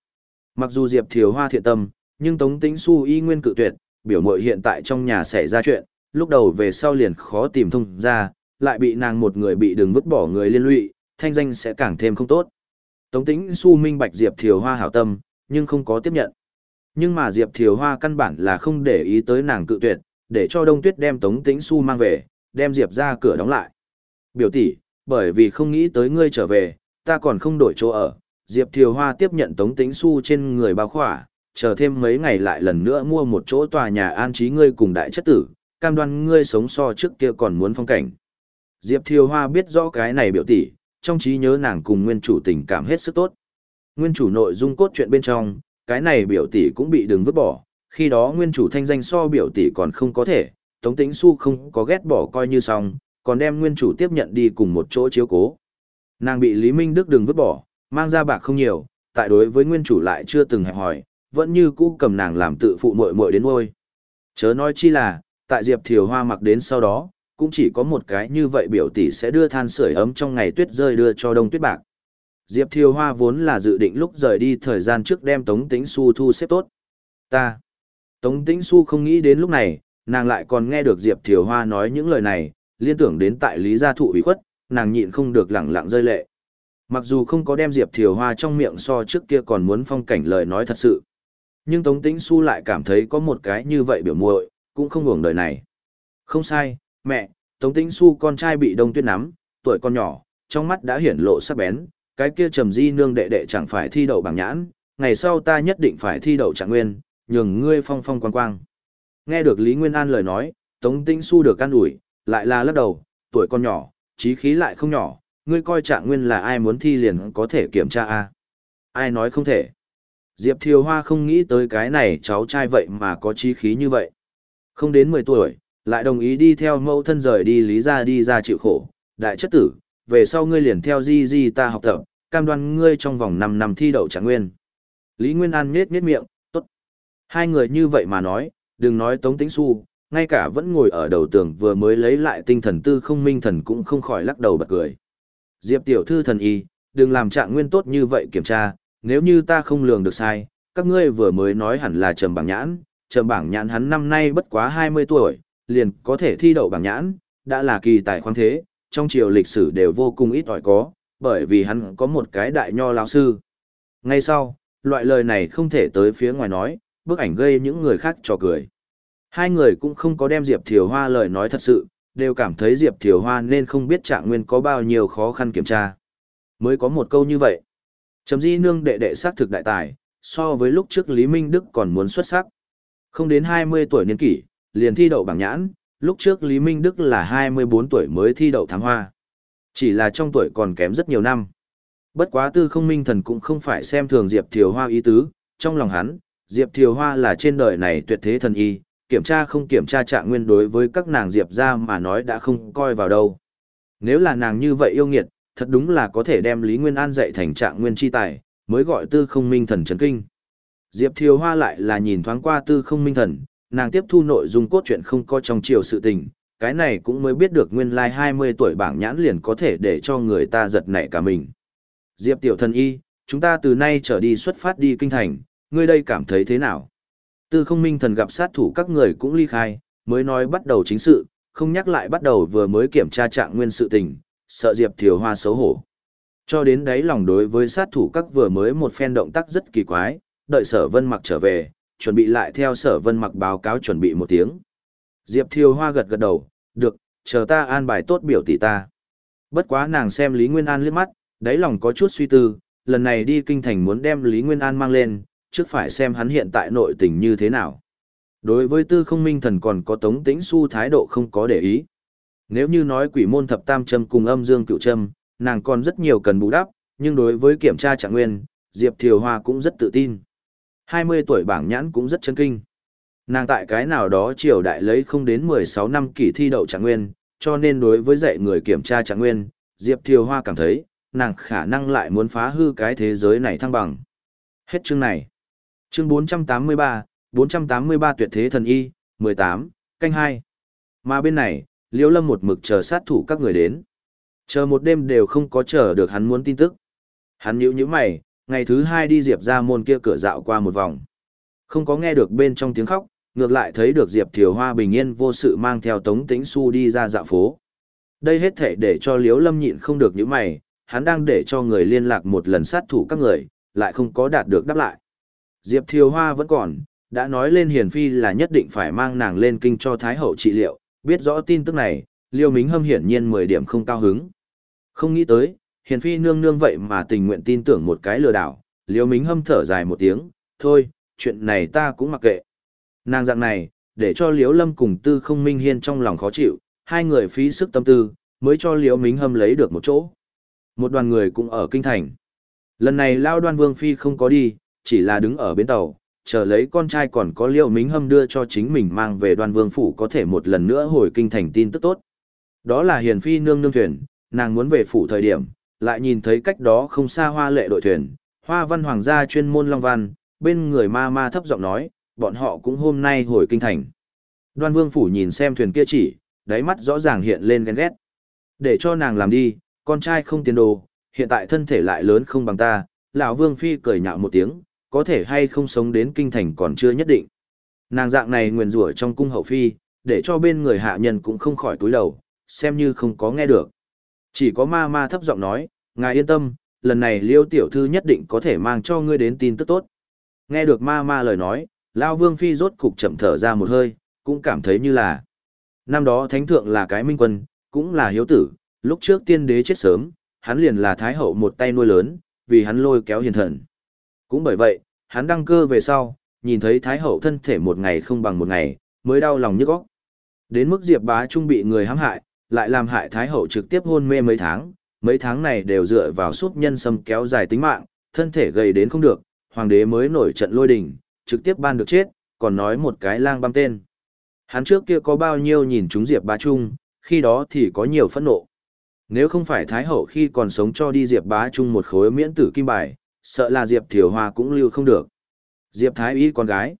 Mặc dù Diệp thiếu hoa thiện tâm, nhưng Tống Tĩnh Xu y nguyên cự tuyệt, biểu mội hiện tại trong nhà xảy ra chuyện, lúc đầu về sau liền khó tìm thông ra, lại bị nàng một người bị đường vứt bỏ người liên lụy, thanh danh sẽ càng thêm không tốt. Tống Tĩnh Xu minh bạch Diệp Thiều Hoa hảo tâm, nhưng không có tiếp nhận. Nhưng mà Diệp Thiều Hoa căn bản là không để ý tới nàng cự tuyệt, để cho Đông Tuyết đem Tống Tĩnh Xu mang về, đem Diệp ra cửa đóng lại. Biểu tỷ, bởi vì không nghĩ tới ngươi trở về, ta còn không đổi chỗ ở. Diệp Thiều Hoa tiếp nhận Tống Tĩnh Xu trên người bao khỏa, chờ thêm mấy ngày lại lần nữa mua một chỗ tòa nhà an trí ngươi cùng đại chất tử, cam đoan ngươi sống so trước kia còn muốn phong cảnh. Diệp Thiều Hoa biết rõ cái này biểu tỷ, trong trí nhớ nàng cùng nguyên chủ tình cảm hết sức tốt. Nguyên chủ nội dung cốt truyện bên trong, cái này biểu tỷ cũng bị đừng vứt bỏ, khi đó nguyên chủ thanh danh so biểu tỷ còn không có thể, Tống Tĩnh Xu không có ghét bỏ coi như xong, còn đem nguyên chủ tiếp nhận đi cùng một chỗ chiếu cố. Nàng bị Lý Minh Đức đừng vứt bỏ, mang ra bạc không nhiều, tại đối với nguyên chủ lại chưa từng hẹp hỏi, vẫn như cũ cầm nàng làm tự phụ muội muội đến nuôi. Chớ nói chi là, tại Diệp Thiều Hoa mặc đến sau đó, cũng chỉ có một cái như vậy biểu tỷ sẽ đưa than sưởi ấm trong ngày tuyết rơi đưa cho đông tuyết bạc. Diệp Thiều Hoa vốn là dự định lúc rời đi thời gian trước đem Tống Tĩnh Xu thu xếp tốt. Ta. Tống Tĩnh Xu không nghĩ đến lúc này, nàng lại còn nghe được Diệp Thiều Hoa nói những lời này, liên tưởng đến tại Lý Gia Thụ ủy khuất, nàng nhịn không được lẳng lặng rơi lệ. Mặc dù không có đem Diệp Thiều Hoa trong miệng so trước kia còn muốn phong cảnh lời nói thật sự. Nhưng Tống Tĩnh Xu lại cảm thấy có một cái như vậy biểu muội cũng không ngủng đời này. Không sai, mẹ, Tống Tĩnh Xu con trai bị đông tuyết nắm, tuổi con nhỏ, trong mắt đã hiển lộ sắc bén, cái kia trầm di nương đệ đệ chẳng phải thi đậu bảng nhãn, ngày sau ta nhất định phải thi đậu trạng nguyên, nhường ngươi phong phong quang quang. Nghe được Lý Nguyên An lời nói, Tống Tĩnh Xu được can ủi, lại là lắc đầu, tuổi con nhỏ, trí khí lại không nhỏ, ngươi coi trạng nguyên là ai muốn thi liền có thể kiểm tra a à? Ai nói không thể. Diệp Thiều Hoa không nghĩ tới cái này cháu trai vậy mà có trí khí như vậy. Không đến 10 tuổi, lại đồng ý đi theo mẫu thân rời đi lý ra đi ra chịu khổ. Đại chất tử, về sau ngươi liền theo di di ta học tập, cam đoan ngươi trong vòng 5 năm thi đậu trạng nguyên. Lý Nguyên An nhết nhết miệng, tốt. Hai người như vậy mà nói, đừng nói tống Tĩnh su, ngay cả vẫn ngồi ở đầu tường vừa mới lấy lại tinh thần tư không minh thần cũng không khỏi lắc đầu bật cười. Diệp tiểu thư thần y, đừng làm trạng nguyên tốt như vậy kiểm tra, nếu như ta không lường được sai, các ngươi vừa mới nói hẳn là trầm bảng nhãn, trầm bảng nhãn hắn năm nay bất quá 20 tuổi, liền có thể thi đậu bảng nhãn, đã là kỳ tài khoáng thế, trong triều lịch sử đều vô cùng ít ỏi có, bởi vì hắn có một cái đại nho lão sư. Ngay sau, loại lời này không thể tới phía ngoài nói, bức ảnh gây những người khác cho cười. Hai người cũng không có đem Diệp Thiều Hoa lời nói thật sự, đều cảm thấy Diệp Thiều Hoa nên không biết trạng nguyên có bao nhiêu khó khăn kiểm tra. Mới có một câu như vậy. Trầm di nương đệ đệ xác thực đại tài, so với lúc trước Lý Minh Đức còn muốn xuất sắc. Không đến 20 tuổi niên kỷ, liền thi đậu bảng nhãn, lúc trước Lý Minh Đức là 24 tuổi mới thi đậu thám hoa. Chỉ là trong tuổi còn kém rất nhiều năm. Bất quá tư không minh thần cũng không phải xem thường Diệp Thiều Hoa ý tứ, trong lòng hắn, Diệp Thiều Hoa là trên đời này tuyệt thế thần y, kiểm tra không kiểm tra trạng nguyên đối với các nàng Diệp ra mà nói đã không coi vào đâu. Nếu là nàng như vậy yêu nghiệt, thật đúng là có thể đem Lý Nguyên An dạy thành trạng nguyên chi tài, mới gọi tư không minh thần chấn kinh. Diệp Thiều Hoa lại là nhìn thoáng qua tư không minh thần, nàng tiếp thu nội dung cốt truyện không có trong chiều sự tình, cái này cũng mới biết được nguyên lai like 20 tuổi bảng nhãn liền có thể để cho người ta giật nảy cả mình. Diệp tiểu thần y, chúng ta từ nay trở đi xuất phát đi kinh thành, ngươi đây cảm thấy thế nào? Tư không minh thần gặp sát thủ các người cũng ly khai, mới nói bắt đầu chính sự, không nhắc lại bắt đầu vừa mới kiểm tra trạng nguyên sự tình, sợ Diệp Thiều Hoa xấu hổ. Cho đến đấy lòng đối với sát thủ các vừa mới một phen động tác rất kỳ quái, đợi sở vân mặc trở về, chuẩn bị lại theo sở vân mặc báo cáo chuẩn bị một tiếng. Diệp Thiều Hoa gật gật đầu, được, chờ ta an bài tốt biểu tỷ ta. Bất quá nàng xem Lý Nguyên An liếc mắt, đáy lòng có chút suy tư, lần này đi kinh thành muốn đem Lý Nguyên An mang lên, trước phải xem hắn hiện tại nội tình như thế nào. Đối với tư không minh thần còn có tống tĩnh su thái độ không có để ý. Nếu như nói quỷ môn thập tam châm cùng âm dương cựu châm, nàng còn rất nhiều cần bù đắp, nhưng đối với kiểm tra trạng nguyên, Diệp Thiều Hoa cũng rất tự tin. 20 tuổi bảng nhãn cũng rất chân kinh. Nàng tại cái nào đó triều đại lấy không đến 16 năm kỳ thi đậu trạng nguyên, cho nên đối với dạy người kiểm tra trạng nguyên, Diệp Thiều Hoa cảm thấy, nàng khả năng lại muốn phá hư cái thế giới này thăng bằng. Hết chương này. Chương 483, 483 tuyệt thế thần y, 18, canh 2. Mà bên này, Liễu Lâm một mực chờ sát thủ các người đến. Chờ một đêm đều không có chờ được hắn muốn tin tức. Hắn nhíu nhíu mày, ngày thứ hai đi Diệp ra môn kia cửa dạo qua một vòng. Không có nghe được bên trong tiếng khóc, ngược lại thấy được Diệp Thiều Hoa bình yên vô sự mang theo Tống Tĩnh Xu đi ra dạo phố. Đây hết thể để cho Liễu Lâm nhịn không được những mày, hắn đang để cho người liên lạc một lần sát thủ các người, lại không có đạt được đáp lại. Diệp Thiều Hoa vẫn còn, đã nói lên Hiền Phi là nhất định phải mang nàng lên kinh cho Thái Hậu trị liệu, biết rõ tin tức này, Liêu Mính Hâm hiển nhiên 10 điểm không cao hứng. Không nghĩ tới, Hiền Phi nương nương vậy mà tình nguyện tin tưởng một cái lừa đảo, Liêu Mính Hâm thở dài một tiếng, thôi, chuyện này ta cũng mặc kệ. Nàng dạng này, để cho Liễu Lâm cùng Tư Không Minh Hiên trong lòng khó chịu, hai người phí sức tâm tư, mới cho Liễu Mính Hâm lấy được một chỗ. Một đoàn người cũng ở kinh thành. Lần này Lao Đoan Vương Phi không có đi, chỉ là đứng ở bến tàu, chờ lấy con trai còn có Liễu Mính Hâm đưa cho chính mình mang về Đoan Vương phủ có thể một lần nữa hồi kinh thành tin tức tốt. Đó là Hiền Phi nương nương thuyền, nàng muốn về phủ thời điểm, lại nhìn thấy cách đó không xa hoa lệ đội thuyền, hoa văn hoàng gia chuyên môn long văn, bên người ma ma thấp giọng nói, bọn họ cũng hôm nay hồi kinh thành. Đoan Vương phủ nhìn xem thuyền kia chỉ, đáy mắt rõ ràng hiện lên ghen ghét. Để cho nàng làm đi, con trai không tiền đồ, hiện tại thân thể lại lớn không bằng ta, lão Vương phi cười nhạo một tiếng, có thể hay không sống đến kinh thành còn chưa nhất định. Nàng dạng này nguyền rủa trong cung hậu phi, để cho bên người hạ nhân cũng không khỏi túi đầu, xem như không có nghe được. Chỉ có ma ma thấp giọng nói, ngài yên tâm, lần này liêu tiểu thư nhất định có thể mang cho ngươi đến tin tức tốt. Nghe được ma ma lời nói, Lao Vương Phi rốt cục chậm thở ra một hơi, cũng cảm thấy như là. Năm đó Thánh Thượng là cái minh quân, cũng là hiếu tử, lúc trước tiên đế chết sớm, hắn liền là Thái Hậu một tay nuôi lớn, vì hắn lôi kéo hiền thần. Cũng bởi vậy, hắn đăng cơ về sau, nhìn thấy Thái Hậu thân thể một ngày không bằng một ngày, mới đau lòng nhức óc. Đến mức Diệp Bá Trung bị người hãm hại, lại làm hại Thái Hậu trực tiếp hôn mê mấy tháng, mấy tháng này đều dựa vào súp nhân sâm kéo dài tính mạng, thân thể gầy đến không được, hoàng đế mới nổi trận lôi đình, trực tiếp ban được chết, còn nói một cái lang băm tên. Hắn trước kia có bao nhiêu nhìn chúng Diệp Bá Trung, khi đó thì có nhiều phẫn nộ. Nếu không phải Thái Hậu khi còn sống cho đi Diệp Bá Trung một khối miễn tử kim bài, sợ là Diệp Thiều Hoa cũng lưu không được. Diệp Thái Y con gái.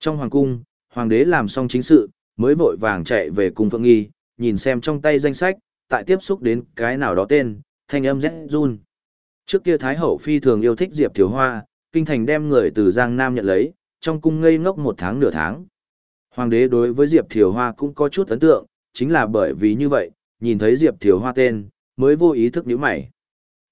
Trong hoàng cung, hoàng đế làm xong chính sự, mới vội vàng chạy về cung Phượng Nghi, nhìn xem trong tay danh sách, tại tiếp xúc đến cái nào đó tên, thanh âm rét run. Trước kia Thái Hậu phi thường yêu thích Diệp Thiếu Hoa, kinh thành đem người từ Giang Nam nhận lấy, trong cung ngây ngốc một tháng nửa tháng. Hoàng đế đối với Diệp Thiều Hoa cũng có chút ấn tượng, chính là bởi vì như vậy, nhìn thấy Diệp Thiều Hoa tên, mới vô ý thức nhíu mày.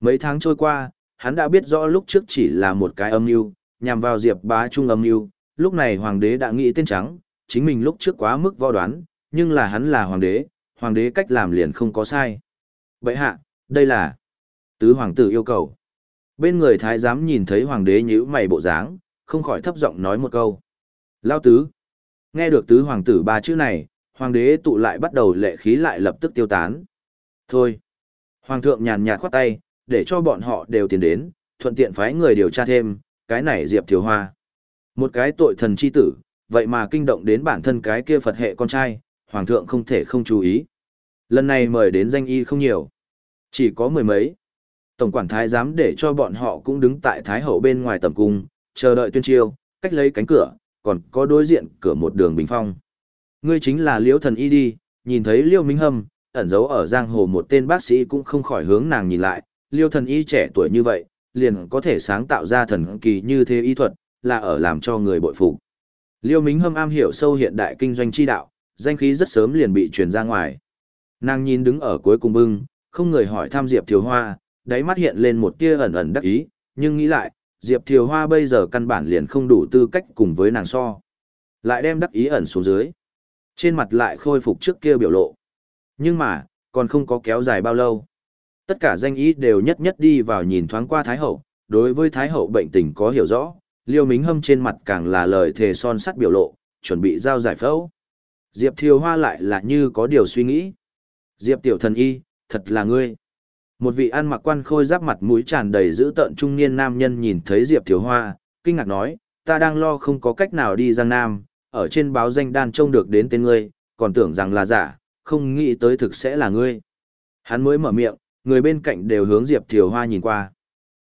Mấy tháng trôi qua, hắn đã biết rõ lúc trước chỉ là một cái âm mưu, nhằm vào Diệp Bá Trung âm mưu, lúc này hoàng đế đã nghĩ tên trắng, chính mình lúc trước quá mức vo đoán, nhưng là hắn là hoàng đế, hoàng đế cách làm liền không có sai. Vậy hạ, đây là tứ hoàng tử yêu cầu. Bên người thái giám nhìn thấy hoàng đế nhíu mày bộ dáng, không khỏi thấp giọng nói một câu. Lao tứ. Nghe được tứ hoàng tử ba chữ này, hoàng đế tụ lại bắt đầu lệ khí lại lập tức tiêu tán. Thôi. Hoàng thượng nhàn nhạt khoát tay, để cho bọn họ đều tiến đến, thuận tiện phái người điều tra thêm, cái này Diệp Thiếu Hoa. Một cái tội thần chi tử, vậy mà kinh động đến bản thân cái kia Phật hệ con trai, hoàng thượng không thể không chú ý. Lần này mời đến danh y không nhiều, chỉ có mười mấy. Tổng quản thái giám để cho bọn họ cũng đứng tại thái hậu bên ngoài tầm cung, chờ đợi tuyên chiêu, cách lấy cánh cửa, còn có đối diện cửa một đường bình phong. Ngươi chính là Liễu Thần Y đi, nhìn thấy Liễu Minh Hâm, ẩn giấu ở giang hồ một tên bác sĩ cũng không khỏi hướng nàng nhìn lại, Liễu Thần Y trẻ tuổi như vậy, liền có thể sáng tạo ra thần kỳ như thế y thuật, là ở làm cho người bội phục. Liêu Minh Hâm am hiểu sâu hiện đại kinh doanh chi đạo, danh khí rất sớm liền bị truyền ra ngoài. Nàng nhìn đứng ở cuối cùng bưng, không người hỏi thăm Diệp Thiều Hoa, đáy mắt hiện lên một tia ẩn ẩn đắc ý, nhưng nghĩ lại, Diệp Thiều Hoa bây giờ căn bản liền không đủ tư cách cùng với nàng so. Lại đem đắc ý ẩn xuống dưới. Trên mặt lại khôi phục trước kia biểu lộ. Nhưng mà, còn không có kéo dài bao lâu. Tất cả danh ý đều nhất nhất đi vào nhìn thoáng qua Thái Hậu, đối với Thái Hậu bệnh tình có hiểu rõ, Liêu Mính Hâm trên mặt càng là lời thề son sắt biểu lộ, chuẩn bị giao giải phẫu. Diệp Thiều Hoa lại là như có điều suy nghĩ. Diệp Tiểu Thần Y, thật là ngươi. Một vị ăn mặc quan khôi giáp mặt mũi tràn đầy dữ tợn trung niên nam nhân nhìn thấy Diệp Thiều Hoa, kinh ngạc nói, ta đang lo không có cách nào đi Giang Nam, ở trên báo danh đan trông được đến tên ngươi, còn tưởng rằng là giả, không nghĩ tới thực sẽ là ngươi. Hắn mới mở miệng, người bên cạnh đều hướng Diệp Thiều Hoa nhìn qua.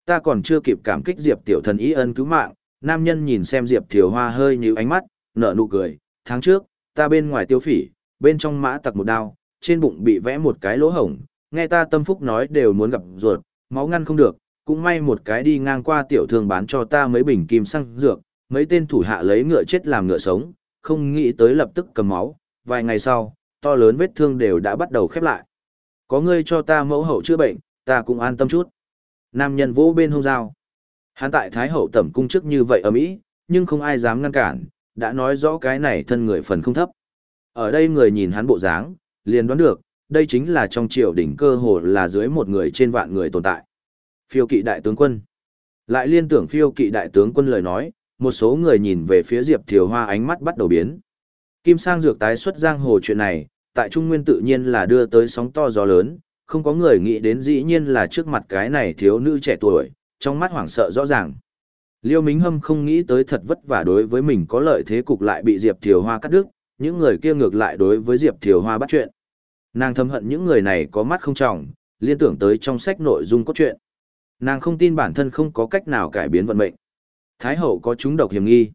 Ta còn chưa kịp cảm kích Diệp Tiểu Thần ý ân cứu mạng, nam nhân nhìn xem Diệp Thiều Hoa hơi như ánh mắt, nở nụ cười, tháng trước, ta bên ngoài tiêu phỉ, bên trong mã tặc một đao, trên bụng bị vẽ một cái lỗ hổng, nghe ta tâm phúc nói đều muốn gặp ruột, máu ngăn không được, cũng may một cái đi ngang qua tiểu thương bán cho ta mấy bình kim xăng dược, mấy tên thủ hạ lấy ngựa chết làm ngựa sống, không nghĩ tới lập tức cầm máu, vài ngày sau, to lớn vết thương đều đã bắt đầu khép lại. Có ngươi cho ta mẫu hậu chữa bệnh, ta cũng an tâm chút. Nam nhân vỗ bên hông dao. Hắn tại Thái hậu tẩm cung trước như vậy ở Mỹ, nhưng không ai dám ngăn cản, đã nói rõ cái này thân người phần không thấp. Ở đây người nhìn hắn bộ dáng, liền đoán được, đây chính là trong triều đỉnh cơ hồ là dưới một người trên vạn người tồn tại. Phiêu kỵ đại tướng quân. Lại liên tưởng phiêu kỵ đại tướng quân lời nói, một số người nhìn về phía Diệp Thiều Hoa ánh mắt bắt đầu biến. Kim sang dược tái xuất giang hồ chuyện này, tại Trung Nguyên tự nhiên là đưa tới sóng to gió lớn, không có người nghĩ đến dĩ nhiên là trước mặt cái này thiếu nữ trẻ tuổi, trong mắt hoảng sợ rõ ràng. Liêu Mính Hâm không nghĩ tới thật vất vả đối với mình có lợi thế cục lại bị Diệp Thiều Hoa cắt đứt, những người kia ngược lại đối với Diệp Thiều Hoa bắt chuyện. Nàng thầm hận những người này có mắt không trọng, liên tưởng tới trong sách nội dung cốt truyện. Nàng không tin bản thân không có cách nào cải biến vận mệnh. Thái hậu có chúng độc hiểm nghi.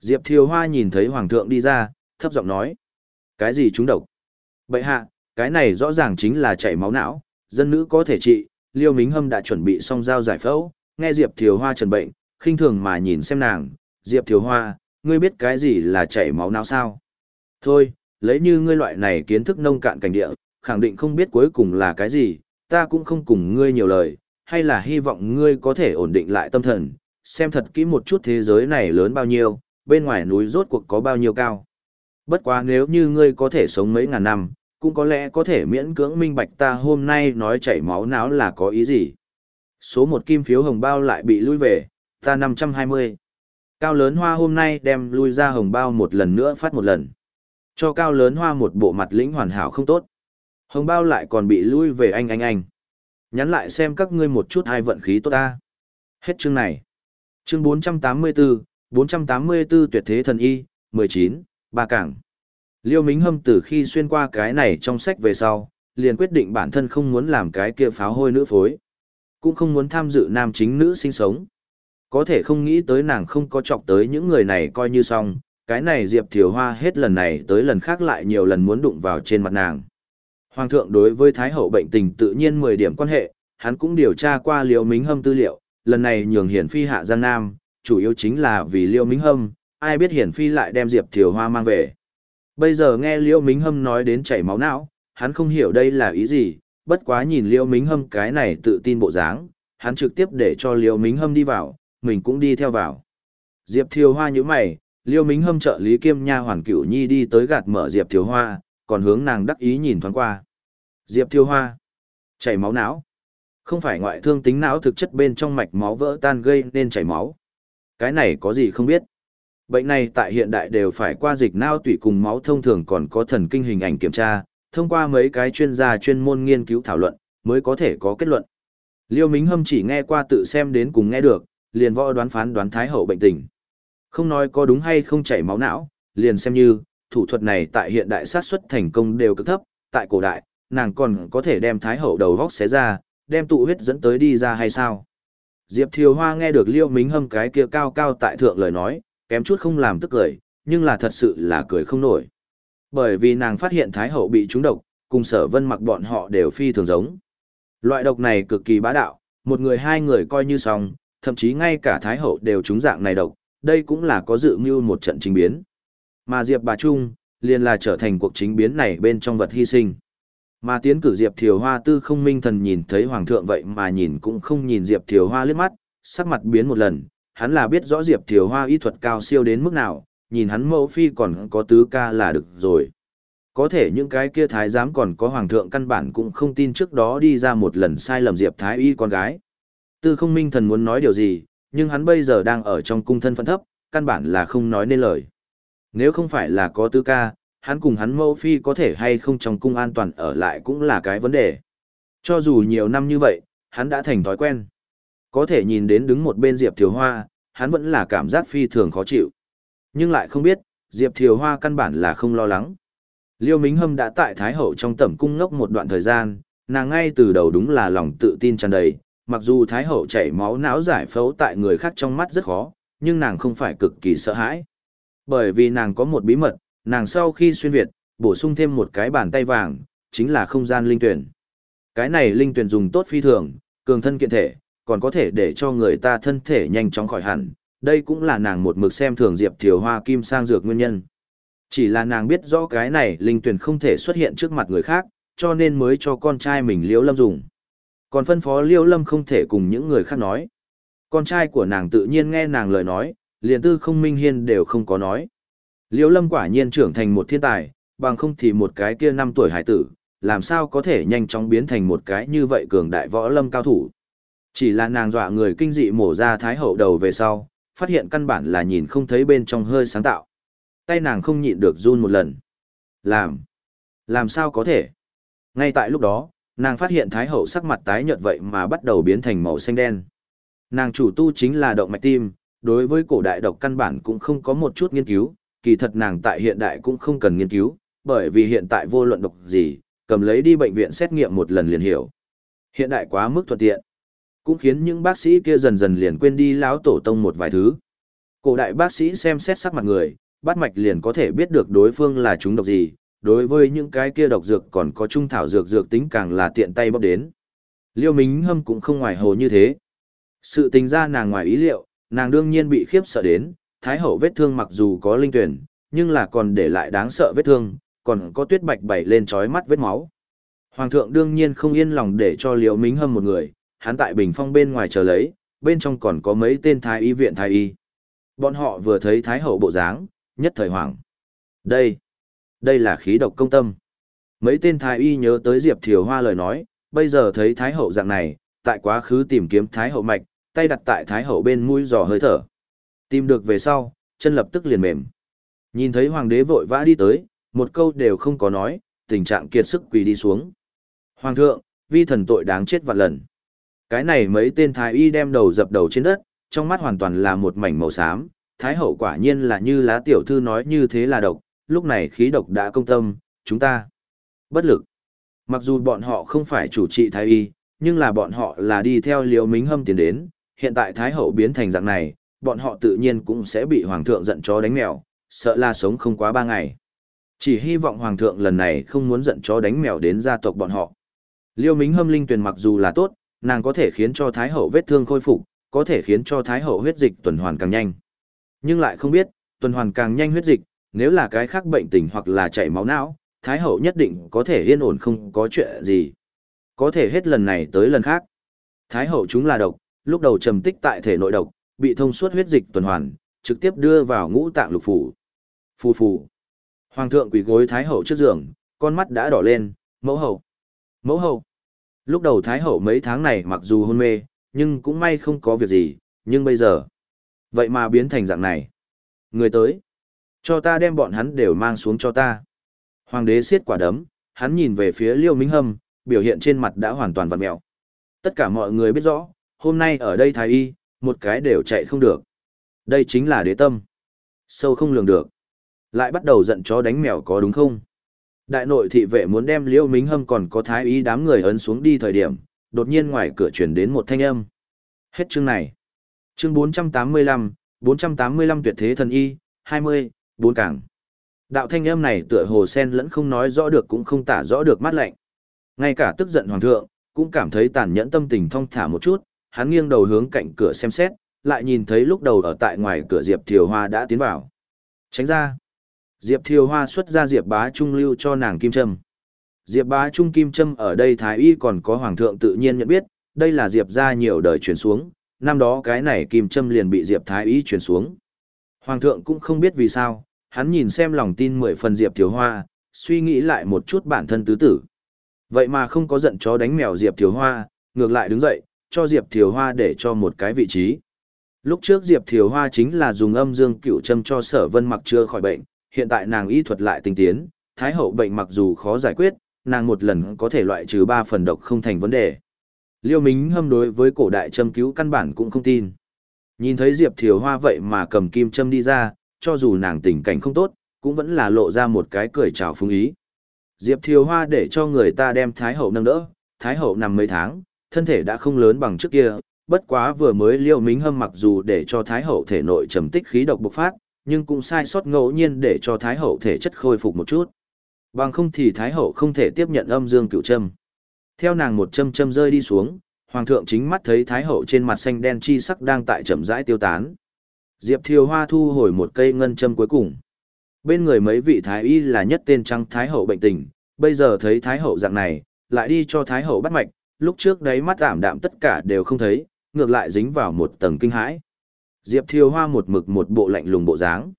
Diệp Thiều Hoa nhìn thấy hoàng thượng đi ra, thấp giọng nói: "Cái gì chúng độc?" "Bệ hạ, cái này rõ ràng chính là chảy máu não, dân nữ có thể trị." Liêu Mính Hâm đã chuẩn bị xong dao giải phẫu, nghe Diệp Thiều Hoa trần bệnh, khinh thường mà nhìn xem nàng, "Diệp Thiều Hoa, ngươi biết cái gì là chảy máu não sao?" "Thôi, lấy như ngươi loại này kiến thức nông cạn cảnh địa, khẳng định không biết cuối cùng là cái gì, ta cũng không cùng ngươi nhiều lời, hay là hy vọng ngươi có thể ổn định lại tâm thần, xem thật kỹ một chút thế giới này lớn bao nhiêu, bên ngoài núi rốt cuộc có bao nhiêu cao. Bất quá nếu như ngươi có thể sống mấy ngàn năm, cũng có lẽ có thể miễn cưỡng minh bạch ta hôm nay nói chảy máu não là có ý gì. Số một kim phiếu hồng bao lại bị lui về, ta 520. Cao lớn hoa hôm nay đem lui ra hồng bao một lần nữa phát một lần. Cho cao lớn hoa một bộ mặt lĩnh hoàn hảo không tốt. Hồng bao lại còn bị lui về anh anh anh. Nhắn lại xem các ngươi một chút hai vận khí tốt ta. Hết chương này. Chương 484, 484 tuyệt thế thần y, 19, ba cảng. Liêu Mính Hâm từ khi xuyên qua cái này trong sách về sau, liền quyết định bản thân không muốn làm cái kia pháo hôi nữ phối. Cũng không muốn tham dự nam chính nữ sinh sống. Có thể không nghĩ tới nàng không có chọc tới những người này coi như xong, cái này Diệp Thiều Hoa hết lần này tới lần khác lại nhiều lần muốn đụng vào trên mặt nàng. Hoàng thượng đối với Thái hậu bệnh tình tự nhiên 10 điểm quan hệ, hắn cũng điều tra qua Liêu Mính Hâm tư liệu, lần này nhường Hiển Phi hạ Giang Nam, chủ yếu chính là vì Liêu Mính Hâm, ai biết Hiển Phi lại đem Diệp Thiều Hoa mang về. Bây giờ nghe Liêu Mính Hâm nói đến chảy máu não, hắn không hiểu đây là ý gì, bất quá nhìn Liêu Mính Hâm cái này tự tin bộ dáng, hắn trực tiếp để cho Liêu Mính Hâm đi vào, mình cũng đi theo vào. Diệp Thiều Hoa như mày, Liêu Mính Hâm trợ lý kiêm nha hoàn cửu nhi đi tới gạt mở Diệp Thiều Hoa, còn hướng nàng đắc ý nhìn thoáng qua. Diệp Thiều Hoa, chảy máu não. Không phải ngoại thương tính não thực chất bên trong mạch máu vỡ tan gây nên chảy máu. Cái này có gì không biết. Bệnh này tại hiện đại đều phải qua dịch não tủy cùng máu thông thường còn có thần kinh hình ảnh kiểm tra, thông qua mấy cái chuyên gia chuyên môn nghiên cứu thảo luận, mới có thể có kết luận. Liêu Mính Hâm chỉ nghe qua tự xem đến cùng nghe được, liền võ đoán phán đoán thái hậu bệnh tình. Không nói có đúng hay không chảy máu não, liền xem như, thủ thuật này tại hiện đại sát xuất thành công đều cực thấp, tại cổ đại, nàng còn có thể đem thái hậu đầu vóc xé ra, đem tụ huyết dẫn tới đi ra hay sao? Diệp Thiều Hoa nghe được Liêu Mính Hâm cái kia cao cao tại thượng lời nói, kém chút không làm tức cười, nhưng là thật sự là cười không nổi. Bởi vì nàng phát hiện Thái Hậu bị trúng độc, cùng sở vân mặc bọn họ đều phi thường giống. Loại độc này cực kỳ bá đạo, một người hai người coi như xong, thậm chí ngay cả Thái Hậu đều trúng dạng này độc, đây cũng là có dự mưu một trận chính biến. Mà Diệp bà Trung, liền là trở thành cuộc chính biến này bên trong vật hy sinh. Mà tiến cử Diệp Thiều Hoa tư không minh thần nhìn thấy Hoàng thượng vậy mà nhìn cũng không nhìn Diệp Thiều Hoa liếc mắt, sắc mặt biến một lần, hắn là biết rõ Diệp Thiều Hoa y thuật cao siêu đến mức nào, nhìn hắn mẫu phi còn có tứ ca là được rồi. Có thể những cái kia thái giám còn có hoàng thượng căn bản cũng không tin trước đó đi ra một lần sai lầm Diệp Thái Y con gái. Tư không minh thần muốn nói điều gì, nhưng hắn bây giờ đang ở trong cung thân phận thấp, căn bản là không nói nên lời. Nếu không phải là có tư ca, hắn cùng hắn mẫu phi có thể hay không trong cung an toàn ở lại cũng là cái vấn đề. Cho dù nhiều năm như vậy, hắn đã thành thói quen. Có thể nhìn đến đứng một bên Diệp Thiều Hoa, hắn vẫn là cảm giác phi thường khó chịu. Nhưng lại không biết, Diệp Thiều Hoa căn bản là không lo lắng. Liêu Mính Hâm đã tại Thái Hậu trong tẩm cung ngốc một đoạn thời gian, nàng ngay từ đầu đúng là lòng tự tin tràn đầy, mặc dù Thái Hậu chảy máu não giải phẫu tại người khác trong mắt rất khó, nhưng nàng không phải cực kỳ sợ hãi. Bởi vì nàng có một bí mật, nàng sau khi xuyên Việt, bổ sung thêm một cái bàn tay vàng, chính là không gian linh tuyển. Cái này linh tuyển dùng tốt phi thường, cường thân kiện thể, còn có thể để cho người ta thân thể nhanh chóng khỏi hẳn. Đây cũng là nàng một mực xem thường Diệp Thiều Hoa Kim sang dược nguyên nhân. Chỉ là nàng biết rõ cái này linh tuyển không thể xuất hiện trước mặt người khác, cho nên mới cho con trai mình Liễu Lâm dùng. Còn phân phó Liễu Lâm không thể cùng những người khác nói. Con trai của nàng tự nhiên nghe nàng lời nói, liền tư không minh hiên đều không có nói. Liễu Lâm quả nhiên trưởng thành một thiên tài, bằng không thì một cái kia năm tuổi hải tử, làm sao có thể nhanh chóng biến thành một cái như vậy cường đại võ lâm cao thủ. Chỉ là nàng dọa người kinh dị mổ ra thái hậu đầu về sau, phát hiện căn bản là nhìn không thấy bên trong hơi sáng tạo. Tay nàng không nhịn được run một lần. Làm. Làm sao có thể? Ngay tại lúc đó, nàng phát hiện thái hậu sắc mặt tái nhợt vậy mà bắt đầu biến thành màu xanh đen. Nàng chủ tu chính là động mạch tim, đối với cổ đại độc căn bản cũng không có một chút nghiên cứu, kỳ thật nàng tại hiện đại cũng không cần nghiên cứu, bởi vì hiện tại vô luận độc gì, cầm lấy đi bệnh viện xét nghiệm một lần liền hiểu. Hiện đại quá mức thuận tiện, cũng khiến những bác sĩ kia dần dần liền quên đi lão tổ tông một vài thứ. Cổ đại bác sĩ xem xét sắc mặt người, bắt mạch liền có thể biết được đối phương là chúng độc gì, đối với những cái kia độc dược còn có trung thảo dược dược tính càng là tiện tay bóp đến. Liêu Minh Hâm cũng không ngoài hồ như thế. Sự tình ra nàng ngoài ý liệu, nàng đương nhiên bị khiếp sợ đến, thái hậu vết thương mặc dù có linh tuyển, nhưng là còn để lại đáng sợ vết thương, còn có tuyết bạch bảy lên trói mắt vết máu. Hoàng thượng đương nhiên không yên lòng để cho Liêu Minh Hâm một người, hắn tại bình phong bên ngoài chờ lấy, bên trong còn có mấy tên thái y viện thái y. Bọn họ vừa thấy thái hậu bộ dáng, nhất thời hoàng. Đây, đây là khí độc công tâm. Mấy tên thái y nhớ tới Diệp Thiều Hoa lời nói, bây giờ thấy thái hậu dạng này, tại quá khứ tìm kiếm thái hậu mạch, tay đặt tại thái hậu bên mũi dò hơi thở. Tìm được về sau, chân lập tức liền mềm. Nhìn thấy hoàng đế vội vã đi tới, một câu đều không có nói, tình trạng kiệt sức quỳ đi xuống. Hoàng thượng, vi thần tội đáng chết vạn lần. Cái này mấy tên thái y đem đầu dập đầu trên đất, trong mắt hoàn toàn là một mảnh màu xám, thái hậu quả nhiên là như lá tiểu thư nói như thế là độc, lúc này khí độc đã công tâm, chúng ta bất lực. Mặc dù bọn họ không phải chủ trị thái y, nhưng là bọn họ là đi theo liều mính hâm tiến đến, hiện tại thái hậu biến thành dạng này, bọn họ tự nhiên cũng sẽ bị hoàng thượng giận chó đánh mèo, sợ là sống không quá ba ngày. Chỉ hy vọng hoàng thượng lần này không muốn giận chó đánh mèo đến gia tộc bọn họ. Liêu Mính Hâm linh tuyển mặc dù là tốt, nàng có thể khiến cho thái hậu vết thương khôi phục, có thể khiến cho thái hậu huyết dịch tuần hoàn càng nhanh. Nhưng lại không biết, tuần hoàn càng nhanh huyết dịch, nếu là cái khác bệnh tình hoặc là chảy máu não, Thái Hậu nhất định có thể yên ổn không có chuyện gì. Có thể hết lần này tới lần khác. Thái Hậu chúng là độc, lúc đầu trầm tích tại thể nội độc, bị thông suốt huyết dịch tuần hoàn, trực tiếp đưa vào ngũ tạng lục phủ. Phù phù. Hoàng thượng quỳ gối Thái Hậu trước giường, con mắt đã đỏ lên, mẫu hậu. Mẫu hậu. Lúc đầu Thái Hậu mấy tháng này mặc dù hôn mê, nhưng cũng may không có việc gì, nhưng bây giờ. Vậy mà biến thành dạng này. Người tới. Cho ta đem bọn hắn đều mang xuống cho ta. Hoàng đế siết quả đấm, hắn nhìn về phía Liêu Minh Hâm, biểu hiện trên mặt đã hoàn toàn vặn mẹo. Tất cả mọi người biết rõ, hôm nay ở đây thái y, một cái đều chạy không được. Đây chính là đế tâm. Sâu không lường được. Lại bắt đầu giận chó đánh mèo có đúng không? Đại nội thị vệ muốn đem Liêu Minh Hâm còn có thái y đám người ấn xuống đi thời điểm, đột nhiên ngoài cửa chuyển đến một thanh âm. Hết chương này. Chương 485, 485 tuyệt thế thần y, 20, bốn cảng. Đạo thanh âm này tựa hồ sen lẫn không nói rõ được cũng không tả rõ được mát lạnh. Ngay cả tức giận hoàng thượng, cũng cảm thấy tàn nhẫn tâm tình thong thả một chút, hắn nghiêng đầu hướng cạnh cửa xem xét, lại nhìn thấy lúc đầu ở tại ngoài cửa Diệp Thiều Hoa đã tiến vào. Tránh ra. Diệp Thiều Hoa xuất ra Diệp Bá Trung lưu cho nàng kim trâm Diệp Bá Trung kim trâm ở đây Thái Y còn có Hoàng thượng tự nhiên nhận biết, đây là Diệp ra nhiều đời truyền xuống, năm đó cái này kim trâm liền bị Diệp Thái Y truyền xuống. Hoàng thượng cũng không biết vì sao, hắn nhìn xem lòng tin mười phần Diệp Thiều Hoa, suy nghĩ lại một chút bản thân tứ tử. Vậy mà không có giận chó đánh mèo Diệp Thiều Hoa, ngược lại đứng dậy, cho Diệp Thiều Hoa để cho một cái vị trí. Lúc trước Diệp Thiều Hoa chính là dùng âm dương cựu châm cho sở vân mặc chưa khỏi bệnh, hiện tại nàng y thuật lại tinh tiến, thái hậu bệnh mặc dù khó giải quyết, nàng một lần có thể loại trừ ba phần độc không thành vấn đề. Liêu Mính hâm đối với cổ đại châm cứu căn bản cũng không tin. Nhìn thấy Diệp Thiều Hoa vậy mà cầm kim châm đi ra, cho dù nàng tình cảnh không tốt, cũng vẫn là lộ ra một cái cười chào phúng ý. Diệp Thiều Hoa để cho người ta đem Thái Hậu nâng đỡ, Thái Hậu nằm mấy tháng, thân thể đã không lớn bằng trước kia, bất quá vừa mới Liêu Mính Hâm mặc dù để cho Thái Hậu thể nội trầm tích khí độc bộc phát, nhưng cũng sai sót ngẫu nhiên để cho Thái Hậu thể chất khôi phục một chút. Bằng không thì Thái Hậu không thể tiếp nhận âm dương cựu châm. Theo nàng một châm châm rơi đi xuống, Hoàng thượng chính mắt thấy Thái Hậu trên mặt xanh đen chi sắc đang tại chậm rãi tiêu tán. Diệp Thiều Hoa thu hồi một cây ngân châm cuối cùng. Bên người mấy vị Thái Y là nhất tên trăng Thái Hậu bệnh tình, bây giờ thấy Thái Hậu dạng này, lại đi cho Thái Hậu bắt mạch, lúc trước đấy mắt ảm đạm tất cả đều không thấy, ngược lại dính vào một tầng kinh hãi. Diệp Thiều Hoa một mực một bộ lạnh lùng bộ dáng.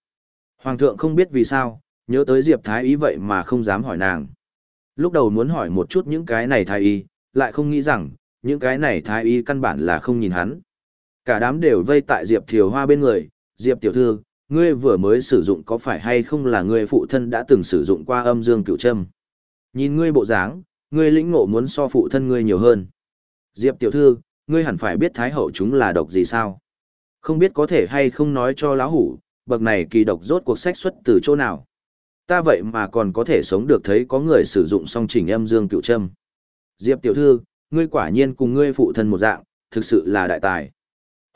Hoàng thượng không biết vì sao, nhớ tới Diệp Thái Y vậy mà không dám hỏi nàng. Lúc đầu muốn hỏi một chút những cái này Thái Y, lại không nghĩ rằng, những cái này Thái Y căn bản là không nhìn hắn. Cả đám đều vây tại Diệp Thiều Hoa bên người, Diệp Tiểu Thư, ngươi vừa mới sử dụng có phải hay không là ngươi phụ thân đã từng sử dụng qua âm dương cửu trâm? Nhìn ngươi bộ dáng, ngươi lĩnh ngộ muốn so phụ thân ngươi nhiều hơn. Diệp Tiểu Thư, ngươi hẳn phải biết Thái Hậu chúng là độc gì sao? Không biết có thể hay không nói cho lão hủ, bậc này kỳ độc rốt cuộc sách xuất từ chỗ nào. Ta vậy mà còn có thể sống được thấy có người sử dụng song chỉnh âm dương cựu trâm. Diệp tiểu thư, ngươi quả nhiên cùng ngươi phụ thân một dạng, thực sự là đại tài.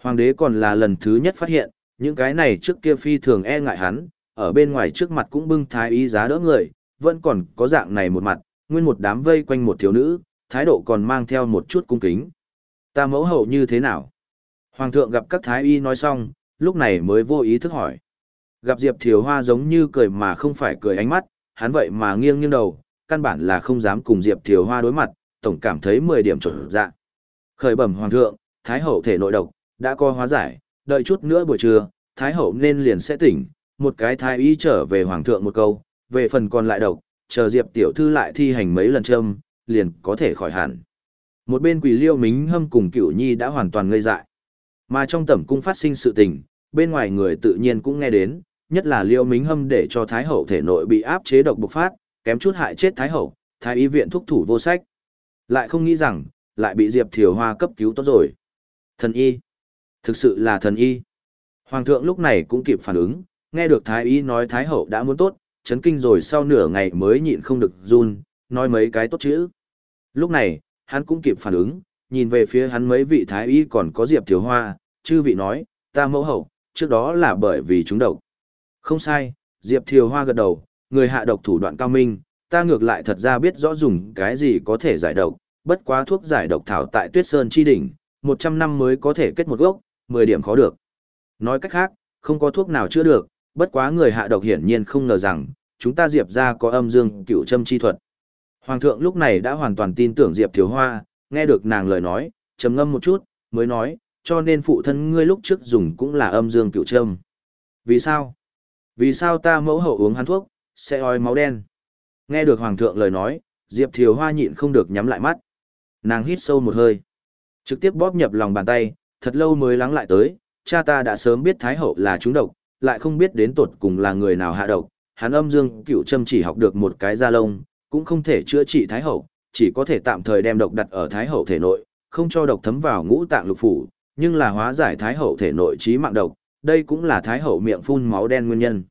Hoàng đế còn là lần thứ nhất phát hiện, những cái này trước kia phi thường e ngại hắn, ở bên ngoài trước mặt cũng bưng thái y giá đỡ người, vẫn còn có dạng này một mặt, nguyên một đám vây quanh một thiếu nữ, thái độ còn mang theo một chút cung kính. Ta mẫu hậu như thế nào? Hoàng thượng gặp các thái y nói xong, lúc này mới vô ý thức hỏi. Gặp Diệp Thiều Hoa giống như cười mà không phải cười ánh mắt, hắn vậy mà nghiêng nghiêng đầu, căn bản là không dám cùng Diệp Thiều Hoa đối mặt, tổng cảm thấy 10 điểm chuẩn dạ. Khởi bẩm Hoàng thượng, Thái hậu thể nội độc, đã co hóa giải, đợi chút nữa buổi trưa, Thái hậu nên liền sẽ tỉnh, một cái thái y trở về Hoàng thượng một câu, về phần còn lại độc, chờ Diệp Tiểu Thư lại thi hành mấy lần châm, liền có thể khỏi hẳn. Một bên quỷ liêu mính hâm cùng cửu nhi đã hoàn toàn ngây dại. Mà trong tẩm cung phát sinh sự tình, bên ngoài người tự nhiên cũng nghe đến, nhất là Liêu Mính Hâm để cho Thái Hậu thể nội bị áp chế độc bộc phát, kém chút hại chết Thái Hậu, Thái y viện thúc thủ vô sách. Lại không nghĩ rằng, lại bị Diệp Thiều Hoa cấp cứu tốt rồi. Thần y. Thực sự là thần y. Hoàng thượng lúc này cũng kịp phản ứng, nghe được Thái y nói Thái Hậu đã muốn tốt, chấn kinh rồi sau nửa ngày mới nhịn không được run, nói mấy cái tốt chữ. Lúc này, hắn cũng kịp phản ứng, nhìn về phía hắn mấy vị thái y còn có Diệp Thiếu Hoa, chư vị nói, ta mẫu hậu, trước đó là bởi vì chúng độc. Không sai, Diệp Thiều Hoa gật đầu, người hạ độc thủ đoạn cao minh, ta ngược lại thật ra biết rõ dùng cái gì có thể giải độc, bất quá thuốc giải độc thảo tại Tuyết Sơn chi đỉnh, 100 năm mới có thể kết một gốc, 10 điểm khó được. Nói cách khác, không có thuốc nào chữa được, bất quá người hạ độc hiển nhiên không ngờ rằng, chúng ta Diệp ra có âm dương cựu châm chi thuật. Hoàng thượng lúc này đã hoàn toàn tin tưởng Diệp Thiếu Hoa, nghe được nàng lời nói, trầm ngâm một chút, mới nói, cho nên phụ thân ngươi lúc trước dùng cũng là âm dương cựu châm. Vì sao? Vì sao ta mẫu hậu uống hắn thuốc, sẽ ói máu đen? Nghe được Hoàng thượng lời nói, Diệp Thiều Hoa nhịn không được nhắm lại mắt. Nàng hít sâu một hơi. Trực tiếp bóp nhập lòng bàn tay, thật lâu mới lắng lại tới, cha ta đã sớm biết Thái Hậu là trúng độc, lại không biết đến tột cùng là người nào hạ độc. Hắn âm dương cựu châm chỉ học được một cái da lông, cũng không thể chữa trị Thái Hậu, chỉ có thể tạm thời đem độc đặt ở Thái Hậu thể nội, không cho độc thấm vào ngũ tạng lục phủ, nhưng là hóa giải Thái Hậu thể nội trí mạng độc, đây cũng là Thái Hậu miệng phun máu đen nguyên nhân.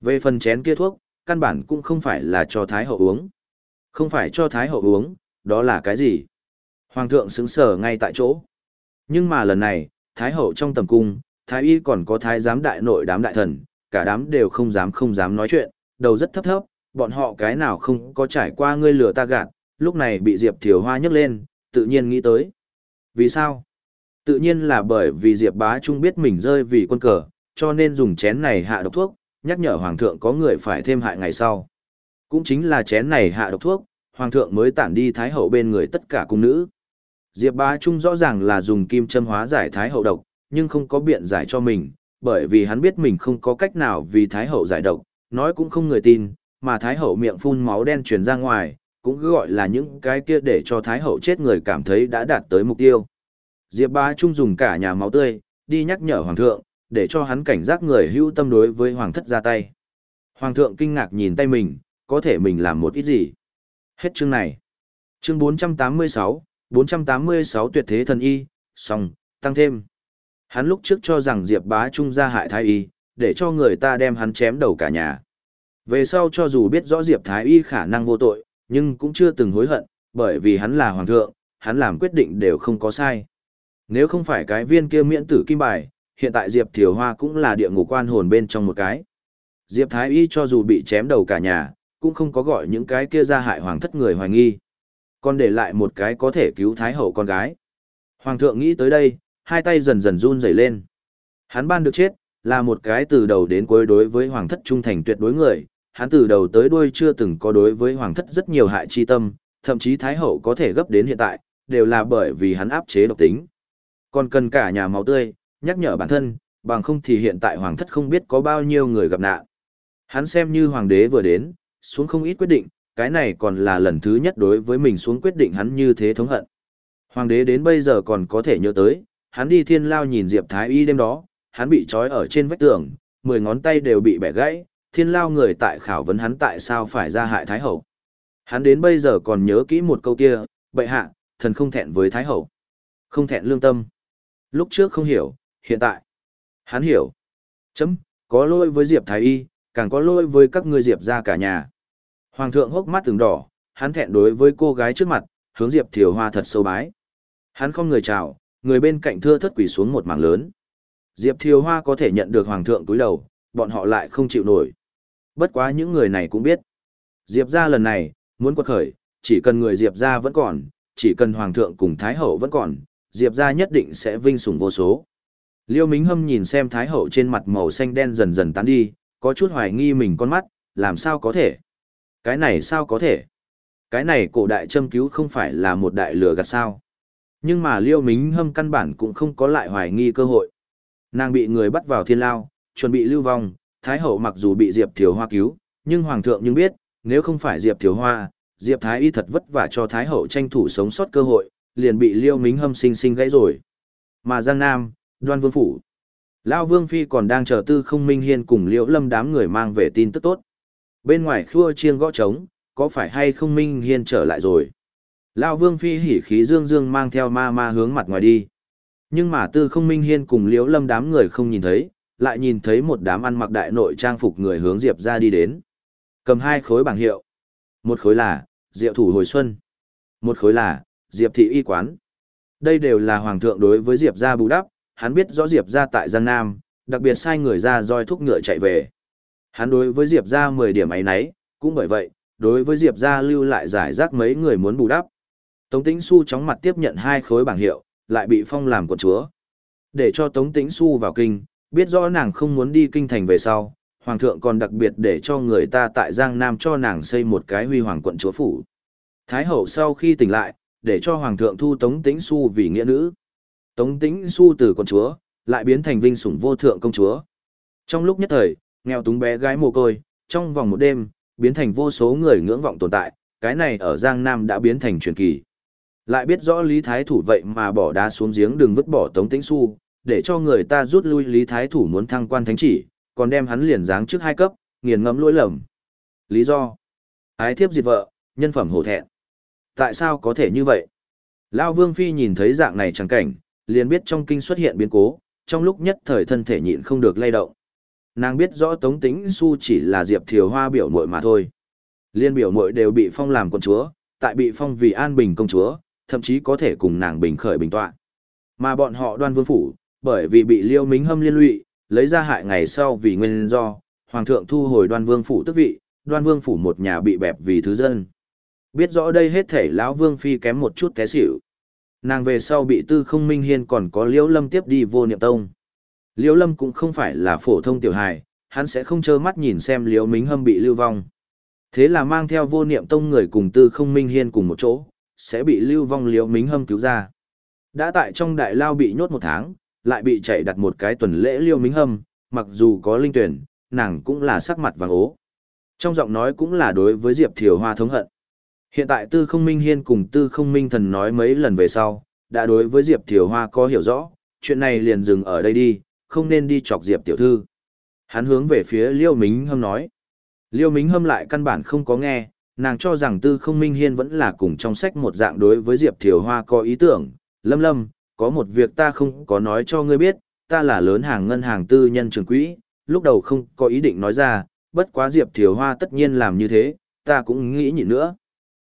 Về phần chén kia thuốc, căn bản cũng không phải là cho Thái Hậu uống. Không phải cho Thái Hậu uống, đó là cái gì? Hoàng thượng xứng sở ngay tại chỗ. Nhưng mà lần này, Thái Hậu trong tầm cung, Thái Y còn có Thái giám đại nội đám đại thần, cả đám đều không dám không dám nói chuyện, đầu rất thấp thấp, bọn họ cái nào không có trải qua ngươi lừa ta gạt, lúc này bị Diệp Thiều Hoa nhấc lên, tự nhiên nghĩ tới. Vì sao? Tự nhiên là bởi vì Diệp Bá Trung biết mình rơi vì quân cờ, cho nên dùng chén này hạ độc thuốc, nhắc nhở hoàng thượng có người phải thêm hại ngày sau. Cũng chính là chén này hạ độc thuốc, hoàng thượng mới tản đi thái hậu bên người tất cả cung nữ. Diệp Bá Trung rõ ràng là dùng kim châm hóa giải thái hậu độc, nhưng không có biện giải cho mình, bởi vì hắn biết mình không có cách nào vì thái hậu giải độc, nói cũng không người tin, mà thái hậu miệng phun máu đen truyền ra ngoài, cũng cứ gọi là những cái kia để cho thái hậu chết người cảm thấy đã đạt tới mục tiêu. Diệp Bá Trung dùng cả nhà máu tươi, đi nhắc nhở hoàng thượng, để cho hắn cảnh giác người hữu tâm đối với hoàng thất ra tay. Hoàng thượng kinh ngạc nhìn tay mình, có thể mình làm một ít gì. Hết chương này. Chương 486, 486 tuyệt thế thần y, xong, tăng thêm. Hắn lúc trước cho rằng Diệp Bá Trung ra hại thái y, để cho người ta đem hắn chém đầu cả nhà. Về sau cho dù biết rõ Diệp Thái Y khả năng vô tội, nhưng cũng chưa từng hối hận, bởi vì hắn là hoàng thượng, hắn làm quyết định đều không có sai. Nếu không phải cái viên kia miễn tử kim bài, hiện tại Diệp Thiều Hoa cũng là địa ngục quan hồn bên trong một cái. Diệp Thái Y cho dù bị chém đầu cả nhà, cũng không có gọi những cái kia ra hại hoàng thất người hoài nghi. Còn để lại một cái có thể cứu Thái Hậu con gái. Hoàng thượng nghĩ tới đây, hai tay dần dần run rẩy lên. Hắn ban được chết, là một cái từ đầu đến cuối đối với hoàng thất trung thành tuyệt đối người, hắn từ đầu tới đuôi chưa từng có đối với hoàng thất rất nhiều hại chi tâm, thậm chí Thái Hậu có thể gấp đến hiện tại, đều là bởi vì hắn áp chế độc tính. Còn cần cả nhà máu tươi, nhắc nhở bản thân, bằng không thì hiện tại hoàng thất không biết có bao nhiêu người gặp nạn. Hắn xem như hoàng đế vừa đến, xuống không ít quyết định, cái này còn là lần thứ nhất đối với mình xuống quyết định hắn như thế thống hận. Hoàng đế đến bây giờ còn có thể nhớ tới, hắn đi thiên lao nhìn Diệp Thái Y đêm đó, hắn bị trói ở trên vách tường, mười ngón tay đều bị bẻ gãy, thiên lao người tại khảo vấn hắn tại sao phải ra hại Thái Hậu. Hắn đến bây giờ còn nhớ kỹ một câu kia, bệ hạ, thần không thẹn với Thái Hậu. Không thẹn lương tâm. Lúc trước không hiểu, hiện tại. Hắn hiểu. Chấm, có lỗi với Diệp Thái Y, càng có lỗi với các ngươi Diệp ra cả nhà. Hoàng thượng hốc mắt từng đỏ, hắn thẹn đối với cô gái trước mặt, hướng Diệp Thiều Hoa thật sâu bái. Hắn không người chào, người bên cạnh thưa thất quỷ xuống một mảng lớn. Diệp Thiều Hoa có thể nhận được Hoàng thượng túi đầu, bọn họ lại không chịu nổi. Bất quá những người này cũng biết. Diệp ra lần này, muốn quật khởi, chỉ cần người Diệp ra vẫn còn, chỉ cần Hoàng thượng cùng Thái Hậu vẫn còn, Diệp ra nhất định sẽ vinh sủng vô số. Liêu Mính Hâm nhìn xem Thái Hậu trên mặt màu xanh đen dần dần tán đi, có chút hoài nghi mình con mắt, làm sao có thể? Cái này sao có thể? Cái này cổ đại châm cứu không phải là một đại lừa gạt sao? Nhưng mà Liêu Mính Hâm căn bản cũng không có lại hoài nghi cơ hội. Nàng bị người bắt vào thiên lao, chuẩn bị lưu vong, Thái Hậu mặc dù bị Diệp Thiều Hoa cứu, nhưng Hoàng thượng nhưng biết, nếu không phải Diệp Thiều Hoa, Diệp Thái Y thật vất vả cho Thái Hậu tranh thủ sống sót cơ hội, liền bị Liêu Mính Hâm sinh sinh gãy rồi. Mà Giang Nam, Đoan Vương Phủ. Lao Vương Phi còn đang chờ tư không minh hiên cùng Liễu Lâm đám người mang về tin tức tốt. Bên ngoài khua chiêng gõ trống, có phải hay không minh hiên trở lại rồi? Lao Vương Phi hỉ khí dương dương mang theo ma ma hướng mặt ngoài đi. Nhưng mà tư không minh hiên cùng Liễu Lâm đám người không nhìn thấy, lại nhìn thấy một đám ăn mặc đại nội trang phục người hướng Diệp ra đi đến. Cầm hai khối bảng hiệu. Một khối là, Diệu Thủ Hồi Xuân. Một khối là, Diệp Thị Y Quán. Đây đều là Hoàng thượng đối với Diệp ra bù đắp, hắn biết rõ Diệp ra tại Giang Nam, đặc biệt sai người ra roi thúc ngựa chạy về. Hắn đối với Diệp ra 10 điểm ấy nấy, cũng bởi vậy, đối với Diệp ra lưu lại giải rác mấy người muốn bù đắp. Tống Tĩnh Xu chóng mặt tiếp nhận hai khối bảng hiệu, lại bị phong làm quận chúa. Để cho Tống Tĩnh Xu vào kinh, biết rõ nàng không muốn đi kinh thành về sau, Hoàng thượng còn đặc biệt để cho người ta tại Giang Nam cho nàng xây một cái huy hoàng quận chúa phủ. Thái hậu sau khi tỉnh lại, để cho Hoàng thượng thu Tống Tĩnh Xu vì nghĩa nữ. Tống Tĩnh Xu từ quận chúa, lại biến thành vinh sủng vô thượng công chúa. Trong lúc nhất thời, nghèo túng bé gái mồ côi, trong vòng một đêm, biến thành vô số người ngưỡng vọng tồn tại, cái này ở Giang Nam đã biến thành truyền kỳ. Lại biết rõ Lý Thái Thủ vậy mà bỏ đá xuống giếng đừng vứt bỏ Tống Tĩnh Xu, để cho người ta rút lui Lý Thái Thủ muốn thăng quan thánh chỉ, còn đem hắn liền giáng trước hai cấp, nghiền ngẫm lỗi lầm. Lý do? Ái thiếp diệt vợ, nhân phẩm hổ thẹn. Tại sao có thể như vậy? Lao Vương Phi nhìn thấy dạng này chẳng cảnh, liền biết trong kinh xuất hiện biến cố, trong lúc nhất thời thân thể nhịn không được lay động. Nàng biết rõ Tống Tĩnh Xu chỉ là Diệp Thiều Hoa biểu muội mà thôi. Liên biểu muội đều bị phong làm con chúa, tại bị phong vì an bình công chúa, thậm chí có thể cùng nàng bình khởi bình tọa. Mà bọn họ đoan vương phủ, bởi vì bị liêu mính hâm liên lụy, lấy ra hại ngày sau vì nguyên do, hoàng thượng thu hồi đoan vương phủ tức vị, đoan vương phủ một nhà bị bẹp vì thứ dân. Biết rõ đây hết thể lão vương phi kém một chút té xỉu. Nàng về sau bị tư không minh hiên còn có liễu lâm tiếp đi vô niệm tông. Liễu lâm cũng không phải là phổ thông tiểu hài, hắn sẽ không trơ mắt nhìn xem Liễu Mính Hâm bị lưu vong. Thế là mang theo vô niệm tông người cùng tư không minh hiên cùng một chỗ, sẽ bị lưu vong Liễu Mính Hâm cứu ra. Đã tại trong đại lao bị nhốt một tháng, lại bị chạy đặt một cái tuần lễ Liễu Mính Hâm, mặc dù có linh tuyển, nàng cũng là sắc mặt vàng ố. Trong giọng nói cũng là đối với Diệp Thiều Hoa thống hận. Hiện tại Tư Không Minh Hiên cùng Tư Không Minh Thần nói mấy lần về sau, đã đối với Diệp Thiều Hoa có hiểu rõ, chuyện này liền dừng ở đây đi, không nên đi chọc Diệp Tiểu Thư. Hắn hướng về phía Liêu Mính Hâm nói. Liêu Mính Hâm lại căn bản không có nghe, nàng cho rằng Tư Không Minh Hiên vẫn là cùng trong sách một dạng đối với Diệp Thiều Hoa có ý tưởng. Lâm lâm, có một việc ta không có nói cho ngươi biết, ta là lớn hàng ngân hàng tư nhân trường quỹ, lúc đầu không có ý định nói ra, bất quá Diệp Thiều Hoa tất nhiên làm như thế, ta cũng nghĩ nhịn nữa.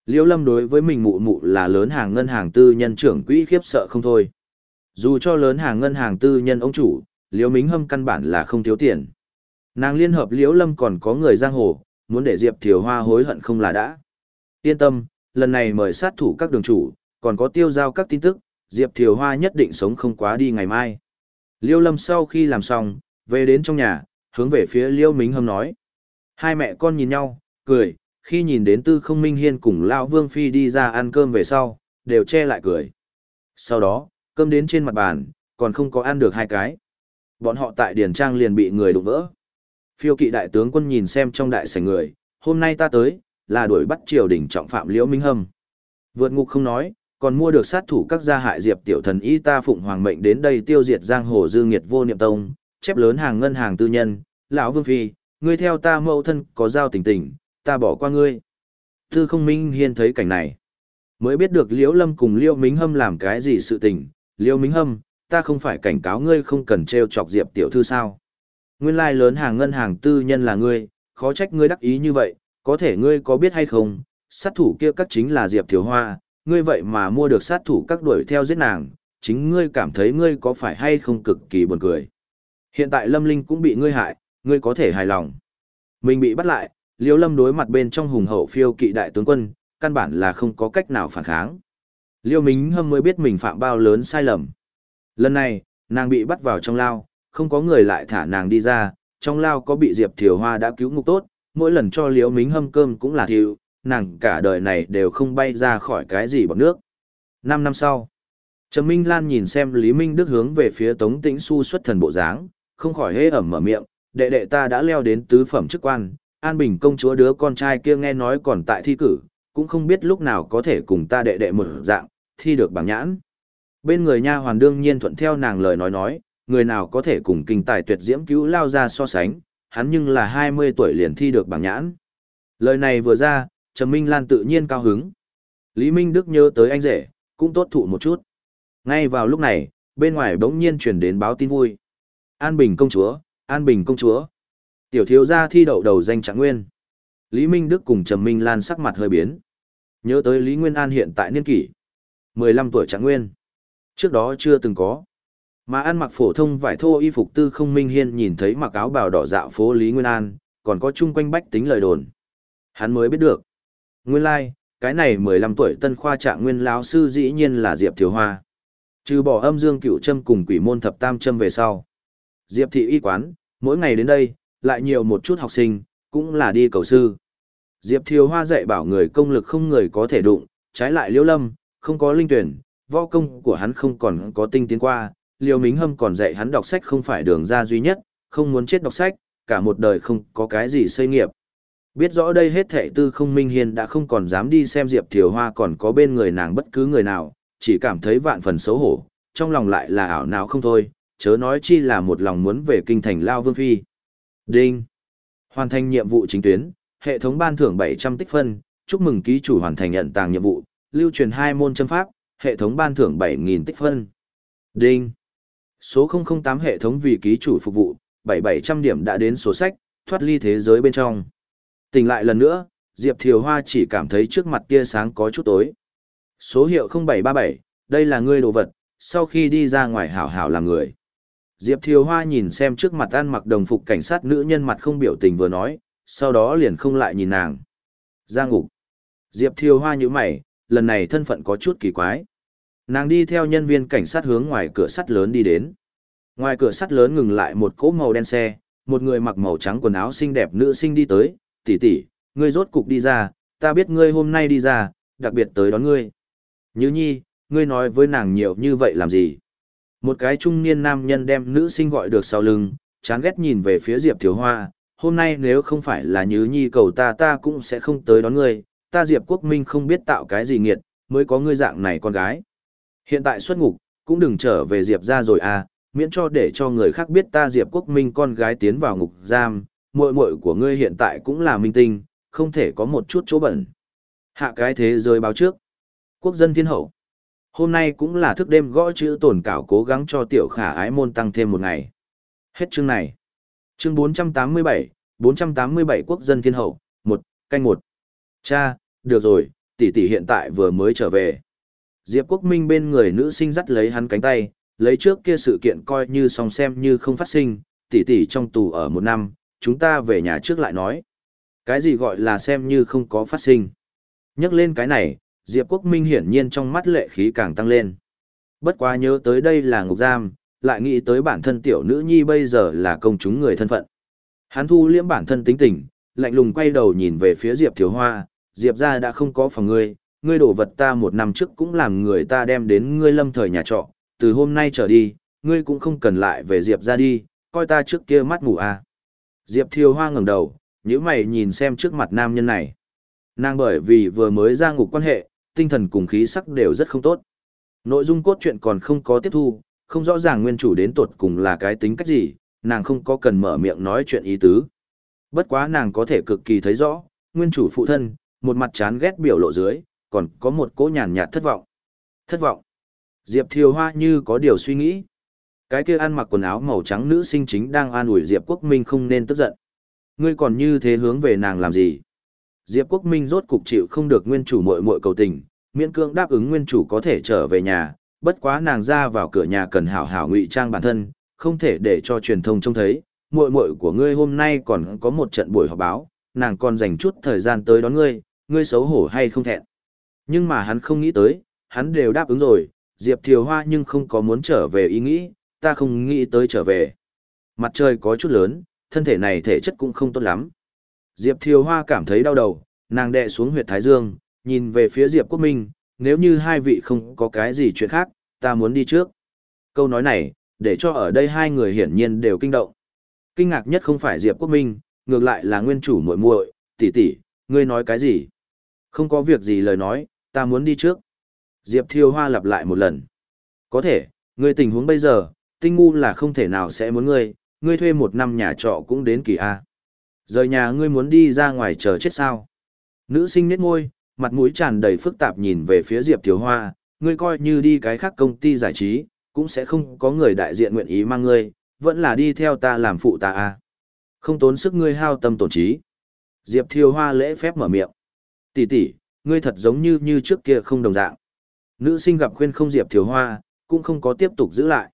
Liêu Lâm đối với mình mụ mụ là lớn hàng ngân hàng tư nhân trưởng quỹ khiếp sợ không thôi. Dù cho lớn hàng ngân hàng tư nhân ông chủ, Liễu Mính Hâm căn bản là không thiếu tiền. Nàng liên hợp Liễu Lâm còn có người giang hồ, muốn để Diệp Thiều Hoa hối hận không là đã. Yên tâm, lần này mời sát thủ các đường chủ, còn có tiêu giao các tin tức, Diệp Thiều Hoa nhất định sống không quá đi ngày mai. Liễu Lâm sau khi làm xong, về đến trong nhà, hướng về phía Liễu Mính Hâm nói. Hai mẹ con nhìn nhau, cười, khi nhìn đến Tư Không Minh Hiên cùng Lão Vương Phi đi ra ăn cơm về sau, đều che lại cười. Sau đó, cơm đến trên mặt bàn, còn không có ăn được hai cái. Bọn họ tại Điền Trang liền bị người đụng vỡ. Phiêu kỵ đại tướng quân nhìn xem trong đại sảnh người, hôm nay ta tới, là đuổi bắt triều đình trọng phạm Liễu Minh Hâm. Vượt ngục không nói, còn mua được sát thủ các gia hại diệp tiểu thần y ta phụng hoàng mệnh đến đây tiêu diệt giang hồ dư nghiệt vô niệm tông, chép lớn hàng ngân hàng tư nhân, lão vương phi, ngươi theo ta mẫu thân có giao tình tình, ta bỏ qua ngươi. Tư không minh hiên thấy cảnh này. Mới biết được Liễu Lâm cùng Liễu Minh Hâm làm cái gì sự tình. Liễu Minh Hâm, ta không phải cảnh cáo ngươi không cần treo chọc Diệp tiểu thư sao. Nguyên lai lớn hàng ngân hàng tư nhân là ngươi, khó trách ngươi đắc ý như vậy, có thể ngươi có biết hay không, sát thủ kia các chính là Diệp Thiếu Hoa, ngươi vậy mà mua được sát thủ các đuổi theo giết nàng, chính ngươi cảm thấy ngươi có phải hay không cực kỳ buồn cười. Hiện tại Lâm Linh cũng bị ngươi hại, ngươi có thể hài lòng. Mình bị bắt lại, Liêu Lâm đối mặt bên trong hùng hậu phiêu kỵ đại tướng quân, căn bản là không có cách nào phản kháng. Liêu Mính Hâm mới biết mình phạm bao lớn sai lầm. Lần này, nàng bị bắt vào trong lao, không có người lại thả nàng đi ra, trong lao có bị Diệp Thiều Hoa đã cứu ngục tốt, mỗi lần cho Liễu Mính Hâm cơm cũng là thiệu, nàng cả đời này đều không bay ra khỏi cái gì bằng nước. Năm năm sau, Trầm Minh Lan nhìn xem Lý Minh Đức hướng về phía Tống Tĩnh Xu xuất thần bộ dáng, không khỏi hê ẩm mở miệng, đệ đệ ta đã leo đến tứ phẩm chức quan, An Bình công chúa đứa con trai kia nghe nói còn tại thi cử, cũng không biết lúc nào có thể cùng ta đệ đệ một dạng, thi được bảng nhãn. Bên người nha hoàn đương nhiên thuận theo nàng lời nói nói, người nào có thể cùng kinh tài tuyệt diễm cứu lao ra so sánh, hắn nhưng là 20 tuổi liền thi được bảng nhãn. Lời này vừa ra, Trầm Minh Lan tự nhiên cao hứng. Lý Minh Đức nhớ tới anh rể, cũng tốt thụ một chút. Ngay vào lúc này, bên ngoài bỗng nhiên truyền đến báo tin vui. An Bình công chúa, An Bình công chúa. Tiểu thiếu gia thi đậu đầu danh trạng nguyên. Lý Minh Đức cùng Trầm Minh Lan sắc mặt hơi biến. Nhớ tới Lý Nguyên An hiện tại niên kỷ. 15 tuổi trạng nguyên. Trước đó chưa từng có. Mà ăn mặc phổ thông vải thô y phục tư không minh hiên nhìn thấy mặc áo bào đỏ dạo phố Lý Nguyên An, còn có chung quanh bách tính lời đồn. Hắn mới biết được. Nguyên lai, like, cái này 15 tuổi tân khoa trạng nguyên lão sư dĩ nhiên là Diệp Thiều Hoa. Trừ bỏ âm dương cựu châm cùng quỷ môn thập tam châm về sau. Diệp thị y quán, mỗi ngày đến đây, lại nhiều một chút học sinh, cũng là đi cầu sư. Diệp Thiều Hoa dạy bảo người công lực không người có thể đụng, trái lại liễu lâm, không có linh tuyển, võ công của hắn không còn có tinh tiến qua, Liêu Mính Hâm còn dạy hắn đọc sách không phải đường ra duy nhất, không muốn chết đọc sách, cả một đời không có cái gì xây nghiệp. Biết rõ đây hết thệ tư không minh hiền đã không còn dám đi xem Diệp Thiều Hoa còn có bên người nàng bất cứ người nào, chỉ cảm thấy vạn phần xấu hổ, trong lòng lại là ảo nào không thôi, chớ nói chi là một lòng muốn về kinh thành Lao Vương Phi. Đinh! Hoàn thành nhiệm vụ chính tuyến, hệ thống ban thưởng 700 tích phân, chúc mừng ký chủ hoàn thành nhận tàng nhiệm vụ, lưu truyền hai môn châm pháp, hệ thống ban thưởng 7.000 tích phân. Đinh! Số 008 hệ thống vì ký chủ phục vụ, 7700 điểm đã đến số sách, thoát ly thế giới bên trong. Tỉnh lại lần nữa, Diệp Thiều Hoa chỉ cảm thấy trước mặt tia sáng có chút tối. Số hiệu 0737, đây là ngươi đồ vật, sau khi đi ra ngoài hảo hảo làm người. Diệp Thiều Hoa nhìn xem trước mặt ăn mặc đồng phục cảnh sát nữ nhân mặt không biểu tình vừa nói, sau đó liền không lại nhìn nàng. Ra ngục. Diệp Thiều Hoa như mày, lần này thân phận có chút kỳ quái. Nàng đi theo nhân viên cảnh sát hướng ngoài cửa sắt lớn đi đến. Ngoài cửa sắt lớn ngừng lại một cỗ màu đen xe, một người mặc màu trắng quần áo xinh đẹp nữ sinh đi tới, tỷ tỷ, ngươi rốt cục đi ra, ta biết ngươi hôm nay đi ra, đặc biệt tới đón ngươi. Như nhi, ngươi nói với nàng nhiều như vậy làm gì? Một cái trung niên nam nhân đem nữ sinh gọi được sau lưng, chán ghét nhìn về phía Diệp Thiếu Hoa, hôm nay nếu không phải là Như Nhi cầu ta ta cũng sẽ không tới đón ngươi, ta Diệp Quốc Minh không biết tạo cái gì nghiệt, mới có ngươi dạng này con gái. Hiện tại xuất ngục, cũng đừng trở về Diệp ra rồi à, miễn cho để cho người khác biết ta Diệp Quốc Minh con gái tiến vào ngục giam, muội muội của ngươi hiện tại cũng là minh tinh, không thể có một chút chỗ bẩn. Hạ cái thế giới báo trước. Quốc dân thiên hậu. Hôm nay cũng là thức đêm gõ chữ tổn cảo cố gắng cho tiểu khả ái môn tăng thêm một ngày. Hết chương này. Chương 487, 487 quốc dân thiên hậu, một canh một Cha, được rồi, tỷ tỷ hiện tại vừa mới trở về. Diệp Quốc Minh bên người nữ sinh dắt lấy hắn cánh tay, lấy trước kia sự kiện coi như xong xem như không phát sinh, tỷ tỷ trong tù ở một năm, chúng ta về nhà trước lại nói. Cái gì gọi là xem như không có phát sinh. Nhắc lên cái này, Diệp Quốc Minh hiển nhiên trong mắt lệ khí càng tăng lên. Bất quá nhớ tới đây là ngục giam, lại nghĩ tới bản thân tiểu nữ nhi bây giờ là công chúng người thân phận. Hắn thu liễm bản thân tính tình, lạnh lùng quay đầu nhìn về phía Diệp Thiếu Hoa, Diệp ra đã không có phòng ngươi, ngươi đổ vật ta một năm trước cũng làm người ta đem đến ngươi lâm thời nhà trọ, từ hôm nay trở đi, ngươi cũng không cần lại về Diệp ra đi, coi ta trước kia mắt ngủ à. Diệp Thiêu Hoa ngẩng đầu, nhíu mày nhìn xem trước mặt nam nhân này. Nàng bởi vì vừa mới ra ngục quan hệ, tinh thần cùng khí sắc đều rất không tốt. Nội dung cốt truyện còn không có tiếp thu, không rõ ràng nguyên chủ đến tuột cùng là cái tính cách gì, nàng không có cần mở miệng nói chuyện ý tứ. Bất quá nàng có thể cực kỳ thấy rõ, nguyên chủ phụ thân, một mặt chán ghét biểu lộ dưới, còn có một cỗ nhàn nhạt thất vọng. Thất vọng. Diệp Thiều Hoa như có điều suy nghĩ. Cái kia ăn mặc quần áo màu trắng nữ sinh chính đang an ủi Diệp Quốc Minh không nên tức giận. Ngươi còn như thế hướng về nàng làm gì? Diệp Quốc Minh rốt cục chịu không được nguyên chủ muội muội cầu tình, miễn cưỡng đáp ứng nguyên chủ có thể trở về nhà, bất quá nàng ra vào cửa nhà cần hảo hảo ngụy trang bản thân, không thể để cho truyền thông trông thấy. Muội muội của ngươi hôm nay còn có một trận buổi họp báo, nàng còn dành chút thời gian tới đón ngươi, ngươi xấu hổ hay không thẹn. Nhưng mà hắn không nghĩ tới, hắn đều đáp ứng rồi, Diệp Thiều Hoa nhưng không có muốn trở về ý nghĩ, ta không nghĩ tới trở về. Mặt trời có chút lớn, thân thể này thể chất cũng không tốt lắm. Diệp Thiều Hoa cảm thấy đau đầu, nàng đè xuống huyệt thái dương, nhìn về phía Diệp Quốc Minh, nếu như hai vị không có cái gì chuyện khác, ta muốn đi trước. Câu nói này, để cho ở đây hai người hiển nhiên đều kinh động. Kinh ngạc nhất không phải Diệp Quốc Minh, ngược lại là nguyên chủ muội muội, tỷ tỷ, ngươi nói cái gì? Không có việc gì lời nói, ta muốn đi trước. Diệp Thiêu Hoa lặp lại một lần. Có thể, ngươi tình huống bây giờ, tinh ngu là không thể nào sẽ muốn ngươi, ngươi thuê một năm nhà trọ cũng đến kỳ A. Rời nhà ngươi muốn đi ra ngoài chờ chết sao? Nữ sinh nét ngôi, mặt mũi tràn đầy phức tạp nhìn về phía Diệp Thiều Hoa, ngươi coi như đi cái khác công ty giải trí, cũng sẽ không có người đại diện nguyện ý mang ngươi, vẫn là đi theo ta làm phụ ta a. Không tốn sức ngươi hao tâm tổn trí. Diệp Thiều Hoa lễ phép mở miệng. Tỷ tỷ, ngươi thật giống như như trước kia không đồng dạng. Nữ sinh gặp khuyên không Diệp Thiều Hoa, cũng không có tiếp tục giữ lại.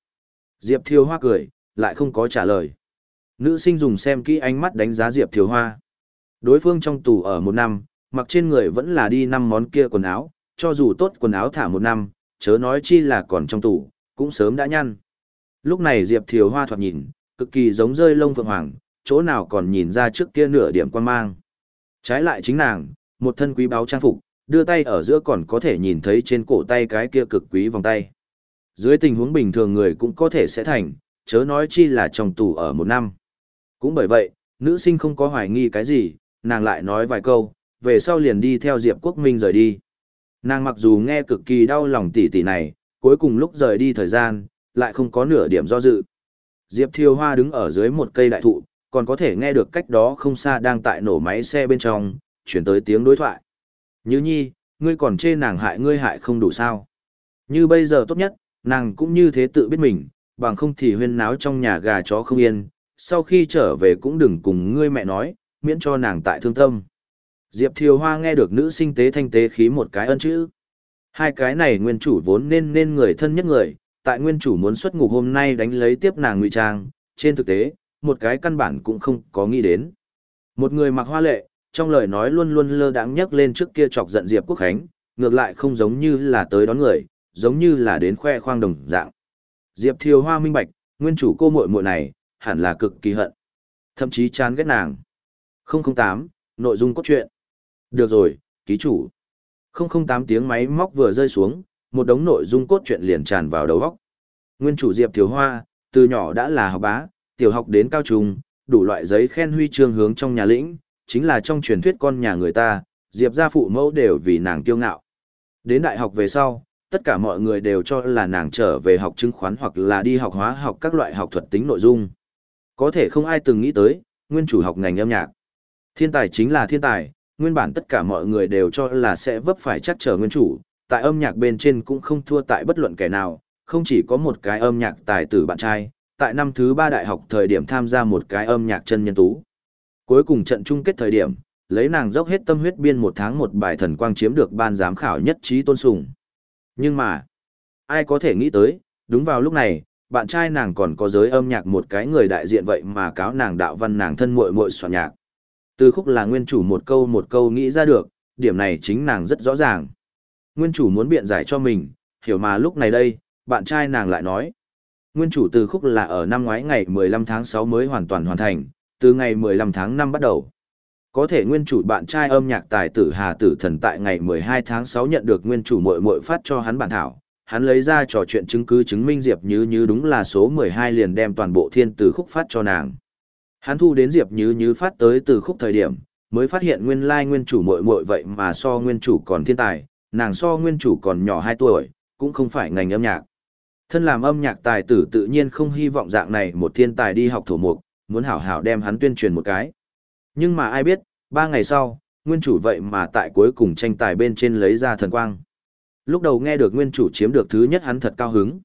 Diệp Thiều Hoa cười, lại không có trả lời. Nữ sinh dùng xem kỹ ánh mắt đánh giá Diệp Thiều Hoa. Đối phương trong tù ở một năm, mặc trên người vẫn là đi năm món kia quần áo, cho dù tốt quần áo thả một năm, chớ nói chi là còn trong tù, cũng sớm đã nhăn. Lúc này Diệp Thiều Hoa thoạt nhìn, cực kỳ giống rơi lông phượng hoàng, chỗ nào còn nhìn ra trước kia nửa điểm quan mang. Trái lại chính nàng, một thân quý báo trang phục, đưa tay ở giữa còn có thể nhìn thấy trên cổ tay cái kia cực quý vòng tay. Dưới tình huống bình thường người cũng có thể sẽ thành, chớ nói chi là trong tù ở một năm. Cũng bởi vậy, nữ sinh không có hoài nghi cái gì, nàng lại nói vài câu, về sau liền đi theo Diệp Quốc Minh rời đi. Nàng mặc dù nghe cực kỳ đau lòng tỷ tỷ này, cuối cùng lúc rời đi thời gian, lại không có nửa điểm do dự. Diệp Thiêu Hoa đứng ở dưới một cây đại thụ, còn có thể nghe được cách đó không xa đang tại nổ máy xe bên trong, chuyển tới tiếng đối thoại. Như nhi, ngươi còn chê nàng hại ngươi hại không đủ sao. Như bây giờ tốt nhất, nàng cũng như thế tự biết mình, bằng không thì huyên náo trong nhà gà chó không yên, sau khi trở về cũng đừng cùng ngươi mẹ nói, miễn cho nàng tại thương tâm. Diệp Thiều Hoa nghe được nữ sinh tế thanh tế khí một cái ân chữ. Hai cái này nguyên chủ vốn nên nên người thân nhất người, tại nguyên chủ muốn xuất ngục hôm nay đánh lấy tiếp nàng ngụy trang, trên thực tế, một cái căn bản cũng không có nghĩ đến. Một người mặc hoa lệ, trong lời nói luôn luôn lơ đãng nhắc lên trước kia chọc giận Diệp Quốc Khánh, ngược lại không giống như là tới đón người, giống như là đến khoe khoang đồng dạng. Diệp Thiều Hoa minh bạch, nguyên chủ cô muội muội này, hẳn là cực kỳ hận. thậm chí chán ghét nàng. 008, nội dung cốt truyện. Được rồi, ký chủ. 008 tiếng máy móc vừa rơi xuống, một đống nội dung cốt truyện liền tràn vào đầu óc. Nguyên chủ Diệp Thiều Hoa, từ nhỏ đã là học bá, tiểu học đến cao trung, đủ loại giấy khen huy chương hướng trong nhà lĩnh, chính là trong truyền thuyết con nhà người ta, Diệp gia phụ mẫu đều vì nàng kiêu ngạo. Đến đại học về sau, tất cả mọi người đều cho là nàng trở về học chứng khoán hoặc là đi học hóa học các loại học thuật tính nội dung. Có thể không ai từng nghĩ tới, nguyên chủ học ngành âm nhạc. Thiên tài chính là thiên tài, nguyên bản tất cả mọi người đều cho là sẽ vấp phải chắc trở nguyên chủ, tại âm nhạc bên trên cũng không thua tại bất luận kẻ nào, không chỉ có một cái âm nhạc tài tử bạn trai, tại năm thứ ba đại học thời điểm tham gia một cái âm nhạc chân nhân tú. Cuối cùng trận chung kết thời điểm, lấy nàng dốc hết tâm huyết biên một tháng một bài thần quang chiếm được ban giám khảo nhất trí tôn sùng. Nhưng mà, ai có thể nghĩ tới, đúng vào lúc này, bạn trai nàng còn có giới âm nhạc một cái người đại diện vậy mà cáo nàng đạo văn nàng thân muội muội soạn nhạc. Từ khúc là nguyên chủ một câu một câu nghĩ ra được, điểm này chính nàng rất rõ ràng. Nguyên chủ muốn biện giải cho mình, hiểu mà lúc này đây, bạn trai nàng lại nói. Nguyên chủ từ khúc là ở năm ngoái ngày 15 tháng 6 mới hoàn toàn hoàn thành, từ ngày 15 tháng 5 bắt đầu. Có thể nguyên chủ bạn trai âm nhạc tài tử Hà Tử Thần tại ngày 12 tháng 6 nhận được nguyên chủ muội muội phát cho hắn bản thảo, hắn lấy ra trò chuyện chứng cứ chứng minh Diệp Như Như đúng là số 12 liền đem toàn bộ thiên tử khúc phát cho nàng. Hắn thu đến Diệp Như Như phát tới từ khúc thời điểm, mới phát hiện nguyên lai nguyên chủ muội muội vậy mà so nguyên chủ còn thiên tài, nàng so nguyên chủ còn nhỏ 2 tuổi, cũng không phải ngành âm nhạc. Thân làm âm nhạc tài tử tự nhiên không hy vọng dạng này một thiên tài đi học thổ mục, muốn hảo hảo đem hắn tuyên truyền một cái. Nhưng mà ai biết, ba ngày sau, nguyên chủ vậy mà tại cuối cùng tranh tài bên trên lấy ra thần quang. Lúc đầu nghe được nguyên chủ chiếm được thứ nhất hắn thật cao hứng.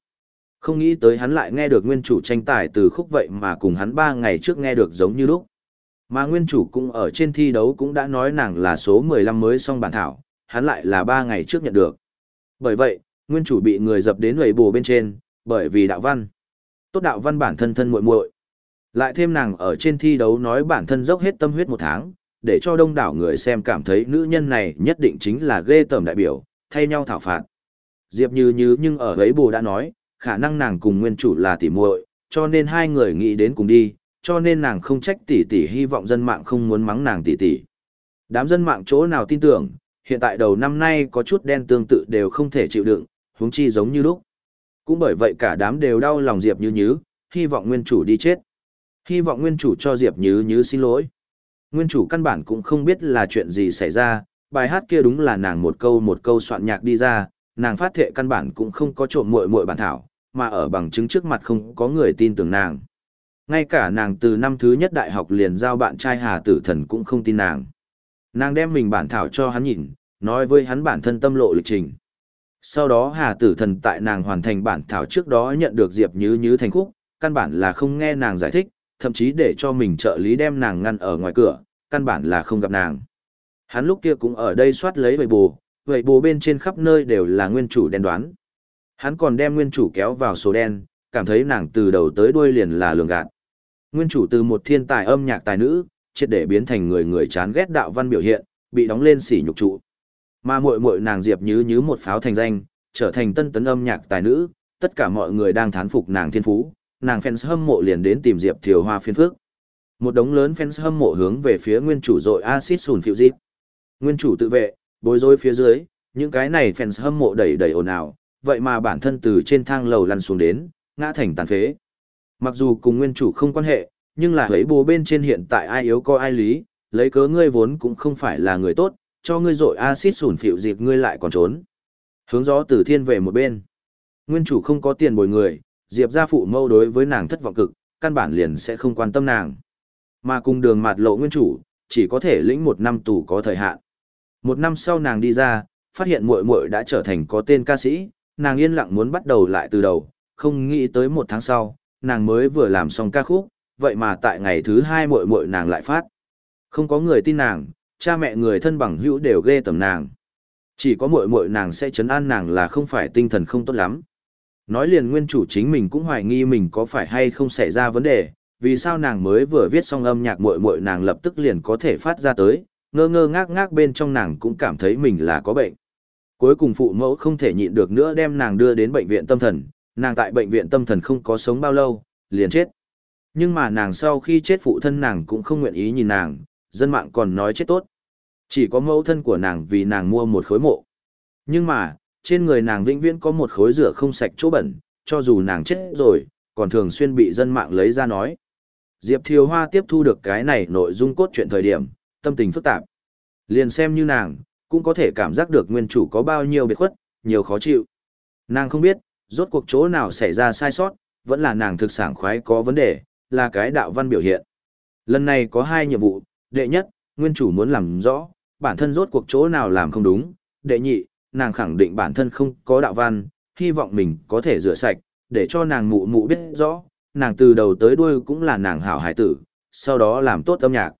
Không nghĩ tới hắn lại nghe được nguyên chủ tranh tài từ khúc vậy mà cùng hắn ba ngày trước nghe được giống như lúc. Mà nguyên chủ cũng ở trên thi đấu cũng đã nói nàng là số 15 mới xong bản thảo, hắn lại là ba ngày trước nhận được. Bởi vậy, nguyên chủ bị người dập đến lầy bù bên trên, bởi vì đạo văn. Tốt đạo văn bản thân thân muội muội lại thêm nàng ở trên thi đấu nói bản thân dốc hết tâm huyết một tháng, để cho đông đảo người xem cảm thấy nữ nhân này nhất định chính là ghê tởm đại biểu, thay nhau thảo phạt. Diệp Như Như nhưng ở ấy bù đã nói, khả năng nàng cùng nguyên chủ là tỉ muội, cho nên hai người nghĩ đến cùng đi, cho nên nàng không trách tỷ tỷ hy vọng dân mạng không muốn mắng nàng tỷ tỷ. Đám dân mạng chỗ nào tin tưởng, hiện tại đầu năm nay có chút đen tương tự đều không thể chịu đựng, huống chi giống như lúc. Cũng bởi vậy cả đám đều đau lòng Diệp Như Như, hy vọng nguyên chủ đi chết. Hy vọng nguyên chủ cho Diệp Như Như xin lỗi. Nguyên chủ căn bản cũng không biết là chuyện gì xảy ra, bài hát kia đúng là nàng một câu một câu soạn nhạc đi ra, nàng phát thệ căn bản cũng không có trộm muội muội bản thảo, mà ở bằng chứng trước mặt không có người tin tưởng nàng. Ngay cả nàng từ năm thứ nhất đại học liền giao bạn trai Hà Tử Thần cũng không tin nàng. Nàng đem mình bản thảo cho hắn nhìn, nói với hắn bản thân tâm lộ lịch trình. Sau đó Hà Tử Thần tại nàng hoàn thành bản thảo trước đó nhận được Diệp Như Như thành khúc, căn bản là không nghe nàng giải thích, thậm chí để cho mình trợ lý đem nàng ngăn ở ngoài cửa, căn bản là không gặp nàng. Hắn lúc kia cũng ở đây soát lấy vậy bù, vậy bù bên trên khắp nơi đều là nguyên chủ đen đoán. Hắn còn đem nguyên chủ kéo vào số đen, cảm thấy nàng từ đầu tới đuôi liền là lường gạt. Nguyên chủ từ một thiên tài âm nhạc tài nữ, triệt để biến thành người người chán ghét đạo văn biểu hiện, bị đóng lên sỉ nhục trụ. Mà muội muội nàng Diệp Như như một pháo thành danh, trở thành tân tấn âm nhạc tài nữ, tất cả mọi người đang thán phục nàng thiên phú, nàng fans hâm mộ liền đến tìm Diệp Thiều Hoa phiên phước. Một đống lớn fans hâm mộ hướng về phía nguyên chủ dội acid sùn phiêu dịp. Nguyên chủ tự vệ, bối rối phía dưới, những cái này fans hâm mộ đẩy đẩy ồn ào, vậy mà bản thân từ trên thang lầu lăn xuống đến, ngã thành tàn phế. Mặc dù cùng nguyên chủ không quan hệ, nhưng là ấy bố bên trên hiện tại ai yếu có ai lý, lấy cớ ngươi vốn cũng không phải là người tốt, cho ngươi dội acid sùn phiêu dịp ngươi lại còn trốn. Hướng gió từ thiên về một bên. Nguyên chủ không có tiền bồi người, Diệp gia phụ mâu đối với nàng thất vọng cực, căn bản liền sẽ không quan tâm nàng. Mà cùng đường mạt lộ nguyên chủ, chỉ có thể lĩnh một năm tù có thời hạn. Một năm sau nàng đi ra, phát hiện muội muội đã trở thành có tên ca sĩ, nàng yên lặng muốn bắt đầu lại từ đầu, không nghĩ tới một tháng sau, nàng mới vừa làm xong ca khúc, vậy mà tại ngày thứ hai muội muội nàng lại phát. Không có người tin nàng, cha mẹ người thân bằng hữu đều ghê tầm nàng. Chỉ có muội muội nàng sẽ chấn an nàng là không phải tinh thần không tốt lắm. Nói liền nguyên chủ chính mình cũng hoài nghi mình có phải hay không xảy ra vấn đề, vì sao nàng mới vừa viết xong âm nhạc muội muội nàng lập tức liền có thể phát ra tới, ngơ ngơ ngác ngác bên trong nàng cũng cảm thấy mình là có bệnh. Cuối cùng phụ mẫu không thể nhịn được nữa đem nàng đưa đến bệnh viện tâm thần, nàng tại bệnh viện tâm thần không có sống bao lâu, liền chết. Nhưng mà nàng sau khi chết phụ thân nàng cũng không nguyện ý nhìn nàng, dân mạng còn nói chết tốt. Chỉ có mẫu thân của nàng vì nàng mua một khối mộ. Nhưng mà, trên người nàng vĩnh viễn có một khối rửa không sạch chỗ bẩn, cho dù nàng chết rồi, còn thường xuyên bị dân mạng lấy ra nói. Diệp Thiều Hoa tiếp thu được cái này nội dung cốt truyện thời điểm, tâm tình phức tạp. Liền xem như nàng, cũng có thể cảm giác được nguyên chủ có bao nhiêu biệt khuất, nhiều khó chịu. Nàng không biết, rốt cuộc chỗ nào xảy ra sai sót, vẫn là nàng thực sản khoái có vấn đề, là cái đạo văn biểu hiện. Lần này có hai nhiệm vụ, đệ nhất, nguyên chủ muốn làm rõ, bản thân rốt cuộc chỗ nào làm không đúng, đệ nhị, nàng khẳng định bản thân không có đạo văn, hy vọng mình có thể rửa sạch, để cho nàng mụ mụ biết rõ, nàng từ đầu tới đuôi cũng là nàng hảo hải tử, sau đó làm tốt âm nhạc.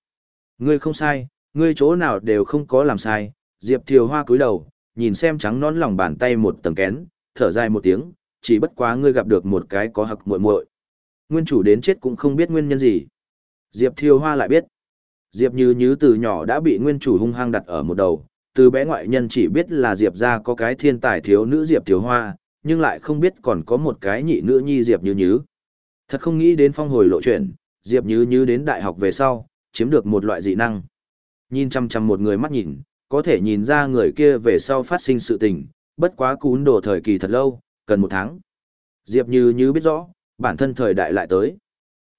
Ngươi không sai, ngươi chỗ nào đều không có làm sai, Diệp Thiều Hoa cúi đầu, nhìn xem trắng nón lòng bàn tay một tầng kén, thở dài một tiếng, chỉ bất quá ngươi gặp được một cái có hặc muội muội. Nguyên chủ đến chết cũng không biết nguyên nhân gì. Diệp Thiều Hoa lại biết. Diệp Như Như từ nhỏ đã bị nguyên chủ hung hăng đặt ở một đầu, từ bé ngoại nhân chỉ biết là Diệp ra có cái thiên tài thiếu nữ Diệp thiếu Hoa, nhưng lại không biết còn có một cái nhị nữ nhi Diệp Như Như. Thật không nghĩ đến phong hồi lộ chuyện, Diệp Như Như đến đại học về sau, chiếm được một loại dị năng. Nhìn chăm chăm một người mắt nhìn, có thể nhìn ra người kia về sau phát sinh sự tình, bất quá cún đồ thời kỳ thật lâu, cần một tháng. Diệp Như Như biết rõ, bản thân thời đại lại tới.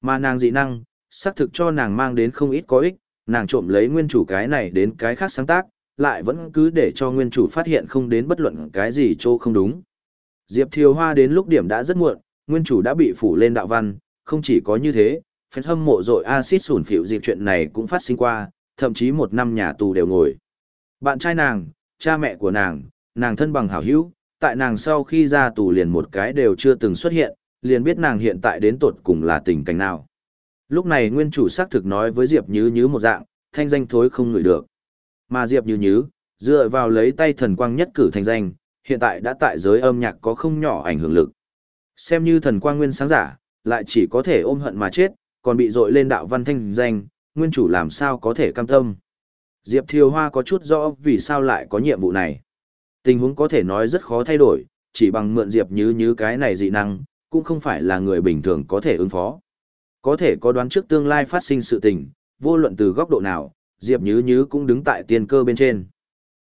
Mà nàng dị năng, xác thực cho nàng mang đến không ít có ích, nàng trộm lấy nguyên chủ cái này đến cái khác sáng tác, lại vẫn cứ để cho nguyên chủ phát hiện không đến bất luận cái gì chỗ không đúng. Diệp Thiều Hoa đến lúc điểm đã rất muộn, nguyên chủ đã bị phủ lên đạo văn, không chỉ có như thế, phép hâm mộ rồi axit sủn phiểu dịp chuyện này cũng phát sinh qua, thậm chí một năm nhà tù đều ngồi. Bạn trai nàng, cha mẹ của nàng, nàng thân bằng hảo hữu, tại nàng sau khi ra tù liền một cái đều chưa từng xuất hiện, liền biết nàng hiện tại đến tột cùng là tình cảnh nào. Lúc này nguyên chủ xác thực nói với Diệp Như Như một dạng, thanh danh thối không ngửi được. Mà Diệp Như Như, dựa vào lấy tay thần quang nhất cử thành danh, hiện tại đã tại giới âm nhạc có không nhỏ ảnh hưởng lực. Xem như thần quang nguyên sáng giả, lại chỉ có thể ôm hận mà chết, còn bị dội lên đạo văn thanh danh, nguyên chủ làm sao có thể cam tâm. Diệp Thiều Hoa có chút rõ vì sao lại có nhiệm vụ này. Tình huống có thể nói rất khó thay đổi, chỉ bằng mượn Diệp Như Như cái này dị năng, cũng không phải là người bình thường có thể ứng phó. Có thể có đoán trước tương lai phát sinh sự tình, vô luận từ góc độ nào, Diệp Nhứ Nhứ cũng đứng tại tiên cơ bên trên.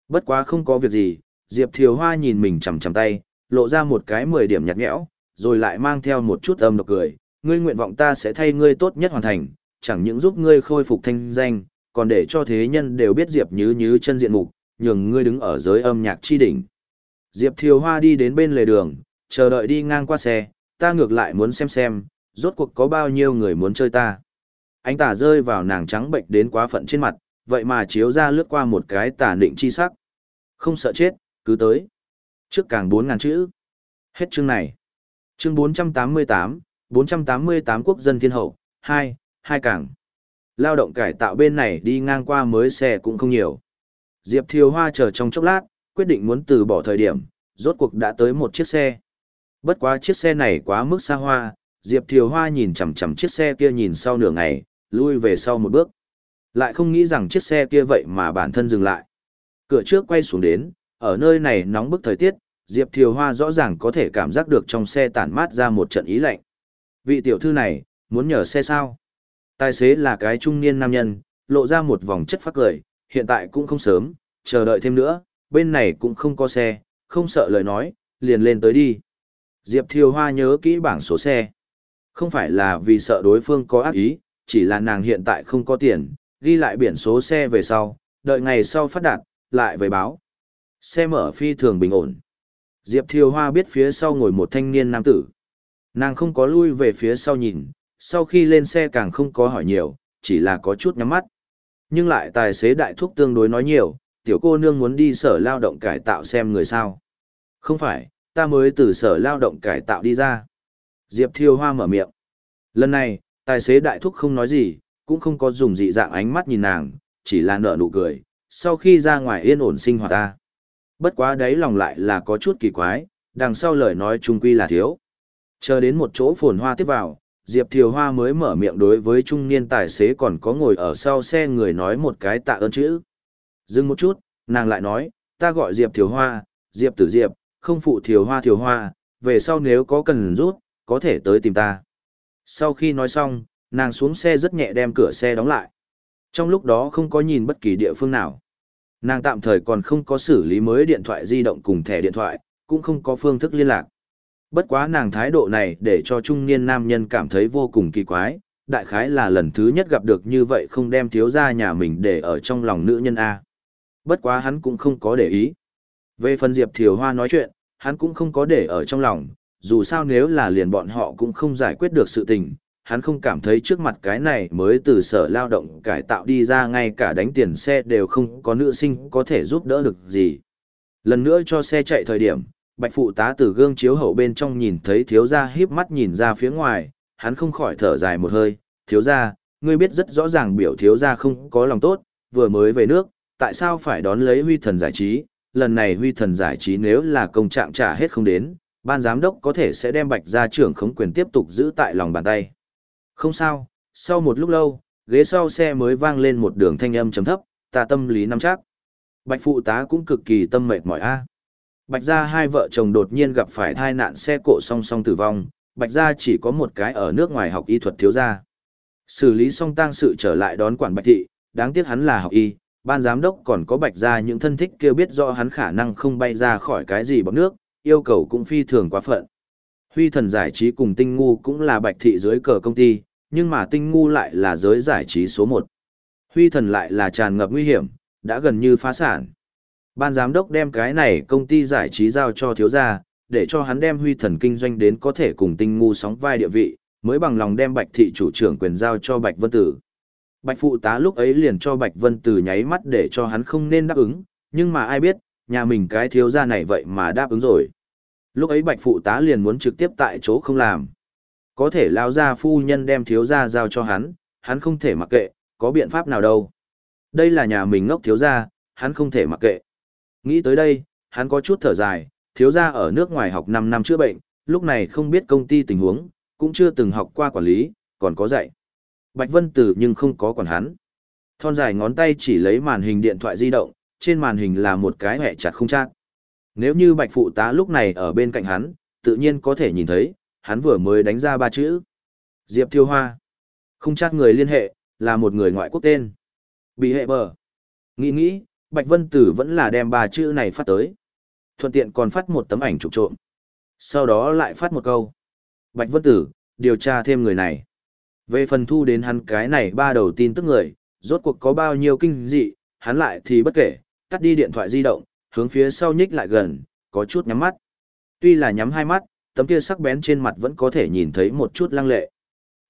Bất quá không có việc gì, Diệp Thiều Hoa nhìn mình chằm chằm tay, lộ ra một cái 10 điểm nhạt nhẽo, rồi lại mang theo một chút âm độc cười, ngươi nguyện vọng ta sẽ thay ngươi tốt nhất hoàn thành, chẳng những giúp ngươi khôi phục thanh danh, còn để cho thế nhân đều biết Diệp Nhứ Nhứ chân diện mục, nhường ngươi đứng ở giới âm nhạc chi đỉnh. Diệp Thiều Hoa đi đến bên lề đường, chờ đợi đi ngang qua xe, ta ngược lại muốn xem xem, rốt cuộc có bao nhiêu người muốn chơi ta. Ánh tà rơi vào nàng trắng bệnh đến quá phận trên mặt, vậy mà chiếu ra lướt qua một cái tà định chi sắc. Không sợ chết, cứ tới. Trước càng 4.000 chữ. Hết chương này. Chương 488, 488 quốc dân thiên hậu, 2, 2 càng. Lao động cải tạo bên này đi ngang qua mới xe cũng không nhiều. Diệp Thiều Hoa chờ trong chốc lát, quyết định muốn từ bỏ thời điểm, rốt cuộc đã tới một chiếc xe. Bất quá chiếc xe này quá mức xa hoa, Diệp Thiều Hoa nhìn chằm chằm chiếc xe kia nhìn sau nửa ngày, lui về sau một bước. Lại không nghĩ rằng chiếc xe kia vậy mà bản thân dừng lại. Cửa trước quay xuống đến, ở nơi này nóng bức thời tiết, Diệp Thiều Hoa rõ ràng có thể cảm giác được trong xe tản mát ra một trận ý lạnh. Vị tiểu thư này, muốn nhờ xe sao? Tài xế là cái trung niên nam nhân, lộ ra một vòng chất phát cười, hiện tại cũng không sớm, chờ đợi thêm nữa, bên này cũng không có xe, không sợ lời nói, liền lên tới đi. Diệp Thiều Hoa nhớ kỹ bảng số xe. Không phải là vì sợ đối phương có ác ý, chỉ là nàng hiện tại không có tiền, ghi lại biển số xe về sau, đợi ngày sau phát đạt, lại về báo. Xe mở phi thường bình ổn. Diệp Thiều Hoa biết phía sau ngồi một thanh niên nam tử. Nàng không có lui về phía sau nhìn, sau khi lên xe càng không có hỏi nhiều, chỉ là có chút nhắm mắt. Nhưng lại tài xế đại thúc tương đối nói nhiều, tiểu cô nương muốn đi sở lao động cải tạo xem người sao. Không phải, ta mới từ sở lao động cải tạo đi ra. Diệp Thiêu Hoa mở miệng. Lần này, tài xế đại thúc không nói gì, cũng không có dùng dị dạng ánh mắt nhìn nàng, chỉ là nở nụ cười, sau khi ra ngoài yên ổn sinh hoạt ta. Bất quá đấy lòng lại là có chút kỳ quái, đằng sau lời nói trung quy là thiếu. Chờ đến một chỗ phồn hoa tiếp vào, Diệp Thiều Hoa mới mở miệng đối với trung niên tài xế còn có ngồi ở sau xe người nói một cái tạ ơn chữ. Dừng một chút, nàng lại nói, ta gọi Diệp Thiều Hoa, Diệp Tử Diệp, không phụ Thiều Hoa Thiều Hoa, về sau nếu có cần rút, có thể tới tìm ta. Sau khi nói xong, Nàng xuống xe rất nhẹ đem cửa xe đóng lại. Trong lúc đó không có nhìn bất kỳ địa phương nào. Nàng tạm thời còn không có xử lý mới điện thoại di động cùng thẻ điện thoại, cũng không có phương thức liên lạc. Bất quá nàng thái độ này để cho trung niên nam nhân cảm thấy vô cùng kỳ quái, đại khái là lần thứ nhất gặp được như vậy không đem thiếu ra nhà mình để ở trong lòng nữ nhân A. Bất quá hắn cũng không có để ý. Về phần Diệp Thiều Hoa nói chuyện, hắn cũng không có để ở trong lòng, dù sao nếu là liền bọn họ cũng không giải quyết được sự tình, hắn không cảm thấy trước mặt cái này mới từ sở lao động cải tạo đi ra ngay cả đánh tiền xe đều không có nữ sinh có thể giúp đỡ được gì. Lần nữa cho xe chạy thời điểm, bạch phụ tá từ gương chiếu hậu bên trong nhìn thấy thiếu gia híp mắt nhìn ra phía ngoài, hắn không khỏi thở dài một hơi, thiếu gia, ngươi biết rất rõ ràng biểu thiếu gia không có lòng tốt, vừa mới về nước, tại sao phải đón lấy huy thần giải trí, lần này huy thần giải trí nếu là công trạng trả hết không đến, ban giám đốc có thể sẽ đem bạch gia trưởng khống quyền tiếp tục giữ tại lòng bàn tay. Không sao, sau một lúc lâu, ghế sau xe mới vang lên một đường thanh âm chấm thấp, ta tâm lý nắm chắc. Bạch phụ tá cũng cực kỳ tâm mệt mỏi a. Bạch gia hai vợ chồng đột nhiên gặp phải tai nạn xe cộ song song tử vong, Bạch gia chỉ có một cái ở nước ngoài học y thuật thiếu gia. Xử lý xong tang sự trở lại đón quản Bạch thị, đáng tiếc hắn là học y, ban giám đốc còn có Bạch gia những thân thích kia biết rõ hắn khả năng không bay ra khỏi cái gì bọc nước, yêu cầu cũng phi thường quá phận. Huy thần giải trí cùng tinh ngu cũng là Bạch thị dưới cờ công ty, nhưng mà tinh ngu lại là giới giải trí số một. Huy thần lại là tràn ngập nguy hiểm, đã gần như phá sản. Ban giám đốc đem cái này công ty giải trí giao cho thiếu gia, để cho hắn đem huy thần kinh doanh đến có thể cùng tinh ngu sóng vai địa vị, mới bằng lòng đem Bạch thị chủ trưởng quyền giao cho Bạch Vân Tử. Bạch phụ tá lúc ấy liền cho Bạch Vân Tử nháy mắt để cho hắn không nên đáp ứng, nhưng mà ai biết, nhà mình cái thiếu gia này vậy mà đáp ứng rồi. Lúc ấy Bạch phụ tá liền muốn trực tiếp tại chỗ không làm. Có thể lao ra phu nhân đem thiếu gia giao cho hắn, hắn không thể mặc kệ, có biện pháp nào đâu. Đây là nhà mình ngốc thiếu gia, hắn không thể mặc kệ. Nghĩ tới đây, hắn có chút thở dài, thiếu gia ở nước ngoài học 5 năm chữa bệnh, lúc này không biết công ty tình huống, cũng chưa từng học qua quản lý, còn có dạy. Bạch Vân Tử nhưng không có quản hắn. Thon dài ngón tay chỉ lấy màn hình điện thoại di động, trên màn hình là một cái hẹ chặt không chát. Nếu như Bạch Phụ tá lúc này ở bên cạnh hắn, tự nhiên có thể nhìn thấy, hắn vừa mới đánh ra ba chữ. Diệp Thiêu Hoa. Không chát người liên hệ, là một người ngoại quốc tên. Bị hệ bờ. Nghĩ nghĩ, Bạch Vân Tử vẫn là đem ba chữ này phát tới. Thuận tiện còn phát một tấm ảnh chụp trộm. Sau đó lại phát một câu. Bạch Vân Tử, điều tra thêm người này. Về phần thu đến hắn cái này ba đầu tin tức người, rốt cuộc có bao nhiêu kinh dị, hắn lại thì bất kể, tắt đi điện thoại di động, hướng phía sau nhích lại gần, có chút nhắm mắt. Tuy là nhắm hai mắt, tấm kia sắc bén trên mặt vẫn có thể nhìn thấy một chút lăng lệ.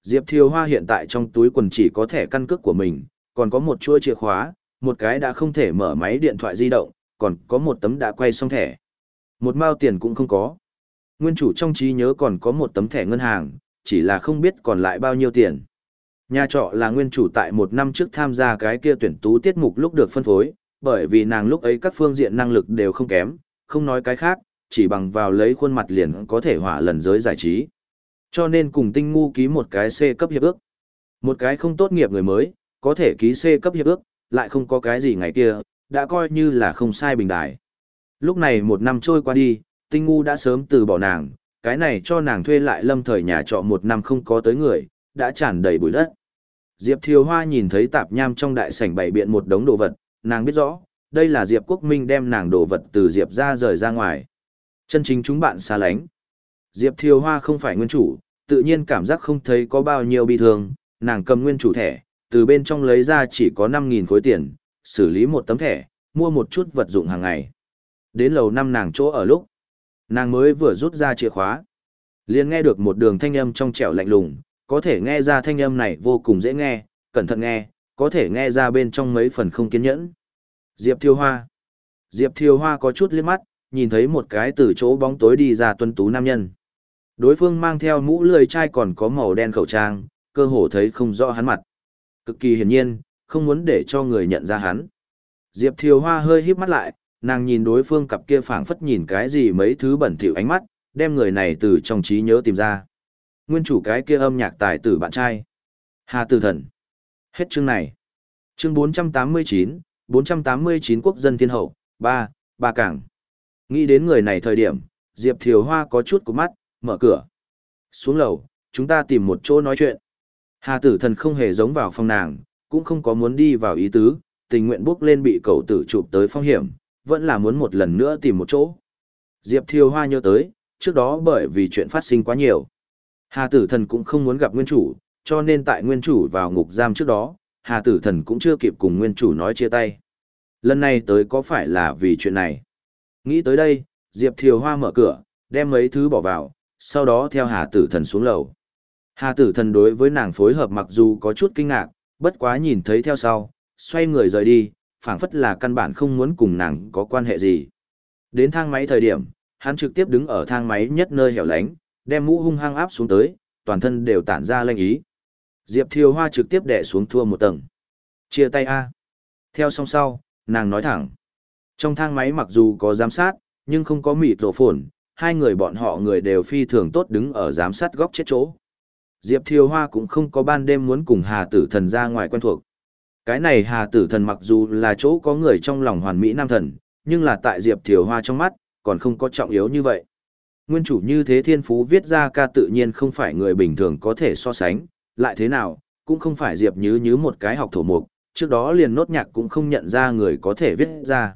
Diệp Thiều Hoa hiện tại trong túi quần chỉ có thẻ căn cước của mình, còn có một chuỗi chìa khóa, một cái đã không thể mở máy điện thoại di động, còn có một tấm đã quay xong thẻ. Một mao tiền cũng không có. Nguyên chủ trong trí nhớ còn có một tấm thẻ ngân hàng, chỉ là không biết còn lại bao nhiêu tiền. Nhà trọ là nguyên chủ tại một năm trước tham gia cái kia tuyển tú tiết mục lúc được phân phối, bởi vì nàng lúc ấy các phương diện năng lực đều không kém, không nói cái khác, chỉ bằng vào lấy khuôn mặt liền có thể hỏa lần giới giải trí. Cho nên cùng tinh ngu ký một cái C cấp hiệp ước. Một cái không tốt nghiệp người mới, có thể ký C cấp hiệp ước, lại không có cái gì ngày kia, đã coi như là không sai bình đại. Lúc này một năm trôi qua đi, tinh ngu đã sớm từ bỏ nàng, cái này cho nàng thuê lại lâm thời nhà trọ một năm không có tới người, đã tràn đầy bụi đất. Diệp Thiều Hoa nhìn thấy tạp nham trong đại sảnh bày biện một đống đồ vật, nàng biết rõ, đây là Diệp Quốc Minh đem nàng đồ vật từ Diệp ra rời ra ngoài. Chân chính chúng bạn xa lánh. Diệp Thiều Hoa không phải nguyên chủ, tự nhiên cảm giác không thấy có bao nhiêu bi thương, nàng cầm nguyên chủ thẻ, từ bên trong lấy ra chỉ có 5.000 khối tiền, xử lý một tấm thẻ, mua một chút vật dụng hàng ngày. Đến lầu năm nàng chỗ ở lúc, nàng mới vừa rút ra chìa khóa. liền nghe được một đường thanh âm trong trẻo lạnh lùng, có thể nghe ra thanh âm này vô cùng dễ nghe, cẩn thận nghe, có thể nghe ra bên trong mấy phần không kiên nhẫn. Diệp Thiêu Hoa Diệp Thiêu Hoa có chút liếc mắt, nhìn thấy một cái từ chỗ bóng tối đi ra tuân tú nam nhân. Đối phương mang theo mũ lười chai còn có màu đen khẩu trang, cơ hồ thấy không rõ hắn mặt. Cực kỳ hiển nhiên, không muốn để cho người nhận ra hắn. Diệp Thiều Hoa hơi híp mắt lại, nàng nhìn đối phương cặp kia phảng phất nhìn cái gì mấy thứ bẩn thỉu ánh mắt, đem người này từ trong trí nhớ tìm ra. Nguyên chủ cái kia âm nhạc tài tử bạn trai. Hà Tử Thần. Hết chương này. Chương 489, 489 quốc dân thiên hậu, 3, ba cảng. Nghĩ đến người này thời điểm, Diệp Thiều Hoa có chút của mắt, mở cửa. Xuống lầu, chúng ta tìm một chỗ nói chuyện. Hà tử thần không hề giống vào phòng nàng, cũng không có muốn đi vào ý tứ, tình nguyện bước lên bị cậu tử chụp tới phong hiểm, vẫn là muốn một lần nữa tìm một chỗ. Diệp Thiều Hoa nhớ tới, trước đó bởi vì chuyện phát sinh quá nhiều. Hà tử thần cũng không muốn gặp nguyên chủ, cho nên tại nguyên chủ vào ngục giam trước đó, Hà tử thần cũng chưa kịp cùng nguyên chủ nói chia tay. Lần này tới có phải là vì chuyện này? Nghĩ tới đây, Diệp Thiều Hoa mở cửa, đem mấy thứ bỏ vào, sau đó theo Hà tử thần xuống lầu. Hà tử thần đối với nàng phối hợp mặc dù có chút kinh ngạc, bất quá nhìn thấy theo sau, xoay người rời đi, phảng phất là căn bản không muốn cùng nàng có quan hệ gì. Đến thang máy thời điểm, hắn trực tiếp đứng ở thang máy nhất nơi hẻo lánh, đem mũ hung hăng áp xuống tới, toàn thân đều tản ra lanh ý. Diệp Thiều Hoa trực tiếp đè xuống thua một tầng. Chia tay A. Theo song sau, nàng nói thẳng. Trong thang máy mặc dù có giám sát, nhưng không có mịt rổ phồn, hai người bọn họ người đều phi thường tốt đứng ở giám sát góc chết chỗ. Diệp Thiều Hoa cũng không có ban đêm muốn cùng Hà Tử Thần ra ngoài quen thuộc. Cái này Hà Tử Thần mặc dù là chỗ có người trong lòng hoàn mỹ nam thần, nhưng là tại Diệp Thiều Hoa trong mắt, còn không có trọng yếu như vậy. Nguyên chủ như thế thiên phú viết ra ca tự nhiên không phải người bình thường có thể so sánh, lại thế nào, cũng không phải Diệp Như như một cái học thổ mục, trước đó liền nốt nhạc cũng không nhận ra người có thể viết ra.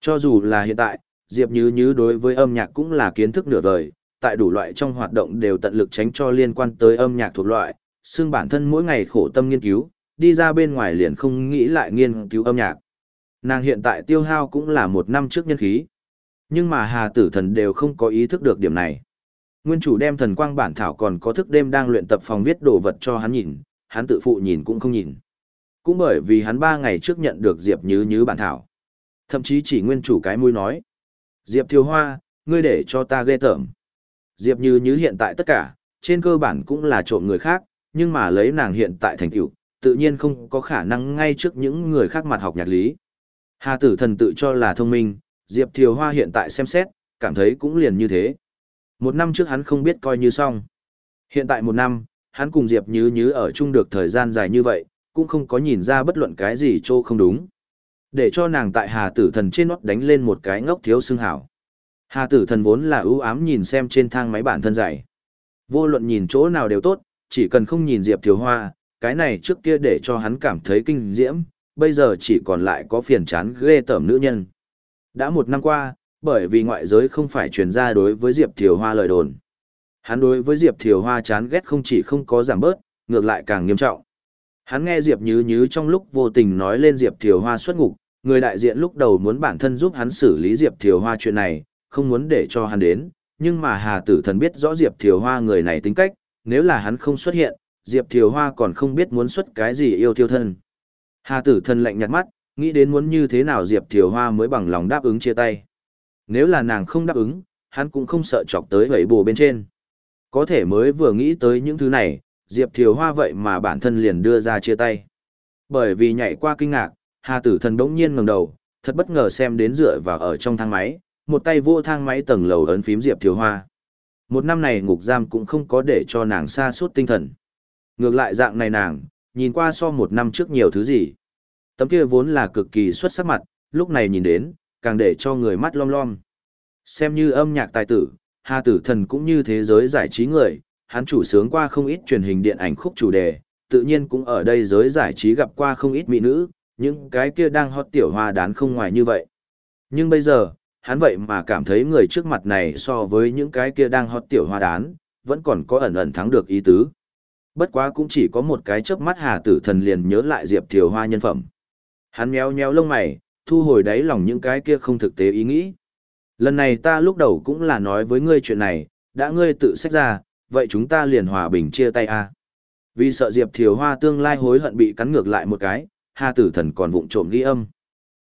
Cho dù là hiện tại, Diệp Như như đối với âm nhạc cũng là kiến thức nửa vời, tại đủ loại trong hoạt động đều tận lực tránh cho liên quan tới âm nhạc thuộc loại, xương bản thân mỗi ngày khổ tâm nghiên cứu, đi ra bên ngoài liền không nghĩ lại nghiên cứu âm nhạc. Nàng hiện tại tiêu hao cũng là một năm trước nhân khí. Nhưng mà Hà Tử Thần đều không có ý thức được điểm này. Nguyên chủ đem thần quang bản thảo còn có thức đêm đang luyện tập phòng viết đồ vật cho hắn nhìn, hắn tự phụ nhìn cũng không nhìn. Cũng bởi vì hắn ba ngày trước nhận được Diệp Nhứ Nhứ bản thảo. Thậm chí chỉ nguyên chủ cái mũi nói. Diệp Thiều Hoa, ngươi để cho ta ghê tởm. Diệp Như Như hiện tại tất cả, trên cơ bản cũng là trộm người khác, nhưng mà lấy nàng hiện tại thành tựu, tự nhiên không có khả năng ngay trước những người khác mặt học nhạc lý. Hà tử thần tự cho là thông minh, Diệp Thiều Hoa hiện tại xem xét, cảm thấy cũng liền như thế. Một năm trước hắn không biết coi như xong. Hiện tại một năm, hắn cùng Diệp Như Như ở chung được thời gian dài như vậy, cũng không có nhìn ra bất luận cái gì trô không đúng. Để cho nàng tại Hà tử thần trên nót đánh lên một cái ngốc thiếu xương hảo. Hà tử thần vốn là ưu ám nhìn xem trên thang máy bản thân dạy. Vô luận nhìn chỗ nào đều tốt, chỉ cần không nhìn Diệp Thiếu Hoa, cái này trước kia để cho hắn cảm thấy kinh diễm, bây giờ chỉ còn lại có phiền chán ghê tởm nữ nhân. Đã một năm qua, bởi vì ngoại giới không phải truyền ra đối với Diệp Thiều Hoa lời đồn. Hắn đối với Diệp Thiều Hoa chán ghét không chỉ không có giảm bớt, ngược lại càng nghiêm trọng. Hắn nghe Diệp Nhứ Nhứ trong lúc vô tình nói lên Diệp Thiều Hoa xuất ngục, người đại diện lúc đầu muốn bản thân giúp hắn xử lý Diệp Thiều Hoa chuyện này, không muốn để cho hắn đến, nhưng mà Hà Tử Thần biết rõ Diệp Thiều Hoa người này tính cách, nếu là hắn không xuất hiện, Diệp Thiều Hoa còn không biết muốn xuất cái gì yêu thiêu thân. Hà Tử Thần lạnh nhạt mắt, nghĩ đến muốn như thế nào Diệp Thiều Hoa mới bằng lòng đáp ứng chia tay. Nếu là nàng không đáp ứng, hắn cũng không sợ chọc tới vẩy bồ bên trên. Có thể mới vừa nghĩ tới những thứ này, Diệp Thiều Hoa vậy mà bản thân liền đưa ra chia tay. Bởi vì nhảy qua kinh ngạc, Hà Tử Thần đống nhiên ngẩng đầu, thật bất ngờ xem đến dựa vào ở trong thang máy, một tay vô thang máy tầng lầu ấn phím Diệp Thiều Hoa. Một năm này ngục giam cũng không có để cho nàng xa suốt tinh thần. Ngược lại dạng này nàng, nhìn qua so một năm trước nhiều thứ gì. Tấm kia vốn là cực kỳ xuất sắc mặt, lúc này nhìn đến, càng để cho người mắt lom lom. Xem như âm nhạc tài tử, Hà Tử Thần cũng như thế giới giải trí người, hắn chủ sướng qua không ít truyền hình điện ảnh khúc chủ đề, tự nhiên cũng ở đây giới giải trí gặp qua không ít mỹ nữ, những cái kia đang hot tiểu hoa đán không ngoài như vậy. Nhưng bây giờ, hắn vậy mà cảm thấy người trước mặt này so với những cái kia đang hot tiểu hoa đán, vẫn còn có ẩn ẩn thắng được ý tứ. Bất quá cũng chỉ có một cái chớp mắt Hà Tử Thần liền nhớ lại Diệp Thiều Hoa nhân phẩm. Hắn méo méo lông mày, thu hồi đáy lòng những cái kia không thực tế ý nghĩ. Lần này ta lúc đầu cũng là nói với ngươi chuyện này, đã ngươi tự xét ra, vậy chúng ta liền hòa bình chia tay a. Vì sợ Diệp Thiều Hoa tương lai hối hận bị cắn ngược lại một cái, Hà Tử Thần còn vụng trộm ghi âm.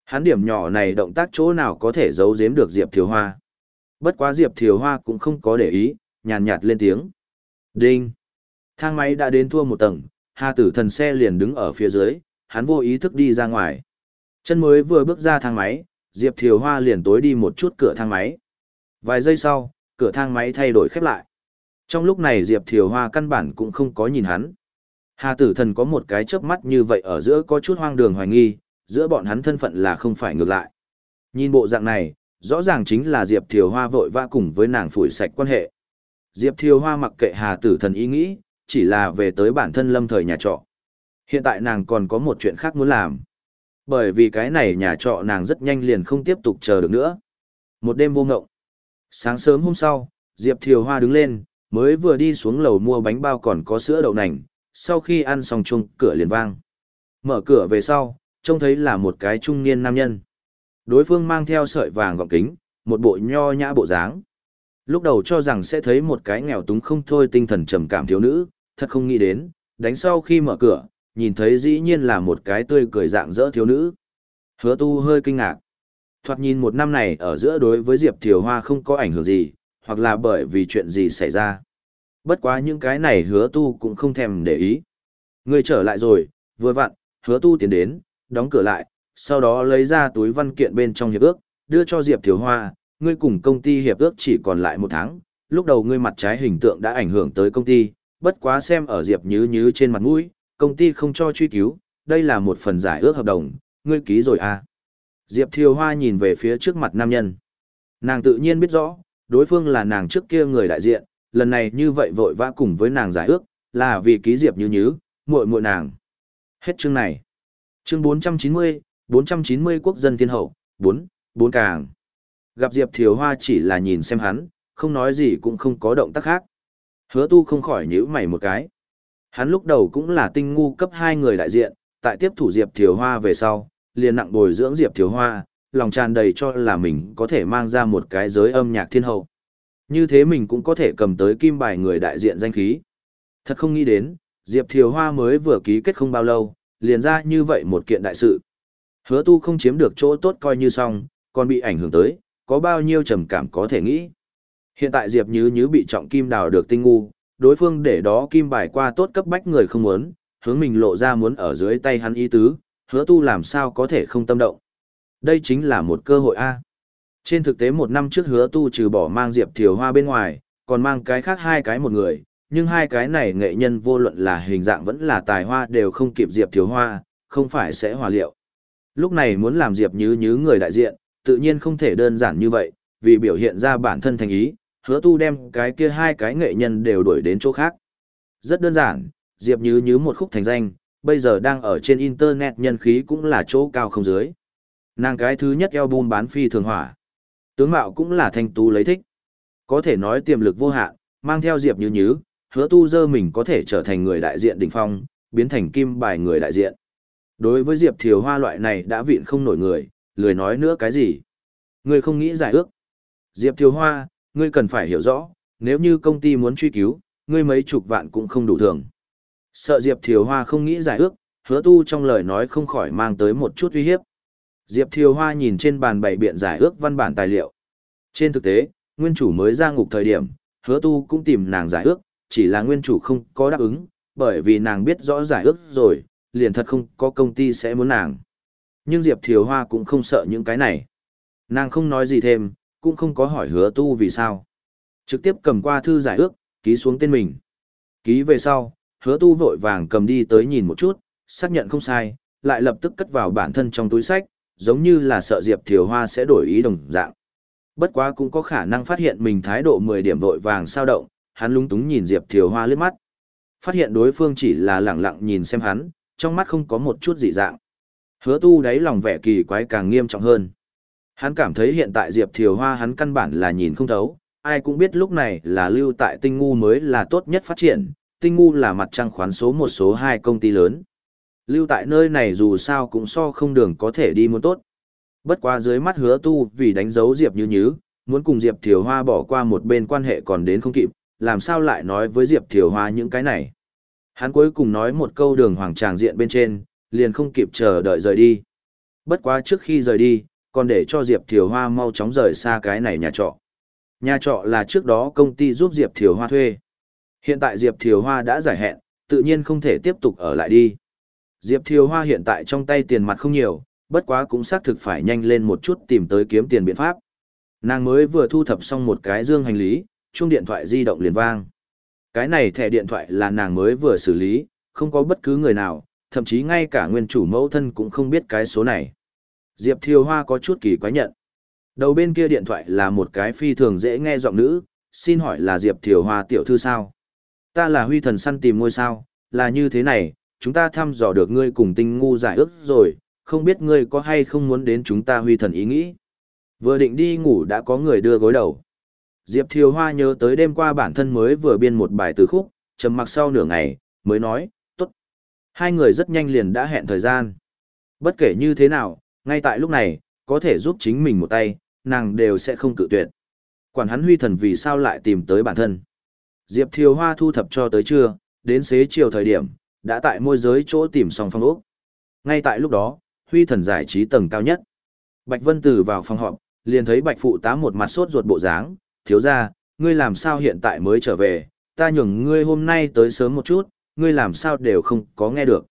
Hắn điểm nhỏ này động tác chỗ nào có thể giấu giếm được Diệp Thiều Hoa. Bất quá Diệp Thiều Hoa cũng không có để ý, nhàn nhạt lên tiếng. Đinh! Thang máy đã đến thua một tầng, Hà Tử Thần xe liền đứng ở phía dưới, hắn vô ý thức đi ra ngoài. Chân mới vừa bước ra thang máy, Diệp Thiều Hoa liền tối đi một chút cửa thang máy. Vài giây sau, cửa thang máy thay đổi khép lại. Trong lúc này Diệp Thiều Hoa căn bản cũng không có nhìn hắn. Hà tử thần có một cái chớp mắt như vậy ở giữa có chút hoang đường hoài nghi, giữa bọn hắn thân phận là không phải ngược lại. Nhìn bộ dạng này, rõ ràng chính là Diệp Thiều Hoa vội vã cùng với nàng phủi sạch quan hệ. Diệp Thiều Hoa mặc kệ Hà tử thần ý nghĩ, chỉ là về tới bản thân lâm thời nhà trọ. Hiện tại nàng còn có một chuyện khác muốn làm. Bởi vì cái này nhà trọ nàng rất nhanh liền không tiếp tục chờ được nữa. Một đêm vô ngộng. Sáng sớm hôm sau, Diệp Thiều Hoa đứng lên, mới vừa đi xuống lầu mua bánh bao còn có sữa đậu nành, sau khi ăn xong chung cửa liền vang. Mở cửa về sau, trông thấy là một cái trung niên nam nhân. Đối phương mang theo sợi vàng gọng kính, một bộ nho nhã bộ dáng. Lúc đầu cho rằng sẽ thấy một cái nghèo túng không thôi tinh thần trầm cảm thiếu nữ, thật không nghĩ đến, đánh sau khi mở cửa, nhìn thấy dĩ nhiên là một cái tươi cười dạng dỡ thiếu nữ. Hứa tu hơi kinh ngạc. Thoạt nhìn một năm này ở giữa đối với Diệp Thiều Hoa không có ảnh hưởng gì, hoặc là bởi vì chuyện gì xảy ra. Bất quá những cái này hứa tu cũng không thèm để ý. Người trở lại rồi, vừa vặn, hứa tu tiến đến, đóng cửa lại, sau đó lấy ra túi văn kiện bên trong hiệp ước, đưa cho Diệp Thiều Hoa, ngươi cùng công ty hiệp ước chỉ còn lại một tháng, lúc đầu ngươi mặt trái hình tượng đã ảnh hưởng tới công ty, bất quá xem ở Diệp Nhứ Nhứ trên mặt mũi, công ty không cho truy cứu, đây là một phần giải ước hợp đồng, ngươi ký rồi à. Diệp Thiều Hoa nhìn về phía trước mặt nam nhân. Nàng tự nhiên biết rõ, đối phương là nàng trước kia người đại diện, lần này như vậy vội vã cùng với nàng giải ước, là vì ký Diệp Như Nhứ, muội muội nàng. Hết chương này. Chương 490, 490 quốc dân thiên hậu, 4, 4 càng. Gặp Diệp Thiều Hoa chỉ là nhìn xem hắn, không nói gì cũng không có động tác khác. Hứa tu không khỏi nhíu mày một cái. Hắn lúc đầu cũng là tinh ngu cấp hai người đại diện, tại tiếp thủ Diệp Thiều Hoa về sau, liền nặng bồi dưỡng Diệp Thiều Hoa, lòng tràn đầy cho là mình có thể mang ra một cái giới âm nhạc thiên hậu. Như thế mình cũng có thể cầm tới kim bài người đại diện danh khí. Thật không nghĩ đến, Diệp Thiều Hoa mới vừa ký kết không bao lâu, liền ra như vậy một kiện đại sự. Hứa tu không chiếm được chỗ tốt coi như xong, còn bị ảnh hưởng tới, có bao nhiêu trầm cảm có thể nghĩ. Hiện tại Diệp Nhứ Nhứ bị trọng kim đào được tinh ngu, đối phương để đó kim bài qua tốt cấp bách người không muốn, hướng mình lộ ra muốn ở dưới tay hắn ý tứ, hứa tu làm sao có thể không tâm động. Đây chính là một cơ hội A. Trên thực tế một năm trước hứa tu trừ bỏ mang Diệp Thiều Hoa bên ngoài, còn mang cái khác hai cái một người, nhưng hai cái này nghệ nhân vô luận là hình dạng vẫn là tài hoa đều không kịp Diệp Thiều Hoa, không phải sẽ hòa liệu. Lúc này muốn làm Diệp Nhứ Nhứ người đại diện, tự nhiên không thể đơn giản như vậy, vì biểu hiện ra bản thân thành ý, hứa tu đem cái kia hai cái nghệ nhân đều đuổi đến chỗ khác. Rất đơn giản, Diệp Nhứ Nhứ một khúc thành danh, bây giờ đang ở trên internet nhân khí cũng là chỗ cao không dưới. Nàng cái thứ nhất album bán phi thường hỏa. Tướng mạo cũng là thanh tú lấy thích. Có thể nói tiềm lực vô hạn, mang theo Diệp Như Nhứ, hứa tu dơ mình có thể trở thành người đại diện đỉnh phong, biến thành kim bài người đại diện. Đối với Diệp Thiều Hoa loại này đã vịn không nổi người, lười nói nữa cái gì. người không nghĩ giải ước. Diệp Thiều Hoa, ngươi cần phải hiểu rõ, nếu như công ty muốn truy cứu, ngươi mấy chục vạn cũng không đủ thường. Sợ Diệp Thiều Hoa không nghĩ giải ước, hứa tu trong lời nói không khỏi mang tới một chút uy hiếp. Diệp Thiều Hoa nhìn trên bàn bày biện giải ước văn bản tài liệu. Trên thực tế, nguyên chủ mới ra ngục thời điểm, hứa tu cũng tìm nàng giải ước, chỉ là nguyên chủ không có đáp ứng, bởi vì nàng biết rõ giải ước rồi, liền thật không có công ty sẽ muốn nàng. Nhưng Diệp Thiều Hoa cũng không sợ những cái này. Nàng không nói gì thêm, cũng không có hỏi hứa tu vì sao. Trực tiếp cầm qua thư giải ước, ký xuống tên mình. Ký về sau, hứa tu vội vàng cầm đi tới nhìn một chút, xác nhận không sai, lại lập tức cất vào bản thân trong túi sách, giống như là sợ Diệp Thiều Hoa sẽ đổi ý đồng dạng. Bất quá cũng có khả năng phát hiện mình thái độ 10 điểm vội vàng sao động, hắn lúng túng nhìn Diệp Thiều Hoa lướt mắt. Phát hiện đối phương chỉ là lẳng lặng nhìn xem hắn, trong mắt không có một chút dị dạng. Hứa tu đáy lòng vẻ kỳ quái càng nghiêm trọng hơn. Hắn cảm thấy hiện tại Diệp Thiều Hoa hắn căn bản là nhìn không thấu, ai cũng biết lúc này là lưu tại tinh ngu mới là tốt nhất phát triển, tinh ngu là mặt trăng khoán số một số hai công ty lớn. Lưu tại nơi này dù sao cũng so không đường có thể đi muốn tốt. Bất qua dưới mắt hứa tu vì đánh dấu Diệp Như Nhứ, muốn cùng Diệp Thiều Hoa bỏ qua một bên quan hệ còn đến không kịp, làm sao lại nói với Diệp Thiều Hoa những cái này. Hắn cuối cùng nói một câu đường hoàng tràng diện bên trên, liền không kịp chờ đợi rời đi. Bất quá trước khi rời đi, còn để cho Diệp Thiều Hoa mau chóng rời xa cái này nhà trọ. Nhà trọ là trước đó công ty giúp Diệp Thiều Hoa thuê. Hiện tại Diệp Thiều Hoa đã giải hẹn, tự nhiên không thể tiếp tục ở lại đi. Diệp Thiều Hoa hiện tại trong tay tiền mặt không nhiều, bất quá cũng xác thực phải nhanh lên một chút tìm tới kiếm tiền biện pháp. Nàng mới vừa thu thập xong một cái dương hành lý, chuông điện thoại di động liền vang. Cái này thẻ điện thoại là nàng mới vừa xử lý, không có bất cứ người nào, thậm chí ngay cả nguyên chủ mẫu thân cũng không biết cái số này. Diệp Thiều Hoa có chút kỳ quái nhận. Đầu bên kia điện thoại là một cái phi thường dễ nghe giọng nữ, xin hỏi là Diệp Thiều Hoa tiểu thư sao? Ta là huy thần săn tìm ngôi sao, là như thế này, chúng ta thăm dò được ngươi cùng tinh ngu giải ước rồi, không biết ngươi có hay không muốn đến chúng ta huy thần ý nghĩ. Vừa định đi ngủ đã có người đưa gối đầu. Diệp Thiều Hoa nhớ tới đêm qua bản thân mới vừa biên một bài từ khúc, trầm mặc sau nửa ngày, mới nói, tốt. Hai người rất nhanh liền đã hẹn thời gian. Bất kể như thế nào, ngay tại lúc này, có thể giúp chính mình một tay, nàng đều sẽ không cự tuyệt. Quản hắn huy thần vì sao lại tìm tới bản thân. Diệp Thiều Hoa thu thập cho tới trưa, đến xế chiều thời điểm, đã tại môi giới chỗ tìm xong phong ốc. Ngay tại lúc đó, huy thần giải trí tầng cao nhất. Bạch Vân Tử vào phòng họp, liền thấy Bạch Phụ tá một mặt sốt ruột bộ dáng, thiếu ra, ngươi làm sao hiện tại mới trở về, ta nhường ngươi hôm nay tới sớm một chút, ngươi làm sao đều không có nghe được.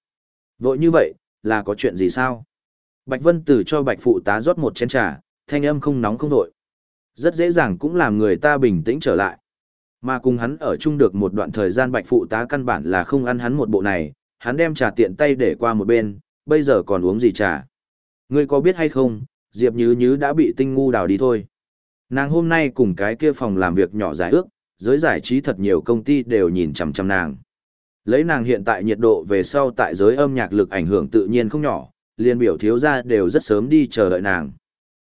Vội như vậy, là có chuyện gì sao? Bạch Vân Tử cho Bạch Phụ tá rót một chén trà, thanh âm không nóng không vội. Rất dễ dàng cũng làm người ta bình tĩnh trở lại. Mà cùng hắn ở chung được một đoạn thời gian Bạch Phụ tá căn bản là không ăn hắn một bộ này, hắn đem trà tiện tay để qua một bên, bây giờ còn uống gì trà. Ngươi có biết hay không, Diệp Nhứ Nhứ đã bị tinh ngu đào đi thôi. Nàng hôm nay cùng cái kia phòng làm việc nhỏ giải ước, giới giải trí thật nhiều công ty đều nhìn chằm chằm nàng. Lấy nàng hiện tại nhiệt độ về sau tại giới âm nhạc lực ảnh hưởng tự nhiên không nhỏ, liên biểu thiếu gia đều rất sớm đi chờ đợi nàng.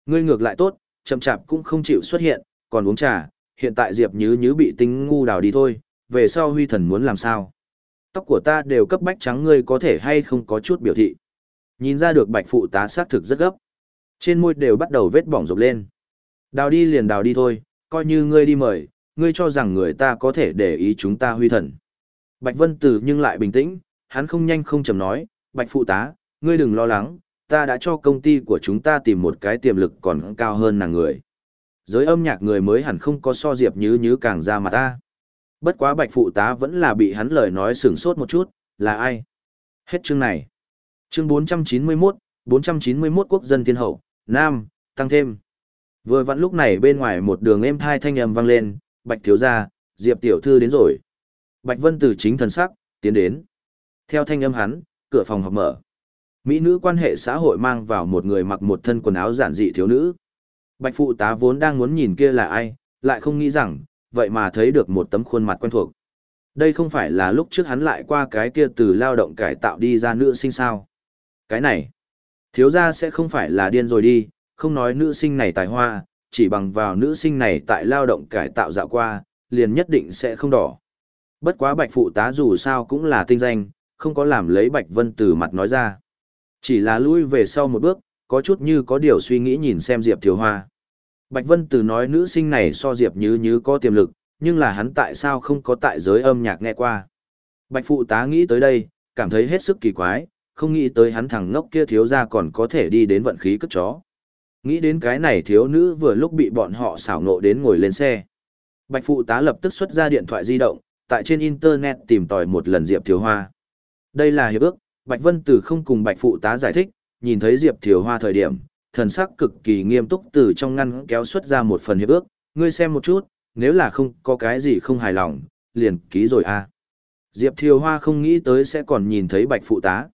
Ngươi ngược lại tốt, chậm chạp cũng không chịu xuất hiện, còn uống trà, hiện tại Diệp Nhứ Nhứ bị tinh ngu đào đi thôi, về sau huy thần muốn làm sao? Tóc của ta đều cấp bách trắng ngươi có thể hay không có chút biểu thị. Nhìn ra được bạch phụ tá xác thực rất gấp. Trên môi đều bắt đầu vết bỏng rộp lên. Đào đi liền đào đi thôi, coi như ngươi đi mời, ngươi cho rằng người ta có thể để ý chúng ta huy thần. Bạch Vân Tử nhưng lại bình tĩnh, hắn không nhanh không chậm nói, Bạch Phụ tá, ngươi đừng lo lắng, ta đã cho công ty của chúng ta tìm một cái tiềm lực còn cao hơn nàng người. Giới âm nhạc người mới hẳn không có so diệp như như càng ra mà ta. Bất quá Bạch Phụ tá vẫn là bị hắn lời nói sửng sốt một chút, là ai? Hết chương này. Chương 491, 491 quốc dân thiên hậu, Nam, tăng thêm. Vừa vặn lúc này bên ngoài một đường êm thai thanh âm vang lên, Bạch thiếu gia, Diệp tiểu thư đến rồi. Bạch Vân từ chính thần sắc, tiến đến. Theo thanh âm hắn, cửa phòng họp mở. Mỹ nữ quan hệ xã hội mang vào một người mặc một thân quần áo giản dị thiếu nữ. Bạch phụ tá vốn đang muốn nhìn kia là ai, lại không nghĩ rằng, vậy mà thấy được một tấm khuôn mặt quen thuộc. Đây không phải là lúc trước hắn lại qua cái kia từ lao động cải tạo đi ra nữ sinh sao. Cái này, thiếu gia sẽ không phải là điên rồi đi, không nói nữ sinh này tài hoa, chỉ bằng vào nữ sinh này tại lao động cải tạo dạo qua, liền nhất định sẽ không đỏ. Bất quá bạch phụ tá dù sao cũng là tinh danh, không có làm lấy bạch vân từ mặt nói ra. Chỉ là lui về sau một bước, có chút như có điều suy nghĩ nhìn xem Diệp Thiều Hoa. Bạch Vân Từ nói nữ sinh này so Diệp Như Như có tiềm lực, nhưng là hắn tại sao không có tại giới âm nhạc nghe qua. Bạch Phụ tá nghĩ tới đây, cảm thấy hết sức kỳ quái, không nghĩ tới hắn thằng ngốc kia thiếu ra còn có thể đi đến vận khí cất chó. Nghĩ đến cái này thiếu nữ vừa lúc bị bọn họ xảo nộ đến ngồi lên xe. Bạch phụ tá lập tức xuất ra điện thoại di động, tại trên internet tìm tòi một lần Diệp Thiếu Hoa. Đây là hiệp ước, Bạch Vân Tử không cùng Bạch phụ tá giải thích, nhìn thấy Diệp Thiều Hoa thời điểm, thần sắc cực kỳ nghiêm túc từ trong ngăn kéo xuất ra một phần hiệp ước, ngươi xem một chút, nếu là không có cái gì không hài lòng, liền ký rồi a. À. Diệp Thiều Hoa không nghĩ tới sẽ còn nhìn thấy Bạch phụ tá.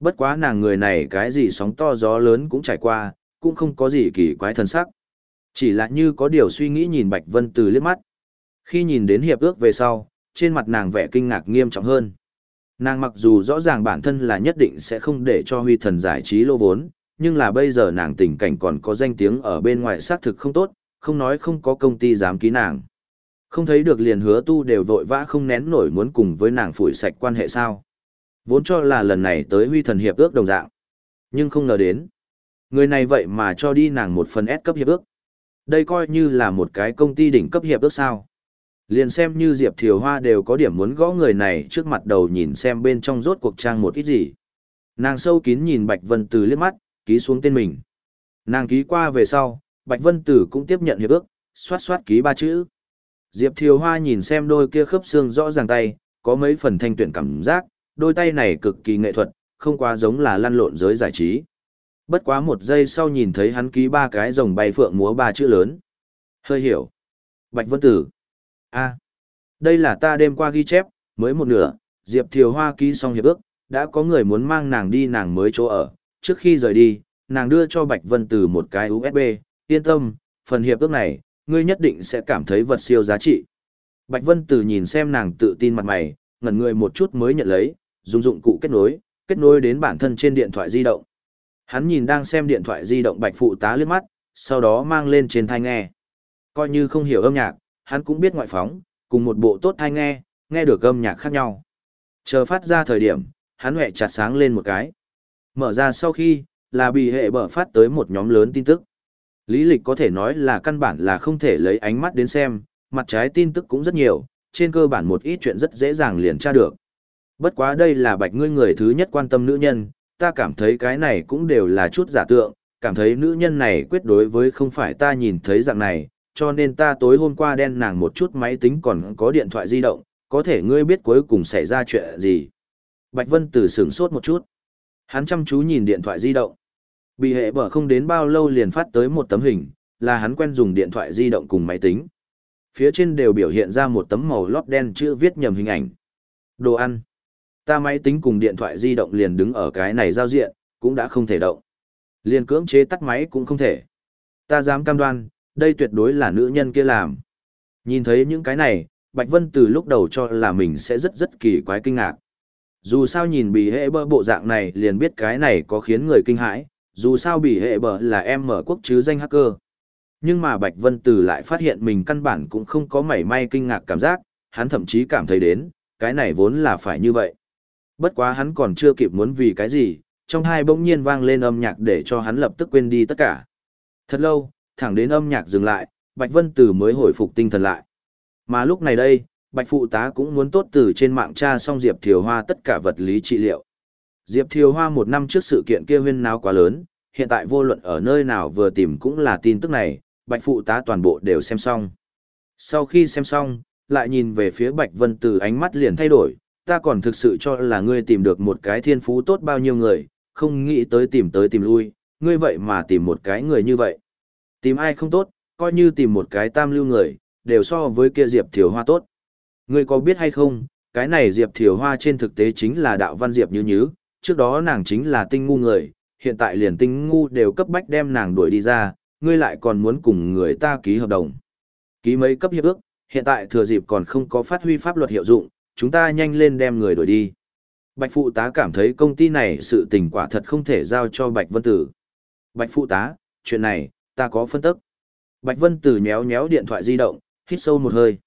Bất quá nàng người này cái gì sóng to gió lớn cũng trải qua, cũng không có gì kỳ quái thần sắc. Chỉ là như có điều suy nghĩ nhìn Bạch Vân Từ liếc mắt. Khi nhìn đến hiệp ước về sau, trên mặt nàng vẻ kinh ngạc nghiêm trọng hơn. Nàng mặc dù rõ ràng bản thân là nhất định sẽ không để cho huy thần giải trí lô vốn, nhưng là bây giờ nàng tình cảnh còn có danh tiếng ở bên ngoài xác thực không tốt, không nói không có công ty dám ký nàng. Không thấy được liền hứa tu đều vội vã không nén nổi muốn cùng với nàng phủi sạch quan hệ sao. Vốn cho là lần này tới huy thần hiệp ước đồng dạng. Nhưng không ngờ đến. Người này vậy mà cho đi nàng một phần S cấp hiệp ước. Đây coi như là một cái công ty đỉnh cấp hiệp ước sao. Liền xem như Diệp Thiều Hoa đều có điểm muốn gõ người này trước mặt đầu nhìn xem bên trong rốt cuộc trang một ít gì. Nàng sâu kín nhìn Bạch Vân Tử liếc mắt, ký xuống tên mình. Nàng ký qua về sau, Bạch Vân Tử cũng tiếp nhận hiệp ước, xoát xoát ký ba chữ. Diệp Thiều Hoa nhìn xem đôi kia khớp xương rõ ràng tay, có mấy phần thanh tuyển cảm giác, đôi tay này cực kỳ nghệ thuật, không quá giống là lăn lộn giới giải trí. Bất quá một giây sau nhìn thấy hắn ký ba cái rồng bay phượng múa ba chữ lớn. Hơi hiểu. Bạch Vân Tử a đây là ta đêm qua ghi chép, mới một nửa, Diệp Thiều Hoa ký xong hiệp ước, đã có người muốn mang nàng đi nàng mới chỗ ở. Trước khi rời đi, nàng đưa cho Bạch Vân Từ một cái USB, yên tâm, phần hiệp ước này, ngươi nhất định sẽ cảm thấy vật siêu giá trị. Bạch Vân Từ nhìn xem nàng tự tin mặt mày, ngẩn người một chút mới nhận lấy, dùng dụng cụ kết nối, kết nối đến bản thân trên điện thoại di động. Hắn nhìn đang xem điện thoại di động Bạch phụ tá liếc mắt, sau đó mang lên trên thai nghe. Coi như không hiểu âm nhạc, hắn cũng biết ngoại phóng, cùng một bộ tốt thai nghe, nghe được âm nhạc khác nhau. Chờ phát ra thời điểm, hắn huệ chặt sáng lên một cái. Mở ra sau khi, là bị hệ bở phát tới một nhóm lớn tin tức. Lý lịch có thể nói là căn bản là không thể lấy ánh mắt đến xem, mặt trái tin tức cũng rất nhiều, trên cơ bản một ít chuyện rất dễ dàng liền tra được. Bất quá đây là bạch ngươi người thứ nhất quan tâm nữ nhân, ta cảm thấy cái này cũng đều là chút giả tượng, cảm thấy nữ nhân này quyết đối với không phải ta nhìn thấy dạng này, cho nên ta tối hôm qua đen nàng một chút máy tính còn có điện thoại di động, có thể ngươi biết cuối cùng xảy ra chuyện gì. Bạch Vân Tử sửng sốt một chút. Hắn chăm chú nhìn điện thoại di động. Bị hệ bở không đến bao lâu liền phát tới một tấm hình, là hắn quen dùng điện thoại di động cùng máy tính. Phía trên đều biểu hiện ra một tấm màu lót đen chữ viết nhầm hình ảnh. Đồ ăn. Ta máy tính cùng điện thoại di động liền đứng ở cái này giao diện, cũng đã không thể động. Liền cưỡng chế tắt máy cũng không thể. Ta dám cam đoan, đây tuyệt đối là nữ nhân kia làm. Nhìn thấy những cái này, Bạch Vân từ lúc đầu cho là mình sẽ rất rất kỳ quái kinh ngạc. Dù sao nhìn bị hệ bơ bộ dạng này liền biết cái này có khiến người kinh hãi, dù sao bị hệ bờ là em mở quốc chứ danh hacker. Nhưng mà Bạch Vân Tử lại phát hiện mình căn bản cũng không có mảy may kinh ngạc cảm giác, hắn thậm chí cảm thấy đến, cái này vốn là phải như vậy. Bất quá hắn còn chưa kịp muốn vì cái gì, trong hai bỗng nhiên vang lên âm nhạc để cho hắn lập tức quên đi tất cả. Thật lâu, thẳng đến âm nhạc dừng lại, Bạch Vân Tử mới hồi phục tinh thần lại. Mà lúc này đây, Bạch Phụ tá cũng muốn tốt từ trên mạng tra xong Diệp Thiều Hoa tất cả vật lý trị liệu. Diệp Thiều Hoa một năm trước sự kiện kia huyên náo quá lớn, hiện tại vô luận ở nơi nào vừa tìm cũng là tin tức này, Bạch Phụ tá toàn bộ đều xem xong. Sau khi xem xong, lại nhìn về phía Bạch Vân Tử ánh mắt liền thay đổi, ta còn thực sự cho là ngươi tìm được một cái thiên phú tốt bao nhiêu người, không nghĩ tới tìm tới tìm lui, ngươi vậy mà tìm một cái người như vậy. Tìm ai không tốt, coi như tìm một cái tam lưu người, đều so với kia Diệp Thiều Hoa tốt. Ngươi có biết hay không, cái này Diệp Thiều Hoa trên thực tế chính là đạo văn Diệp Như Nhứ, trước đó nàng chính là tinh ngu người, hiện tại liền tinh ngu đều cấp bách đem nàng đuổi đi ra, ngươi lại còn muốn cùng người ta ký hợp đồng. Ký mấy cấp hiệp ước, hiện tại thừa dịp còn không có phát huy pháp luật hiệu dụng, chúng ta nhanh lên đem người đuổi đi. Bạch phụ tá cảm thấy công ty này sự tình quả thật không thể giao cho Bạch Vân Tử. Bạch phụ tá, chuyện này, ta có phân tức. Bạch Vân Tử nhéo nhéo điện thoại di động, hít sâu một hơi.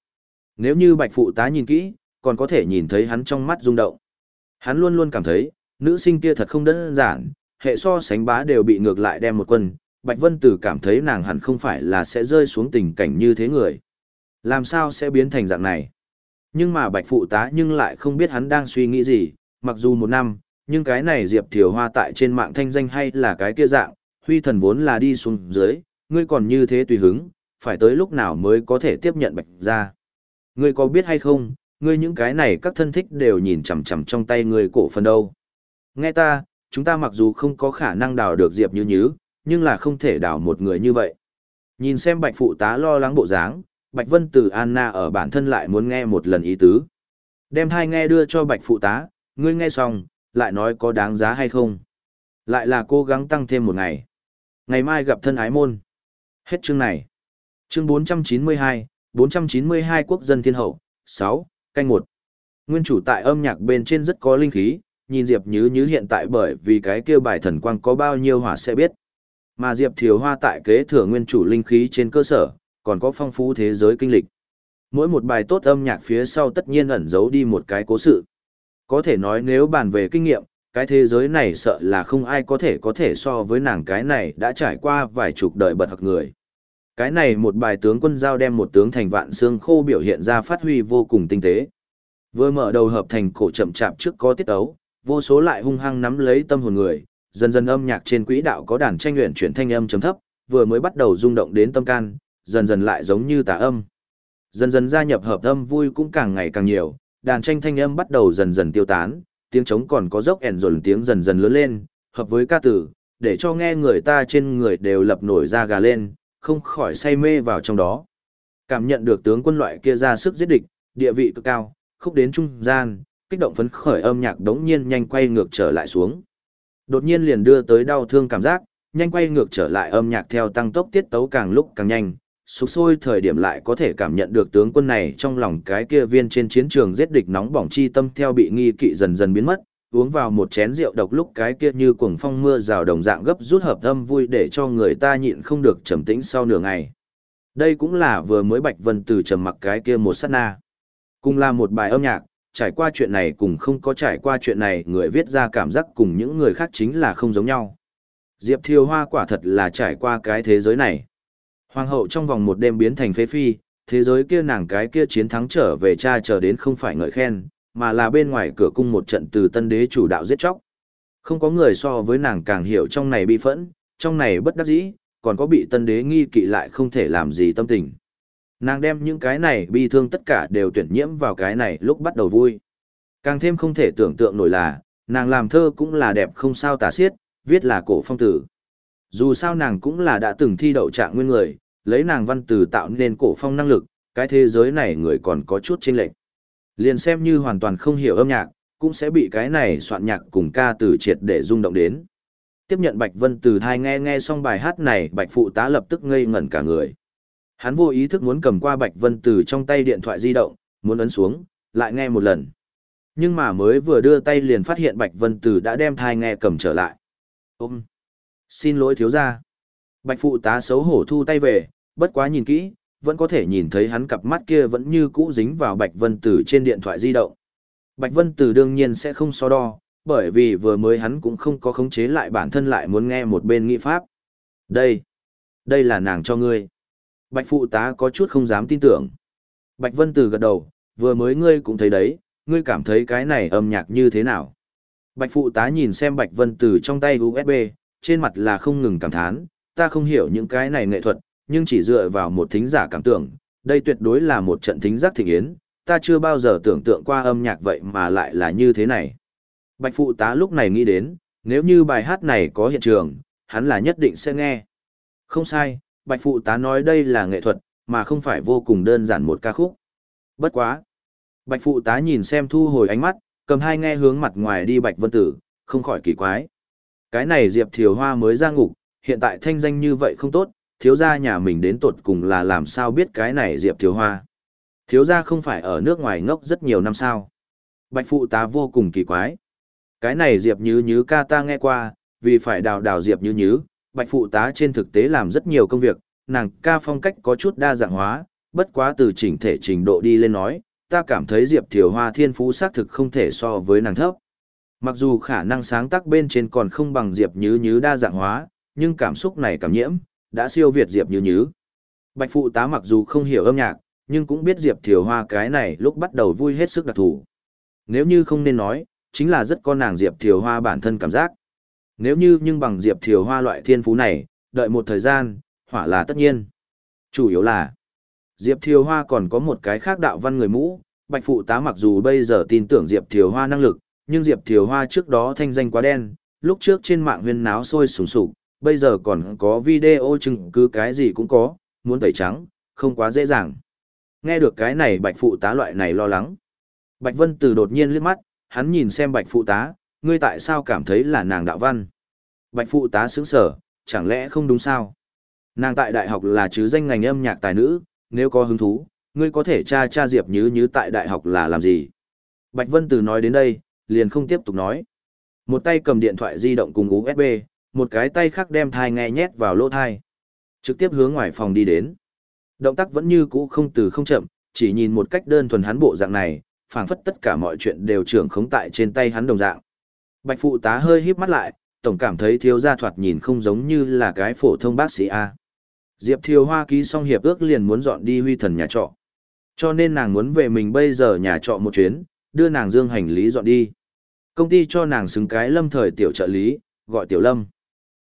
Nếu như Bạch phụ tá nhìn kỹ, còn có thể nhìn thấy hắn trong mắt rung động. Hắn luôn luôn cảm thấy, nữ sinh kia thật không đơn giản, hệ so sánh bá đều bị ngược lại đem một quân, Bạch Vân Tử cảm thấy nàng hẳn không phải là sẽ rơi xuống tình cảnh như thế người. Làm sao sẽ biến thành dạng này? Nhưng mà Bạch Phụ tá nhưng lại không biết hắn đang suy nghĩ gì, mặc dù một năm, nhưng cái này Diệp Thiều Hoa tại trên mạng thanh danh hay là cái kia dạng, huy thần vốn là đi xuống dưới, ngươi còn như thế tùy hứng, phải tới lúc nào mới có thể tiếp nhận Bạch ra. Ngươi có biết hay không, ngươi những cái này các thân thích đều nhìn chằm chằm trong tay ngươi cổ phần đâu. Nghe ta, chúng ta mặc dù không có khả năng đào được Diệp Như Nhứ, nhưng là không thể đào một người như vậy. Nhìn xem Bạch Phụ tá lo lắng bộ dáng, Bạch Vân từ Anna ở bản thân lại muốn nghe một lần ý tứ. Đem hai nghe đưa cho Bạch Phụ tá, ngươi nghe xong, lại nói có đáng giá hay không. Lại là cố gắng tăng thêm một ngày. Ngày mai gặp thân ái môn. Hết chương này. Chương 492, 492 quốc dân thiên hậu, 6, canh 1. Nguyên chủ tại âm nhạc bên trên rất có linh khí, nhìn Diệp Nhứ Nhứ hiện tại bởi vì cái kêu bài thần quang có bao nhiêu hỏa sẽ biết. Mà Diệp Thiều Hoa tại kế thừa nguyên chủ linh khí trên cơ sở, còn có phong phú thế giới kinh lịch. Mỗi một bài tốt âm nhạc phía sau tất nhiên ẩn giấu đi một cái cố sự. Có thể nói nếu bàn về kinh nghiệm, cái thế giới này sợ là không ai có thể có thể so với nàng cái này đã trải qua vài chục đời bật học người. Cái này một bài tướng quân giao đem một tướng thành vạn xương khô biểu hiện ra phát huy vô cùng tinh tế. Vừa mở đầu hợp thành cổ chậm chạp trước có tiết ấu, vô số lại hung hăng nắm lấy tâm hồn người, dần dần âm nhạc trên quỹ đạo có đàn tranh luyện chuyển thanh âm chấm thấp, vừa mới bắt đầu rung động đến tâm can, dần dần lại giống như tà âm. Dần dần gia nhập hợp âm vui cũng càng ngày càng nhiều, đàn tranh thanh âm bắt đầu dần dần tiêu tán, tiếng trống còn có dốc ẻn dồn tiếng dần dần lớn lên, hợp với ca tử, để cho nghe người ta trên người đều lập nổi ra gà lên, không khỏi say mê vào trong đó. Cảm nhận được tướng quân loại kia ra sức giết địch, địa vị cực cao, khúc đến trung gian, kích động phấn khởi âm nhạc đống nhiên nhanh quay ngược trở lại xuống. Đột nhiên liền đưa tới đau thương cảm giác, nhanh quay ngược trở lại âm nhạc theo tăng tốc tiết tấu càng lúc càng nhanh, sục sôi thời điểm lại có thể cảm nhận được tướng quân này trong lòng cái kia viên trên chiến trường giết địch nóng bỏng chi tâm theo bị nghi kỵ dần dần biến mất, uống vào một chén rượu độc lúc cái kia như cuồng phong mưa rào đồng dạng gấp rút hợp âm vui để cho người ta nhịn không được trầm tĩnh sau nửa ngày. Đây cũng là vừa mới Bạch Vân từ trầm mặc cái kia một sát na. Cùng là một bài âm nhạc, trải qua chuyện này cùng không có trải qua chuyện này người viết ra cảm giác cùng những người khác chính là không giống nhau. Diệp Thiều Hoa quả thật là trải qua cái thế giới này. Hoàng hậu trong vòng một đêm biến thành phế phi, thế giới kia nàng cái kia chiến thắng trở về cha chờ đến không phải ngợi khen, mà là bên ngoài cửa cung một trận từ tân đế chủ đạo giết chóc. Không có người so với nàng càng hiểu trong này bi phẫn, trong này bất đắc dĩ, còn có bị tân đế nghi kỵ lại không thể làm gì tâm tình. Nàng đem những cái này bi thương tất cả đều tuyển nhiễm vào cái này lúc bắt đầu vui. Càng thêm không thể tưởng tượng nổi là, nàng làm thơ cũng là đẹp không sao tả xiết, viết là cổ phong tử. Dù sao nàng cũng là đã từng thi đậu trạng nguyên người, lấy nàng văn từ tạo nên cổ phong năng lực, cái thế giới này người còn có chút chênh lệch. Liền xem như hoàn toàn không hiểu âm nhạc, cũng sẽ bị cái này soạn nhạc cùng ca từ triệt để rung động đến. Tiếp nhận Bạch Vân từ thai nghe nghe xong bài hát này, Bạch phụ tá lập tức ngây ngẩn cả người. Hắn vô ý thức muốn cầm qua Bạch Vân từ trong tay điện thoại di động, muốn ấn xuống, lại nghe một lần. Nhưng mà mới vừa đưa tay liền phát hiện Bạch Vân Từ đã đem thai nghe cầm trở lại. Ôm! Xin lỗi thiếu gia. Bạch phụ tá xấu hổ thu tay về, bất quá nhìn kỹ, vẫn có thể nhìn thấy hắn cặp mắt kia vẫn như cũ dính vào Bạch Vân Tử trên điện thoại di động. Bạch Vân Tử đương nhiên sẽ không so đo, bởi vì vừa mới hắn cũng không có khống chế lại bản thân lại muốn nghe một bên nghị pháp. Đây, đây là nàng cho ngươi. Bạch phụ tá có chút không dám tin tưởng. Bạch Vân Tử gật đầu, vừa mới ngươi cũng thấy đấy, ngươi cảm thấy cái này âm nhạc như thế nào? Bạch phụ tá nhìn xem Bạch Vân Tử trong tay USB, trên mặt là không ngừng cảm thán, ta không hiểu những cái này nghệ thuật, nhưng chỉ dựa vào một thính giả cảm tưởng, đây tuyệt đối là một trận thính giác thịnh yến, ta chưa bao giờ tưởng tượng qua âm nhạc vậy mà lại là như thế này. Bạch phụ tá lúc này nghĩ đến, nếu như bài hát này có hiện trường, hắn là nhất định sẽ nghe. Không sai, bạch phụ tá nói đây là nghệ thuật, mà không phải vô cùng đơn giản một ca khúc. Bất quá. Bạch phụ tá nhìn xem thu hồi ánh mắt, cầm hai nghe hướng mặt ngoài đi bạch vân tử, không khỏi kỳ quái. Cái này Diệp Thiều Hoa mới ra ngục, hiện tại thanh danh như vậy không tốt, thiếu gia nhà mình đến tột cùng là làm sao biết cái này Diệp Thiếu Hoa. Thiếu gia không phải ở nước ngoài ngốc rất nhiều năm sao. Bạch phụ tá vô cùng kỳ quái. Cái này Diệp Như Như ca ta nghe qua, vì phải đào đào Diệp Như Như, bạch phụ tá trên thực tế làm rất nhiều công việc, nàng ca phong cách có chút đa dạng hóa, bất quá từ chỉnh thể trình độ đi lên nói, ta cảm thấy Diệp Thiều Hoa thiên phú xác thực không thể so với nàng thấp. Mặc dù khả năng sáng tác bên trên còn không bằng Diệp Như Như đa dạng hóa, nhưng cảm xúc này cảm nhiễm, đã siêu việt Diệp Như nhứ. Bạch phụ tá mặc dù không hiểu âm nhạc, nhưng cũng biết Diệp Thiều Hoa cái này lúc bắt đầu vui hết sức đặc thủ. Nếu như không nên nói, chính là rất con nàng Diệp Thiều Hoa bản thân cảm giác. Nếu như nhưng bằng Diệp Thiều Hoa loại thiên phú này, đợi một thời gian, hỏa là tất nhiên. Chủ yếu là, Diệp Thiều Hoa còn có một cái khác đạo văn người mũ, Bạch Phụ tá mặc dù bây giờ tin tưởng Diệp Thiều Hoa năng lực, nhưng Diệp Thiều Hoa trước đó thanh danh quá đen, lúc trước trên mạng huyên náo sôi sùng sục, bây giờ còn có video chứng cứ cái gì cũng có, muốn tẩy trắng, không quá dễ dàng. Nghe được cái này bạch phụ tá loại này lo lắng. Bạch Vân Từ đột nhiên liếc mắt, hắn nhìn xem bạch phụ tá, ngươi tại sao cảm thấy là nàng đạo văn. Bạch phụ tá sững sở, chẳng lẽ không đúng sao? Nàng tại đại học là chứ danh ngành âm nhạc tài nữ, nếu có hứng thú, ngươi có thể tra tra Diệp Như Như tại đại học là làm gì? Bạch Vân Từ nói đến đây, liền không tiếp tục nói. Một tay cầm điện thoại di động cùng USB, một cái tay khác đem thai nghe nhét vào lỗ thai. Trực tiếp hướng ngoài phòng đi đến. Động tác vẫn như cũ không từ không chậm, chỉ nhìn một cách đơn thuần hắn bộ dạng này, phảng phất tất cả mọi chuyện đều trưởng khống tại trên tay hắn đồng dạng. Bạch phụ tá hơi híp mắt lại, tổng cảm thấy thiếu gia thoạt nhìn không giống như là cái phổ thông bác sĩ A. Diệp Thiều Hoa ký xong hiệp ước liền muốn dọn đi huy thần nhà trọ. Cho nên nàng muốn về mình bây giờ nhà trọ một chuyến, đưa nàng dương hành lý dọn đi. Công ty cho nàng xứng cái lâm thời tiểu trợ lý, gọi tiểu lâm.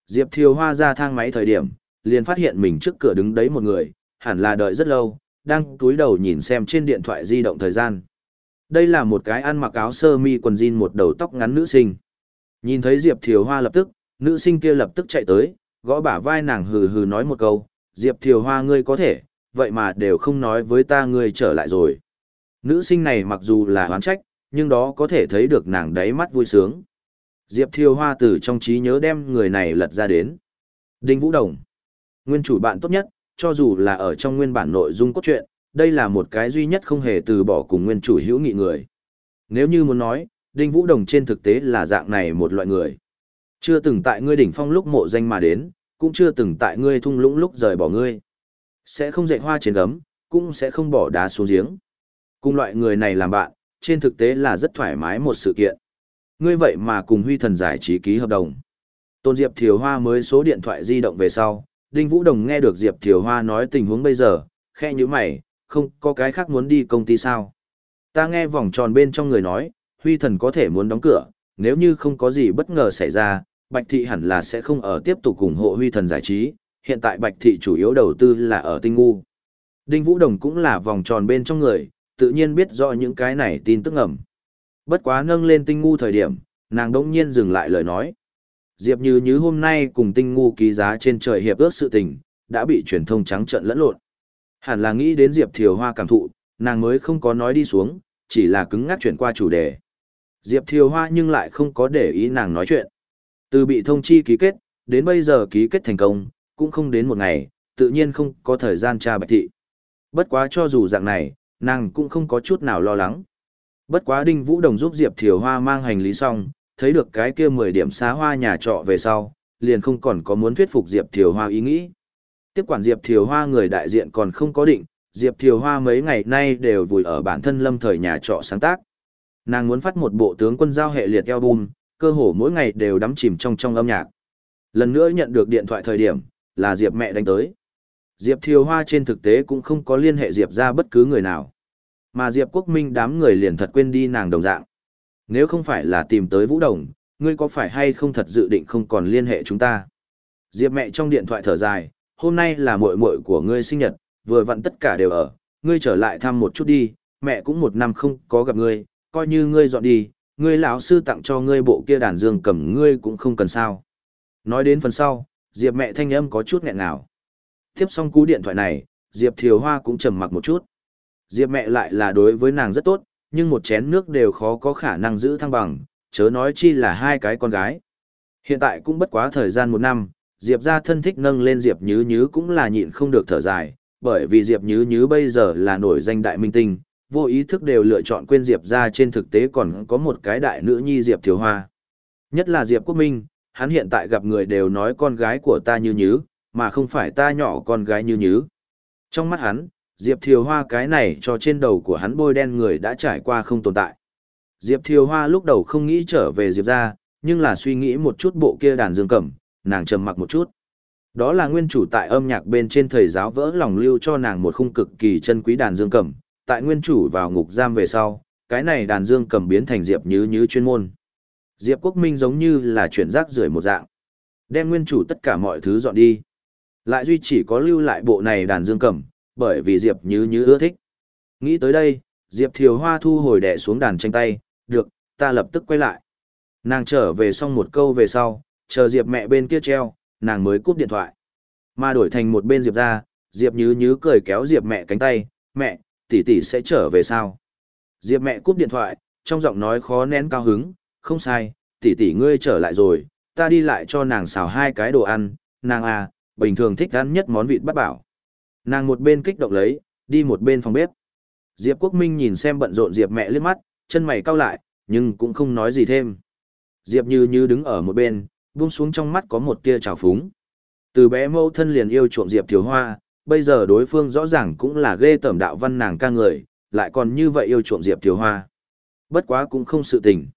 Diệp Thiều Hoa ra thang máy thời điểm, liền phát hiện mình trước cửa đứng đấy một người, hẳn là đợi rất lâu, đang túi đầu nhìn xem trên điện thoại di động thời gian. Đây là một cái ăn mặc áo sơ mi quần jean một đầu tóc ngắn nữ sinh. Nhìn thấy Diệp Thiều Hoa lập tức, nữ sinh kia lập tức chạy tới, gõ bả vai nàng hừ hừ nói một câu, Diệp Thiều Hoa ngươi có thể, vậy mà đều không nói với ta ngươi trở lại rồi. Nữ sinh này mặc dù là hoán trách, nhưng đó có thể thấy được nàng đáy mắt vui sướng. Diệp Thiều Hoa từ trong trí nhớ đem người này lật ra đến. Đinh Vũ Đồng. Nguyên chủ bạn tốt nhất, cho dù là ở trong nguyên bản nội dung cốt truyện, đây là một cái duy nhất không hề từ bỏ cùng nguyên chủ hữu nghị người. Nếu như muốn nói, Đinh Vũ Đồng trên thực tế là dạng này một loại người. Chưa từng tại ngươi đỉnh phong lúc mộ danh mà đến, cũng chưa từng tại ngươi thung lũng lúc rời bỏ ngươi. Sẽ không dạy hoa trên gấm, cũng sẽ không bỏ đá xuống giếng. Cùng loại người này làm bạn, trên thực tế là rất thoải mái một sự kiện. Ngươi vậy mà cùng huy thần giải trí ký hợp đồng. Tôn Diệp Thiều Hoa mới số điện thoại di động về sau, Đinh Vũ Đồng nghe được Diệp Thiều Hoa nói tình huống bây giờ, khe như mày, không có cái khác muốn đi công ty sao. Ta nghe vòng tròn bên trong người nói, huy thần có thể muốn đóng cửa, nếu như không có gì bất ngờ xảy ra, Bạch Thị hẳn là sẽ không ở tiếp tục ủng hộ huy thần giải trí, hiện tại Bạch Thị chủ yếu đầu tư là ở tinh ngu. Đinh Vũ Đồng cũng là vòng tròn bên trong người, tự nhiên biết rõ những cái này tin tức ngầm. Bất quá nâng lên tinh ngu thời điểm, nàng đỗng nhiên dừng lại lời nói. Diệp Như Như hôm nay cùng tinh ngu ký giá trên trời hiệp ước sự tình, đã bị truyền thông trắng trợn lẫn lộn. Hẳn là nghĩ đến Diệp Thiều Hoa cảm thụ, nàng mới không có nói đi xuống, chỉ là cứng ngắc chuyển qua chủ đề. Diệp Thiều Hoa nhưng lại không có để ý nàng nói chuyện. Từ bị thông chi ký kết, đến bây giờ ký kết thành công, cũng không đến một ngày, tự nhiên không có thời gian tra bạch thị. Bất quá cho dù dạng này, nàng cũng không có chút nào lo lắng. Bất quá Đinh Vũ Đồng giúp Diệp Thiều Hoa mang hành lý xong, thấy được cái kia 10 điểm xá hoa nhà trọ về sau, liền không còn có muốn thuyết phục Diệp Thiều Hoa ý nghĩ. Tiếp quản Diệp Thiều Hoa người đại diện còn không có định, Diệp Thiều Hoa mấy ngày nay đều vùi ở bản thân lâm thời nhà trọ sáng tác. Nàng muốn phát một bộ tướng quân giao hệ liệt album, cơ hồ mỗi ngày đều đắm chìm trong trong âm nhạc. Lần nữa nhận được điện thoại thời điểm, là Diệp mẹ đánh tới. Diệp Thiều Hoa trên thực tế cũng không có liên hệ Diệp ra bất cứ người nào. Mà Diệp Quốc Minh đám người liền thật quên đi nàng đồng dạng. Nếu không phải là tìm tới Vũ Đồng, ngươi có phải hay không thật dự định không còn liên hệ chúng ta? Diệp mẹ trong điện thoại thở dài, hôm nay là muội muội của ngươi sinh nhật, vừa vặn tất cả đều ở, ngươi trở lại thăm một chút đi, mẹ cũng một năm không có gặp ngươi, coi như ngươi dọn đi, ngươi lão sư tặng cho ngươi bộ kia đàn dương cầm ngươi cũng không cần sao. Nói đến phần sau, Diệp mẹ thanh âm có chút nghẹn ngào. Tiếp xong cú điện thoại này, Diệp Thiều Hoa cũng trầm mặc một chút. Diệp mẹ lại là đối với nàng rất tốt, nhưng một chén nước đều khó có khả năng giữ thăng bằng, chớ nói chi là hai cái con gái. Hiện tại cũng bất quá thời gian một năm, Diệp ra thân thích nâng lên Diệp Nhứ Nhứ cũng là nhịn không được thở dài, bởi vì Diệp Nhứ Nhứ bây giờ là nổi danh đại minh tinh, vô ý thức đều lựa chọn quên Diệp ra trên thực tế còn có một cái đại nữ nhi Diệp Thiều Hoa. Nhất là Diệp Quốc Minh, hắn hiện tại gặp người đều nói con gái của ta như nhứ, mà không phải ta nhỏ con gái như nhứ. Trong mắt hắn, Diệp Thiều Hoa cái này cho trên đầu của hắn bôi đen người đã trải qua không tồn tại. Diệp Thiều Hoa lúc đầu không nghĩ trở về Diệp ra, nhưng là suy nghĩ một chút bộ kia đàn dương cầm, nàng trầm mặc một chút. Đó là nguyên chủ tại âm nhạc bên trên thầy giáo vỡ lòng lưu cho nàng một khung cực kỳ chân quý đàn dương cầm, tại nguyên chủ vào ngục giam về sau, cái này đàn dương cầm biến thành Diệp Như Như chuyên môn. Diệp Quốc Minh giống như là chuyển rác rưởi một dạng. Đem nguyên chủ tất cả mọi thứ dọn đi. Lại duy chỉ có lưu lại bộ này đàn dương cầm, bởi vì Diệp Như Như ưa thích. Nghĩ tới đây, Diệp Thiều Hoa thu hồi đẻ xuống đàn tranh tay, được, ta lập tức quay lại. Nàng trở về xong một câu về sau, chờ Diệp mẹ bên kia treo, nàng mới cúp điện thoại. Mà đổi thành một bên Diệp ra, Diệp Như Như cười kéo Diệp mẹ cánh tay, mẹ, tỷ tỷ sẽ trở về sao? Diệp mẹ cúp điện thoại, trong giọng nói khó nén cao hứng, không sai, tỷ tỷ ngươi trở lại rồi, ta đi lại cho nàng xào hai cái đồ ăn, nàng à, bình thường thích ăn nhất món vịt bắt bảo. Nàng một bên kích động lấy, đi một bên phòng bếp. Diệp Quốc Minh nhìn xem bận rộn Diệp mẹ liếc mắt, chân mày cau lại, nhưng cũng không nói gì thêm. Diệp Như Như đứng ở một bên, buông xuống trong mắt có một tia trào phúng. Từ bé mâu thân liền yêu chuộng Diệp Thiếu Hoa, bây giờ đối phương rõ ràng cũng là ghê tẩm đạo văn nàng ca người, lại còn như vậy yêu chuộng Diệp Thiếu Hoa. Bất quá cũng không sự tình.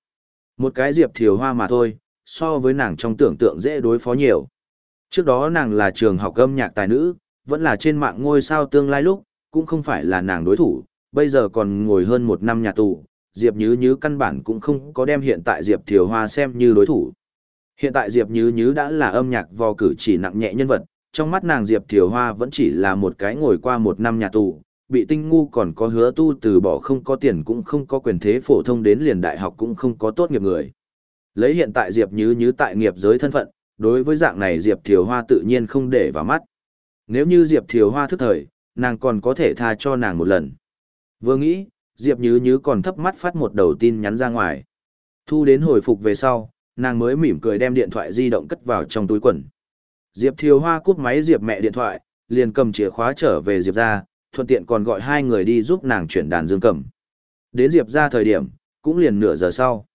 Một cái Diệp Thiều Hoa mà thôi, so với nàng trong tưởng tượng dễ đối phó nhiều. Trước đó nàng là trường học âm nhạc tài nữ, vẫn là trên mạng ngôi sao tương lai lúc, cũng không phải là nàng đối thủ, bây giờ còn ngồi hơn một năm nhà tù, Diệp Nhứ Nhứ căn bản cũng không có đem hiện tại Diệp Thiều Hoa xem như đối thủ. Hiện tại Diệp Nhứ Nhứ đã là âm nhạc vò cử chỉ nặng nhẹ nhân vật, trong mắt nàng Diệp Thiều Hoa vẫn chỉ là một cái ngồi qua một năm nhà tù, bị tinh ngu còn có hứa tu từ bỏ không có tiền cũng không có quyền thế phổ thông đến liền đại học cũng không có tốt nghiệp người. Lấy hiện tại Diệp Nhứ Nhứ tại nghiệp giới thân phận, đối với dạng này Diệp Thiều Hoa tự nhiên không để vào mắt. Nếu như Diệp Thiều Hoa thức thời, nàng còn có thể tha cho nàng một lần. Vừa nghĩ, Diệp Nhứ Nhứ còn thấp mắt phát một đầu tin nhắn ra ngoài. Thu đến hồi phục về sau, nàng mới mỉm cười đem điện thoại di động cất vào trong túi quần. Diệp Thiều Hoa cúp máy Diệp mẹ điện thoại, liền cầm chìa khóa trở về Diệp ra, thuận tiện còn gọi hai người đi giúp nàng chuyển đàn dương cầm. Đến Diệp ra thời điểm, cũng liền nửa giờ sau.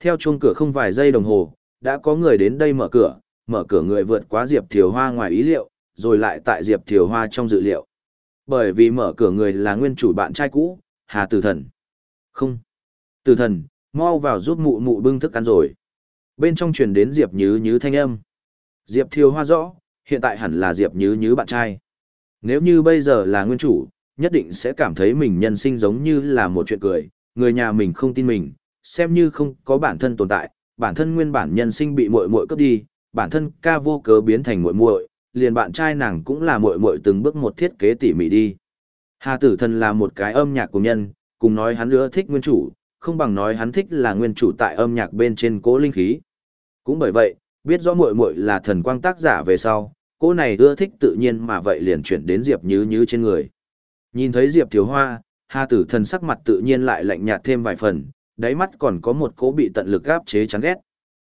Theo chuông cửa không vài giây đồng hồ, đã có người đến đây mở cửa, mở cửa người vượt quá Diệp Thiều Hoa ngoài ý liệu, rồi lại tại Diệp Thiều Hoa trong dự liệu. Bởi vì mở cửa người là nguyên chủ bạn trai cũ, Hà Tử Thần. Không. Tử Thần, mau vào giúp mụ mụ bưng thức ăn rồi. Bên trong truyền đến Diệp Nhứ Nhứ thanh âm. Diệp Thiều Hoa rõ, hiện tại hẳn là Diệp Nhứ Nhứ bạn trai. Nếu như bây giờ là nguyên chủ, nhất định sẽ cảm thấy mình nhân sinh giống như là một chuyện cười, người nhà mình không tin mình, xem như không có bản thân tồn tại, bản thân nguyên bản nhân sinh bị muội muội cướp đi, bản thân ca vô cớ biến thành muội muội, liền bạn trai nàng cũng là muội muội từng bước một thiết kế tỉ mỉ đi. Hà Tử Thần là một cái âm nhạc cùng nhân, cùng nói hắn ưa thích nguyên chủ, không bằng nói hắn thích là nguyên chủ tại âm nhạc bên trên cố linh khí. Cũng bởi vậy, biết rõ muội muội là thần quang tác giả về sau, cô này ưa thích tự nhiên mà vậy liền chuyển đến Diệp Như Như trên người. Nhìn thấy Diệp Thiếu Hoa, Hà Tử Thần sắc mặt tự nhiên lại lạnh nhạt thêm vài phần, đáy mắt còn có một cỗ bị tận lực áp chế chán ghét.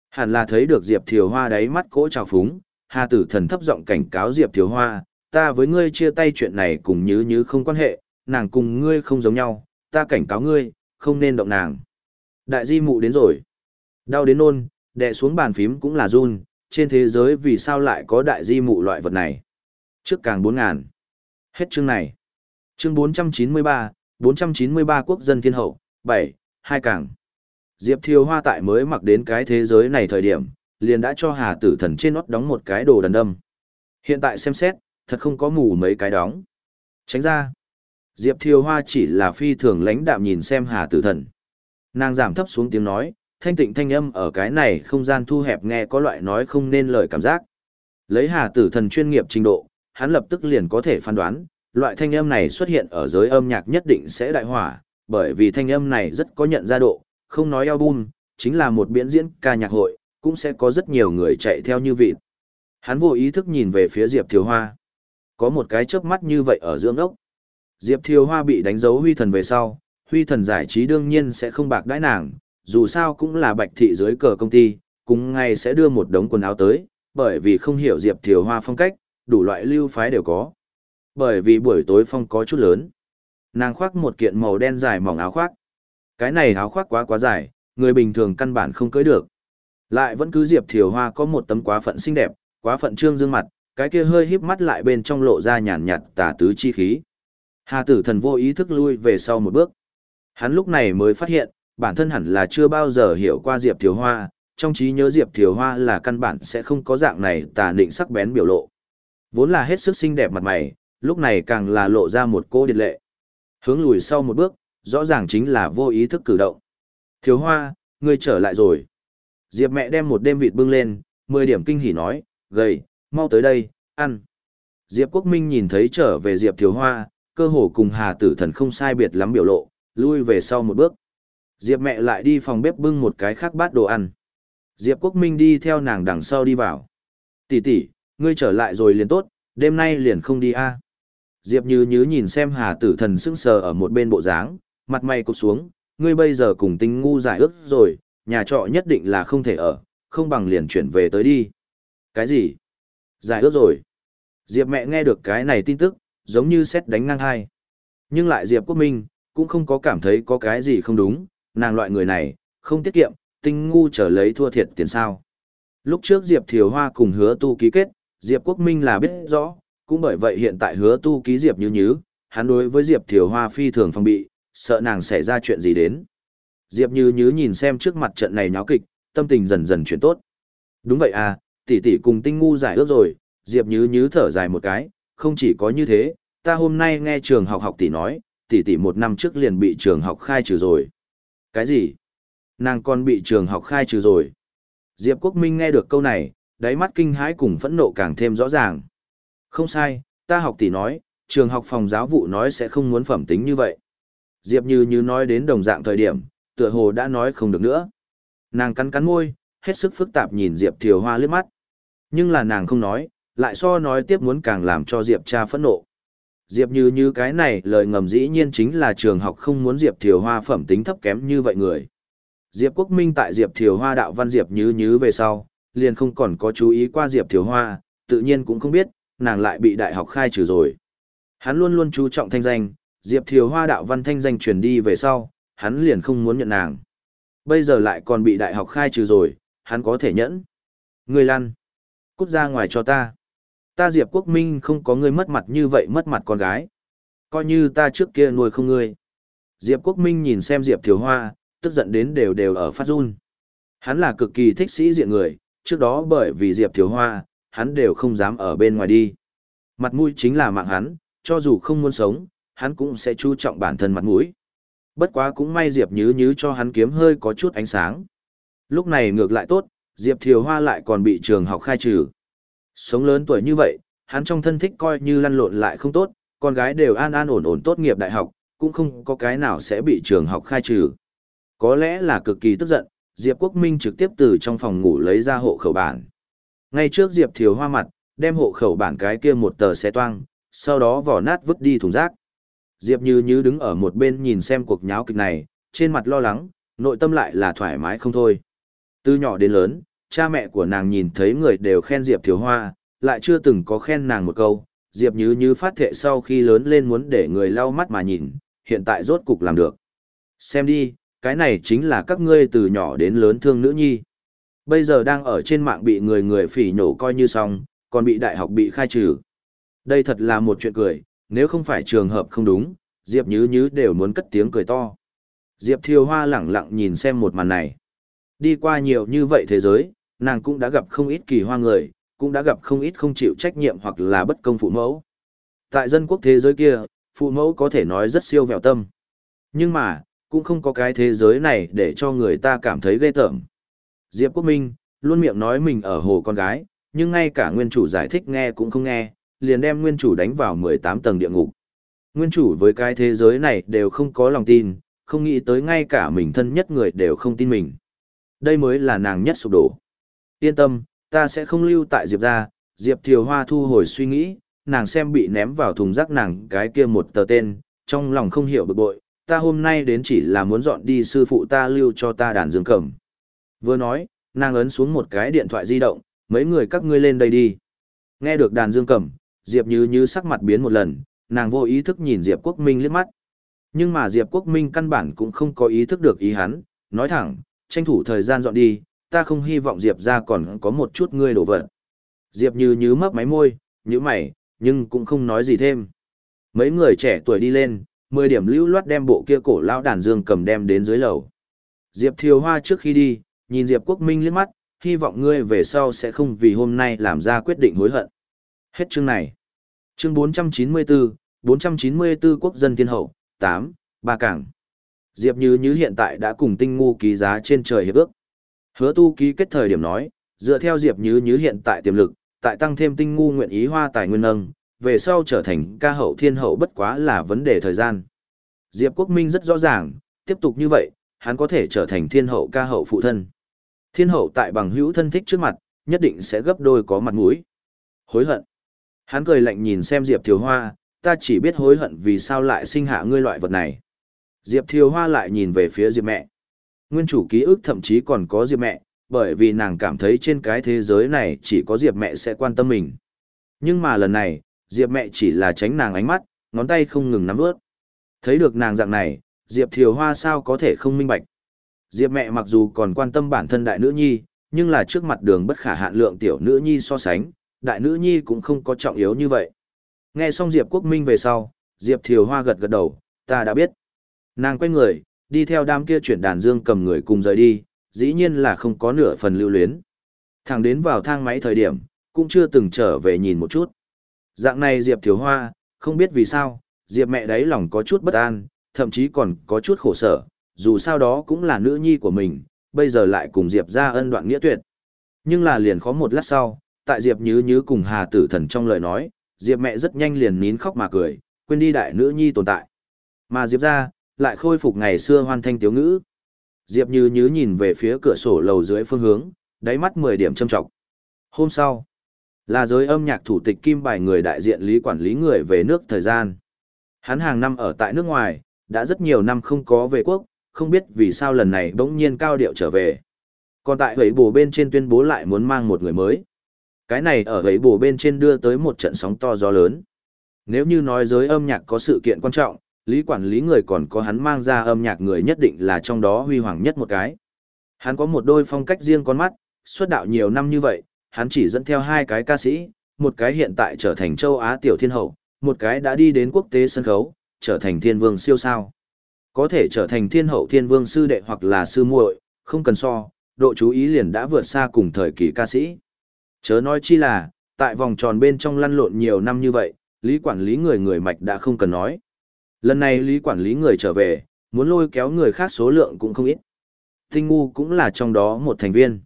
Hẳn là thấy được Diệp Thiều Hoa đáy mắt cỗ trào phúng, Hà Tử Thần thấp giọng cảnh cáo Diệp Thiếu Hoa, ta với ngươi chia tay chuyện này cùng như như không quan hệ, nàng cùng ngươi không giống nhau, ta cảnh cáo ngươi, không nên động nàng. Đại di mụ đến rồi. Đau đến nôn, đè xuống bàn phím cũng là run, trên thế giới vì sao lại có đại di mụ loại vật này. Trước càng 4 ngàn. Hết chương này. Chương 493, 493 quốc dân thiên hậu, 7, hai càng. Diệp Thiều Hoa tại mới mặc đến cái thế giới này thời điểm, liền đã cho Hà Tử Thần trên nót đóng một cái đồ đần đâm. Hiện tại xem xét, thật không có mù mấy cái đóng. Tránh ra. Diệp Thiều Hoa chỉ là phi thường lãnh đạm nhìn xem Hà Tử Thần. Nàng giảm thấp xuống tiếng nói, thanh tịnh thanh âm ở cái này không gian thu hẹp nghe có loại nói không nên lời cảm giác. Lấy Hà Tử Thần chuyên nghiệp trình độ, hắn lập tức liền có thể phán đoán, loại thanh âm này xuất hiện ở giới âm nhạc nhất định sẽ đại hỏa, bởi vì thanh âm này rất có nhận ra độ, không nói album, chính là một biến diễn ca nhạc hội, cũng sẽ có rất nhiều người chạy theo như vịt. Hắn vô ý thức nhìn về phía Diệp Thiều Hoa. Có một cái chớp mắt như vậy ở dưỡng ốc. Diệp Thiều Hoa bị đánh dấu huy thần về sau, huy thần giải trí đương nhiên sẽ không bạc đãi nàng, dù sao cũng là bạch thị dưới cờ công ty, cũng ngay sẽ đưa một đống quần áo tới, bởi vì không hiểu Diệp Thiều Hoa phong cách, đủ loại lưu phái đều có. Bởi vì buổi tối phong có chút lớn. Nàng khoác một kiện màu đen dài mỏng áo khoác. Cái này áo khoác quá quá dài, người bình thường căn bản không cưới được. Lại vẫn cứ Diệp Thiều Hoa có một tấm quá phận xinh đẹp, quá phận trương dương mặt, cái kia hơi híp mắt lại bên trong lộ ra nhàn nhạt tà tứ chi khí. Hà tử thần vô ý thức lui về sau một bước. Hắn lúc này mới phát hiện, bản thân hẳn là chưa bao giờ hiểu qua Diệp Thiều Hoa, trong trí nhớ Diệp Thiều Hoa là căn bản sẽ không có dạng này tà định sắc bén biểu lộ. Vốn là hết sức xinh đẹp mặt mày, lúc này càng là lộ ra một cô điệt lệ. Hướng lùi sau một bước, rõ ràng chính là vô ý thức cử động. Thiếu hoa, ngươi trở lại rồi. Diệp mẹ đem một đêm vịt bưng lên, 10 điểm kinh hỉ nói, gầy, mau tới đây, ăn. Diệp Quốc Minh nhìn thấy trở về Diệp Thiếu Hoa, cơ hồ cùng Hà Tử Thần không sai biệt lắm biểu lộ, lui về sau một bước. Diệp mẹ lại đi phòng bếp bưng một cái khác bát đồ ăn. Diệp Quốc Minh đi theo nàng đằng sau đi vào. Tỷ tỷ, ngươi trở lại rồi liền tốt, đêm nay liền không đi a. Diệp Như như nhìn xem Hà Tử Thần sững sờ ở một bên bộ dáng, mặt mày cụp xuống, ngươi bây giờ cùng tinh ngu giải ước rồi, nhà trọ nhất định là không thể ở, không bằng liền chuyển về tới đi. Cái gì? Giải ước rồi. Diệp mẹ nghe được cái này tin tức, giống như xét đánh ngang hai. Nhưng lại Diệp Quốc Minh, cũng không có cảm thấy có cái gì không đúng, nàng loại người này, không tiết kiệm, tinh ngu trở lấy thua thiệt tiền sao. Lúc trước Diệp Thiều Hoa cùng hứa tu ký kết, Diệp Quốc Minh là biết rõ, cũng bởi vậy hiện tại hứa tu ký Diệp Như Nhứ, hắn đối với Diệp Thiều Hoa phi thường phòng bị, sợ nàng xảy ra chuyện gì đến. Diệp Như Như nhìn xem trước mặt trận này nháo kịch, tâm tình dần dần chuyển tốt. Đúng vậy à, tỷ tỷ cùng tinh ngu giải ước rồi, Diệp Như Như thở dài một cái, không chỉ có như thế, ta hôm nay nghe trường học học tỷ nói, tỷ tỷ một năm trước liền bị trường học khai trừ rồi. Cái gì? Nàng còn bị trường học khai trừ rồi. Diệp Quốc Minh nghe được câu này, đáy mắt kinh hãi cùng phẫn nộ càng thêm rõ ràng. Không sai, ta học tỷ nói, trường học phòng giáo vụ nói sẽ không muốn phẩm tính như vậy. Diệp Như Như nói đến đồng dạng thời điểm, tựa hồ đã nói không được nữa. Nàng cắn cắn môi, hết sức phức tạp nhìn Diệp Thiều Hoa liếc mắt. Nhưng là nàng không nói, lại so nói tiếp muốn càng làm cho Diệp cha phẫn nộ. Diệp Như Như cái này lời ngầm dĩ nhiên chính là trường học không muốn Diệp Thiều Hoa phẩm tính thấp kém như vậy người. Diệp Quốc Minh tại Diệp Thiều Hoa đạo văn Diệp Như Như về sau, liền không còn có chú ý qua Diệp Thiều Hoa, tự nhiên cũng không biết, nàng lại bị đại học khai trừ rồi. Hắn luôn luôn chú trọng thanh danh, Diệp Thiều Hoa đạo văn thanh danh truyền đi về sau, hắn liền không muốn nhận nàng. Bây giờ lại còn bị đại học khai trừ rồi, hắn có thể nhẫn. Người lăn. Cút ra ngoài cho ta. Ta Diệp Quốc Minh không có người mất mặt như vậy mất mặt con gái. Coi như ta trước kia nuôi không ngươi. Diệp Quốc Minh nhìn xem Diệp Thiều Hoa, tức giận đến đều đều ở phát run. Hắn là cực kỳ thích sĩ diện người, trước đó bởi vì Diệp Thiều Hoa, hắn đều không dám ở bên ngoài đi. Mặt mũi chính là mạng hắn, cho dù không muốn sống, hắn cũng sẽ chú trọng bản thân mặt mũi. Bất quá cũng may Diệp Nhứ Nhứ cho hắn kiếm hơi có chút ánh sáng. Lúc này ngược lại tốt, Diệp Thiều Hoa lại còn bị trường học khai trừ. Sống lớn tuổi như vậy, hắn trong thân thích coi như lăn lộn lại không tốt, con gái đều an an ổn ổn tốt nghiệp đại học, cũng không có cái nào sẽ bị trường học khai trừ. Có lẽ là cực kỳ tức giận, Diệp Quốc Minh trực tiếp từ trong phòng ngủ lấy ra hộ khẩu bản. Ngay trước Diệp Thiều Hoa mặt, đem hộ khẩu bản cái kia một tờ xe toang, sau đó vỏ nát vứt đi thùng rác. Diệp Như Như đứng ở một bên nhìn xem cuộc nháo kịch này, trên mặt lo lắng, nội tâm lại là thoải mái không thôi. Từ nhỏ đến lớn, cha mẹ của nàng nhìn thấy người đều khen Diệp Thiếu Hoa, lại chưa từng có khen nàng một câu. Diệp Như Như phát thệ sau khi lớn lên muốn để người lau mắt mà nhìn, hiện tại rốt cục làm được. Xem đi, cái này chính là các ngươi từ nhỏ đến lớn thương nữ nhi. Bây giờ đang ở trên mạng bị người người phỉ nhổ coi như xong, còn bị đại học bị khai trừ. Đây thật là một chuyện cười, nếu không phải trường hợp không đúng, Diệp Nhứ Nhứ đều muốn cất tiếng cười to. Diệp Thiều Hoa lẳng lặng nhìn xem một màn này. Đi qua nhiều như vậy thế giới, nàng cũng đã gặp không ít kỳ hoa người, cũng đã gặp không ít không chịu trách nhiệm hoặc là bất công phụ mẫu. Tại dân quốc thế giới kia, phụ mẫu có thể nói rất siêu vẹo tâm. Nhưng mà, cũng không có cái thế giới này để cho người ta cảm thấy ghê tởm. Diệp Quốc Minh, luôn miệng nói mình ở hồ con gái, nhưng ngay cả nguyên chủ giải thích nghe cũng không nghe, liền đem nguyên chủ đánh vào 18 tầng địa ngục. Nguyên chủ với cái thế giới này đều không có lòng tin, không nghĩ tới ngay cả mình thân nhất người đều không tin mình. Đây mới là nàng nhất sụp đổ. Yên tâm, ta sẽ không lưu tại Diệp gia. Diệp Thiều Hoa thu hồi suy nghĩ, nàng xem bị ném vào thùng rác nàng cái kia một tờ tên, trong lòng không hiểu bực bội, ta hôm nay đến chỉ là muốn dọn đi sư phụ ta lưu cho ta đàn dương cầm. Vừa nói, nàng ấn xuống một cái điện thoại di động, mấy người các ngươi lên đây đi. Nghe được đàn dương cầm, Diệp Như Như sắc mặt biến một lần, nàng vô ý thức nhìn Diệp Quốc Minh liếc mắt. Nhưng mà Diệp Quốc Minh căn bản cũng không có ý thức được ý hắn, nói thẳng, tranh thủ thời gian dọn đi, ta không hy vọng Diệp ra còn có một chút ngươi đổ vật. Diệp Như Như mấp máy môi, như mày, nhưng cũng không nói gì thêm. Mấy người trẻ tuổi đi lên, mười điểm lưu loát đem bộ kia cổ lão đàn dương cầm đem đến dưới lầu. Diệp Thiều Hoa trước khi đi, nhìn Diệp Quốc Minh liếc mắt, hy vọng ngươi về sau sẽ không vì hôm nay làm ra quyết định hối hận. Hết chương này. Chương 494, 494 quốc dân thiên hậu, 8, ba cảng. Diệp Như Như hiện tại đã cùng tinh ngu ký giá trên trời hiệp ước. Hứa tu ký kết thời điểm nói, dựa theo Diệp Như Như hiện tại tiềm lực, tại tăng thêm tinh ngu nguyện ý hoa tài nguyên nâng, về sau trở thành ca hậu thiên hậu bất quá là vấn đề thời gian. Diệp Quốc Minh rất rõ ràng, tiếp tục như vậy, hắn có thể trở thành thiên hậu ca hậu phụ thân. Thiên hậu tại bằng hữu thân thích trước mặt, nhất định sẽ gấp đôi có mặt mũi. Hối hận. Hắn cười lạnh nhìn xem Diệp Thiều Hoa, ta chỉ biết hối hận vì sao lại sinh hạ ngươi loại vật này. Diệp Thiều Hoa lại nhìn về phía Diệp mẹ. Nguyên chủ ký ức thậm chí còn có Diệp mẹ, bởi vì nàng cảm thấy trên cái thế giới này chỉ có Diệp mẹ sẽ quan tâm mình. Nhưng mà lần này, Diệp mẹ chỉ là tránh nàng ánh mắt, ngón tay không ngừng nắm ướt. Thấy được nàng dạng này, Diệp Thiều Hoa sao có thể không minh bạch. Diệp mẹ mặc dù còn quan tâm bản thân đại nữ nhi, nhưng là trước mặt đường bất khả hạn lượng tiểu nữ nhi so sánh, đại nữ nhi cũng không có trọng yếu như vậy. Nghe xong Diệp Quốc Minh về sau, Diệp Thiều Hoa gật gật đầu, ta đã biết. Nàng quay người, đi theo đám kia chuyển đàn dương cầm người cùng rời đi, dĩ nhiên là không có nửa phần lưu luyến. Thẳng đến vào thang máy thời điểm, cũng chưa từng trở về nhìn một chút. Dạng này Diệp Thiều Hoa, không biết vì sao, Diệp mẹ đấy lòng có chút bất an, thậm chí còn có chút khổ sở, dù sao đó cũng là nữ nhi của mình, bây giờ lại cùng Diệp ra ân đoạn nghĩa tuyệt. Nhưng là liền khó một lát sau, tại Diệp Nhứ Nhứ cùng Hà Tử Thần trong lời nói, Diệp mẹ rất nhanh liền nín khóc mà cười, quên đi đại nữ nhi tồn tại. Mà Diệp ra, lại khôi phục ngày xưa hoan thanh tiếu ngữ. Diệp Như Nhứ nhìn về phía cửa sổ lầu dưới phương hướng, đáy mắt 10 điểm châm trọng. Hôm sau, là giới âm nhạc thủ tịch kim bài người đại diện lý quản lý người về nước thời gian. Hắn hàng năm ở tại nước ngoài, đã rất nhiều năm không có về quốc, không biết vì sao lần này bỗng nhiên cao điệu trở về. Còn tại hủy bổ bên trên tuyên bố lại muốn mang một người mới. Cái này ở ấy bổ bên trên đưa tới một trận sóng to gió lớn. Nếu như nói giới âm nhạc có sự kiện quan trọng, lý quản lý người còn có hắn mang ra âm nhạc người nhất định là trong đó huy hoàng nhất một cái. Hắn có một đôi phong cách riêng con mắt, xuất đạo nhiều năm như vậy, hắn chỉ dẫn theo hai cái ca sĩ, một cái hiện tại trở thành châu Á tiểu thiên hậu, một cái đã đi đến quốc tế sân khấu, trở thành thiên vương siêu sao. Có thể trở thành thiên hậu thiên vương sư đệ hoặc là sư muội, không cần so, độ chú ý liền đã vượt xa cùng thời kỳ ca sĩ. Chớ nói chi là, tại vòng tròn bên trong lăn lộn nhiều năm như vậy, lý quản lý người người mạch đã không cần nói. Lần này lý quản lý người trở về, muốn lôi kéo người khác số lượng cũng không ít. Tinh ngu cũng là trong đó một thành viên.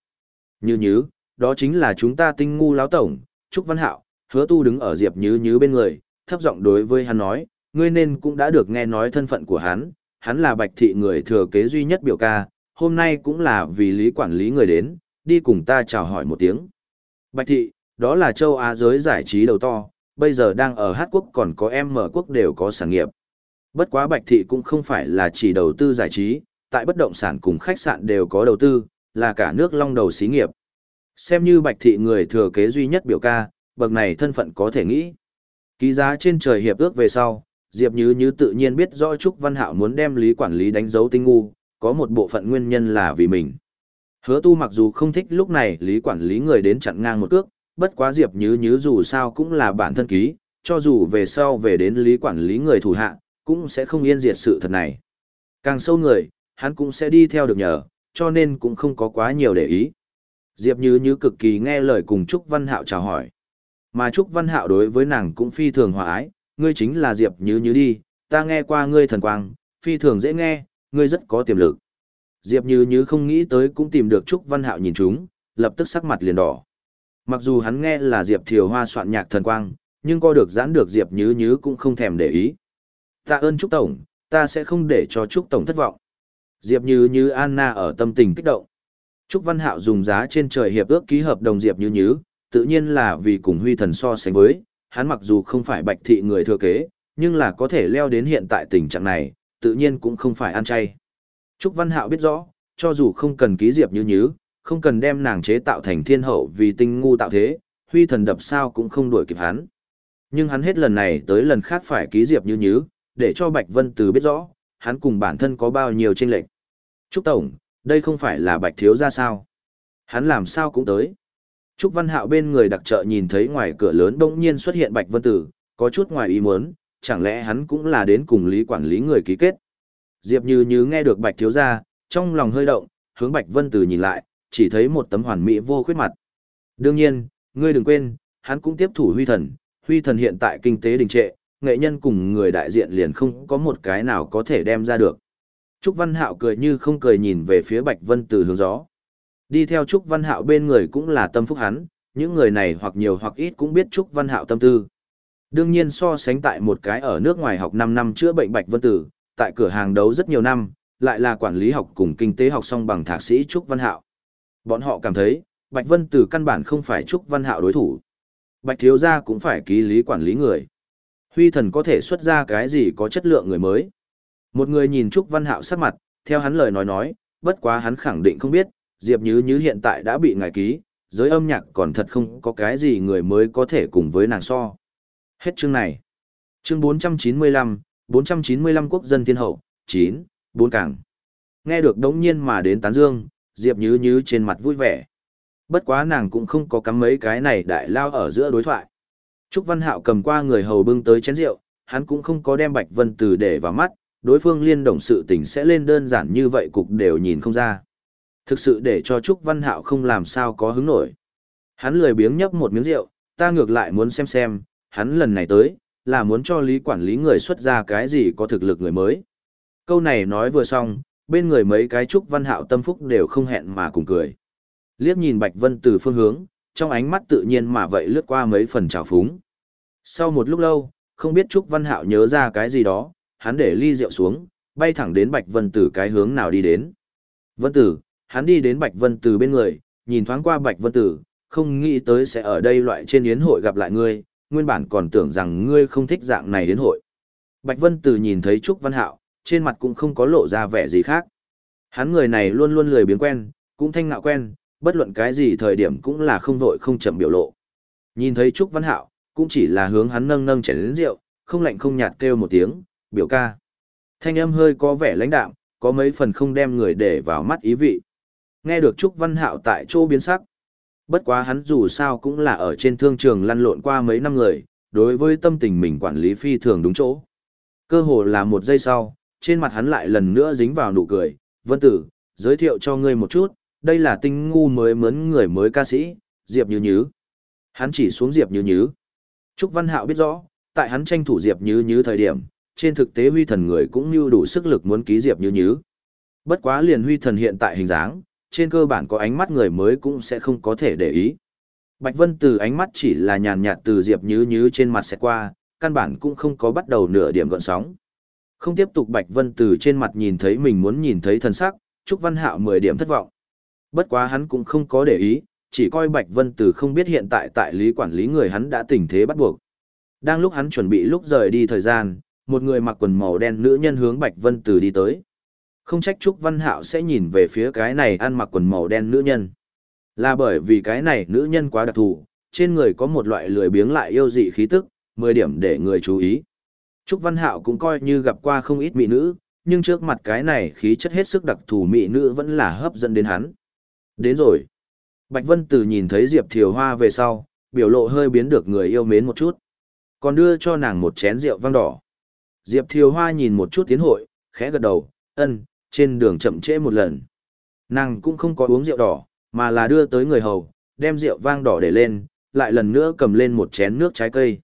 Như nhứ, đó chính là chúng ta tinh ngu lão tổng, Trúc Văn Hạo, hứa tu đứng ở Diệp Nhứ Nhứ bên người, thấp giọng đối với hắn nói, ngươi nên cũng đã được nghe nói thân phận của hắn, hắn là bạch thị người thừa kế duy nhất biểu ca, hôm nay cũng là vì lý quản lý người đến, đi cùng ta chào hỏi một tiếng. Bạch thị, đó là châu Á giới giải trí đầu to, bây giờ đang ở Hát quốc còn có em mở quốc đều có sản nghiệp. Bất quá bạch thị cũng không phải là chỉ đầu tư giải trí, tại bất động sản cùng khách sạn đều có đầu tư, là cả nước long đầu xí nghiệp. Xem như bạch thị người thừa kế duy nhất biểu ca, bậc này thân phận có thể nghĩ. Ký giá trên trời hiệp ước về sau, Diệp Như Như tự nhiên biết rõ Trúc Văn Hạo muốn đem lý quản lý đánh dấu tinh ngu, có một bộ phận nguyên nhân là vì mình. Hứa tu mặc dù không thích lúc này lý quản lý người đến chặn ngang một cước, bất quá Diệp Như Như dù sao cũng là bản thân ký, cho dù về sau về đến lý quản lý người thủ hạ, cũng sẽ không yên diệt sự thật này. Càng sâu người, hắn cũng sẽ đi theo được nhờ, cho nên cũng không có quá nhiều để ý. Diệp Như Như cực kỳ nghe lời cùng Trúc Văn Hạo chào hỏi. Mà Trúc Văn Hạo đối với nàng cũng phi thường hòa ái, ngươi chính là Diệp Như Như đi, ta nghe qua ngươi thần quang, phi thường dễ nghe, ngươi rất có tiềm lực. Diệp Như Như không nghĩ tới cũng tìm được Trúc Văn Hạo nhìn chúng, lập tức sắc mặt liền đỏ. Mặc dù hắn nghe là Diệp Thiều Hoa soạn nhạc thần quang, nhưng co được giãn được Diệp Như Như cũng không thèm để ý. Tạ ơn Trúc Tổng, ta sẽ không để cho Trúc Tổng thất vọng. Diệp Như Như Anna ở tâm tình kích động. Trúc Văn Hạo dùng giá trên trời hiệp ước ký hợp đồng Diệp Như Như, tự nhiên là vì cùng huy thần so sánh với, hắn mặc dù không phải bạch thị người thừa kế, nhưng là có thể leo đến hiện tại tình trạng này, tự nhiên cũng không phải ăn chay. Trúc Văn Hạo biết rõ, cho dù không cần ký Diệp Như nhứ, không cần đem nàng chế tạo thành thiên hậu vì tinh ngu tạo thế, huy thần đập sao cũng không đuổi kịp hắn. Nhưng hắn hết lần này tới lần khác phải ký Diệp Như nhứ, để cho Bạch Vân Từ biết rõ, hắn cùng bản thân có bao nhiêu tranh lệch. Trúc Tổng, đây không phải là Bạch Thiếu ra sao? Hắn làm sao cũng tới. Trúc Văn Hạo bên người đặc trợ nhìn thấy ngoài cửa lớn đông nhiên xuất hiện Bạch Vân Tử, có chút ngoài ý muốn, chẳng lẽ hắn cũng là đến cùng lý quản lý người ký kết. Diệp Như Như nghe được Bạch Thiếu gia, trong lòng hơi động, hướng Bạch Vân Tử nhìn lại, chỉ thấy một tấm hoàn mỹ vô khuyết mặt. Đương nhiên, ngươi đừng quên, hắn cũng tiếp thủ huy thần, huy thần hiện tại kinh tế đình trệ, nghệ nhân cùng người đại diện liền không có một cái nào có thể đem ra được. Trúc Văn Hạo cười như không cười nhìn về phía Bạch Vân Tử hướng gió. Đi theo Trúc Văn Hạo bên người cũng là tâm phúc hắn, những người này hoặc nhiều hoặc ít cũng biết Trúc Văn Hạo tâm tư. Đương nhiên so sánh tại một cái ở nước ngoài học 5 năm chữa bệnh Bạch Vân Tử, tại cửa hàng đấu rất nhiều năm, lại là quản lý học cùng kinh tế học song bằng thạc sĩ Trúc Văn Hạo. Bọn họ cảm thấy, Bạch Vân Tử căn bản không phải Trúc Văn Hạo đối thủ. Bạch Thiếu Gia cũng phải ký lý quản lý người. Huy thần có thể xuất ra cái gì có chất lượng người mới. Một người nhìn Trúc Văn Hạo sắc mặt, theo hắn lời nói nói, bất quá hắn khẳng định không biết, Diệp Như Như hiện tại đã bị ngài ký, giới âm nhạc còn thật không có cái gì người mới có thể cùng với nàng so. Hết chương này. Chương 495, 495 quốc dân thiên hậu, 9, 4 cảng. Nghe được đống nhiên mà đến tán dương, Diệp Như Như trên mặt vui vẻ. Bất quá nàng cũng không có cắm mấy cái này đại lao ở giữa đối thoại. Trúc Văn Hạo cầm qua người hầu bưng tới chén rượu, hắn cũng không có đem Bạch Vân Từ để vào mắt, đối phương liên đồng sự tình sẽ lên đơn giản như vậy cục đều nhìn không ra. Thực sự để cho Trúc Văn Hạo không làm sao có hứng nổi. Hắn lười biếng nhấp một miếng rượu, ta ngược lại muốn xem xem, hắn lần này tới, là muốn cho lý quản lý người xuất ra cái gì có thực lực người mới. Câu này nói vừa xong, bên người mấy cái Trúc Văn Hạo tâm phúc đều không hẹn mà cùng cười. Liếc nhìn Bạch Vân từ phương hướng, trong ánh mắt tự nhiên mà vậy lướt qua mấy phần trào phúng. Sau một lúc lâu, không biết Trúc Văn Hạo nhớ ra cái gì đó, hắn để ly rượu xuống, bay thẳng đến Bạch Vân Tử cái hướng nào đi đến. Vân Tử, hắn đi đến Bạch Vân Tử bên người, nhìn thoáng qua Bạch Vân Tử, không nghĩ tới sẽ ở đây loại trên yến hội gặp lại ngươi, nguyên bản còn tưởng rằng ngươi không thích dạng này đến hội. Bạch Vân Từ nhìn thấy Trúc Văn Hạo, trên mặt cũng không có lộ ra vẻ gì khác. Hắn người này luôn luôn lười biếng quen, cũng thanh ngạo quen, bất luận cái gì thời điểm cũng là không vội không chậm biểu lộ. Nhìn thấy Trúc Văn Hạo, cũng chỉ là hướng hắn nâng nâng chén đến rượu, không lạnh không nhạt kêu một tiếng, biểu ca. Thanh âm hơi có vẻ lãnh đạm, có mấy phần không đem người để vào mắt ý vị. Nghe được Trúc Văn Hạo tại chỗ biến sắc. Bất quá hắn dù sao cũng là ở trên thương trường lăn lộn qua mấy năm người, đối với tâm tình mình quản lý phi thường đúng chỗ. Cơ hồ là một giây sau, trên mặt hắn lại lần nữa dính vào nụ cười. Vân tử, giới thiệu cho ngươi một chút, đây là tinh ngu mới mướn người mới ca sĩ, Diệp Như Nhứ. Hắn chỉ xuống Diệp Như Nhứ. Trúc Văn Hạo biết rõ, tại hắn tranh thủ Diệp Như Nhứ thời điểm, trên thực tế huy thần người cũng như đủ sức lực muốn ký Diệp Như Nhứ. Bất quá liền huy thần hiện tại hình dáng, trên cơ bản có ánh mắt người mới cũng sẽ không có thể để ý. Bạch Vân từ ánh mắt chỉ là nhàn nhạt từ Diệp nhứ nhứ trên mặt sẽ qua, căn bản cũng không có bắt đầu nửa điểm gợn sóng. Không tiếp tục Bạch Vân từ trên mặt nhìn thấy mình muốn nhìn thấy thần sắc, Trúc Văn Hạo 10 điểm thất vọng. Bất quá hắn cũng không có để ý, chỉ coi Bạch Vân từ không biết hiện tại tại lý quản lý người hắn đã tình thế bắt buộc. Đang lúc hắn chuẩn bị lúc rời đi thời gian, một người mặc quần màu đen nữ nhân hướng Bạch Vân từ đi tới. Không trách Trúc Văn Hạo sẽ nhìn về phía cái này ăn mặc quần màu đen nữ nhân. Là bởi vì cái này nữ nhân quá đặc thù, trên người có một loại lười biếng lại yêu dị khí tức, 10 điểm để người chú ý. Trúc Văn Hạo cũng coi như gặp qua không ít mỹ nữ, nhưng trước mặt cái này khí chất hết sức đặc thù mỹ nữ vẫn là hấp dẫn đến hắn. Đến rồi. Bạch Vân Tử nhìn thấy Diệp Thiều Hoa về sau, biểu lộ hơi biến được người yêu mến một chút. Còn đưa cho nàng một chén rượu vang đỏ. Diệp Thiều Hoa nhìn một chút tiến hội, khẽ gật đầu, ân, trên đường chậm trễ một lần. Nàng cũng không có uống rượu đỏ, mà là đưa tới người hầu, đem rượu vang đỏ để lên, lại lần nữa cầm lên một chén nước trái cây.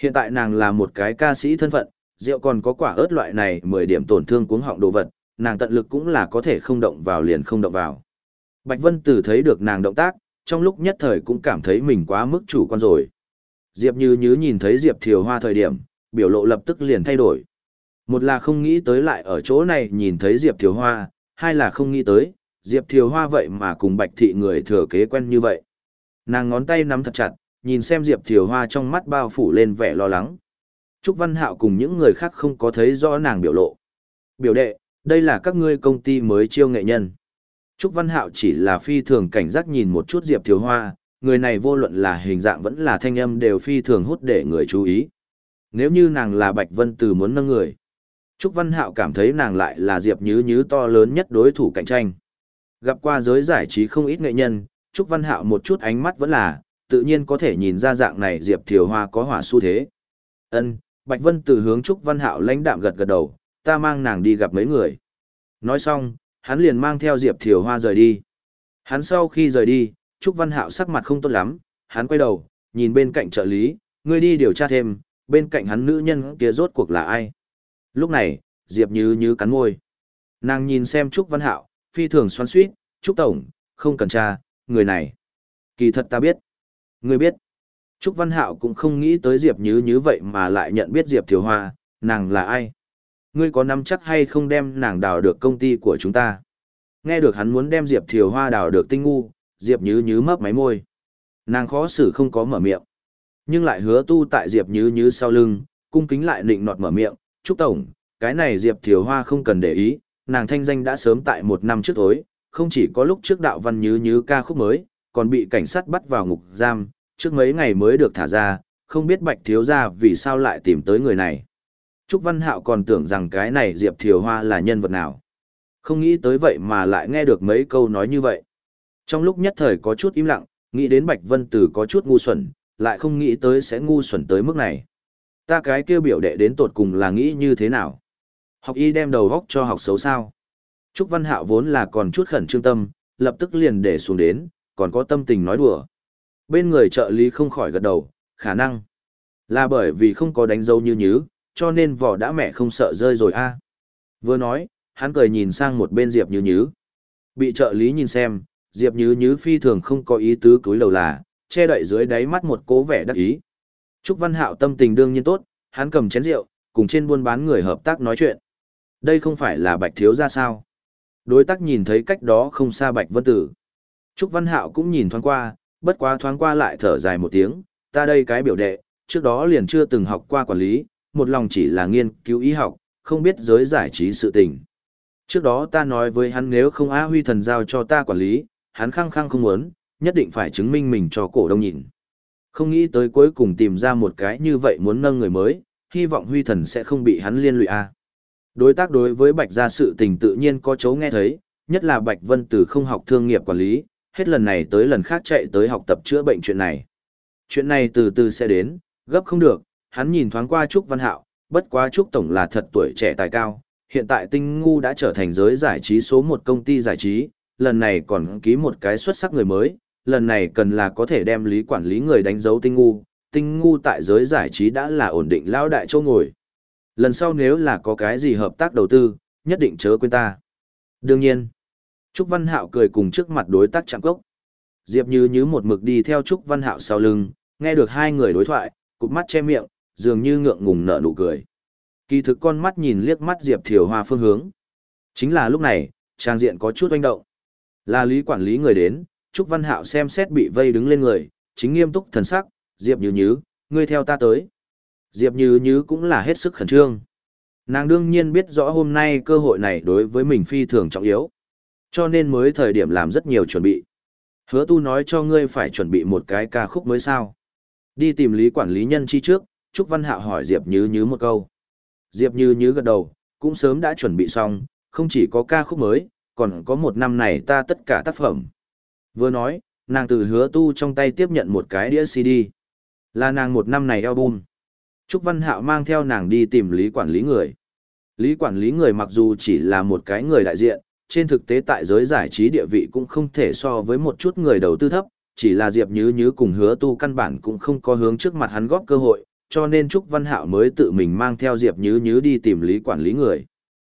Hiện tại nàng là một cái ca sĩ thân phận, rượu còn có quả ớt loại này 10 điểm tổn thương cuống họng đồ vật, nàng tận lực cũng là có thể không động vào liền không động vào. Bạch Vân Tử thấy được nàng động tác, trong lúc nhất thời cũng cảm thấy mình quá mức chủ quan rồi. Diệp Như Như nhìn thấy Diệp Thiều Hoa thời điểm, biểu lộ lập tức liền thay đổi. Một là không nghĩ tới lại ở chỗ này nhìn thấy Diệp Thiều Hoa, hai là không nghĩ tới, Diệp Thiều Hoa vậy mà cùng Bạch Thị người thừa kế quen như vậy. Nàng ngón tay nắm thật chặt, nhìn xem Diệp Thiều Hoa trong mắt bao phủ lên vẻ lo lắng. Trúc Văn Hạo cùng những người khác không có thấy rõ nàng biểu lộ. Biểu đệ, đây là các ngươi công ty mới chiêu nghệ nhân. Trúc Văn Hạo chỉ là phi thường cảnh giác nhìn một chút Diệp Thiều Hoa, người này vô luận là hình dạng vẫn là thanh âm đều phi thường hút để người chú ý. Nếu như nàng là Bạch Vân Từ muốn nâng người, Trúc Văn Hạo cảm thấy nàng lại là Diệp Nhứ Nhứ to lớn nhất đối thủ cạnh tranh. Gặp qua giới giải trí không ít nghệ nhân, Trúc Văn Hạo một chút ánh mắt vẫn là, tự nhiên có thể nhìn ra dạng này Diệp Thiều Hoa có hỏa xu thế. Ân, Bạch Vân từ hướng Trúc Văn Hạo lãnh đạm gật gật đầu, ta mang nàng đi gặp mấy người. Nói xong, hắn liền mang theo Diệp Thiều Hoa rời đi. Hắn sau khi rời đi, Trúc Văn Hạo sắc mặt không tốt lắm, hắn quay đầu, nhìn bên cạnh trợ lý, ngươi đi điều tra thêm, bên cạnh hắn nữ nhân kia rốt cuộc là ai. Lúc này, Diệp Như Như cắn môi. Nàng nhìn xem Trúc Văn Hạo, phi thường xoắn suýt, Trúc Tổng, không cần tra, người này. Kỳ thật ta biết. người biết. Trúc Văn Hạo cũng không nghĩ tới Diệp Như như vậy mà lại nhận biết Diệp Thiều Hoa, nàng là ai. Ngươi có nắm chắc hay không đem nàng đào được công ty của chúng ta. Nghe được hắn muốn đem Diệp Thiều Hoa đào được tinh ngu, Diệp Như như mấp máy môi. Nàng khó xử không có mở miệng. Nhưng lại hứa tu tại Diệp Như như sau lưng, cung kính lại nịnh nọt mở miệng. Trúc Tổng, cái này Diệp Thiều Hoa không cần để ý, nàng thanh danh đã sớm tại một năm trước tối, không chỉ có lúc trước đạo văn như như ca khúc mới, còn bị cảnh sát bắt vào ngục giam, trước mấy ngày mới được thả ra, không biết Bạch Thiếu Gia vì sao lại tìm tới người này. Trúc Văn Hạo còn tưởng rằng cái này Diệp Thiều Hoa là nhân vật nào. Không nghĩ tới vậy mà lại nghe được mấy câu nói như vậy. Trong lúc nhất thời có chút im lặng, nghĩ đến Bạch Vân Tử có chút ngu xuẩn, lại không nghĩ tới sẽ ngu xuẩn tới mức này. Ta cái kêu biểu đệ đến tột cùng là nghĩ như thế nào? Học y đem đầu góc cho học xấu sao? Trúc Văn Hạo vốn là còn chút khẩn trương tâm, lập tức liền để xuống đến, còn có tâm tình nói đùa. Bên người trợ lý không khỏi gật đầu, khả năng là bởi vì không có đánh dấu như nhứ, cho nên vỏ đã mẹ không sợ rơi rồi a. Vừa nói, hắn cười nhìn sang một bên Diệp Như Nhứ. Bị trợ lý nhìn xem, Diệp Như Nhứ phi thường không có ý tứ cúi đầu là, che đậy dưới đáy mắt một cố vẻ đắc ý. Trúc Văn Hạo tâm tình đương nhiên tốt, hắn cầm chén rượu, cùng trên buôn bán người hợp tác nói chuyện. Đây không phải là Bạch Thiếu ra sao? Đối tác nhìn thấy cách đó không xa Bạch Vân Tử. Trúc Văn Hạo cũng nhìn thoáng qua, bất quá thoáng qua lại thở dài một tiếng, ta đây cái biểu đệ, trước đó liền chưa từng học qua quản lý, một lòng chỉ là nghiên cứu y học, không biết giới giải trí sự tình. Trước đó ta nói với hắn nếu không Á Huy thần giao cho ta quản lý, hắn khăng khăng không muốn, nhất định phải chứng minh mình cho cổ đông nhìn. Không nghĩ tới cuối cùng tìm ra một cái như vậy muốn nâng người mới, hy vọng huy thần sẽ không bị hắn liên lụy a. Đối tác đối với Bạch gia sự tình tự nhiên có chấu nghe thấy, nhất là Bạch Vân Tử không học thương nghiệp quản lý, hết lần này tới lần khác chạy tới học tập chữa bệnh chuyện này. Chuyện này từ từ sẽ đến, gấp không được, hắn nhìn thoáng qua Trúc Văn Hạo, bất quá Trúc Tổng là thật tuổi trẻ tài cao, hiện tại tinh ngu đã trở thành giới giải trí số một công ty giải trí, lần này còn ký một cái xuất sắc người mới, lần này cần là có thể đem lý quản lý người đánh dấu tinh ngu, tinh ngu tại giới giải trí đã là ổn định lao đại châu ngồi. Lần sau nếu là có cái gì hợp tác đầu tư, nhất định chớ quên ta. Đương nhiên, Trúc Văn Hạo cười cùng trước mặt đối tác chạm cốc. Diệp Như như một mực đi theo Trúc Văn Hạo sau lưng, nghe được hai người đối thoại, cụp mắt che miệng, dường như ngượng ngùng nở nụ cười. Kỳ thực con mắt nhìn liếc mắt Diệp Thiều Hoa phương hướng. Chính là lúc này, trang diện có chút oanh động. Là lý quản lý người đến, Trúc Văn Hạo xem xét bị vây đứng lên người, chính nghiêm túc thần sắc, Diệp Như Như, ngươi theo ta tới. Diệp Như Như cũng là hết sức khẩn trương. Nàng đương nhiên biết rõ hôm nay cơ hội này đối với mình phi thường trọng yếu. Cho nên mới thời điểm làm rất nhiều chuẩn bị. Hứa tu nói cho ngươi phải chuẩn bị một cái ca khúc mới sao. Đi tìm lý quản lý nhân chi trước, Trúc Văn Hạo hỏi Diệp Như Như một câu. Diệp Như Như gật đầu, cũng sớm đã chuẩn bị xong, không chỉ có ca khúc mới, còn có một năm này ta tất cả tác phẩm. Vừa nói, nàng từ hứa tu trong tay tiếp nhận một cái đĩa CD. Là nàng một năm này album. Trúc Văn Hạo mang theo nàng đi tìm lý quản lý người. Lý quản lý người mặc dù chỉ là một cái người đại diện, trên thực tế tại giới giải trí địa vị cũng không thể so với một chút người đầu tư thấp, chỉ là Diệp Nhứ Nhứ cùng hứa tu căn bản cũng không có hướng trước mặt hắn góp cơ hội, cho nên Trúc Văn Hạo mới tự mình mang theo Diệp Nhứ Nhứ đi tìm lý quản lý người.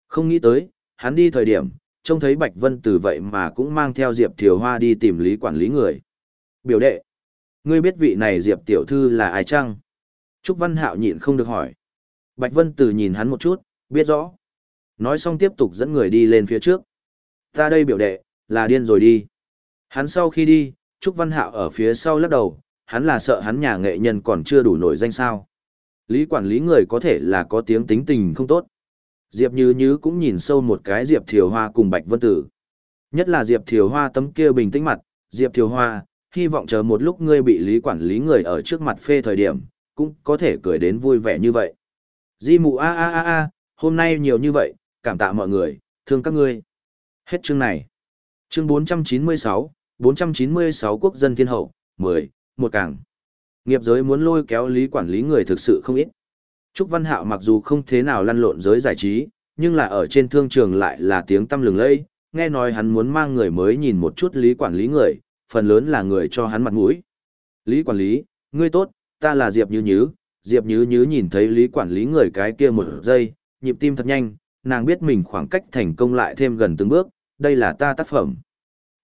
Không nghĩ tới, hắn đi thời điểm, trông thấy Bạch Vân từ vậy mà cũng mang theo Diệp Thiều Hoa đi tìm lý quản lý người. Biểu đệ, ngươi biết vị này Diệp Tiểu Thư là ai chăng? Trúc Văn Hạo nhịn không được hỏi. Bạch Vân Tử nhìn hắn một chút, biết rõ. Nói xong tiếp tục dẫn người đi lên phía trước. Ta đây biểu đệ, là điên rồi đi. Hắn sau khi đi, Trúc Văn Hạo ở phía sau lắc đầu, hắn là sợ hắn nhà nghệ nhân còn chưa đủ nổi danh sao. Lý quản lý người có thể là có tiếng tính tình không tốt. Diệp Như Như cũng nhìn sâu một cái Diệp Thiều Hoa cùng Bạch Vân Tử. Nhất là Diệp Thiều Hoa tấm kia bình tĩnh mặt, Diệp Thiều Hoa, hy vọng chờ một lúc ngươi bị lý quản lý người ở trước mặt phê thời điểm, cũng có thể cười đến vui vẻ như vậy. Di mụ a a a a, hôm nay nhiều như vậy, cảm tạ mọi người, thương các ngươi. Hết chương này. Chương 496, 496 quốc dân thiên hậu, 10, một càng. Nghiệp giới muốn lôi kéo lý quản lý người thực sự không ít. Trúc Văn Hạo mặc dù không thế nào lăn lộn giới giải trí, nhưng là ở trên thương trường lại là tiếng tâm lừng lẫy, nghe nói hắn muốn mang người mới nhìn một chút lý quản lý người, phần lớn là người cho hắn mặt mũi. Lý quản lý, ngươi tốt, ta là Diệp Như Nhứ, Diệp Như Nhứ nhìn thấy lý quản lý người cái kia một giây, nhịp tim thật nhanh, nàng biết mình khoảng cách thành công lại thêm gần từng bước, đây là ta tác phẩm.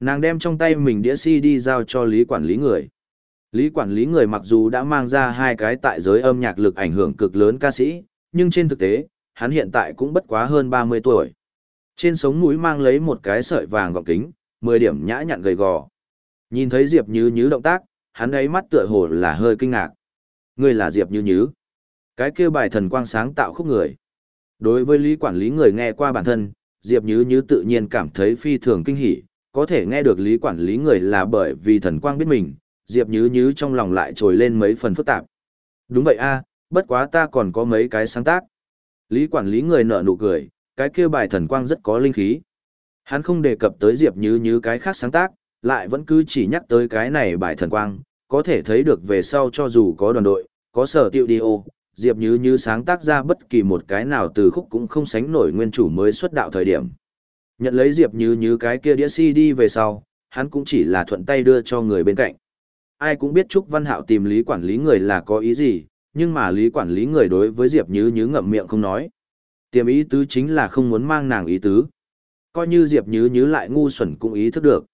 Nàng đem trong tay mình đĩa CD giao cho lý quản lý người. Lý quản lý người mặc dù đã mang ra hai cái tại giới âm nhạc lực ảnh hưởng cực lớn ca sĩ, nhưng trên thực tế, hắn hiện tại cũng bất quá hơn 30 tuổi. Trên sống mũi mang lấy một cái sợi vàng gọng kính, 10 điểm nhã nhặn gầy gò. Nhìn thấy Diệp Như Như động tác, hắn ấy mắt tựa hồ là hơi kinh ngạc. Người là Diệp Như Như. Cái kia bài thần quang sáng tạo khúc người. Đối với lý quản lý người nghe qua bản thân, Diệp Như Như tự nhiên cảm thấy phi thường kinh hỉ, có thể nghe được lý quản lý người là bởi vì thần quang biết mình, Diệp Như Như trong lòng lại trồi lên mấy phần phức tạp. Đúng vậy a, bất quá ta còn có mấy cái sáng tác. Lý quản lý người nở nụ cười, cái kia bài thần quang rất có linh khí. Hắn không đề cập tới Diệp Như Như cái khác sáng tác, lại vẫn cứ chỉ nhắc tới cái này bài thần quang, có thể thấy được về sau cho dù có đoàn đội, có sở tiệu đi ô, Diệp Như Như sáng tác ra bất kỳ một cái nào từ khúc cũng không sánh nổi nguyên chủ mới xuất đạo thời điểm. Nhận lấy Diệp Như Như cái kia đĩa CD về sau, hắn cũng chỉ là thuận tay đưa cho người bên cạnh. Ai cũng biết Trúc Văn Hạo tìm lý quản lý người là có ý gì, nhưng mà lý quản lý người đối với Diệp Như Như ngậm miệng không nói. Tiềm ý tứ chính là không muốn mang nàng ý tứ. Coi như Diệp Như Như lại ngu xuẩn cũng ý thức được.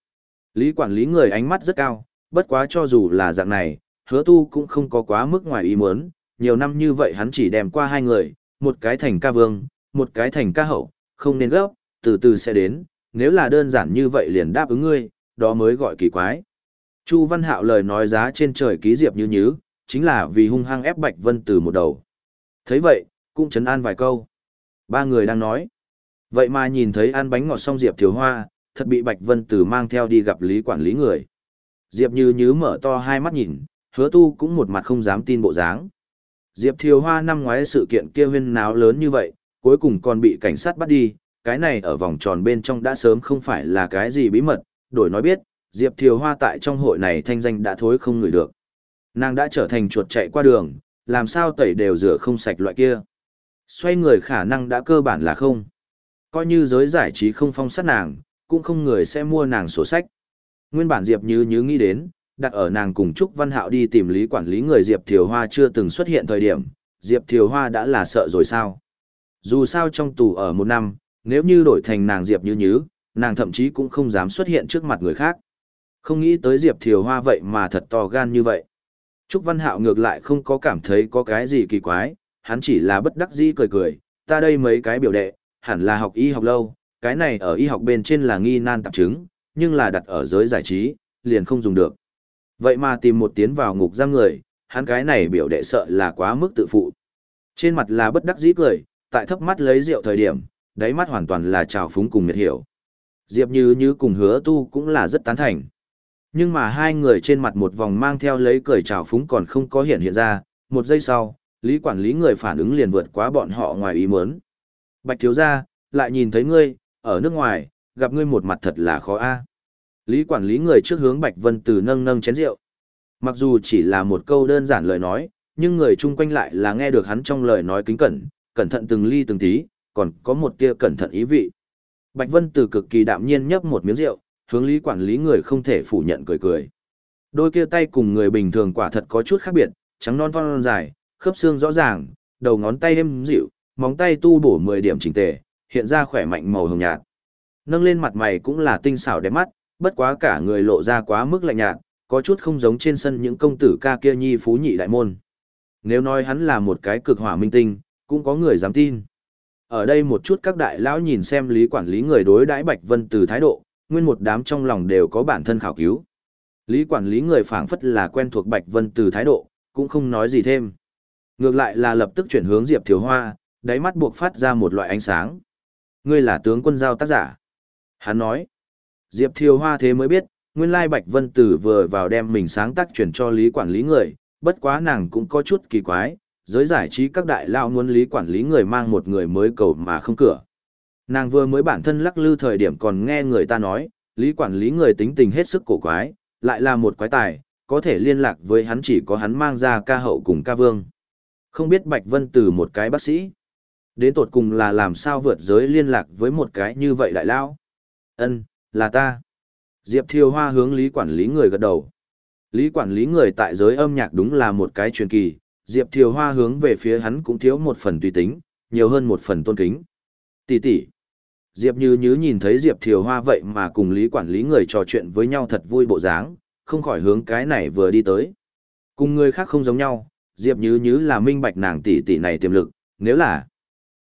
Lý quản lý người ánh mắt rất cao, bất quá cho dù là dạng này, hứa tu cũng không có quá mức ngoài ý muốn, nhiều năm như vậy hắn chỉ đem qua hai người, một cái thành ca vương, một cái thành ca hậu, không nên gấp, từ từ sẽ đến, nếu là đơn giản như vậy liền đáp ứng ngươi, đó mới gọi kỳ quái. Chu Văn Hạo lời nói giá trên trời ký diệp như nhứ, chính là vì hung hăng ép Bạch Vân từ một đầu. thấy vậy, cũng chấn an vài câu. Ba người đang nói. Vậy mà nhìn thấy ăn bánh ngọt xong Diệp Thiếu Hoa, thật bị Bạch Vân Tử mang theo đi gặp lý quản lý người. Diệp Như Nhứ mở to hai mắt nhìn, hứa tu cũng một mặt không dám tin bộ dáng. Diệp Thiều Hoa năm ngoái sự kiện kia huyên náo lớn như vậy, cuối cùng còn bị cảnh sát bắt đi, cái này ở vòng tròn bên trong đã sớm không phải là cái gì bí mật, đổi nói biết, Diệp Thiều Hoa tại trong hội này thanh danh đã thối không ngửi được. Nàng đã trở thành chuột chạy qua đường, làm sao tẩy đều rửa không sạch loại kia. Xoay người khả năng đã cơ bản là không. Coi như giới giải trí không phong sát nàng, cũng không người sẽ mua nàng sổ sách. Nguyên bản Diệp Như Như nghĩ đến, đặt ở nàng cùng Trúc Văn Hạo đi tìm lý quản lý người Diệp Thiều Hoa chưa từng xuất hiện thời điểm, Diệp Thiều Hoa đã là sợ rồi sao. Dù sao trong tù ở một năm, nếu như đổi thành nàng Diệp Như Như, nàng thậm chí cũng không dám xuất hiện trước mặt người khác. Không nghĩ tới Diệp Thiều Hoa vậy mà thật to gan như vậy. Trúc Văn Hạo ngược lại không có cảm thấy có cái gì kỳ quái, hắn chỉ là bất đắc dĩ cười cười, ta đây mấy cái biểu đệ, hẳn là học y học lâu, cái này ở y học bên trên là nghi nan tạp chứng, nhưng là đặt ở giới giải trí, liền không dùng được. Vậy mà tìm một tiến vào ngục giam người, hắn cái này biểu đệ sợ là quá mức tự phụ. Trên mặt là bất đắc dĩ cười, tại thấp mắt lấy rượu thời điểm, đáy mắt hoàn toàn là trào phúng cùng miệt hiểu. Diệp Như Như cùng hứa tu cũng là rất tán thành. Nhưng mà hai người trên mặt một vòng mang theo lấy cười trào phúng còn không có hiện hiện ra, một giây sau, lý quản lý người phản ứng liền vượt quá bọn họ ngoài ý muốn. Bạch thiếu gia, lại nhìn thấy ngươi, ở nước ngoài, gặp ngươi một mặt thật là khó a. Lý quản lý người trước hướng Bạch Vân Từ nâng nâng chén rượu. Mặc dù chỉ là một câu đơn giản lời nói, nhưng người chung quanh lại là nghe được hắn trong lời nói kính cẩn, cẩn thận từng ly từng tí, còn có một tia cẩn thận ý vị. Bạch Vân Từ cực kỳ đạm nhiên nhấp một miếng rượu, hướng lý quản lý người không thể phủ nhận cười cười. Đôi kia tay cùng người bình thường quả thật có chút khác biệt, trắng non phong dài, khớp xương rõ ràng, đầu ngón tay êm dịu, móng tay tu bổ 10 điểm chỉnh tề, hiện ra khỏe mạnh màu hồng nhạt. Nâng lên mặt mày cũng là tinh xảo đẹp mắt, bất quá cả người lộ ra quá mức lạnh nhạt, có chút không giống trên sân những công tử ca kia nhi phú nhị đại môn. Nếu nói hắn là một cái cực hỏa minh tinh, cũng có người dám tin. Ở đây một chút các đại lão nhìn xem lý quản lý người đối đãi Bạch Vân từ thái độ, nguyên một đám trong lòng đều có bản thân khảo cứu. Lý quản lý người phảng phất là quen thuộc Bạch Vân từ thái độ, cũng không nói gì thêm. Ngược lại là lập tức chuyển hướng Diệp Thiếu Hoa, đáy mắt buộc phát ra một loại ánh sáng. Ngươi là tướng quân giao tác giả. Hắn nói. Diệp Thiều Hoa thế mới biết, nguyên lai Bạch Vân Tử vừa vào đem mình sáng tác chuyển cho lý quản lý người, bất quá nàng cũng có chút kỳ quái, giới giải trí các đại lao muốn lý quản lý người mang một người mới cầu mà không cửa. Nàng vừa mới bản thân lắc lư thời điểm còn nghe người ta nói, lý quản lý người tính tình hết sức cổ quái, lại là một quái tài, có thể liên lạc với hắn chỉ có hắn mang ra ca hậu cùng ca vương. Không biết Bạch Vân từ một cái bác sĩ, đến tột cùng là làm sao vượt giới liên lạc với một cái như vậy đại lao. Ân, là ta. Diệp Thiều Hoa hướng lý quản lý người gật đầu. Lý quản lý người tại giới âm nhạc đúng là một cái truyền kỳ, Diệp Thiều Hoa hướng về phía hắn cũng thiếu một phần tùy tính, nhiều hơn một phần tôn kính. Tỷ tỷ. Diệp Như Như nhìn thấy Diệp Thiều Hoa vậy mà cùng lý quản lý người trò chuyện với nhau thật vui bộ dáng, không khỏi hướng cái này vừa đi tới. Cùng người khác không giống nhau, Diệp Như Như là minh bạch nàng tỷ tỷ này tiềm lực, nếu là